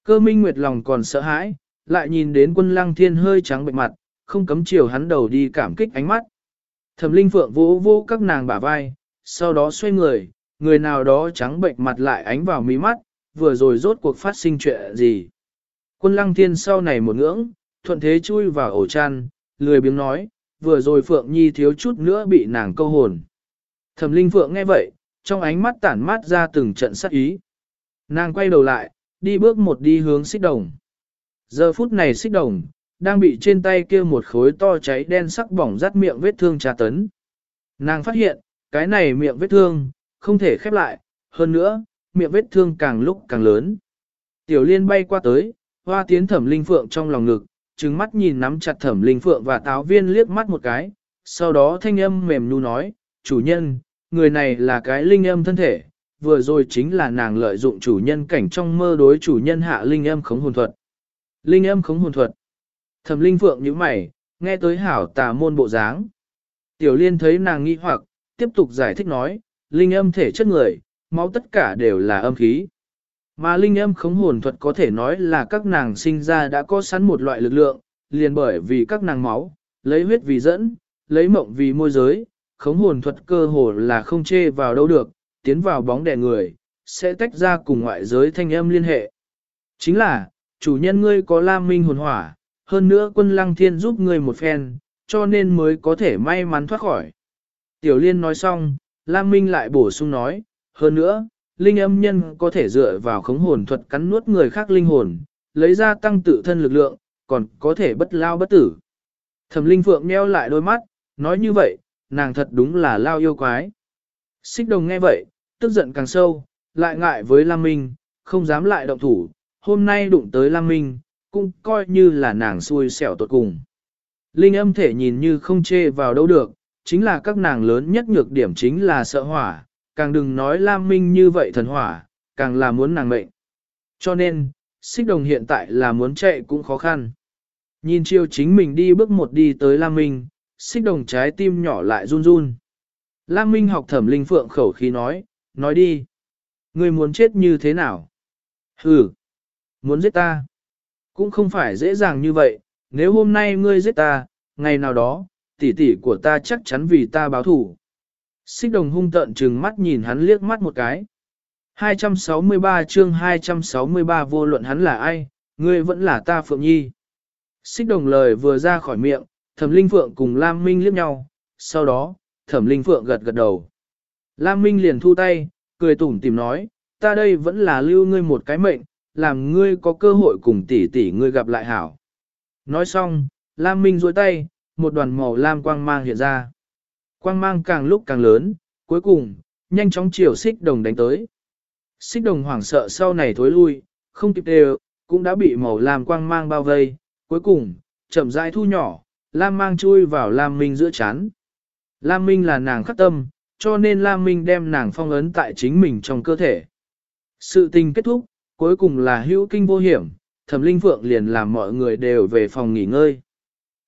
[SPEAKER 1] Cơ minh nguyệt lòng còn sợ hãi, lại nhìn đến quân lăng thiên hơi trắng bệnh mặt, không cấm chiều hắn đầu đi cảm kích ánh mắt. Thẩm linh phượng vỗ vỗ các nàng bả vai, sau đó xoay người, người nào đó trắng bệnh mặt lại ánh vào mí mắt, vừa rồi rốt cuộc phát sinh chuyện gì. Quân lăng thiên sau này một ngưỡng, thuận thế chui vào ổ chăn, lười biếng nói, vừa rồi Phượng Nhi thiếu chút nữa bị nàng câu hồn. Thẩm Linh Phượng nghe vậy, trong ánh mắt tản mát ra từng trận sắc ý. Nàng quay đầu lại, đi bước một đi hướng xích đồng. Giờ phút này xích đồng, đang bị trên tay kia một khối to cháy đen sắc bỏng rát miệng vết thương trà tấn. Nàng phát hiện, cái này miệng vết thương, không thể khép lại, hơn nữa, miệng vết thương càng lúc càng lớn. Tiểu liên bay qua tới, hoa tiến thẩm linh phượng trong lòng ngực, trừng mắt nhìn nắm chặt thẩm linh phượng và táo viên liếc mắt một cái, sau đó thanh âm mềm nu nói, chủ nhân, người này là cái linh âm thân thể, vừa rồi chính là nàng lợi dụng chủ nhân cảnh trong mơ đối chủ nhân hạ linh âm khống hồn thuật. Linh âm khống hồn thuật. Thẩm linh phượng như mày, nghe tới hảo tà môn bộ dáng. Tiểu liên thấy nàng nghi hoặc, tiếp tục giải thích nói, linh âm thể chất người, máu tất cả đều là âm khí. Mà linh âm khống hồn thuật có thể nói là các nàng sinh ra đã có sẵn một loại lực lượng, liền bởi vì các nàng máu, lấy huyết vì dẫn, lấy mộng vì môi giới, khống hồn thuật cơ hồ là không chê vào đâu được, tiến vào bóng đè người, sẽ tách ra cùng ngoại giới thanh âm liên hệ. Chính là, chủ nhân ngươi có lam minh hồn hỏa, hơn nữa quân lăng thiên giúp ngươi một phen, cho nên mới có thể may mắn thoát khỏi. Tiểu liên nói xong, lam minh lại bổ sung nói, hơn nữa, linh âm nhân có thể dựa vào khống hồn thuật cắn nuốt người khác linh hồn, lấy ra tăng tự thân lực lượng, còn có thể bất lao bất tử. Thẩm linh phượng nheo lại đôi mắt, nói như vậy, nàng thật đúng là lao yêu quái. Xích đồng nghe vậy, tức giận càng sâu, lại ngại với Lam Minh, không dám lại động thủ, hôm nay đụng tới Lam Minh, cũng coi như là nàng xui xẻo tột cùng. Linh âm thể nhìn như không chê vào đâu được, chính là các nàng lớn nhất nhược điểm chính là sợ hỏa, càng đừng nói Lam Minh như vậy thần hỏa, càng là muốn nàng mệnh. Cho nên, xích đồng hiện tại là muốn chạy cũng khó khăn. Nhìn chiêu chính mình đi bước một đi tới Lam Minh, xích đồng trái tim nhỏ lại run run. Lam Minh học thẩm linh phượng khẩu khí nói, nói đi. Ngươi muốn chết như thế nào? Ừ, muốn giết ta. Cũng không phải dễ dàng như vậy, nếu hôm nay ngươi giết ta, ngày nào đó, tỷ tỷ của ta chắc chắn vì ta báo thủ. Xích đồng hung tợn trừng mắt nhìn hắn liếc mắt một cái. 263 chương 263 vô luận hắn là ai, ngươi vẫn là ta Phượng Nhi. Xích đồng lời vừa ra khỏi miệng, thẩm linh Phượng cùng Lam Minh liếc nhau, sau đó, thẩm linh Phượng gật gật đầu. Lam Minh liền thu tay, cười tủm tìm nói, ta đây vẫn là lưu ngươi một cái mệnh, làm ngươi có cơ hội cùng tỷ tỷ ngươi gặp lại hảo. Nói xong, Lam Minh duỗi tay, một đoàn màu lam quang mang hiện ra. Quang mang càng lúc càng lớn, cuối cùng, nhanh chóng chiều xích đồng đánh tới. Xích đồng hoảng sợ sau này thối lui, không kịp đều, cũng đã bị màu lam quang mang bao vây, cuối cùng, chậm rãi thu nhỏ, lam mang chui vào lam minh giữa chán. Lam minh là nàng khắc tâm, cho nên lam minh đem nàng phong ấn tại chính mình trong cơ thể. Sự tình kết thúc, cuối cùng là hữu kinh vô hiểm, thẩm linh phượng liền làm mọi người đều về phòng nghỉ ngơi.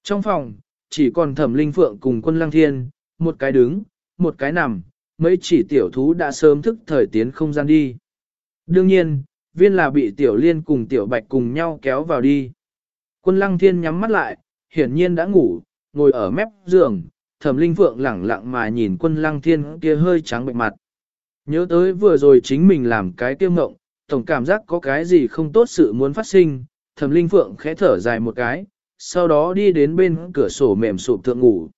[SPEAKER 1] Trong phòng, chỉ còn thẩm linh phượng cùng quân lăng thiên, một cái đứng, một cái nằm, mấy chỉ tiểu thú đã sớm thức thời tiến không gian đi. Đương nhiên, viên là bị tiểu liên cùng tiểu bạch cùng nhau kéo vào đi. Quân lăng thiên nhắm mắt lại, hiển nhiên đã ngủ, ngồi ở mép giường, thẩm linh phượng lẳng lặng mà nhìn quân lăng thiên kia hơi trắng bệnh mặt. Nhớ tới vừa rồi chính mình làm cái tiêu ngộng, tổng cảm giác có cái gì không tốt sự muốn phát sinh, thẩm linh phượng khẽ thở dài một cái, sau đó đi đến bên cửa sổ mềm sụp thượng ngủ.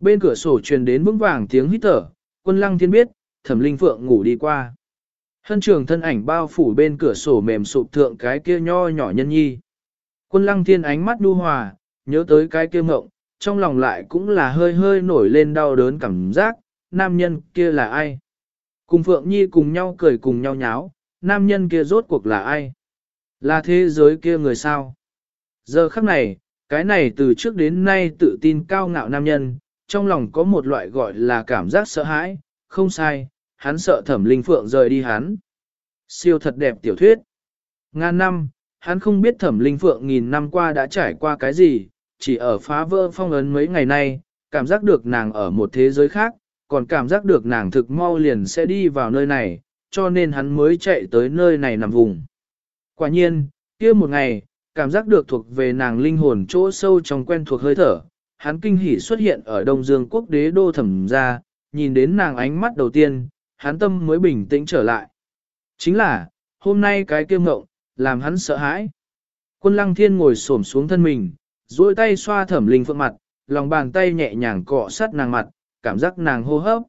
[SPEAKER 1] Bên cửa sổ truyền đến vững vàng tiếng hít thở, quân lăng thiên biết, thẩm linh phượng ngủ đi qua. Hân trường thân ảnh bao phủ bên cửa sổ mềm sụp thượng cái kia nho nhỏ nhân nhi. Quân lăng thiên ánh mắt đu hòa, nhớ tới cái kia mộng, trong lòng lại cũng là hơi hơi nổi lên đau đớn cảm giác, nam nhân kia là ai? Cùng Phượng Nhi cùng nhau cười cùng nhau nháo, nam nhân kia rốt cuộc là ai? Là thế giới kia người sao? Giờ khắc này, cái này từ trước đến nay tự tin cao ngạo nam nhân, trong lòng có một loại gọi là cảm giác sợ hãi, không sai, hắn sợ thẩm linh phượng rời đi hắn. Siêu thật đẹp tiểu thuyết. Ngàn năm, hắn không biết thẩm linh phượng nghìn năm qua đã trải qua cái gì, chỉ ở phá vỡ phong ấn mấy ngày nay, cảm giác được nàng ở một thế giới khác, còn cảm giác được nàng thực mau liền sẽ đi vào nơi này, cho nên hắn mới chạy tới nơi này nằm vùng. Quả nhiên, kia một ngày, cảm giác được thuộc về nàng linh hồn chỗ sâu trong quen thuộc hơi thở, hắn kinh hỉ xuất hiện ở Đông Dương quốc đế đô thẩm ra, nhìn đến nàng ánh mắt đầu tiên, hắn tâm mới bình tĩnh trở lại. Chính là, hôm nay cái kiêu ngộng, làm hắn sợ hãi. Quân lăng thiên ngồi xổm xuống thân mình, duỗi tay xoa thẩm linh phượng mặt, lòng bàn tay nhẹ nhàng cọ sát nàng mặt, cảm giác nàng hô hấp.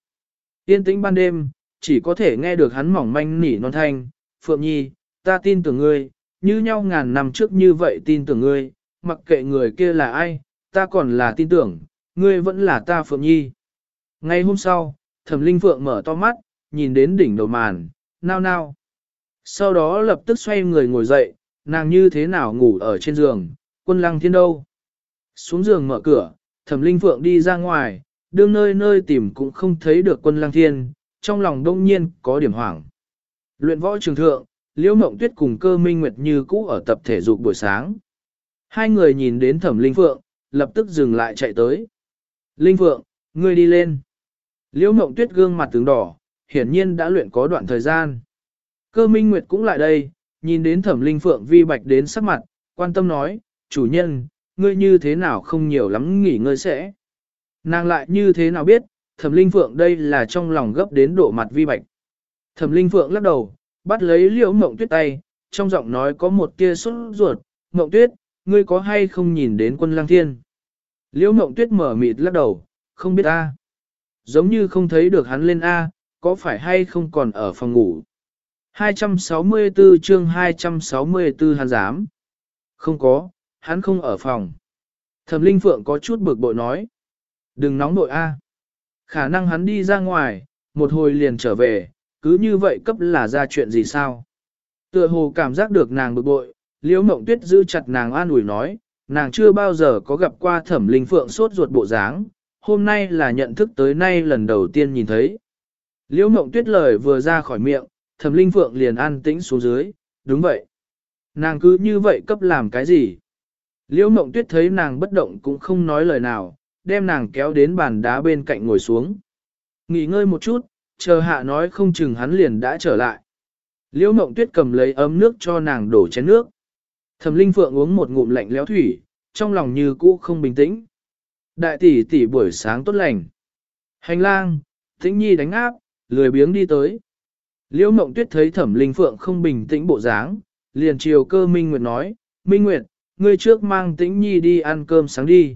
[SPEAKER 1] Yên tĩnh ban đêm, chỉ có thể nghe được hắn mỏng manh nỉ non thanh, Phượng Nhi, ta tin tưởng ngươi, như nhau ngàn năm trước như vậy tin tưởng ngươi, mặc kệ người kia là ai, ta còn là tin tưởng, ngươi vẫn là ta Phượng Nhi. Ngay hôm sau, thẩm linh Phượng mở to mắt, nhìn đến đỉnh đầu màn, nao nao. Sau đó lập tức xoay người ngồi dậy, nàng như thế nào ngủ ở trên giường, quân lăng thiên đâu. Xuống giường mở cửa, thẩm linh Phượng đi ra ngoài, đương nơi nơi tìm cũng không thấy được quân lăng thiên, trong lòng đông nhiên có điểm hoảng. Luyện võ trường thượng, Liễu Mộng Tuyết cùng cơ minh nguyệt như cũ ở tập thể dục buổi sáng. Hai người nhìn đến thẩm linh phượng, lập tức dừng lại chạy tới. Linh phượng, ngươi đi lên. Liễu mộng tuyết gương mặt tướng đỏ, hiển nhiên đã luyện có đoạn thời gian. Cơ minh nguyệt cũng lại đây, nhìn đến thẩm linh phượng vi bạch đến sắc mặt, quan tâm nói, chủ nhân, ngươi như thế nào không nhiều lắm nghỉ ngơi sẽ. Nàng lại như thế nào biết, thẩm linh phượng đây là trong lòng gấp đến độ mặt vi bạch. Thẩm linh phượng lắc đầu, bắt lấy liễu mộng tuyết tay, trong giọng nói có một tia sốt ruột, mộng tuyết, ngươi có hay không nhìn đến quân lang thiên. Liễu mộng tuyết mở mịt lắc đầu, không biết a. Giống như không thấy được hắn lên A, có phải hay không còn ở phòng ngủ. 264 chương 264 hắn dám. Không có, hắn không ở phòng. Thẩm Linh Phượng có chút bực bội nói. Đừng nóng nội A. Khả năng hắn đi ra ngoài, một hồi liền trở về, cứ như vậy cấp là ra chuyện gì sao? Tựa hồ cảm giác được nàng bực bội, liễu mộng tuyết giữ chặt nàng an ủi nói, nàng chưa bao giờ có gặp qua thẩm linh phượng sốt ruột bộ dáng, hôm nay là nhận thức tới nay lần đầu tiên nhìn thấy. Liễu mộng tuyết lời vừa ra khỏi miệng, thẩm linh phượng liền an tĩnh xuống dưới, đúng vậy. Nàng cứ như vậy cấp làm cái gì? Liễu mộng tuyết thấy nàng bất động cũng không nói lời nào, đem nàng kéo đến bàn đá bên cạnh ngồi xuống. Nghỉ ngơi một chút, chờ hạ nói không chừng hắn liền đã trở lại. Liễu mộng tuyết cầm lấy ấm nước cho nàng đổ chén nước. Thẩm linh phượng uống một ngụm lạnh lẽo thủy, trong lòng như cũ không bình tĩnh. Đại tỷ tỷ buổi sáng tốt lành. Hành lang, tĩnh nhi đánh áp, lười biếng đi tới. Liễu mộng tuyết thấy thẩm linh phượng không bình tĩnh bộ dáng, liền chiều cơ Minh Nguyệt nói, Minh Nguyệt, ngươi trước mang tĩnh nhi đi ăn cơm sáng đi.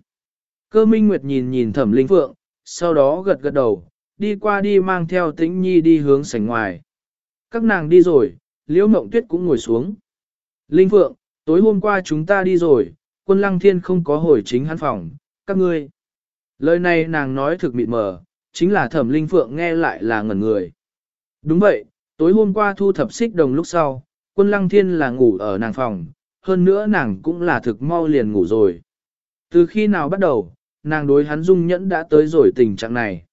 [SPEAKER 1] Cơ Minh Nguyệt nhìn nhìn thẩm linh phượng, sau đó gật gật đầu, đi qua đi mang theo tĩnh nhi đi hướng sảnh ngoài. Các nàng đi rồi, liễu mộng tuyết cũng ngồi xuống. Linh phượng, tối hôm qua chúng ta đi rồi, quân lăng thiên không có hồi chính hắn phòng, các ngươi. Lời này nàng nói thực mịt mờ, chính là thẩm linh phượng nghe lại là ngẩn người. Đúng vậy, tối hôm qua thu thập xích đồng lúc sau, quân lăng thiên là ngủ ở nàng phòng, hơn nữa nàng cũng là thực mau liền ngủ rồi. Từ khi nào bắt đầu, nàng đối hắn dung nhẫn đã tới rồi tình trạng này.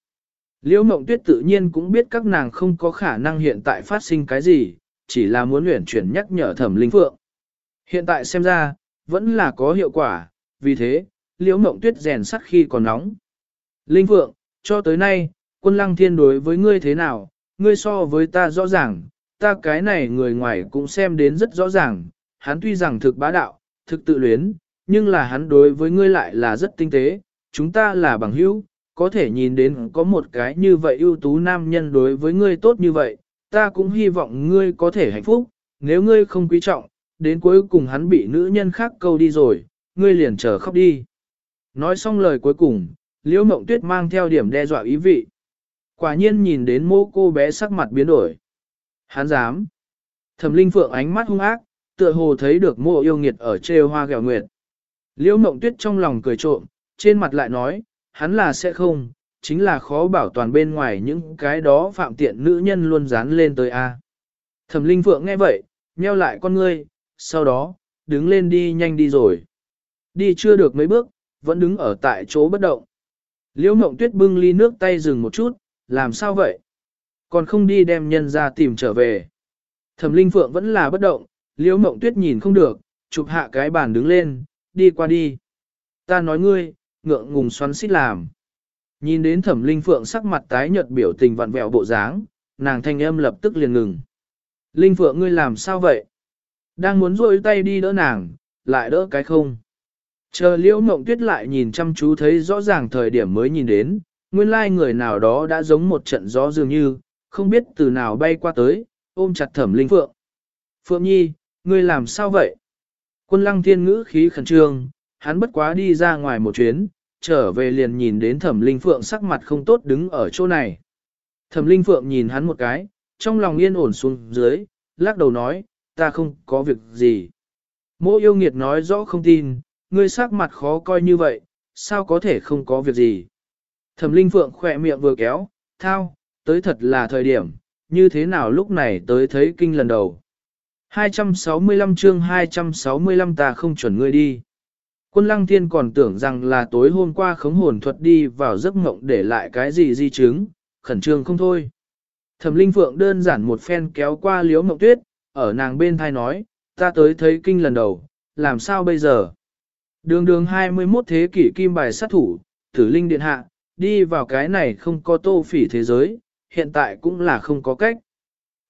[SPEAKER 1] Liễu mộng tuyết tự nhiên cũng biết các nàng không có khả năng hiện tại phát sinh cái gì, chỉ là muốn luyện chuyển nhắc nhở thẩm linh phượng. Hiện tại xem ra, vẫn là có hiệu quả, vì thế, liễu mộng tuyết rèn sắt khi còn nóng. Linh Phượng, cho tới nay, quân lăng thiên đối với ngươi thế nào, ngươi so với ta rõ ràng, ta cái này người ngoài cũng xem đến rất rõ ràng, hắn tuy rằng thực bá đạo, thực tự luyến, nhưng là hắn đối với ngươi lại là rất tinh tế, chúng ta là bằng hữu, có thể nhìn đến có một cái như vậy ưu tú nam nhân đối với ngươi tốt như vậy, ta cũng hy vọng ngươi có thể hạnh phúc, nếu ngươi không quý trọng, đến cuối cùng hắn bị nữ nhân khác câu đi rồi, ngươi liền chờ khóc đi. Nói xong lời cuối cùng, Liễu Mộng Tuyết mang theo điểm đe dọa ý vị. Quả nhiên nhìn đến mô cô bé sắc mặt biến đổi. Hắn dám. Thẩm Linh Phượng ánh mắt hung ác, tựa hồ thấy được mộ yêu nghiệt ở trêu hoa gẹo nguyệt. Liễu Mộng Tuyết trong lòng cười trộm, trên mặt lại nói, hắn là sẽ không, chính là khó bảo toàn bên ngoài những cái đó phạm tiện nữ nhân luôn dán lên tới A. Thẩm Linh Phượng nghe vậy, nheo lại con ngươi, sau đó, đứng lên đi nhanh đi rồi. Đi chưa được mấy bước, vẫn đứng ở tại chỗ bất động. Liễu mộng tuyết bưng ly nước tay dừng một chút, làm sao vậy? Còn không đi đem nhân ra tìm trở về. Thẩm linh phượng vẫn là bất động, liễu mộng tuyết nhìn không được, chụp hạ cái bàn đứng lên, đi qua đi. Ta nói ngươi, ngượng ngùng xoắn xít làm. Nhìn đến thẩm linh phượng sắc mặt tái nhợt biểu tình vặn vẹo bộ dáng, nàng thanh âm lập tức liền ngừng. Linh phượng ngươi làm sao vậy? Đang muốn rôi tay đi đỡ nàng, lại đỡ cái không. Chờ liễu mộng tuyết lại nhìn chăm chú thấy rõ ràng thời điểm mới nhìn đến, nguyên lai người nào đó đã giống một trận gió dường như, không biết từ nào bay qua tới, ôm chặt thẩm linh phượng. Phượng nhi, ngươi làm sao vậy? Quân lăng thiên ngữ khí khẩn trương, hắn bất quá đi ra ngoài một chuyến, trở về liền nhìn đến thẩm linh phượng sắc mặt không tốt đứng ở chỗ này. Thẩm linh phượng nhìn hắn một cái, trong lòng yên ổn xuống dưới, lắc đầu nói, ta không có việc gì. mỗ yêu nghiệt nói rõ không tin, ngươi sắc mặt khó coi như vậy, sao có thể không có việc gì. Thẩm Linh Phượng khỏe miệng vừa kéo, thao, tới thật là thời điểm, như thế nào lúc này tới thấy kinh lần đầu. 265 chương 265 ta không chuẩn ngươi đi. Quân lăng thiên còn tưởng rằng là tối hôm qua khống hồn thuật đi vào giấc mộng để lại cái gì di chứng, khẩn trương không thôi. Thẩm Linh Phượng đơn giản một phen kéo qua liếu mộng tuyết, ở nàng bên thai nói, ta tới thấy kinh lần đầu, làm sao bây giờ? Đường đường 21 thế kỷ kim bài sát thủ, tử linh điện hạ, đi vào cái này không có tô phỉ thế giới, hiện tại cũng là không có cách.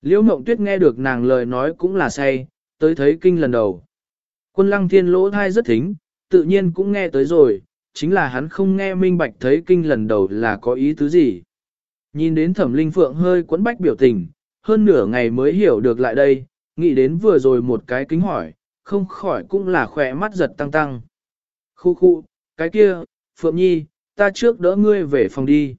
[SPEAKER 1] Liễu mộng tuyết nghe được nàng lời nói cũng là say, tới thấy kinh lần đầu. Quân lăng thiên lỗ thai rất thính, tự nhiên cũng nghe tới rồi, chính là hắn không nghe minh bạch thấy kinh lần đầu là có ý tứ gì. Nhìn đến thẩm linh phượng hơi quấn bách biểu tình, hơn nửa ngày mới hiểu được lại đây, nghĩ đến vừa rồi một cái kính hỏi, không khỏi cũng là khỏe mắt giật tăng tăng. Khu khu, cái kia, Phượng Nhi, ta trước đỡ ngươi về phòng đi.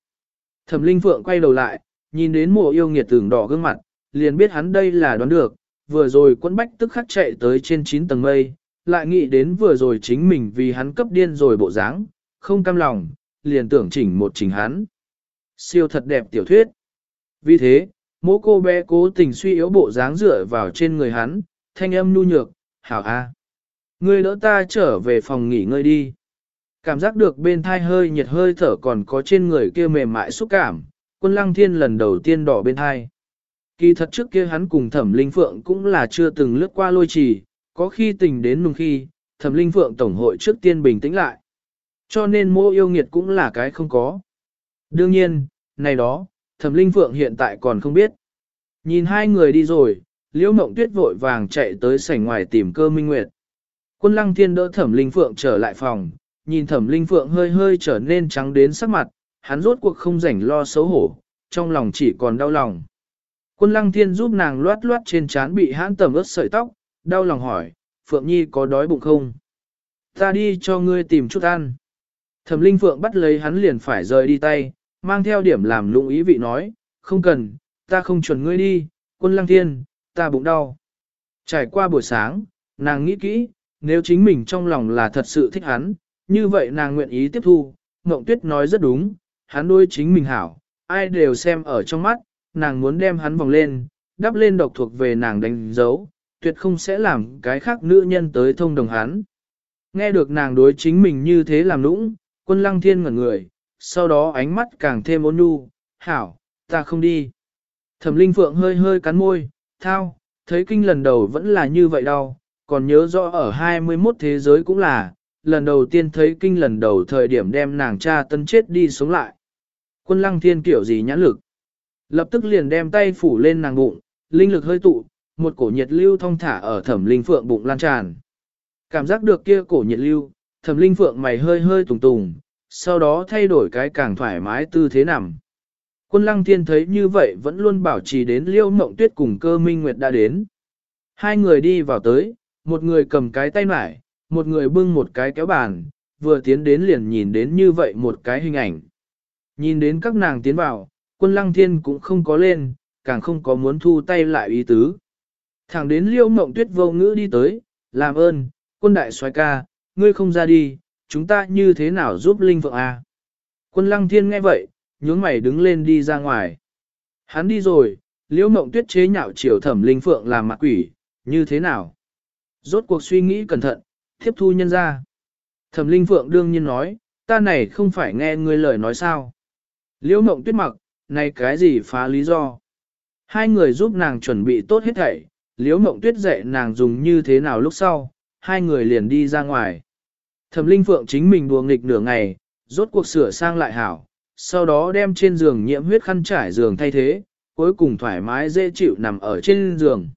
[SPEAKER 1] Thẩm Linh Phượng quay đầu lại, nhìn đến mộ yêu nghiệt tưởng đỏ gương mặt, liền biết hắn đây là đoán được, vừa rồi quân bách tức khắc chạy tới trên 9 tầng mây, lại nghĩ đến vừa rồi chính mình vì hắn cấp điên rồi bộ dáng, không cam lòng, liền tưởng chỉnh một chỉnh hắn. Siêu thật đẹp tiểu thuyết. Vì thế, mỗi cô bé cố tình suy yếu bộ dáng dựa vào trên người hắn, thanh âm nu nhược, hảo a. Ngươi đỡ ta trở về phòng nghỉ ngơi đi. Cảm giác được bên thai hơi nhiệt hơi thở còn có trên người kia mềm mại xúc cảm, quân lăng thiên lần đầu tiên đỏ bên thai. Kỳ thật trước kia hắn cùng thẩm linh phượng cũng là chưa từng lướt qua lôi trì, có khi tình đến nung khi, thẩm linh phượng tổng hội trước tiên bình tĩnh lại. Cho nên mô yêu nghiệt cũng là cái không có. Đương nhiên, này đó, thẩm linh phượng hiện tại còn không biết. Nhìn hai người đi rồi, liễu mộng tuyết vội vàng chạy tới sảnh ngoài tìm cơ minh nguyệt. Quân lăng thiên đỡ thẩm linh phượng trở lại phòng, nhìn thẩm linh phượng hơi hơi trở nên trắng đến sắc mặt, hắn rốt cuộc không rảnh lo xấu hổ, trong lòng chỉ còn đau lòng. Quân lăng thiên giúp nàng loát loát trên trán bị hãn tầm ướt sợi tóc, đau lòng hỏi, Phượng Nhi có đói bụng không? Ta đi cho ngươi tìm chút ăn. Thẩm linh Phượng bắt lấy hắn liền phải rời đi tay, mang theo điểm làm lụng ý vị nói, không cần, ta không chuẩn ngươi đi, quân lăng thiên, ta bụng đau. Trải qua buổi sáng, nàng nghĩ kỹ, nếu chính mình trong lòng là thật sự thích hắn, như vậy nàng nguyện ý tiếp thu, Ngộng Tuyết nói rất đúng, hắn đôi chính mình hảo, ai đều xem ở trong mắt, nàng muốn đem hắn vòng lên, đắp lên độc thuộc về nàng đánh dấu, tuyệt không sẽ làm cái khác nữ nhân tới thông đồng hắn. Nghe được nàng đối chính mình như thế làm nũng, quân lăng thiên ngẩn người, sau đó ánh mắt càng thêm ôn nhu, hảo, ta không đi. Thẩm linh phượng hơi hơi cắn môi, thao, thấy kinh lần đầu vẫn là như vậy đâu, còn nhớ rõ ở 21 thế giới cũng là, lần đầu tiên thấy kinh lần đầu thời điểm đem nàng cha tân chết đi sống lại. Quân lăng thiên kiểu gì nhãn lực. Lập tức liền đem tay phủ lên nàng bụng, linh lực hơi tụ, một cổ nhiệt lưu thông thả ở thẩm linh phượng bụng lan tràn. Cảm giác được kia cổ nhiệt lưu, thẩm linh phượng mày hơi hơi tùng tùng, sau đó thay đổi cái càng thoải mái tư thế nằm. Quân lăng thiên thấy như vậy vẫn luôn bảo trì đến liêu mộng tuyết cùng cơ minh nguyệt đã đến. Hai người đi vào tới, một người cầm cái tay mải, một người bưng một cái kéo bàn, vừa tiến đến liền nhìn đến như vậy một cái hình ảnh. Nhìn đến các nàng tiến vào, quân lăng thiên cũng không có lên, càng không có muốn thu tay lại ý tứ. Thẳng đến liêu mộng tuyết vô ngữ đi tới, làm ơn, quân đại soái ca, ngươi không ra đi, chúng ta như thế nào giúp Linh Phượng A. Quân lăng thiên nghe vậy, nhướng mày đứng lên đi ra ngoài. Hắn đi rồi, liêu mộng tuyết chế nhạo chiều thẩm Linh Phượng làm mặt quỷ, như thế nào? Rốt cuộc suy nghĩ cẩn thận, tiếp thu nhân ra. Thẩm Linh Phượng đương nhiên nói, ta này không phải nghe ngươi lời nói sao. Liễu mộng tuyết mặc, này cái gì phá lý do. Hai người giúp nàng chuẩn bị tốt hết thảy, liễu mộng tuyết dạy nàng dùng như thế nào lúc sau, hai người liền đi ra ngoài. Thẩm Linh Phượng chính mình đùa nghịch nửa ngày, rốt cuộc sửa sang lại hảo, sau đó đem trên giường nhiễm huyết khăn trải giường thay thế, cuối cùng thoải mái dễ chịu nằm ở trên giường.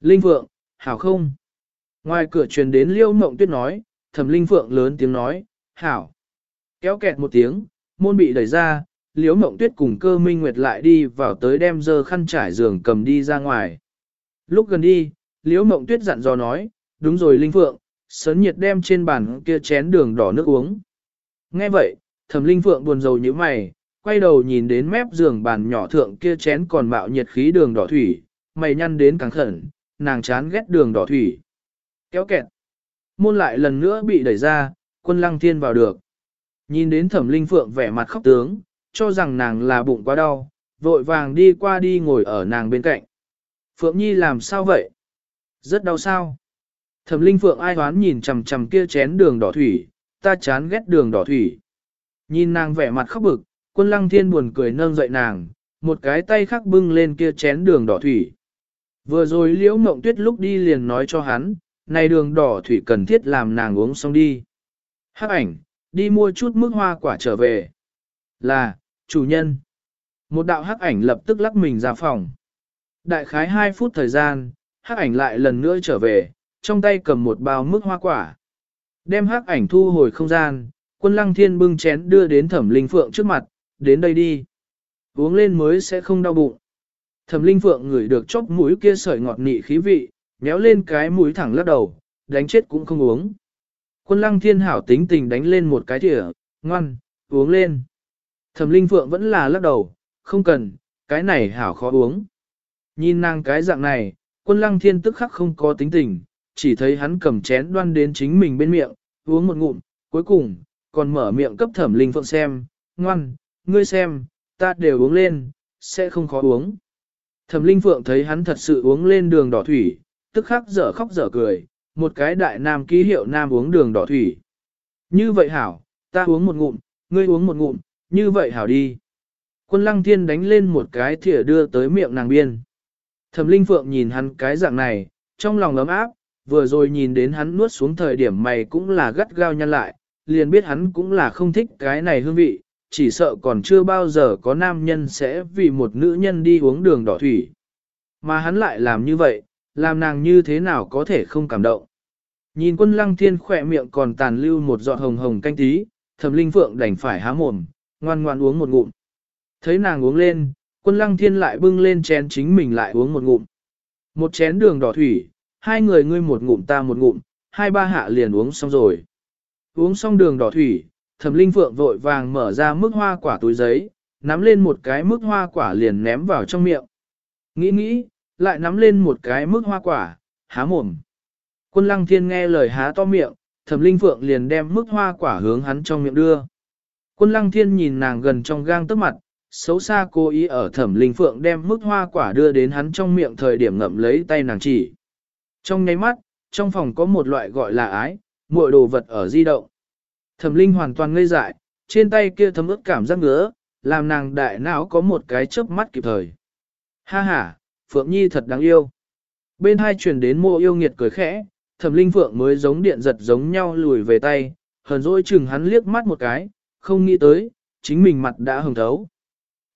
[SPEAKER 1] Linh Phượng, hảo không? Ngoài cửa truyền đến Liễu mộng tuyết nói, thẩm linh phượng lớn tiếng nói, hảo. Kéo kẹt một tiếng, môn bị đẩy ra, Liễu mộng tuyết cùng cơ minh nguyệt lại đi vào tới đem dơ khăn trải giường cầm đi ra ngoài. Lúc gần đi, liễu mộng tuyết dặn dò nói, đúng rồi linh phượng, sớn nhiệt đem trên bàn kia chén đường đỏ nước uống. Nghe vậy, thẩm linh phượng buồn rầu như mày, quay đầu nhìn đến mép giường bàn nhỏ thượng kia chén còn bạo nhiệt khí đường đỏ thủy, mày nhăn đến càng khẩn, nàng chán ghét đường đỏ thủy. Kéo kẹt. Môn lại lần nữa bị đẩy ra, quân lăng thiên vào được. Nhìn đến thẩm linh phượng vẻ mặt khóc tướng, cho rằng nàng là bụng quá đau, vội vàng đi qua đi ngồi ở nàng bên cạnh. Phượng Nhi làm sao vậy? Rất đau sao? Thẩm linh phượng ai hoán nhìn chằm chằm kia chén đường đỏ thủy, ta chán ghét đường đỏ thủy. Nhìn nàng vẻ mặt khóc bực, quân lăng thiên buồn cười nâng dậy nàng, một cái tay khác bưng lên kia chén đường đỏ thủy. Vừa rồi liễu mộng tuyết lúc đi liền nói cho hắn, này đường đỏ thủy cần thiết làm nàng uống xong đi. Hắc ảnh, đi mua chút mức hoa quả trở về. Là, chủ nhân. Một đạo hắc ảnh lập tức lắc mình ra phòng. Đại khái 2 phút thời gian, hắc ảnh lại lần nữa trở về, trong tay cầm một bao mức hoa quả. Đem hắc ảnh thu hồi không gian, quân lăng thiên bưng chén đưa đến thẩm linh phượng trước mặt, đến đây đi. Uống lên mới sẽ không đau bụng. Thẩm linh phượng ngửi được chốc mũi kia sợi ngọt nị khí vị, méo lên cái mũi thẳng lắc đầu, đánh chết cũng không uống. Quân lăng thiên hảo tính tình đánh lên một cái thìa, ngoan, uống lên. Thẩm linh phượng vẫn là lắc đầu, không cần, cái này hảo khó uống. Nhìn nàng cái dạng này, quân lăng thiên tức khắc không có tính tình, chỉ thấy hắn cầm chén đoan đến chính mình bên miệng, uống một ngụm, cuối cùng, còn mở miệng cấp thẩm linh phượng xem, ngoan, ngươi xem, ta đều uống lên, sẽ không khó uống. Thẩm linh phượng thấy hắn thật sự uống lên đường đỏ thủy, tức khắc dở khóc dở cười, một cái đại nam ký hiệu nam uống đường đỏ thủy. Như vậy hảo, ta uống một ngụm, ngươi uống một ngụm, như vậy hảo đi. Quân lăng thiên đánh lên một cái thìa đưa tới miệng nàng biên. Thẩm linh phượng nhìn hắn cái dạng này, trong lòng ấm áp, vừa rồi nhìn đến hắn nuốt xuống thời điểm mày cũng là gắt gao nhăn lại, liền biết hắn cũng là không thích cái này hương vị, chỉ sợ còn chưa bao giờ có nam nhân sẽ vì một nữ nhân đi uống đường đỏ thủy. Mà hắn lại làm như vậy, làm nàng như thế nào có thể không cảm động. Nhìn quân lăng thiên khỏe miệng còn tàn lưu một giọt hồng hồng canh tí, thẩm linh phượng đành phải há mồm, ngoan ngoan uống một ngụm. Thấy nàng uống lên, quân lăng thiên lại bưng lên chén chính mình lại uống một ngụm. Một chén đường đỏ thủy, hai người ngươi một ngụm ta một ngụm, hai ba hạ liền uống xong rồi. Uống xong đường đỏ thủy, thẩm linh phượng vội vàng mở ra mức hoa quả túi giấy, nắm lên một cái mức hoa quả liền ném vào trong miệng. Nghĩ nghĩ, lại nắm lên một cái mức hoa quả, há mồm. Quân lăng thiên nghe lời há to miệng, thẩm linh phượng liền đem mức hoa quả hướng hắn trong miệng đưa. Quân lăng thiên nhìn nàng gần trong gang tức mặt, xấu xa cố ý ở thẩm linh phượng đem mức hoa quả đưa đến hắn trong miệng thời điểm ngậm lấy tay nàng chỉ. Trong nháy mắt, trong phòng có một loại gọi là ái, muội đồ vật ở di động. Thẩm linh hoàn toàn ngây dại, trên tay kia thấm ướt cảm giác ngứa, làm nàng đại não có một cái chớp mắt kịp thời. Ha ha, Phượng Nhi thật đáng yêu. Bên hai truyền đến mô yêu nghiệt cười khẽ, thẩm linh Phượng mới giống điện giật giống nhau lùi về tay, hờn dỗi chừng hắn liếc mắt một cái, không nghĩ tới, chính mình mặt đã hồng thấu.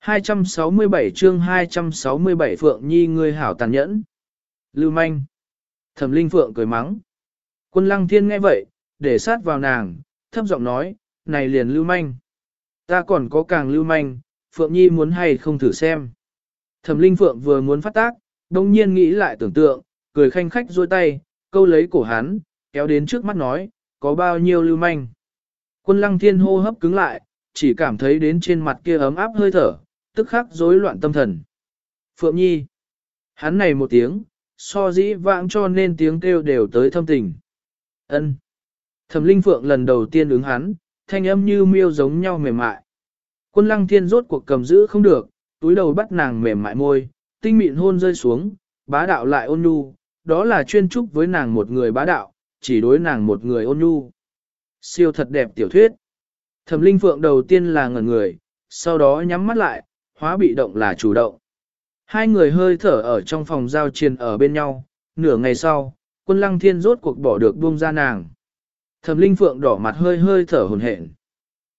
[SPEAKER 1] 267 chương 267 Phượng Nhi ngươi hảo tàn nhẫn. Lưu manh. Thẩm linh Phượng cười mắng. Quân lăng thiên nghe vậy, để sát vào nàng, thấp giọng nói, này liền lưu manh. Ta còn có càng lưu manh, Phượng Nhi muốn hay không thử xem. Thẩm Linh Phượng vừa muốn phát tác, đồng nhiên nghĩ lại tưởng tượng, cười khanh khách dôi tay, câu lấy cổ hắn, kéo đến trước mắt nói, có bao nhiêu lưu manh. Quân lăng thiên hô hấp cứng lại, chỉ cảm thấy đến trên mặt kia ấm áp hơi thở, tức khắc rối loạn tâm thần. Phượng Nhi. Hắn này một tiếng, so dĩ vãng cho nên tiếng kêu đều tới thâm tình. ân Thẩm Linh Phượng lần đầu tiên ứng hắn, thanh âm như miêu giống nhau mềm mại. Quân lăng thiên rốt cuộc cầm giữ không được, túi đầu bắt nàng mềm mại môi, tinh mịn hôn rơi xuống, bá đạo lại ôn nhu, đó là chuyên trúc với nàng một người bá đạo, chỉ đối nàng một người ôn nhu. Siêu thật đẹp tiểu thuyết. Thẩm Linh Phượng đầu tiên là ngẩn người, sau đó nhắm mắt lại, hóa bị động là chủ động. Hai người hơi thở ở trong phòng giao chiến ở bên nhau, nửa ngày sau, quân lăng thiên rốt cuộc bỏ được buông ra nàng. Thẩm Linh Phượng đỏ mặt hơi hơi thở hồn hển.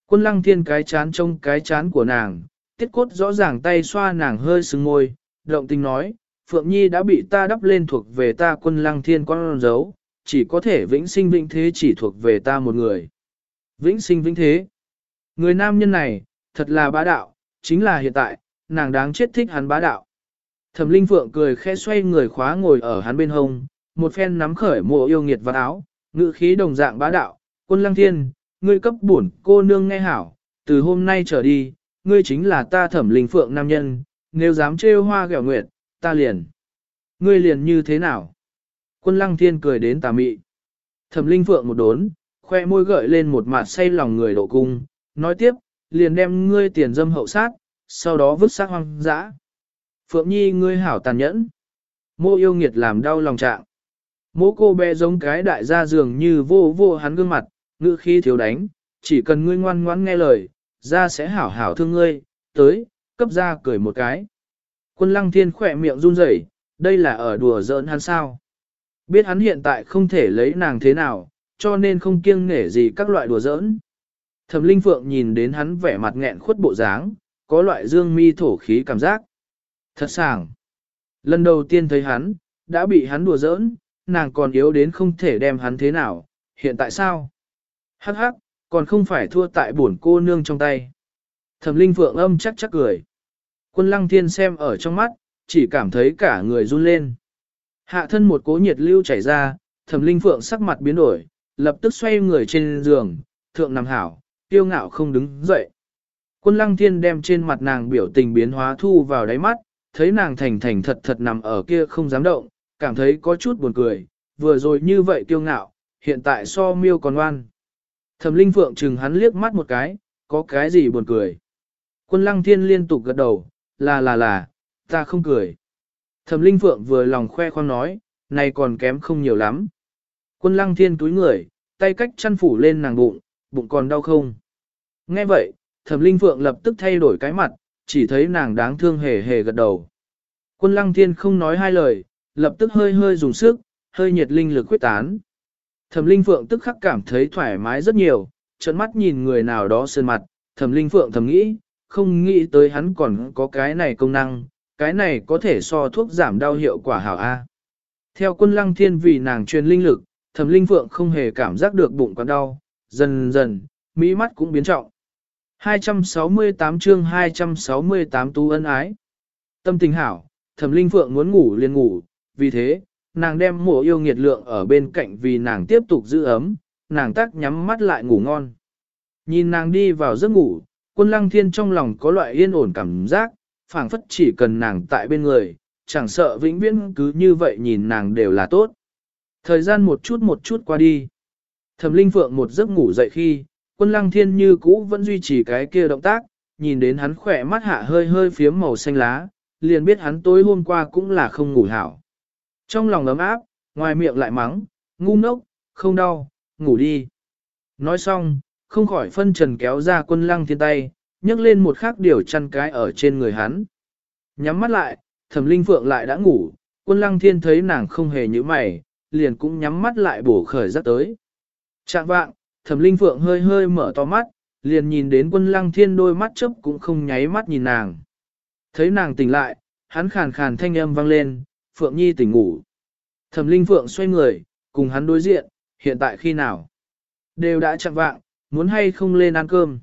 [SPEAKER 1] Quân lăng thiên cái chán trông cái chán của nàng, tiết cốt rõ ràng tay xoa nàng hơi sưng môi, động tình nói, Phượng Nhi đã bị ta đắp lên thuộc về ta quân lăng thiên con dấu, chỉ có thể vĩnh sinh vĩnh thế chỉ thuộc về ta một người. Vĩnh sinh vĩnh thế. Người nam nhân này, thật là bá đạo, chính là hiện tại, nàng đáng chết thích hắn bá đạo. Thẩm Linh Phượng cười khẽ xoay người khóa ngồi ở hắn bên hông, một phen nắm khởi mùa yêu nghiệt vào áo, ngữ khí đồng dạng bá đạo, quân lăng thiên, ngươi cấp bổn cô nương nghe hảo, từ hôm nay trở đi, ngươi chính là ta thẩm linh phượng nam nhân, nếu dám trêu hoa gẻo nguyệt, ta liền. Ngươi liền như thế nào? Quân lăng thiên cười đến tà mị. Thẩm linh phượng một đốn, khoe môi gợi lên một mặt say lòng người độ cung, nói tiếp, liền đem ngươi tiền dâm hậu sát, sau đó vứt xác hoang dã. Phượng nhi ngươi hảo tàn nhẫn. Mô yêu nghiệt làm đau lòng trạng. Mô cô bé giống cái đại gia dường như vô vô hắn gương mặt, ngữ khi thiếu đánh, chỉ cần ngươi ngoan ngoãn nghe lời, ra sẽ hảo hảo thương ngươi, tới, cấp ra cười một cái. Quân lăng thiên khỏe miệng run rẩy, đây là ở đùa giỡn hắn sao. Biết hắn hiện tại không thể lấy nàng thế nào, cho nên không kiêng nể gì các loại đùa giỡn. Thẩm Linh Phượng nhìn đến hắn vẻ mặt nghẹn khuất bộ dáng, có loại dương mi thổ khí cảm giác. Thật sảng. Lần đầu tiên thấy hắn, đã bị hắn đùa giỡn, nàng còn yếu đến không thể đem hắn thế nào, hiện tại sao? Hắc hắc, còn không phải thua tại bổn cô nương trong tay. Thẩm Linh Phượng âm chắc chắc cười. Quân Lăng Thiên xem ở trong mắt, chỉ cảm thấy cả người run lên. Hạ thân một cố nhiệt lưu chảy ra, Thẩm Linh Phượng sắc mặt biến đổi, lập tức xoay người trên giường, thượng nằm hảo, tiêu ngạo không đứng dậy. Quân Lăng Thiên đem trên mặt nàng biểu tình biến hóa thu vào đáy mắt, thấy nàng thành thành thật thật nằm ở kia không dám động, cảm thấy có chút buồn cười, vừa rồi như vậy kiêu ngạo, hiện tại so miêu còn ngoan. Thẩm Linh Phượng chừng hắn liếc mắt một cái, có cái gì buồn cười. Quân Lăng Thiên liên tục gật đầu, là là là, ta không cười. Thẩm Linh Phượng vừa lòng khoe khoang nói, này còn kém không nhiều lắm. Quân Lăng Thiên túi người, tay cách chăn phủ lên nàng bụng, bụng còn đau không. Nghe vậy, Thẩm Linh Phượng lập tức thay đổi cái mặt, chỉ thấy nàng đáng thương hề hề gật đầu. Quân Lăng Thiên không nói hai lời, lập tức hơi hơi dùng sức, hơi nhiệt linh lực quyết tán. Thẩm Linh Phượng tức khắc cảm thấy thoải mái rất nhiều, trợn mắt nhìn người nào đó sơn mặt, Thẩm Linh Phượng thầm nghĩ, không nghĩ tới hắn còn có cái này công năng, cái này có thể so thuốc giảm đau hiệu quả hảo A. Theo quân lăng thiên vì nàng truyền linh lực, Thẩm Linh Phượng không hề cảm giác được bụng quặn đau, dần dần, mỹ mắt cũng biến trọng. 268 chương 268 tu ân ái. Tâm tình hảo, Thẩm Linh Phượng muốn ngủ liền ngủ, vì thế, nàng đem mộ yêu nghiệt lượng ở bên cạnh vì nàng tiếp tục giữ ấm, nàng tắc nhắm mắt lại ngủ ngon. Nhìn nàng đi vào giấc ngủ, quân lăng thiên trong lòng có loại yên ổn cảm giác, phảng phất chỉ cần nàng tại bên người, chẳng sợ vĩnh viễn cứ như vậy nhìn nàng đều là tốt. Thời gian một chút một chút qua đi. Thẩm Linh Phượng một giấc ngủ dậy khi, quân lăng thiên như cũ vẫn duy trì cái kia động tác, nhìn đến hắn khỏe mắt hạ hơi hơi phiếm màu xanh lá, liền biết hắn tối hôm qua cũng là không ngủ hảo. Trong lòng ấm áp, ngoài miệng lại mắng, ngu ngốc, không đau, ngủ đi. Nói xong, không khỏi phân trần kéo ra quân lăng thiên tay, nhấc lên một khắc điều chăn cái ở trên người hắn. Nhắm mắt lại, thẩm linh phượng lại đã ngủ, quân lăng thiên thấy nàng không hề như mày, liền cũng nhắm mắt lại bổ khởi giấc tới. Chạm vạng, thẩm linh phượng hơi hơi mở to mắt, liền nhìn đến quân lăng thiên đôi mắt chớp cũng không nháy mắt nhìn nàng. Thấy nàng tỉnh lại, hắn khàn khàn thanh âm vang lên, Phượng Nhi tỉnh ngủ. Thẩm Linh Phượng xoay người, cùng hắn đối diện, hiện tại khi nào? Đều đã chặn vạng, muốn hay không lên ăn cơm?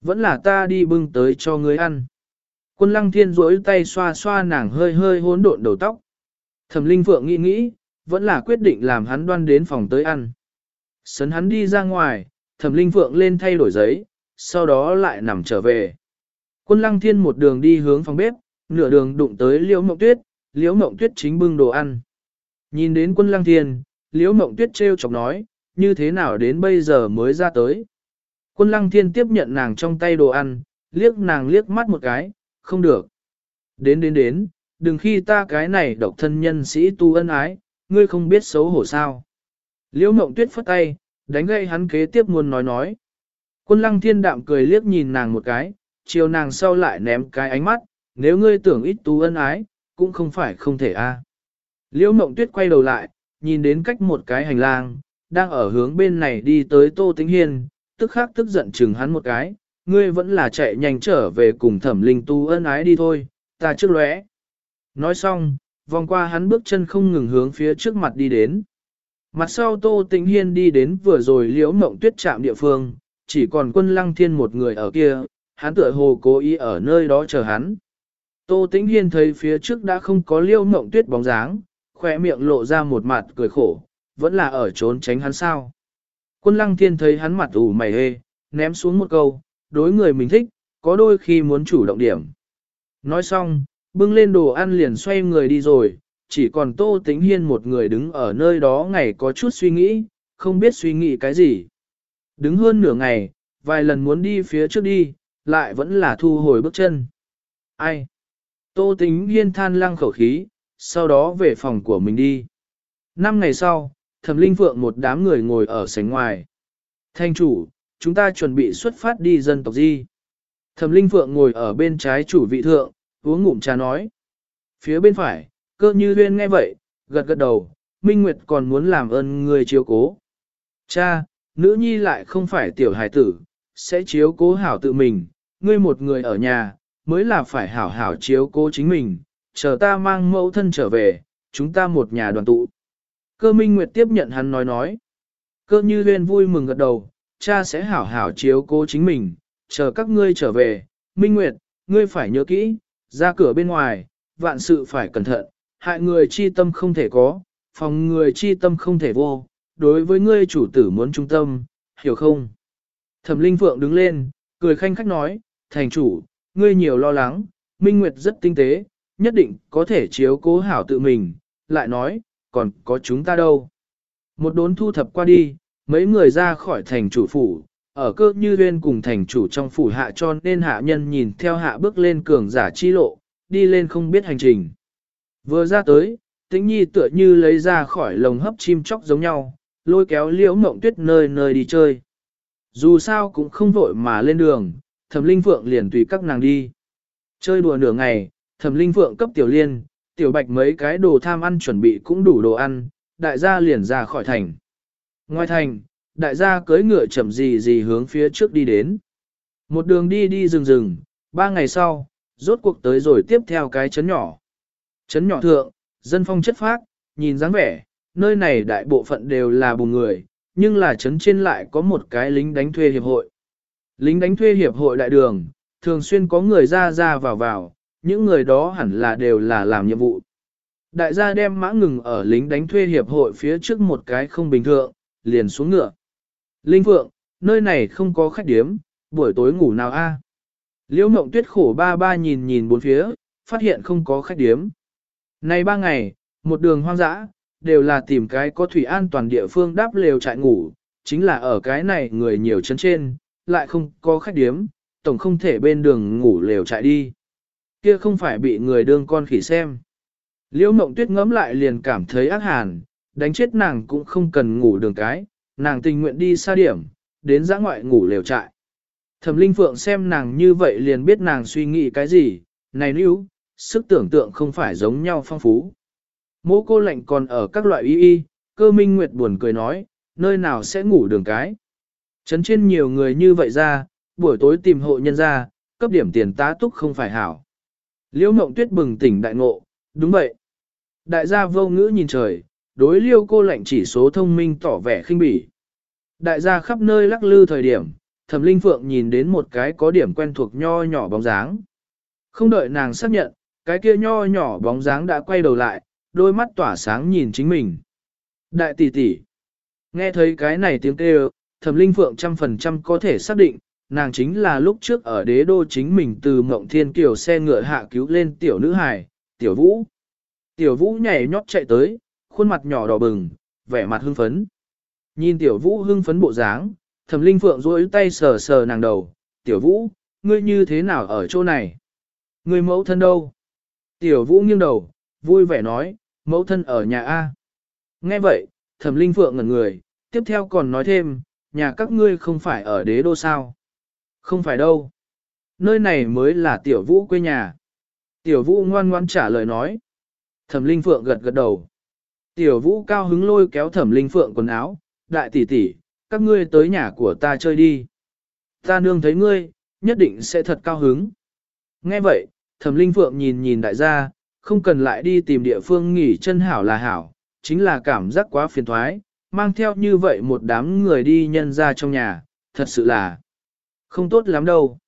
[SPEAKER 1] Vẫn là ta đi bưng tới cho ngươi ăn. Quân lăng thiên rỗi tay xoa xoa nàng hơi hơi hỗn độn đầu tóc. Thẩm Linh Phượng nghĩ nghĩ, vẫn là quyết định làm hắn đoan đến phòng tới ăn. Sấn hắn đi ra ngoài, Thẩm Linh Phượng lên thay đổi giấy, sau đó lại nằm trở về. Quân lăng thiên một đường đi hướng phòng bếp, nửa đường đụng tới liễu mộng tuyết, liễu mộng tuyết chính bưng đồ ăn. Nhìn đến quân lăng thiên, liễu mộng tuyết trêu chọc nói, như thế nào đến bây giờ mới ra tới. Quân lăng thiên tiếp nhận nàng trong tay đồ ăn, liếc nàng liếc mắt một cái, không được. Đến đến đến, đừng khi ta cái này độc thân nhân sĩ tu ân ái, ngươi không biết xấu hổ sao. Liễu mộng tuyết phất tay, đánh gây hắn kế tiếp muốn nói nói. Quân lăng thiên đạm cười liếc nhìn nàng một cái, chiều nàng sau lại ném cái ánh mắt, nếu ngươi tưởng ít tu ân ái, cũng không phải không thể a. Liễu mộng tuyết quay đầu lại, nhìn đến cách một cái hành lang, đang ở hướng bên này đi tới Tô Tĩnh Hiên, tức khắc tức giận chừng hắn một cái, ngươi vẫn là chạy nhanh trở về cùng thẩm linh tu ân ái đi thôi, ta trước lóe. Nói xong, vòng qua hắn bước chân không ngừng hướng phía trước mặt đi đến. Mặt sau Tô Tĩnh Hiên đi đến vừa rồi liễu mộng tuyết chạm địa phương, chỉ còn quân lăng thiên một người ở kia, hắn tựa hồ cố ý ở nơi đó chờ hắn. Tô Tĩnh Hiên thấy phía trước đã không có liễu mộng tuyết bóng dáng, khỏe miệng lộ ra một mặt cười khổ, vẫn là ở trốn tránh hắn sao. Quân lăng thiên thấy hắn mặt ủ mày hê, ném xuống một câu, đối người mình thích, có đôi khi muốn chủ động điểm. Nói xong, bưng lên đồ ăn liền xoay người đi rồi, chỉ còn Tô Tĩnh Hiên một người đứng ở nơi đó ngày có chút suy nghĩ, không biết suy nghĩ cái gì. Đứng hơn nửa ngày, vài lần muốn đi phía trước đi, lại vẫn là thu hồi bước chân. Ai? Tô tính hiên than lăng khẩu khí, sau đó về phòng của mình đi. Năm ngày sau, thẩm linh phượng một đám người ngồi ở sảnh ngoài. Thanh chủ, chúng ta chuẩn bị xuất phát đi dân tộc di. Thẩm linh phượng ngồi ở bên trái chủ vị thượng, uống ngụm trà nói. Phía bên phải, cơ như huyên nghe vậy, gật gật đầu, Minh Nguyệt còn muốn làm ơn người chiếu cố. Cha, nữ nhi lại không phải tiểu hài tử, sẽ chiếu cố hảo tự mình, ngươi một người ở nhà, mới là phải hảo hảo chiếu cố chính mình, chờ ta mang mẫu thân trở về, chúng ta một nhà đoàn tụ. Cơ Minh Nguyệt tiếp nhận hắn nói nói. Cơ như huyên vui mừng gật đầu, cha sẽ hảo hảo chiếu cố chính mình, chờ các ngươi trở về. Minh Nguyệt, ngươi phải nhớ kỹ, ra cửa bên ngoài, vạn sự phải cẩn thận, hại người chi tâm không thể có, phòng người chi tâm không thể vô, đối với ngươi chủ tử muốn trung tâm, hiểu không? Thẩm Linh Phượng đứng lên, cười khanh khách nói, thành chủ, ngươi nhiều lo lắng, Minh Nguyệt rất tinh tế, nhất định có thể chiếu cố hảo tự mình, lại nói, còn có chúng ta đâu. Một đốn thu thập qua đi, mấy người ra khỏi thành chủ phủ, ở cơ như duyên cùng thành chủ trong phủ hạ cho nên hạ nhân nhìn theo hạ bước lên cường giả chi lộ, đi lên không biết hành trình. Vừa ra tới, tĩnh nhi tựa như lấy ra khỏi lồng hấp chim chóc giống nhau, lôi kéo liễu mộng tuyết nơi nơi đi chơi. Dù sao cũng không vội mà lên đường, thẩm linh phượng liền tùy các nàng đi. Chơi đùa nửa ngày, thẩm linh phượng cấp tiểu liên, tiểu bạch mấy cái đồ tham ăn chuẩn bị cũng đủ đồ ăn, đại gia liền ra khỏi thành. Ngoài thành, đại gia cưỡi ngựa chậm gì gì hướng phía trước đi đến. Một đường đi đi rừng rừng, ba ngày sau, rốt cuộc tới rồi tiếp theo cái chấn nhỏ. Chấn nhỏ thượng, dân phong chất phác, nhìn dáng vẻ, nơi này đại bộ phận đều là bùn người, nhưng là chấn trên lại có một cái lính đánh thuê hiệp hội. Lính đánh thuê hiệp hội đại đường, thường xuyên có người ra ra vào vào, những người đó hẳn là đều là làm nhiệm vụ. Đại gia đem mã ngừng ở lính đánh thuê hiệp hội phía trước một cái không bình thường, liền xuống ngựa. Linh Phượng, nơi này không có khách điếm, buổi tối ngủ nào a? Liễu mộng tuyết khổ ba ba nhìn nhìn bốn phía, phát hiện không có khách điếm nay ba ngày, một đường hoang dã, đều là tìm cái có thủy an toàn địa phương đáp lều trại ngủ, chính là ở cái này người nhiều chân trên, lại không có khách điếm, tổng không thể bên đường ngủ lều trại đi. Kia không phải bị người đương con khỉ xem. Liễu mộng tuyết ngẫm lại liền cảm thấy ác hàn, đánh chết nàng cũng không cần ngủ đường cái, nàng tình nguyện đi xa điểm, đến giã ngoại ngủ lều trại. Thẩm Linh Phượng xem nàng như vậy liền biết nàng suy nghĩ cái gì, này níu, sức tưởng tượng không phải giống nhau phong phú. Mô cô lệnh còn ở các loại y y, cơ minh nguyệt buồn cười nói, nơi nào sẽ ngủ đường cái. Trấn trên nhiều người như vậy ra, buổi tối tìm hộ nhân ra, cấp điểm tiền tá túc không phải hảo. Liễu mộng tuyết bừng tỉnh đại ngộ, đúng vậy. Đại gia vô ngữ nhìn trời, đối liêu cô lệnh chỉ số thông minh tỏ vẻ khinh bỉ. Đại gia khắp nơi lắc lư thời điểm, thẩm linh phượng nhìn đến một cái có điểm quen thuộc nho nhỏ bóng dáng. Không đợi nàng xác nhận, cái kia nho nhỏ bóng dáng đã quay đầu lại, đôi mắt tỏa sáng nhìn chính mình. Đại tỷ tỷ, nghe thấy cái này tiếng kêu, thẩm linh phượng trăm phần trăm có thể xác định, nàng chính là lúc trước ở đế đô chính mình từ mộng thiên kiều xe ngựa hạ cứu lên tiểu nữ hài, tiểu vũ. Tiểu vũ nhảy nhót chạy tới, khuôn mặt nhỏ đỏ bừng, vẻ mặt hưng phấn. Nhìn tiểu vũ hưng phấn bộ dáng, thẩm linh phượng rối tay sờ sờ nàng đầu, tiểu vũ, ngươi như thế nào ở chỗ này? Ngươi mẫu thân đâu? Tiểu vũ nghiêng đầu, vui vẻ nói, mẫu thân ở nhà A. Nghe vậy, thẩm linh phượng ngẩn người, tiếp theo còn nói thêm, nhà các ngươi không phải ở đế đô sao? Không phải đâu. Nơi này mới là tiểu vũ quê nhà. Tiểu vũ ngoan ngoan trả lời nói. Thẩm linh phượng gật gật đầu. Tiểu vũ cao hứng lôi kéo thẩm linh phượng quần áo, đại tỷ tỷ, các ngươi tới nhà của ta chơi đi. Ta nương thấy ngươi, nhất định sẽ thật cao hứng. Nghe vậy, thẩm linh phượng nhìn nhìn đại gia, không cần lại đi tìm địa phương nghỉ chân hảo là hảo, chính là cảm giác quá phiền thoái, mang theo như vậy một đám người đi nhân ra trong nhà, thật sự là không tốt lắm đâu.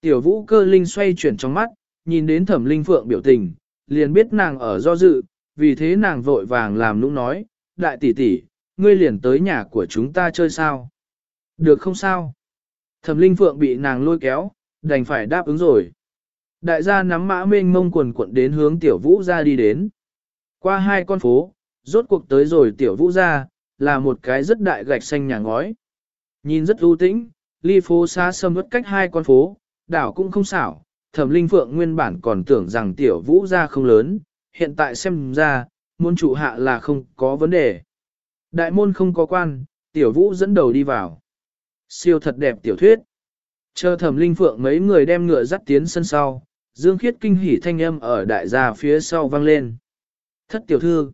[SPEAKER 1] Tiểu vũ cơ linh xoay chuyển trong mắt, nhìn đến thẩm linh phượng biểu tình, liền biết nàng ở do dự, vì thế nàng vội vàng làm nũng nói, đại tỷ tỷ, ngươi liền tới nhà của chúng ta chơi sao? Được không sao? Thẩm linh phượng bị nàng lôi kéo, đành phải đáp ứng rồi. Đại gia nắm mã mênh mông quần cuộn đến hướng tiểu vũ ra đi đến. Qua hai con phố, rốt cuộc tới rồi tiểu vũ ra, là một cái rất đại gạch xanh nhà ngói. Nhìn rất ưu tĩnh, ly phố xa xâm vất cách hai con phố, đảo cũng không xảo, thẩm linh phượng nguyên bản còn tưởng rằng tiểu vũ ra không lớn, hiện tại xem ra, muốn trụ hạ là không có vấn đề. Đại môn không có quan, tiểu vũ dẫn đầu đi vào. Siêu thật đẹp tiểu thuyết. Chờ thẩm linh phượng mấy người đem ngựa dắt tiến sân sau, dương khiết kinh hỉ thanh âm ở đại gia phía sau vang lên. Thất tiểu thư.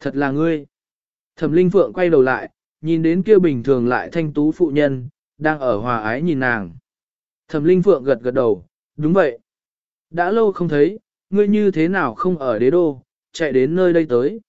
[SPEAKER 1] Thật là ngươi. Thẩm linh phượng quay đầu lại, nhìn đến kia bình thường lại thanh tú phụ nhân, đang ở hòa ái nhìn nàng. Thẩm Linh Phượng gật gật đầu, đúng vậy. Đã lâu không thấy, ngươi như thế nào không ở đế đô, chạy đến nơi đây tới.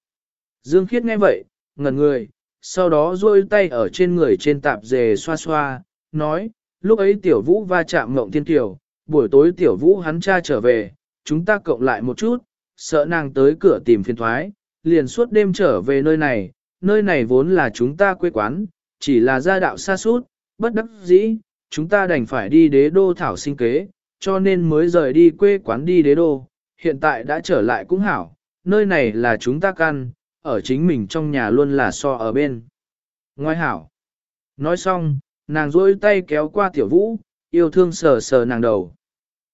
[SPEAKER 1] Dương Khiết nghe vậy, ngẩn người, sau đó duỗi tay ở trên người trên tạp dề xoa xoa, nói, lúc ấy tiểu vũ va chạm mộng thiên tiểu, buổi tối tiểu vũ hắn cha trở về, chúng ta cộng lại một chút, sợ nàng tới cửa tìm phiền thoái, liền suốt đêm trở về nơi này, nơi này vốn là chúng ta quê quán, chỉ là gia đạo xa suốt, bất đắc dĩ, chúng ta đành phải đi đế đô thảo sinh kế, cho nên mới rời đi quê quán đi đế đô, hiện tại đã trở lại cũng hảo, nơi này là chúng ta căn, ở chính mình trong nhà luôn là so ở bên. Ngoài hảo, nói xong, nàng rôi tay kéo qua tiểu vũ, yêu thương sờ sờ nàng đầu.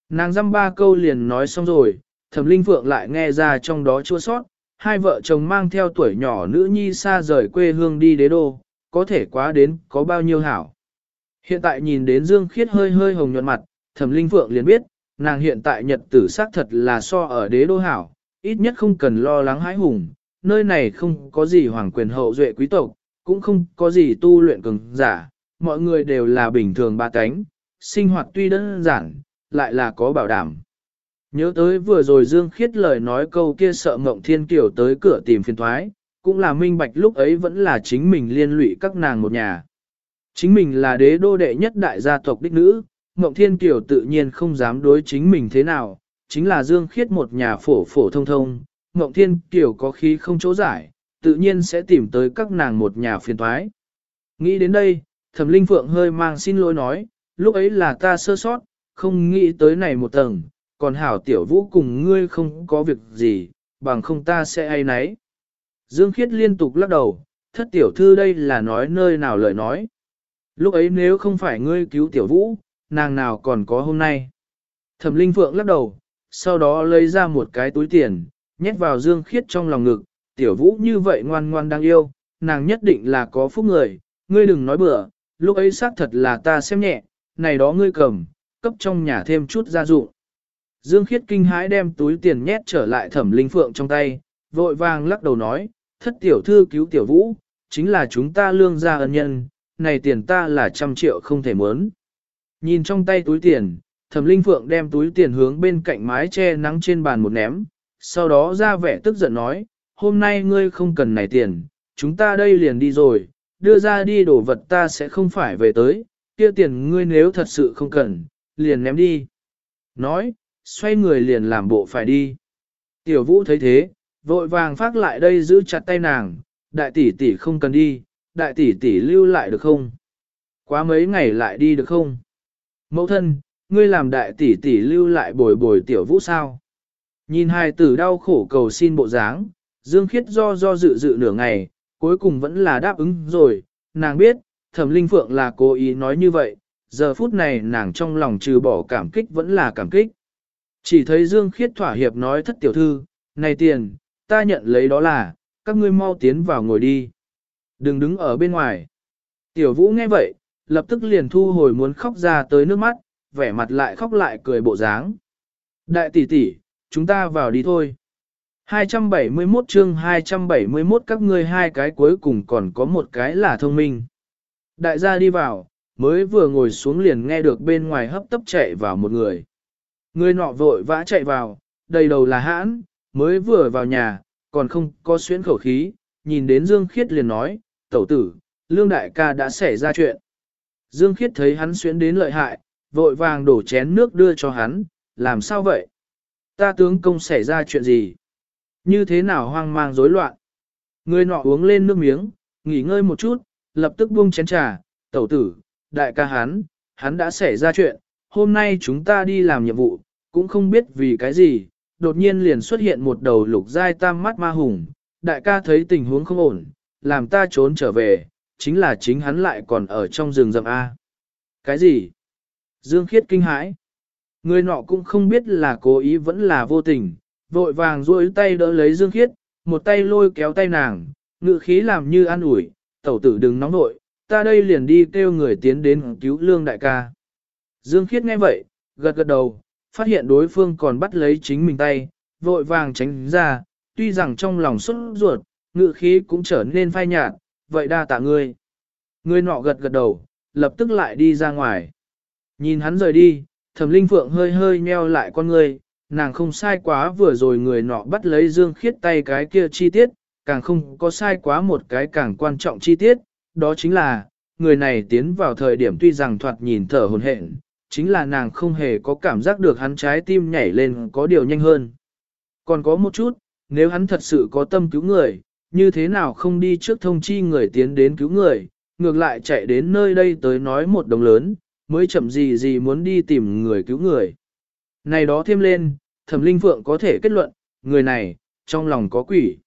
[SPEAKER 1] Nàng dăm ba câu liền nói xong rồi, thẩm linh phượng lại nghe ra trong đó chua sót, hai vợ chồng mang theo tuổi nhỏ nữ nhi xa rời quê hương đi đế đô, có thể quá đến có bao nhiêu hảo. Hiện tại nhìn đến Dương Khiết hơi hơi hồng nhuận mặt, thẩm linh phượng liền biết, nàng hiện tại nhật tử xác thật là so ở đế đô hảo, ít nhất không cần lo lắng hãi hùng, nơi này không có gì hoàng quyền hậu duệ quý tộc, cũng không có gì tu luyện cường giả, mọi người đều là bình thường ba cánh, sinh hoạt tuy đơn giản, lại là có bảo đảm. Nhớ tới vừa rồi Dương Khiết lời nói câu kia sợ Ngộng Thiên Kiều tới cửa tìm phiền thoái, cũng là minh bạch lúc ấy vẫn là chính mình liên lụy các nàng một nhà. Chính mình là đế đô đệ nhất đại gia tộc đích nữ, Ngộng Thiên Kiều tự nhiên không dám đối chính mình thế nào, chính là Dương Khiết một nhà phổ phổ thông thông, Ngộng Thiên Kiều có khí không chỗ giải, tự nhiên sẽ tìm tới các nàng một nhà phiền thoái. Nghĩ đến đây, Thẩm Linh Phượng hơi mang xin lỗi nói, lúc ấy là ta sơ sót, không nghĩ tới này một tầng, còn hảo tiểu vũ cùng ngươi không có việc gì, bằng không ta sẽ ai nấy. Dương Khiết liên tục lắc đầu, thất tiểu thư đây là nói nơi nào lời nói. Lúc ấy nếu không phải ngươi cứu tiểu vũ, nàng nào còn có hôm nay. Thẩm Linh Phượng lắc đầu, sau đó lấy ra một cái túi tiền, nhét vào Dương Khiết trong lòng ngực, tiểu vũ như vậy ngoan ngoan đang yêu, nàng nhất định là có phúc người, ngươi đừng nói bừa, lúc ấy xác thật là ta xem nhẹ, này đó ngươi cầm, cấp trong nhà thêm chút gia dụng. Dương Khiết kinh hãi đem túi tiền nhét trở lại thẩm linh phượng trong tay, vội vàng lắc đầu nói, thất tiểu thư cứu tiểu vũ, chính là chúng ta lương gia ân nhân, này tiền ta là trăm triệu không thể muốn. Nhìn trong tay túi tiền, thẩm linh phượng đem túi tiền hướng bên cạnh mái che nắng trên bàn một ném, sau đó ra vẻ tức giận nói, hôm nay ngươi không cần này tiền, chúng ta đây liền đi rồi, đưa ra đi đồ vật ta sẽ không phải về tới, kia tiền ngươi nếu thật sự không cần, liền ném đi. Nói, xoay người liền làm bộ phải đi. Tiểu vũ thấy thế, vội vàng phát lại đây giữ chặt tay nàng, đại tỷ tỷ không cần đi, đại tỷ tỷ lưu lại được không? Quá mấy ngày lại đi được không? Mẫu thân, ngươi làm đại tỷ tỷ lưu lại bồi bồi tiểu vũ sao? Nhìn hai tử đau khổ cầu xin bộ dáng, Dương Khiết do do dự dự nửa ngày, cuối cùng vẫn là đáp ứng rồi, nàng biết, thẩm linh phượng là cố ý nói như vậy, giờ phút này nàng trong lòng trừ bỏ cảm kích vẫn là cảm kích. Chỉ thấy Dương Khiết thỏa hiệp nói thất tiểu thư, này tiền, ta nhận lấy đó là, các ngươi mau tiến vào ngồi đi. Đừng đứng ở bên ngoài. Tiểu vũ nghe vậy, lập tức liền thu hồi muốn khóc ra tới nước mắt, vẻ mặt lại khóc lại cười bộ dáng. Đại tỷ tỷ, chúng ta vào đi thôi. 271 chương 271 các ngươi hai cái cuối cùng còn có một cái là thông minh. Đại gia đi vào, mới vừa ngồi xuống liền nghe được bên ngoài hấp tấp chạy vào một người. Người nọ vội vã chạy vào, đầy đầu là hãn, mới vừa vào nhà, còn không có xuyến khẩu khí, nhìn đến Dương Khiết liền nói, tẩu tử, Lương Đại ca đã xảy ra chuyện. Dương Khiết thấy hắn xuyến đến lợi hại, vội vàng đổ chén nước đưa cho hắn, làm sao vậy? Ta tướng công xảy ra chuyện gì? Như thế nào hoang mang rối loạn? Người nọ uống lên nước miếng, nghỉ ngơi một chút, lập tức buông chén trà, tẩu tử, đại ca hắn, hắn đã xảy ra chuyện, hôm nay chúng ta đi làm nhiệm vụ, cũng không biết vì cái gì, đột nhiên liền xuất hiện một đầu lục giai tam mắt ma hùng, đại ca thấy tình huống không ổn, làm ta trốn trở về, chính là chính hắn lại còn ở trong rừng rậm A. Cái gì? Dương Khiết kinh hãi. Người nọ cũng không biết là cố ý vẫn là vô tình, vội vàng duỗi tay đỡ lấy Dương Khiết, một tay lôi kéo tay nàng, ngự khí làm như an ủi, tẩu tử đừng nóng nội, ta đây liền đi kêu người tiến đến cứu lương đại ca. Dương Khiết nghe vậy, gật gật đầu, phát hiện đối phương còn bắt lấy chính mình tay, vội vàng tránh ra, tuy rằng trong lòng xuất ruột, ngự khí cũng trở nên phai nhạt, vậy đa tạ ngươi. Người nọ gật gật đầu, lập tức lại đi ra ngoài. Nhìn hắn rời đi, thẩm linh phượng hơi hơi nheo lại con người, nàng không sai quá vừa rồi người nọ bắt lấy dương khiết tay cái kia chi tiết, càng không có sai quá một cái càng quan trọng chi tiết, đó chính là, người này tiến vào thời điểm tuy rằng thoạt nhìn thở hồn hển, chính là nàng không hề có cảm giác được hắn trái tim nhảy lên có điều nhanh hơn. Còn có một chút, nếu hắn thật sự có tâm cứu người, như thế nào không đi trước thông chi người tiến đến cứu người, ngược lại chạy đến nơi đây tới nói một đồng lớn, mới chậm gì gì muốn đi tìm người cứu người. Này đó thêm lên, thẩm linh phượng có thể kết luận, người này, trong lòng có quỷ.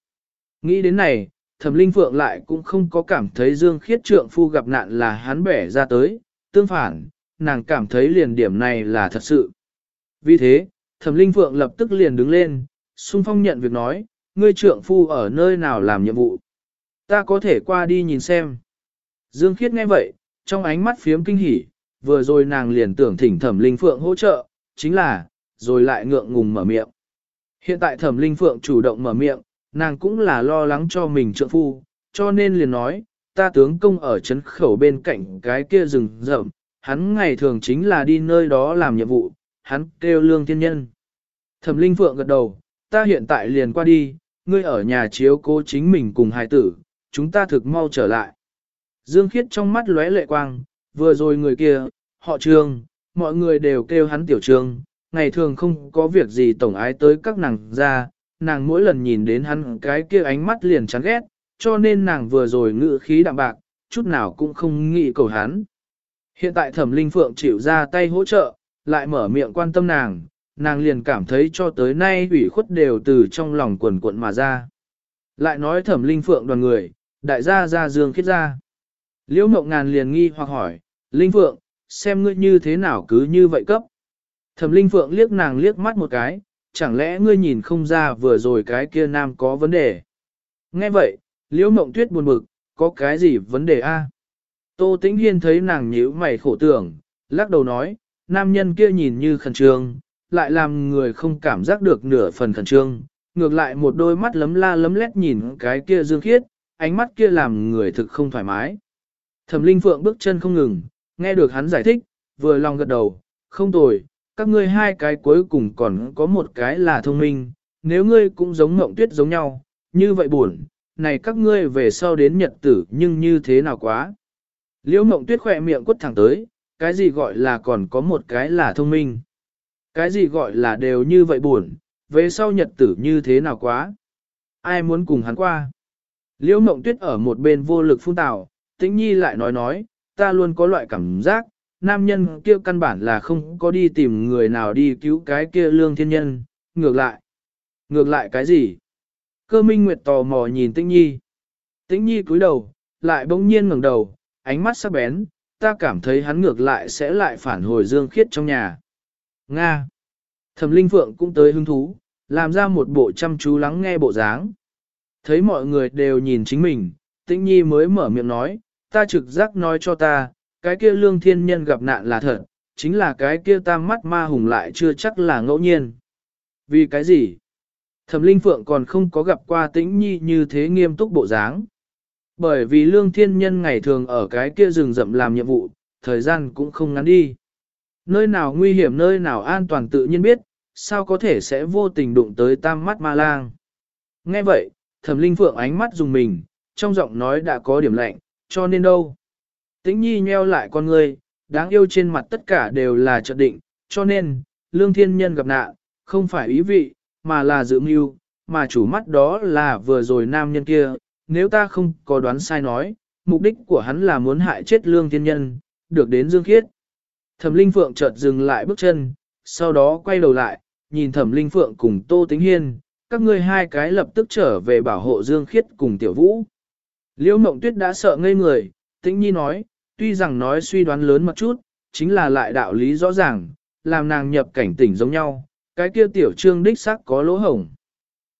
[SPEAKER 1] Nghĩ đến này, thẩm linh phượng lại cũng không có cảm thấy dương khiết trượng phu gặp nạn là hắn bẻ ra tới, tương phản, nàng cảm thấy liền điểm này là thật sự. Vì thế, thẩm linh phượng lập tức liền đứng lên, xung phong nhận việc nói, ngươi trượng phu ở nơi nào làm nhiệm vụ. Ta có thể qua đi nhìn xem. Dương khiết nghe vậy, trong ánh mắt phiếm kinh hỉ, vừa rồi nàng liền tưởng thỉnh thẩm linh phượng hỗ trợ, chính là, rồi lại ngượng ngùng mở miệng. Hiện tại thẩm linh phượng chủ động mở miệng, nàng cũng là lo lắng cho mình trượng phu, cho nên liền nói, ta tướng công ở chấn khẩu bên cạnh cái kia rừng rậm, hắn ngày thường chính là đi nơi đó làm nhiệm vụ, hắn kêu lương thiên nhân. Thẩm linh phượng gật đầu, ta hiện tại liền qua đi, ngươi ở nhà chiếu cố chính mình cùng hài tử, chúng ta thực mau trở lại. Dương khiết trong mắt lóe lệ quang, vừa rồi người kia, họ trương, mọi người đều kêu hắn tiểu trương, ngày thường không có việc gì tổng ái tới các nàng ra, nàng mỗi lần nhìn đến hắn cái kia ánh mắt liền chán ghét, cho nên nàng vừa rồi ngự khí đạm bạc, chút nào cũng không nghĩ cầu hắn. Hiện tại thẩm linh phượng chịu ra tay hỗ trợ, lại mở miệng quan tâm nàng, nàng liền cảm thấy cho tới nay ủy khuất đều từ trong lòng quần cuộn mà ra. Lại nói thẩm linh phượng đoàn người, đại gia ra dương khiết ra. Liễu mộng ngàn liền nghi hoặc hỏi, linh phượng, xem ngươi như thế nào cứ như vậy cấp. Thẩm linh phượng liếc nàng liếc mắt một cái, chẳng lẽ ngươi nhìn không ra vừa rồi cái kia nam có vấn đề. Nghe vậy, liễu mộng tuyết buồn bực, có cái gì vấn đề a? Tô tĩnh hiên thấy nàng nhíu mày khổ tưởng, lắc đầu nói, nam nhân kia nhìn như khẩn trương, lại làm người không cảm giác được nửa phần khẩn trương, ngược lại một đôi mắt lấm la lấm lét nhìn cái kia dương khiết, ánh mắt kia làm người thực không thoải mái. Thẩm Linh Phượng bước chân không ngừng, nghe được hắn giải thích, vừa lòng gật đầu, không tồi, các ngươi hai cái cuối cùng còn có một cái là thông minh, nếu ngươi cũng giống ngộng tuyết giống nhau, như vậy buồn, này các ngươi về sau đến nhật tử nhưng như thế nào quá. Liễu mộng tuyết khỏe miệng quất thẳng tới, cái gì gọi là còn có một cái là thông minh. Cái gì gọi là đều như vậy buồn, về sau nhật tử như thế nào quá. Ai muốn cùng hắn qua. Liễu mộng tuyết ở một bên vô lực phun tào, tĩnh nhi lại nói nói, ta luôn có loại cảm giác, nam nhân kia căn bản là không có đi tìm người nào đi cứu cái kia lương thiên nhân, ngược lại. Ngược lại cái gì? Cơ minh nguyệt tò mò nhìn tĩnh nhi. Tĩnh nhi cúi đầu, lại bỗng nhiên ngẩng đầu, ánh mắt sắc bén, ta cảm thấy hắn ngược lại sẽ lại phản hồi dương khiết trong nhà. Nga. Thẩm Linh Phượng cũng tới hứng thú, làm ra một bộ chăm chú lắng nghe bộ dáng. Thấy mọi người đều nhìn chính mình, Tĩnh Nhi mới mở miệng nói, ta trực giác nói cho ta, cái kia lương thiên nhân gặp nạn là thật, chính là cái kia tam mắt ma hùng lại chưa chắc là ngẫu nhiên. Vì cái gì? Thẩm Linh Phượng còn không có gặp qua Tĩnh Nhi như thế nghiêm túc bộ dáng. Bởi vì lương thiên nhân ngày thường ở cái kia rừng rậm làm nhiệm vụ, thời gian cũng không ngắn đi. Nơi nào nguy hiểm nơi nào an toàn tự nhiên biết, sao có thể sẽ vô tình đụng tới tam mắt ma lang. Nghe vậy, thẩm linh phượng ánh mắt dùng mình, trong giọng nói đã có điểm lạnh, cho nên đâu. Tĩnh nhi nheo lại con người, đáng yêu trên mặt tất cả đều là trợ định, cho nên, lương thiên nhân gặp nạn, không phải ý vị, mà là dự mưu, mà chủ mắt đó là vừa rồi nam nhân kia, nếu ta không có đoán sai nói, mục đích của hắn là muốn hại chết lương thiên nhân, được đến dương khiết. Thẩm Linh Phượng chợt dừng lại bước chân, sau đó quay đầu lại, nhìn Thẩm Linh Phượng cùng Tô Tĩnh Hiên, các ngươi hai cái lập tức trở về bảo hộ Dương Khiết cùng Tiểu Vũ. Liễu Mộng Tuyết đã sợ ngây người, Tĩnh Nhi nói, tuy rằng nói suy đoán lớn một chút, chính là lại đạo lý rõ ràng, làm nàng nhập cảnh tỉnh giống nhau, cái kia Tiểu Trương đích xác có lỗ hổng.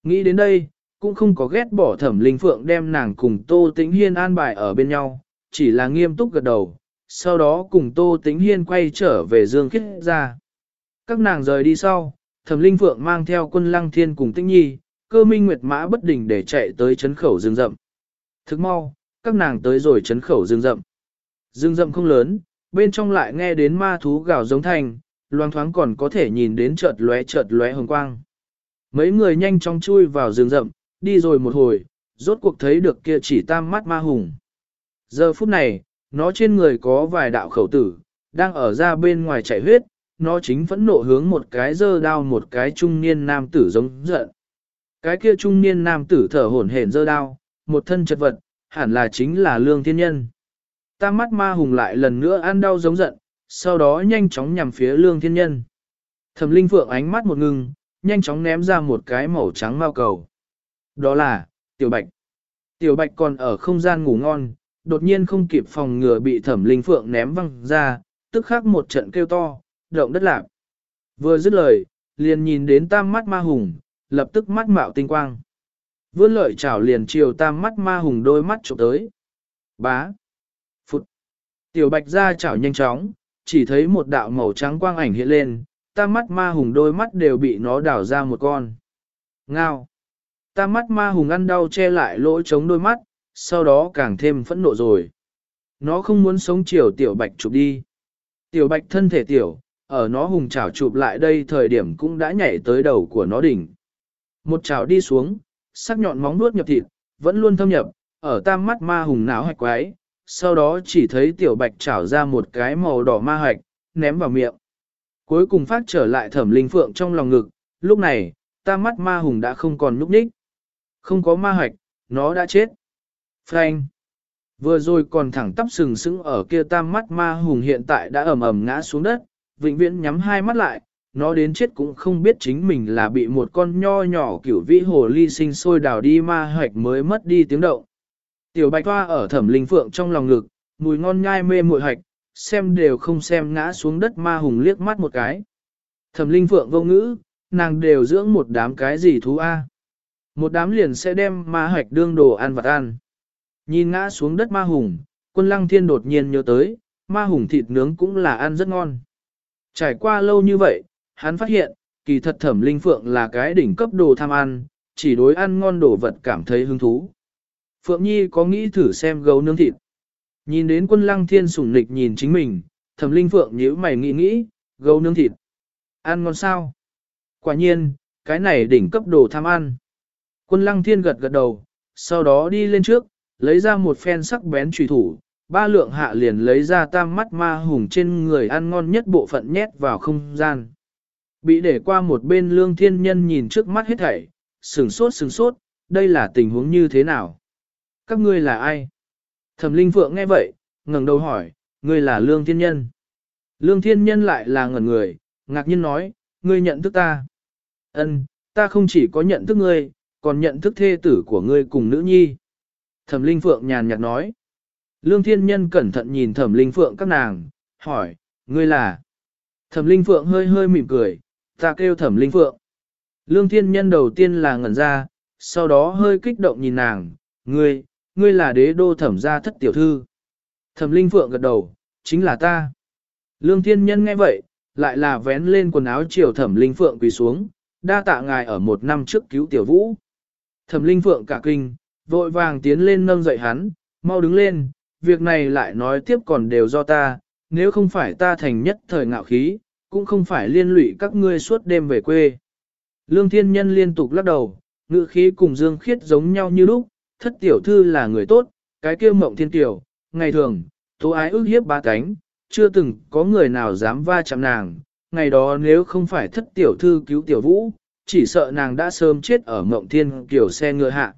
[SPEAKER 1] Nghĩ đến đây, cũng không có ghét bỏ Thẩm Linh Phượng đem nàng cùng Tô Tĩnh Hiên an bài ở bên nhau, chỉ là nghiêm túc gật đầu, sau đó cùng Tô Tĩnh Hiên quay trở về Dương Khiết ra. Các nàng rời đi sau, Thẩm Linh Phượng mang theo quân Lăng Thiên cùng Tĩnh Nhi, cơ minh nguyệt mã bất đình để chạy tới chấn khẩu rừng rậm. Thức mau, các nàng tới rồi chấn khẩu rừng rậm. Dương rậm không lớn, bên trong lại nghe đến ma thú gào giống thành, loang thoáng còn có thể nhìn đến chợt lóe chợt lóe hồng quang. Mấy người nhanh chóng chui vào rừng rậm, đi rồi một hồi, rốt cuộc thấy được kia chỉ tam mắt ma hùng. Giờ phút này, nó trên người có vài đạo khẩu tử, đang ở ra bên ngoài chảy huyết, nó chính phẫn nộ hướng một cái dơ đao một cái trung niên nam tử giống giận. Cái kia trung niên nam tử thở hổn hển dơ đao, một thân chật vật, hẳn là chính là lương thiên nhân. Tam mắt ma hùng lại lần nữa ăn đau giống giận, sau đó nhanh chóng nhằm phía lương thiên nhân. Thẩm linh phượng ánh mắt một ngừng, nhanh chóng ném ra một cái màu trắng mao cầu. Đó là, tiểu bạch. Tiểu bạch còn ở không gian ngủ ngon, đột nhiên không kịp phòng ngừa bị thẩm linh phượng ném văng ra, tức khắc một trận kêu to, động đất lạc. Vừa dứt lời, liền nhìn đến tam mắt ma hùng, lập tức mắt mạo tinh quang. Vươn lợi chảo liền chiều tam mắt ma hùng đôi mắt chụp tới. Bá. Tiểu bạch ra chảo nhanh chóng, chỉ thấy một đạo màu trắng quang ảnh hiện lên, tam mắt ma hùng đôi mắt đều bị nó đảo ra một con. Ngao. Tam mắt ma hùng ăn đau che lại lỗ chống đôi mắt, sau đó càng thêm phẫn nộ rồi. Nó không muốn sống chiều tiểu bạch chụp đi. Tiểu bạch thân thể tiểu, ở nó hùng chảo chụp lại đây thời điểm cũng đã nhảy tới đầu của nó đỉnh. Một chảo đi xuống, sắc nhọn móng nuốt nhập thịt, vẫn luôn thâm nhập, ở tam mắt ma hùng não hạch quái, sau đó chỉ thấy tiểu bạch trảo ra một cái màu đỏ ma hạch, ném vào miệng. Cuối cùng phát trở lại thẩm linh phượng trong lòng ngực, lúc này, tam mắt ma hùng đã không còn núp ních. Không có ma hạch, nó đã chết. Frank. Vừa rồi còn thẳng tắp sừng sững ở kia tam mắt ma hùng hiện tại đã ầm ầm ngã xuống đất, vĩnh viễn nhắm hai mắt lại, nó đến chết cũng không biết chính mình là bị một con nho nhỏ kiểu vĩ hồ ly sinh sôi đào đi ma hoạch mới mất đi tiếng động. Tiểu bạch hoa ở thẩm linh phượng trong lòng ngực, mùi ngon nhai mê muội hạch, xem đều không xem ngã xuống đất ma hùng liếc mắt một cái. Thẩm linh phượng vô ngữ, nàng đều dưỡng một đám cái gì thú a? Một đám liền sẽ đem ma Hạch đương đồ ăn vặt ăn. Nhìn ngã xuống đất ma hùng, quân lăng thiên đột nhiên nhớ tới, ma hùng thịt nướng cũng là ăn rất ngon. Trải qua lâu như vậy, hắn phát hiện, kỳ thật thẩm linh phượng là cái đỉnh cấp đồ tham ăn, chỉ đối ăn ngon đồ vật cảm thấy hứng thú. Phượng Nhi có nghĩ thử xem gấu nướng thịt. Nhìn đến quân lăng thiên sủng nịch nhìn chính mình, thẩm linh phượng nhíu mày nghĩ nghĩ, gấu nướng thịt. Ăn ngon sao? Quả nhiên, cái này đỉnh cấp đồ tham ăn. Quân lăng thiên gật gật đầu, sau đó đi lên trước, lấy ra một phen sắc bén trùy thủ, ba lượng hạ liền lấy ra tam mắt ma hùng trên người ăn ngon nhất bộ phận nhét vào không gian. Bị để qua một bên lương thiên nhân nhìn trước mắt hết thảy, sừng sốt sừng sốt, đây là tình huống như thế nào? Các ngươi là ai? Thẩm linh phượng nghe vậy, ngẩng đầu hỏi, ngươi là lương thiên nhân. Lương thiên nhân lại là ngẩn người, ngạc nhiên nói, ngươi nhận thức ta. Ân, ta không chỉ có nhận thức ngươi, còn nhận thức thê tử của ngươi cùng nữ nhi. Thẩm linh phượng nhàn nhạt nói. Lương thiên nhân cẩn thận nhìn thẩm linh phượng các nàng, hỏi, ngươi là? Thẩm linh phượng hơi hơi mỉm cười, ta kêu thẩm linh phượng. Lương thiên nhân đầu tiên là ngẩn ra, sau đó hơi kích động nhìn nàng, ngươi, ngươi là đế đô thẩm gia thất tiểu thư. Thẩm linh phượng gật đầu, chính là ta. Lương thiên nhân nghe vậy, lại là vén lên quần áo chiều thẩm linh phượng quỳ xuống, đa tạ ngài ở một năm trước cứu tiểu vũ. Thẩm linh phượng cả kinh, vội vàng tiến lên nâng dậy hắn, mau đứng lên, việc này lại nói tiếp còn đều do ta, nếu không phải ta thành nhất thời ngạo khí, cũng không phải liên lụy các ngươi suốt đêm về quê. Lương thiên nhân liên tục lắc đầu, ngữ khí cùng Dương Khiết giống nhau như lúc, thất tiểu thư là người tốt, cái kia mộng thiên tiểu, ngày thường, tố ái ước hiếp ba cánh, chưa từng có người nào dám va chạm nàng, ngày đó nếu không phải thất tiểu thư cứu tiểu vũ, chỉ sợ nàng đã sớm chết ở mộng thiên kiểu xe ngựa hạ.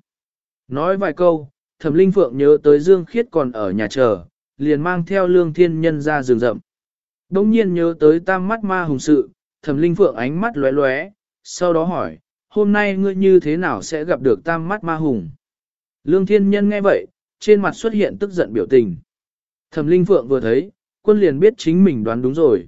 [SPEAKER 1] Nói vài câu, thẩm linh phượng nhớ tới Dương Khiết còn ở nhà chờ, liền mang theo lương thiên nhân ra rừng rậm. Đông nhiên nhớ tới tam mắt ma hùng sự, thẩm linh phượng ánh mắt lóe lóe, sau đó hỏi, hôm nay ngươi như thế nào sẽ gặp được tam mắt ma hùng? Lương thiên nhân nghe vậy, trên mặt xuất hiện tức giận biểu tình. Thẩm linh phượng vừa thấy, quân liền biết chính mình đoán đúng rồi.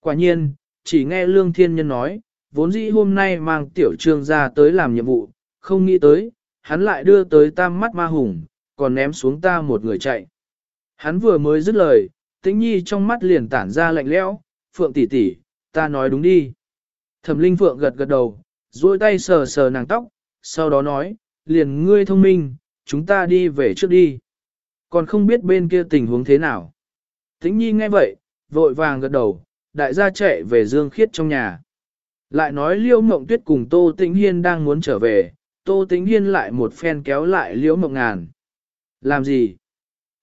[SPEAKER 1] Quả nhiên, chỉ nghe lương thiên nhân nói, vốn dĩ hôm nay mang tiểu trương ra tới làm nhiệm vụ, không nghĩ tới, hắn lại đưa tới tam mắt ma hùng, còn ném xuống ta một người chạy. Hắn vừa mới dứt lời, tĩnh nhi trong mắt liền tản ra lạnh lẽo, phượng tỷ tỷ, ta nói đúng đi. Thẩm linh phượng gật gật đầu, duỗi tay sờ sờ nàng tóc, sau đó nói, liền ngươi thông minh, chúng ta đi về trước đi. Còn không biết bên kia tình huống thế nào. Tĩnh nhi nghe vậy, vội vàng gật đầu, đại gia chạy về Dương Khiết trong nhà. Lại nói Liễu Mộng Tuyết cùng Tô Tĩnh Hiên đang muốn trở về, Tô Tĩnh Hiên lại một phen kéo lại Liễu Mộng Ngàn. Làm gì?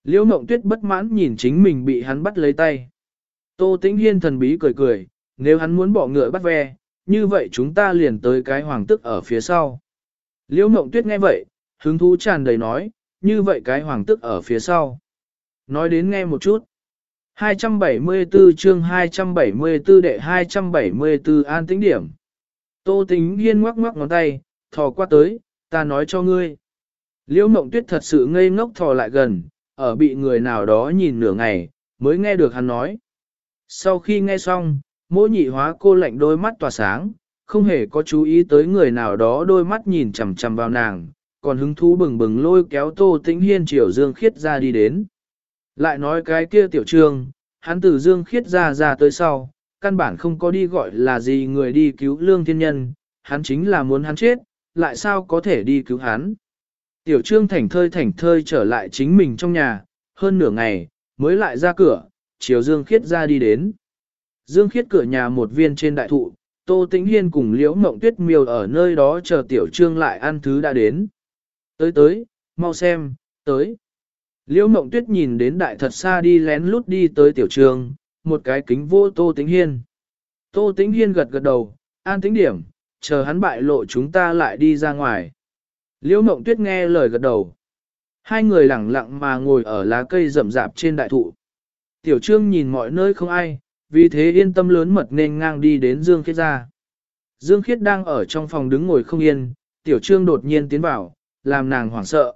[SPEAKER 1] Liễu Mộng Tuyết bất mãn nhìn chính mình bị hắn bắt lấy tay. Tô Tĩnh Hiên thần bí cười cười, nếu hắn muốn bỏ ngựa bắt ve, như vậy chúng ta liền tới cái hoàng tức ở phía sau. Liễu Mộng Tuyết nghe vậy, hứng thú tràn đầy nói, như vậy cái hoàng tức ở phía sau. Nói đến nghe một chút. 274 chương 274 đệ 274 an tính điểm. Tô tính yên ngoắc ngoắc ngón tay, thò qua tới, ta nói cho ngươi. Liễu mộng tuyết thật sự ngây ngốc thò lại gần, ở bị người nào đó nhìn nửa ngày, mới nghe được hắn nói. Sau khi nghe xong, mỗi nhị hóa cô lạnh đôi mắt tỏa sáng, không hề có chú ý tới người nào đó đôi mắt nhìn chằm chằm vào nàng, còn hứng thú bừng bừng lôi kéo tô tĩnh hiên chiều dương khiết ra đi đến. Lại nói cái kia tiểu trương, hắn từ dương khiết ra ra tới sau, căn bản không có đi gọi là gì người đi cứu lương thiên nhân, hắn chính là muốn hắn chết, lại sao có thể đi cứu hắn. Tiểu trương thảnh thơi thảnh thơi trở lại chính mình trong nhà, hơn nửa ngày, mới lại ra cửa, chiều dương khiết ra đi đến. Dương khiết cửa nhà một viên trên đại thụ, Tô Tĩnh Hiên cùng Liễu Mộng Tuyết miêu ở nơi đó chờ Tiểu Trương lại ăn thứ đã đến. Tới tới, mau xem, tới. Liễu Mộng Tuyết nhìn đến đại thật xa đi lén lút đi tới Tiểu Trương, một cái kính vô Tô Tĩnh Hiên. Tô Tĩnh Hiên gật gật đầu, an tính điểm, chờ hắn bại lộ chúng ta lại đi ra ngoài. Liễu Mộng Tuyết nghe lời gật đầu. Hai người lặng lặng mà ngồi ở lá cây rậm rạp trên đại thụ. Tiểu Trương nhìn mọi nơi không ai, vì thế yên tâm lớn mật nên ngang đi đến Dương Khiết ra. Dương Khiết đang ở trong phòng đứng ngồi không yên, Tiểu Trương đột nhiên tiến vào, làm nàng hoảng sợ.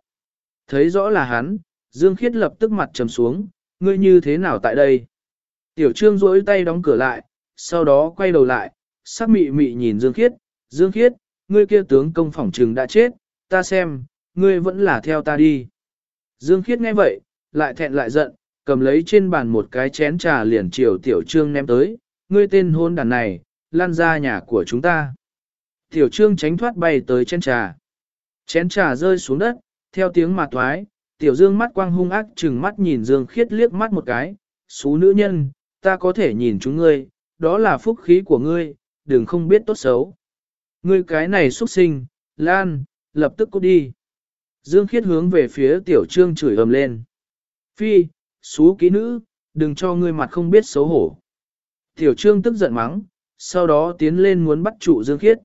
[SPEAKER 1] Thấy rõ là hắn, Dương Khiết lập tức mặt trầm xuống, ngươi như thế nào tại đây? Tiểu Trương duỗi tay đóng cửa lại, sau đó quay đầu lại, sắc mị mị nhìn Dương Khiết, Dương Khiết, ngươi kia tướng công phỏng trừng đã chết, ta xem, ngươi vẫn là theo ta đi. Dương Khiết nghe vậy, lại thẹn lại giận, cầm lấy trên bàn một cái chén trà liền chiều Tiểu Trương ném tới, ngươi tên hôn đàn này, lan ra nhà của chúng ta. Tiểu Trương tránh thoát bay tới chén trà. Chén trà rơi xuống đất, theo tiếng mà toái, Tiểu Dương mắt quang hung ác chừng mắt nhìn Dương Khiết liếc mắt một cái, xú nữ nhân, ta có thể nhìn chúng ngươi, đó là phúc khí của ngươi, đừng không biết tốt xấu. Ngươi cái này xuất sinh, Lan, lập tức cút đi. Dương Khiết hướng về phía Tiểu Trương chửi ầm lên. Phi, xú ký nữ, đừng cho ngươi mặt không biết xấu hổ. Tiểu Trương tức giận mắng, sau đó tiến lên muốn bắt trụ Dương Khiết.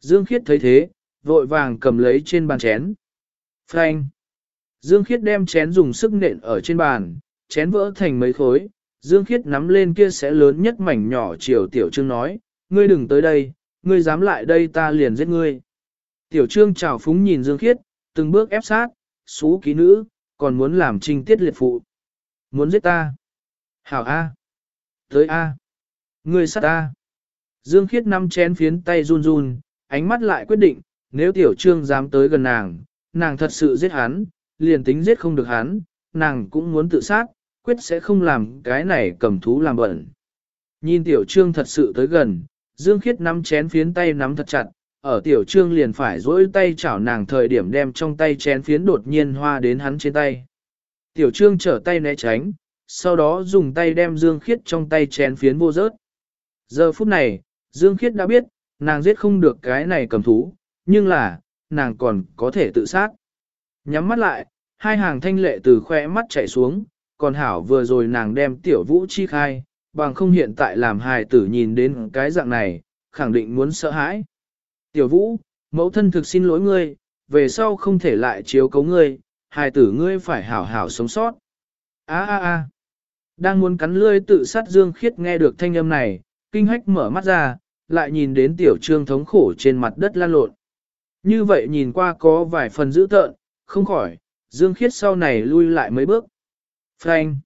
[SPEAKER 1] Dương Khiết thấy thế, vội vàng cầm lấy trên bàn chén. Phanh! Dương Khiết đem chén dùng sức nện ở trên bàn, chén vỡ thành mấy khối. Dương Khiết nắm lên kia sẽ lớn nhất mảnh nhỏ chiều Tiểu Trương nói, ngươi đừng tới đây, ngươi dám lại đây ta liền giết ngươi. Tiểu Trương chào phúng nhìn Dương Khiết, từng bước ép sát, xú ký nữ, còn muốn làm trinh tiết liệt phụ. Muốn giết ta. Hảo A. Tới A. Ngươi sát A. Dương Khiết nắm chén phiến tay run run, ánh mắt lại quyết định, nếu Tiểu Trương dám tới gần nàng, nàng thật sự giết hắn, liền tính giết không được hắn, nàng cũng muốn tự sát, quyết sẽ không làm cái này cầm thú làm bẩn. Nhìn tiểu trương thật sự tới gần, Dương Khiết nắm chén phiến tay nắm thật chặt, ở tiểu trương liền phải dỗi tay chảo nàng thời điểm đem trong tay chén phiến đột nhiên hoa đến hắn trên tay. Tiểu trương trở tay né tránh, sau đó dùng tay đem Dương Khiết trong tay chén phiến vô rớt. Giờ phút này, Dương Khiết đã biết, nàng giết không được cái này cầm thú, nhưng là, nàng còn có thể tự sát. Nhắm mắt lại, hai hàng thanh lệ từ khoe mắt chảy xuống, còn hảo vừa rồi nàng đem tiểu vũ chi khai, bằng không hiện tại làm hài tử nhìn đến cái dạng này, khẳng định muốn sợ hãi. Tiểu vũ, mẫu thân thực xin lỗi ngươi, về sau không thể lại chiếu cấu ngươi, hài tử ngươi phải hảo hảo sống sót. A a a. Đang muốn cắn lươi tự sát Dương Khiết nghe được thanh âm này, kinh hách mở mắt ra, lại nhìn đến tiểu trương thống khổ trên mặt đất lan lộn. Như vậy nhìn qua có vài phần dữ tợn, không khỏi, Dương Khiết sau này lui lại mấy bước. Phanh.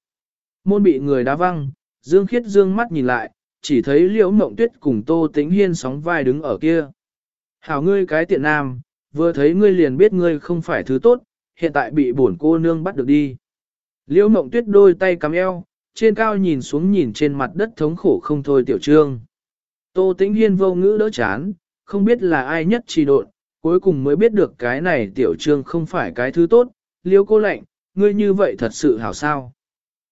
[SPEAKER 1] Môn bị người đá văng, Dương Khiết dương mắt nhìn lại, chỉ thấy liễu mộng tuyết cùng Tô Tĩnh Hiên sóng vai đứng ở kia. Hảo ngươi cái tiện nam, vừa thấy ngươi liền biết ngươi không phải thứ tốt, hiện tại bị bổn cô nương bắt được đi. Liễu mộng tuyết đôi tay cắm eo, trên cao nhìn xuống nhìn trên mặt đất thống khổ không thôi tiểu trương. Tô Tĩnh Hiên vô ngữ đỡ chán, không biết là ai nhất trì độn, cuối cùng mới biết được cái này tiểu trương không phải cái thứ tốt, liễu cô lạnh, ngươi như vậy thật sự hảo sao.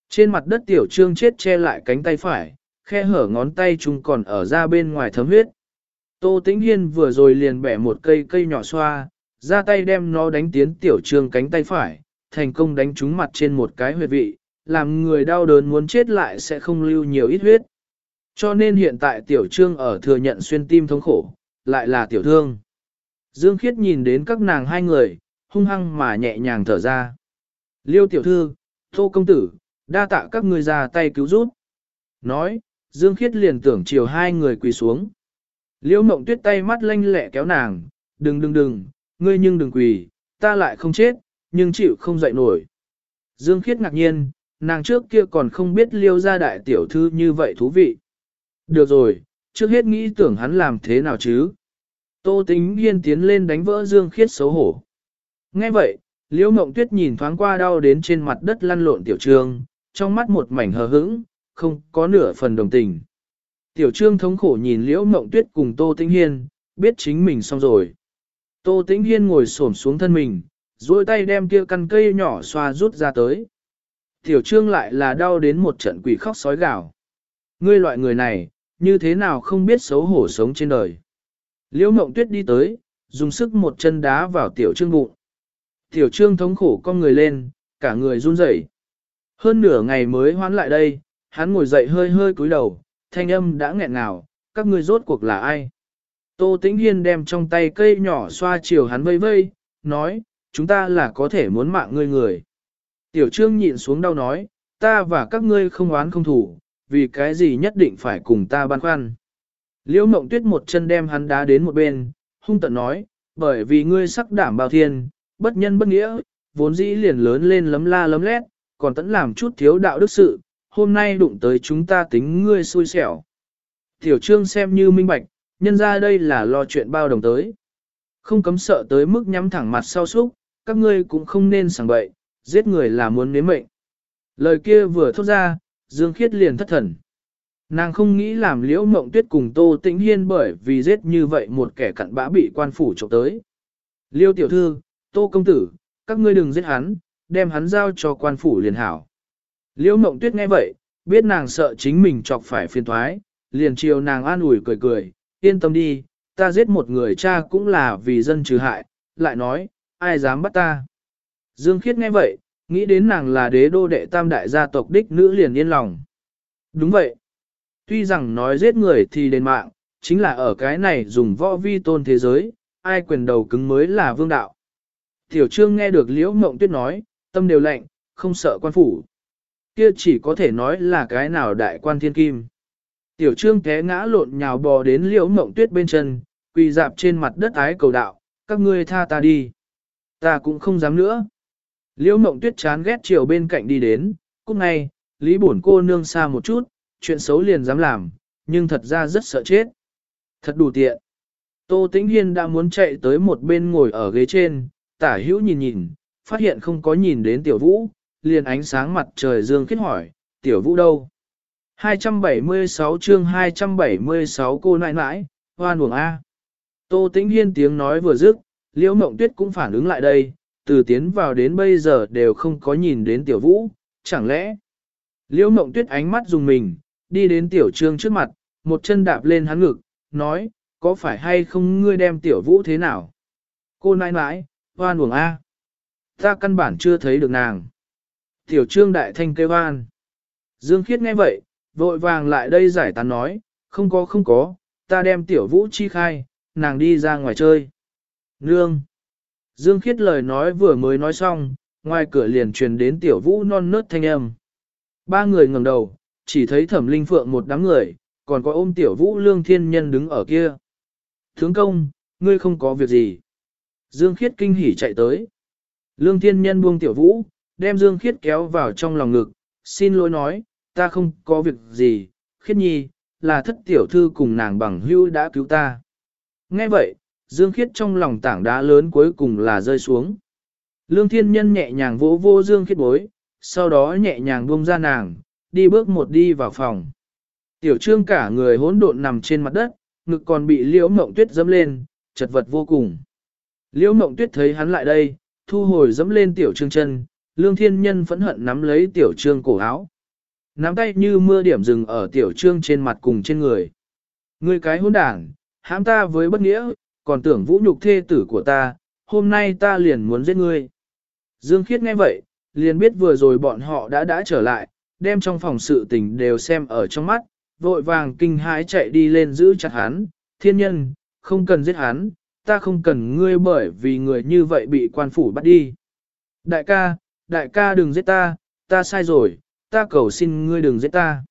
[SPEAKER 1] Trên mặt đất tiểu trương chết che lại cánh tay phải, khe hở ngón tay chung còn ở ra bên ngoài thấm huyết. Tô Tĩnh Hiên vừa rồi liền bẻ một cây cây nhỏ xoa, ra tay đem nó đánh tiến tiểu trương cánh tay phải, thành công đánh trúng mặt trên một cái huyệt vị, làm người đau đớn muốn chết lại sẽ không lưu nhiều ít huyết. Cho nên hiện tại tiểu trương ở thừa nhận xuyên tim thống khổ, lại là tiểu thương. Dương Khiết nhìn đến các nàng hai người, hung hăng mà nhẹ nhàng thở ra. Liêu tiểu thư, tô công tử, đa tạ các ngươi ra tay cứu giúp. Nói, Dương Khiết liền tưởng chiều hai người quỳ xuống. Liêu mộng tuyết tay mắt lanh lẹ kéo nàng, đừng đừng đừng, ngươi nhưng đừng quỳ, ta lại không chết, nhưng chịu không dậy nổi. Dương Khiết ngạc nhiên, nàng trước kia còn không biết liêu ra đại tiểu thư như vậy thú vị. Được rồi, trước hết nghĩ tưởng hắn làm thế nào chứ. Tô tính hiên tiến lên đánh vỡ Dương Khiết xấu hổ. Nghe vậy, Liễu Mộng Tuyết nhìn thoáng qua đau đến trên mặt đất lăn lộn tiểu trương, trong mắt một mảnh hờ hững, không có nửa phần đồng tình. Tiểu trương thống khổ nhìn Liễu Mộng Tuyết cùng Tô Tĩnh Hiên, biết chính mình xong rồi. Tô Tĩnh Hiên ngồi xổm xuống thân mình, duỗi tay đem kia căn cây nhỏ xoa rút ra tới. Tiểu trương lại là đau đến một trận quỷ khóc sói gào. Ngươi loại người này, như thế nào không biết xấu hổ sống trên đời. Liễu mộng tuyết đi tới, dùng sức một chân đá vào tiểu trương bụng. Tiểu trương thống khổ con người lên, cả người run rẩy. Hơn nửa ngày mới hoán lại đây, hắn ngồi dậy hơi hơi cúi đầu, thanh âm đã nghẹn ngào, các ngươi rốt cuộc là ai? Tô Tĩnh Hiên đem trong tay cây nhỏ xoa chiều hắn vây vây, nói, chúng ta là có thể muốn mạng ngươi người. Tiểu trương nhịn xuống đau nói, ta và các ngươi không oán không thủ, vì cái gì nhất định phải cùng ta băn khoăn. Liễu mộng tuyết một chân đem hắn đá đến một bên, hung tận nói, bởi vì ngươi sắc đảm bao thiên, bất nhân bất nghĩa, vốn dĩ liền lớn lên lấm la lấm lét, còn tẫn làm chút thiếu đạo đức sự, hôm nay đụng tới chúng ta tính ngươi xui xẻo. Tiểu trương xem như minh bạch, nhân ra đây là lo chuyện bao đồng tới. Không cấm sợ tới mức nhắm thẳng mặt sau súc, các ngươi cũng không nên sảng bậy, giết người là muốn nếm mệnh. Lời kia vừa thốt ra, Dương Khiết liền thất thần. Nàng không nghĩ làm liễu mộng tuyết cùng Tô Tĩnh Hiên bởi vì giết như vậy một kẻ cặn bã bị quan phủ trộm tới. Liêu tiểu thư, Tô công tử, các ngươi đừng giết hắn, đem hắn giao cho quan phủ liền hảo. Liễu mộng tuyết nghe vậy, biết nàng sợ chính mình chọc phải phiền thoái, liền chiều nàng an ủi cười cười, yên tâm đi, ta giết một người cha cũng là vì dân trừ hại, lại nói, ai dám bắt ta. Dương Khiết nghe vậy, nghĩ đến nàng là đế đô đệ tam đại gia tộc đích nữ liền yên lòng. Đúng vậy. Tuy rằng nói giết người thì đền mạng, chính là ở cái này dùng võ vi tôn thế giới, ai quyền đầu cứng mới là vương đạo. Tiểu trương nghe được liễu mộng tuyết nói, tâm đều lạnh, không sợ quan phủ. Kia chỉ có thể nói là cái nào đại quan thiên kim. Tiểu trương té ngã lộn nhào bò đến liễu mộng tuyết bên chân, quỳ dạp trên mặt đất ái cầu đạo, các ngươi tha ta đi. Ta cũng không dám nữa. Liễu mộng tuyết chán ghét chiều bên cạnh đi đến, cúc ngay, lý bổn cô nương xa một chút, chuyện xấu liền dám làm, nhưng thật ra rất sợ chết. Thật đủ tiện. Tô Tĩnh Hiên đã muốn chạy tới một bên ngồi ở ghế trên, tả hữu nhìn nhìn, phát hiện không có nhìn đến tiểu vũ, liền ánh sáng mặt trời dương kết hỏi, tiểu vũ đâu? 276 chương 276 cô nãi nãi, hoan buồng A. Tô Tĩnh Hiên tiếng nói vừa dứt, Liễu Mộng Tuyết cũng phản ứng lại đây, từ tiến vào đến bây giờ đều không có nhìn đến tiểu vũ, chẳng lẽ? Liễu Mộng Tuyết ánh mắt dùng mình, đi đến tiểu trương trước mặt, một chân đạp lên hắn ngực, nói, có phải hay không ngươi đem tiểu vũ thế nào? Cô nãi nãi, hoan buồng A. Ta căn bản chưa thấy được nàng. Tiểu trương đại thanh kêu hoan. Dương Khiết nghe vậy, vội vàng lại đây giải tán nói, không có không có, ta đem tiểu vũ chi khai, nàng đi ra ngoài chơi. Nương. Dương Khiết lời nói vừa mới nói xong, ngoài cửa liền truyền đến tiểu vũ non nớt thanh âm. Ba người ngẩng đầu, chỉ thấy thẩm linh phượng một đám người, còn có ôm tiểu vũ lương thiên nhân đứng ở kia. Thướng công, ngươi không có việc gì. Dương Khiết kinh hỉ chạy tới. Lương thiên nhân buông tiểu vũ, đem Dương Khiết kéo vào trong lòng ngực, xin lỗi nói, ta không có việc gì, Khiết nhi, là thất tiểu thư cùng nàng bằng hưu đã cứu ta. Nghe vậy, Dương Khiết trong lòng tảng đá lớn cuối cùng là rơi xuống. Lương thiên nhân nhẹ nhàng vỗ vô Dương Khiết bối, sau đó nhẹ nhàng buông ra nàng, đi bước một đi vào phòng. Tiểu trương cả người hỗn độn nằm trên mặt đất, ngực còn bị liễu mộng tuyết dẫm lên, chật vật vô cùng. Liễu mộng tuyết thấy hắn lại đây, thu hồi dẫm lên tiểu trương chân, lương thiên nhân phẫn hận nắm lấy tiểu trương cổ áo, nắm tay như mưa điểm rừng ở tiểu trương trên mặt cùng trên người. Ngươi cái hỗn đảng, hãm ta với bất nghĩa, còn tưởng vũ nhục thê tử của ta, hôm nay ta liền muốn giết ngươi. Dương Khiết nghe vậy, liền biết vừa rồi bọn họ đã đã trở lại, đem trong phòng sự tình đều xem ở trong mắt, vội vàng kinh hãi chạy đi lên giữ chặt hắn, thiên nhân, không cần giết hắn, ta không cần ngươi bởi vì người như vậy bị quan phủ bắt đi. Đại ca, đại ca đừng giết ta, ta sai rồi, ta cầu xin ngươi đừng giết ta.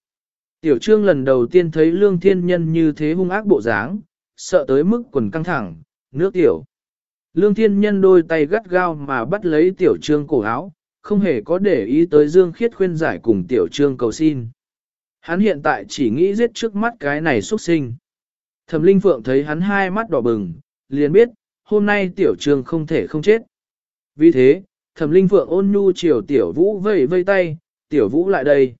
[SPEAKER 1] Tiểu trương lần đầu tiên thấy lương thiên nhân như thế hung ác bộ dáng, sợ tới mức quần căng thẳng, nước tiểu. Lương thiên nhân đôi tay gắt gao mà bắt lấy tiểu trương cổ áo, không hề có để ý tới dương khiết khuyên giải cùng tiểu trương cầu xin. Hắn hiện tại chỉ nghĩ giết trước mắt cái này xuất sinh. Thẩm Linh Phượng thấy hắn hai mắt đỏ bừng, liền biết, hôm nay tiểu trương không thể không chết. Vì thế, Thẩm Linh Phượng ôn nhu chiều tiểu vũ vây vây tay, tiểu vũ lại đây.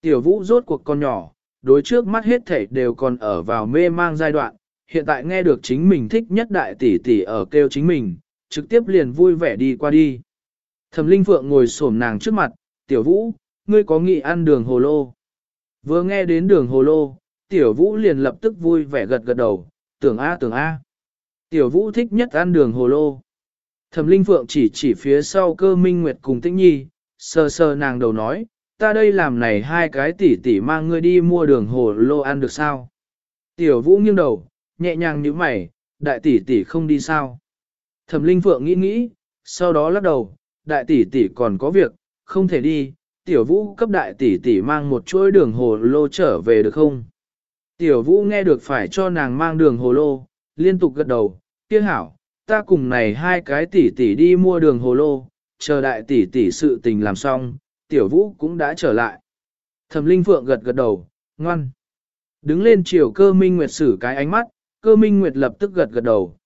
[SPEAKER 1] Tiểu vũ rốt cuộc con nhỏ, đối trước mắt hết thảy đều còn ở vào mê mang giai đoạn, hiện tại nghe được chính mình thích nhất đại tỷ tỷ ở kêu chính mình, trực tiếp liền vui vẻ đi qua đi. Thẩm Linh Phượng ngồi xổm nàng trước mặt, tiểu vũ, ngươi có nghị ăn đường hồ lô. Vừa nghe đến đường hồ lô, tiểu vũ liền lập tức vui vẻ gật gật đầu, tưởng A tưởng A. Tiểu vũ thích nhất ăn đường hồ lô. Thẩm Linh Phượng chỉ chỉ phía sau cơ minh nguyệt cùng tĩnh nhi, sờ sờ nàng đầu nói, ta đây làm này hai cái tỷ tỷ mang ngươi đi mua đường hồ lô ăn được sao? Tiểu vũ nghiêng đầu, nhẹ nhàng như mày, đại tỷ tỷ không đi sao? Thẩm Linh Phượng nghĩ nghĩ, sau đó lắc đầu, đại tỷ tỷ còn có việc, không thể đi, tiểu vũ cấp đại tỷ tỷ mang một chuỗi đường hồ lô trở về được không? Tiểu vũ nghe được phải cho nàng mang đường hồ lô, liên tục gật đầu, kia hảo, ta cùng này hai cái tỷ tỷ đi mua đường hồ lô, chờ đại tỷ tỷ sự tình làm xong, tiểu vũ cũng đã trở lại. Thẩm Linh Phượng gật gật đầu, ngoan. Đứng lên chiều cơ minh nguyệt sử cái ánh mắt, cơ minh nguyệt lập tức gật gật đầu.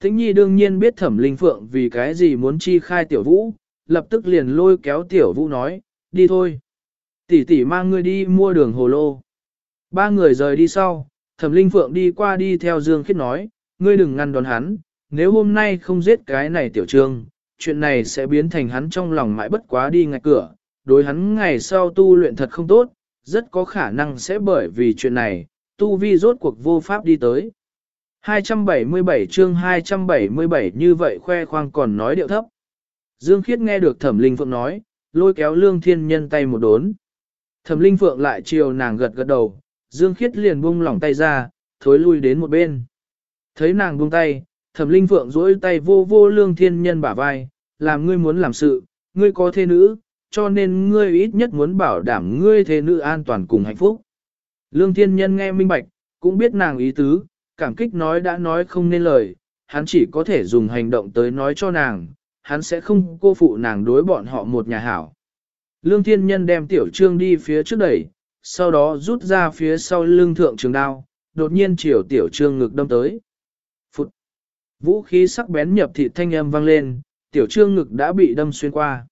[SPEAKER 1] Tĩnh nhi đương nhiên biết thẩm Linh Phượng vì cái gì muốn chi khai tiểu vũ, lập tức liền lôi kéo tiểu vũ nói, đi thôi. Tỷ tỷ mang ngươi đi mua đường hồ lô. Ba người rời đi sau, thẩm Linh Phượng đi qua đi theo Dương Khiết nói, ngươi đừng ngăn đón hắn, nếu hôm nay không giết cái này tiểu trương, chuyện này sẽ biến thành hắn trong lòng mãi bất quá đi ngạch cửa, đối hắn ngày sau tu luyện thật không tốt, rất có khả năng sẽ bởi vì chuyện này, tu vi rốt cuộc vô pháp đi tới. 277 chương 277 như vậy khoe khoang còn nói điệu thấp. Dương Khiết nghe được Thẩm Linh Phượng nói, lôi kéo Lương Thiên Nhân tay một đốn. Thẩm Linh Phượng lại chiều nàng gật gật đầu, Dương Khiết liền buông lỏng tay ra, thối lui đến một bên. Thấy nàng buông tay, Thẩm Linh Phượng duỗi tay vô vô Lương Thiên Nhân bả vai, làm ngươi muốn làm sự, ngươi có thê nữ, cho nên ngươi ít nhất muốn bảo đảm ngươi thế nữ an toàn cùng hạnh phúc. Lương Thiên Nhân nghe minh bạch, cũng biết nàng ý tứ, cảm kích nói đã nói không nên lời, hắn chỉ có thể dùng hành động tới nói cho nàng, hắn sẽ không cô phụ nàng đối bọn họ một nhà hảo. Lương Thiên Nhân đem tiểu trương đi phía trước đẩy, sau đó rút ra phía sau lưng thượng trường đao, đột nhiên chiều tiểu trương ngực đâm tới. Phụt! Vũ khí sắc bén nhập thịt thanh âm vang lên, tiểu trương ngực đã bị đâm xuyên qua.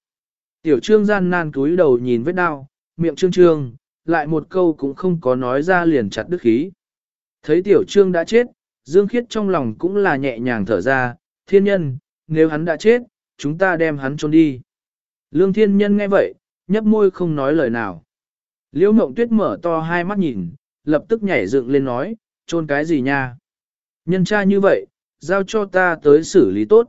[SPEAKER 1] Tiểu trương gian nan cúi đầu nhìn vết đau, miệng trương trương, lại một câu cũng không có nói ra liền chặt đứt khí. Thấy tiểu trương đã chết, Dương Khiết trong lòng cũng là nhẹ nhàng thở ra, thiên nhân, nếu hắn đã chết, chúng ta đem hắn trốn đi. Lương thiên nhân nghe vậy, nhấp môi không nói lời nào. Liễu mộng tuyết mở to hai mắt nhìn, lập tức nhảy dựng lên nói, trôn cái gì nha? Nhân tra như vậy, giao cho ta tới xử lý tốt.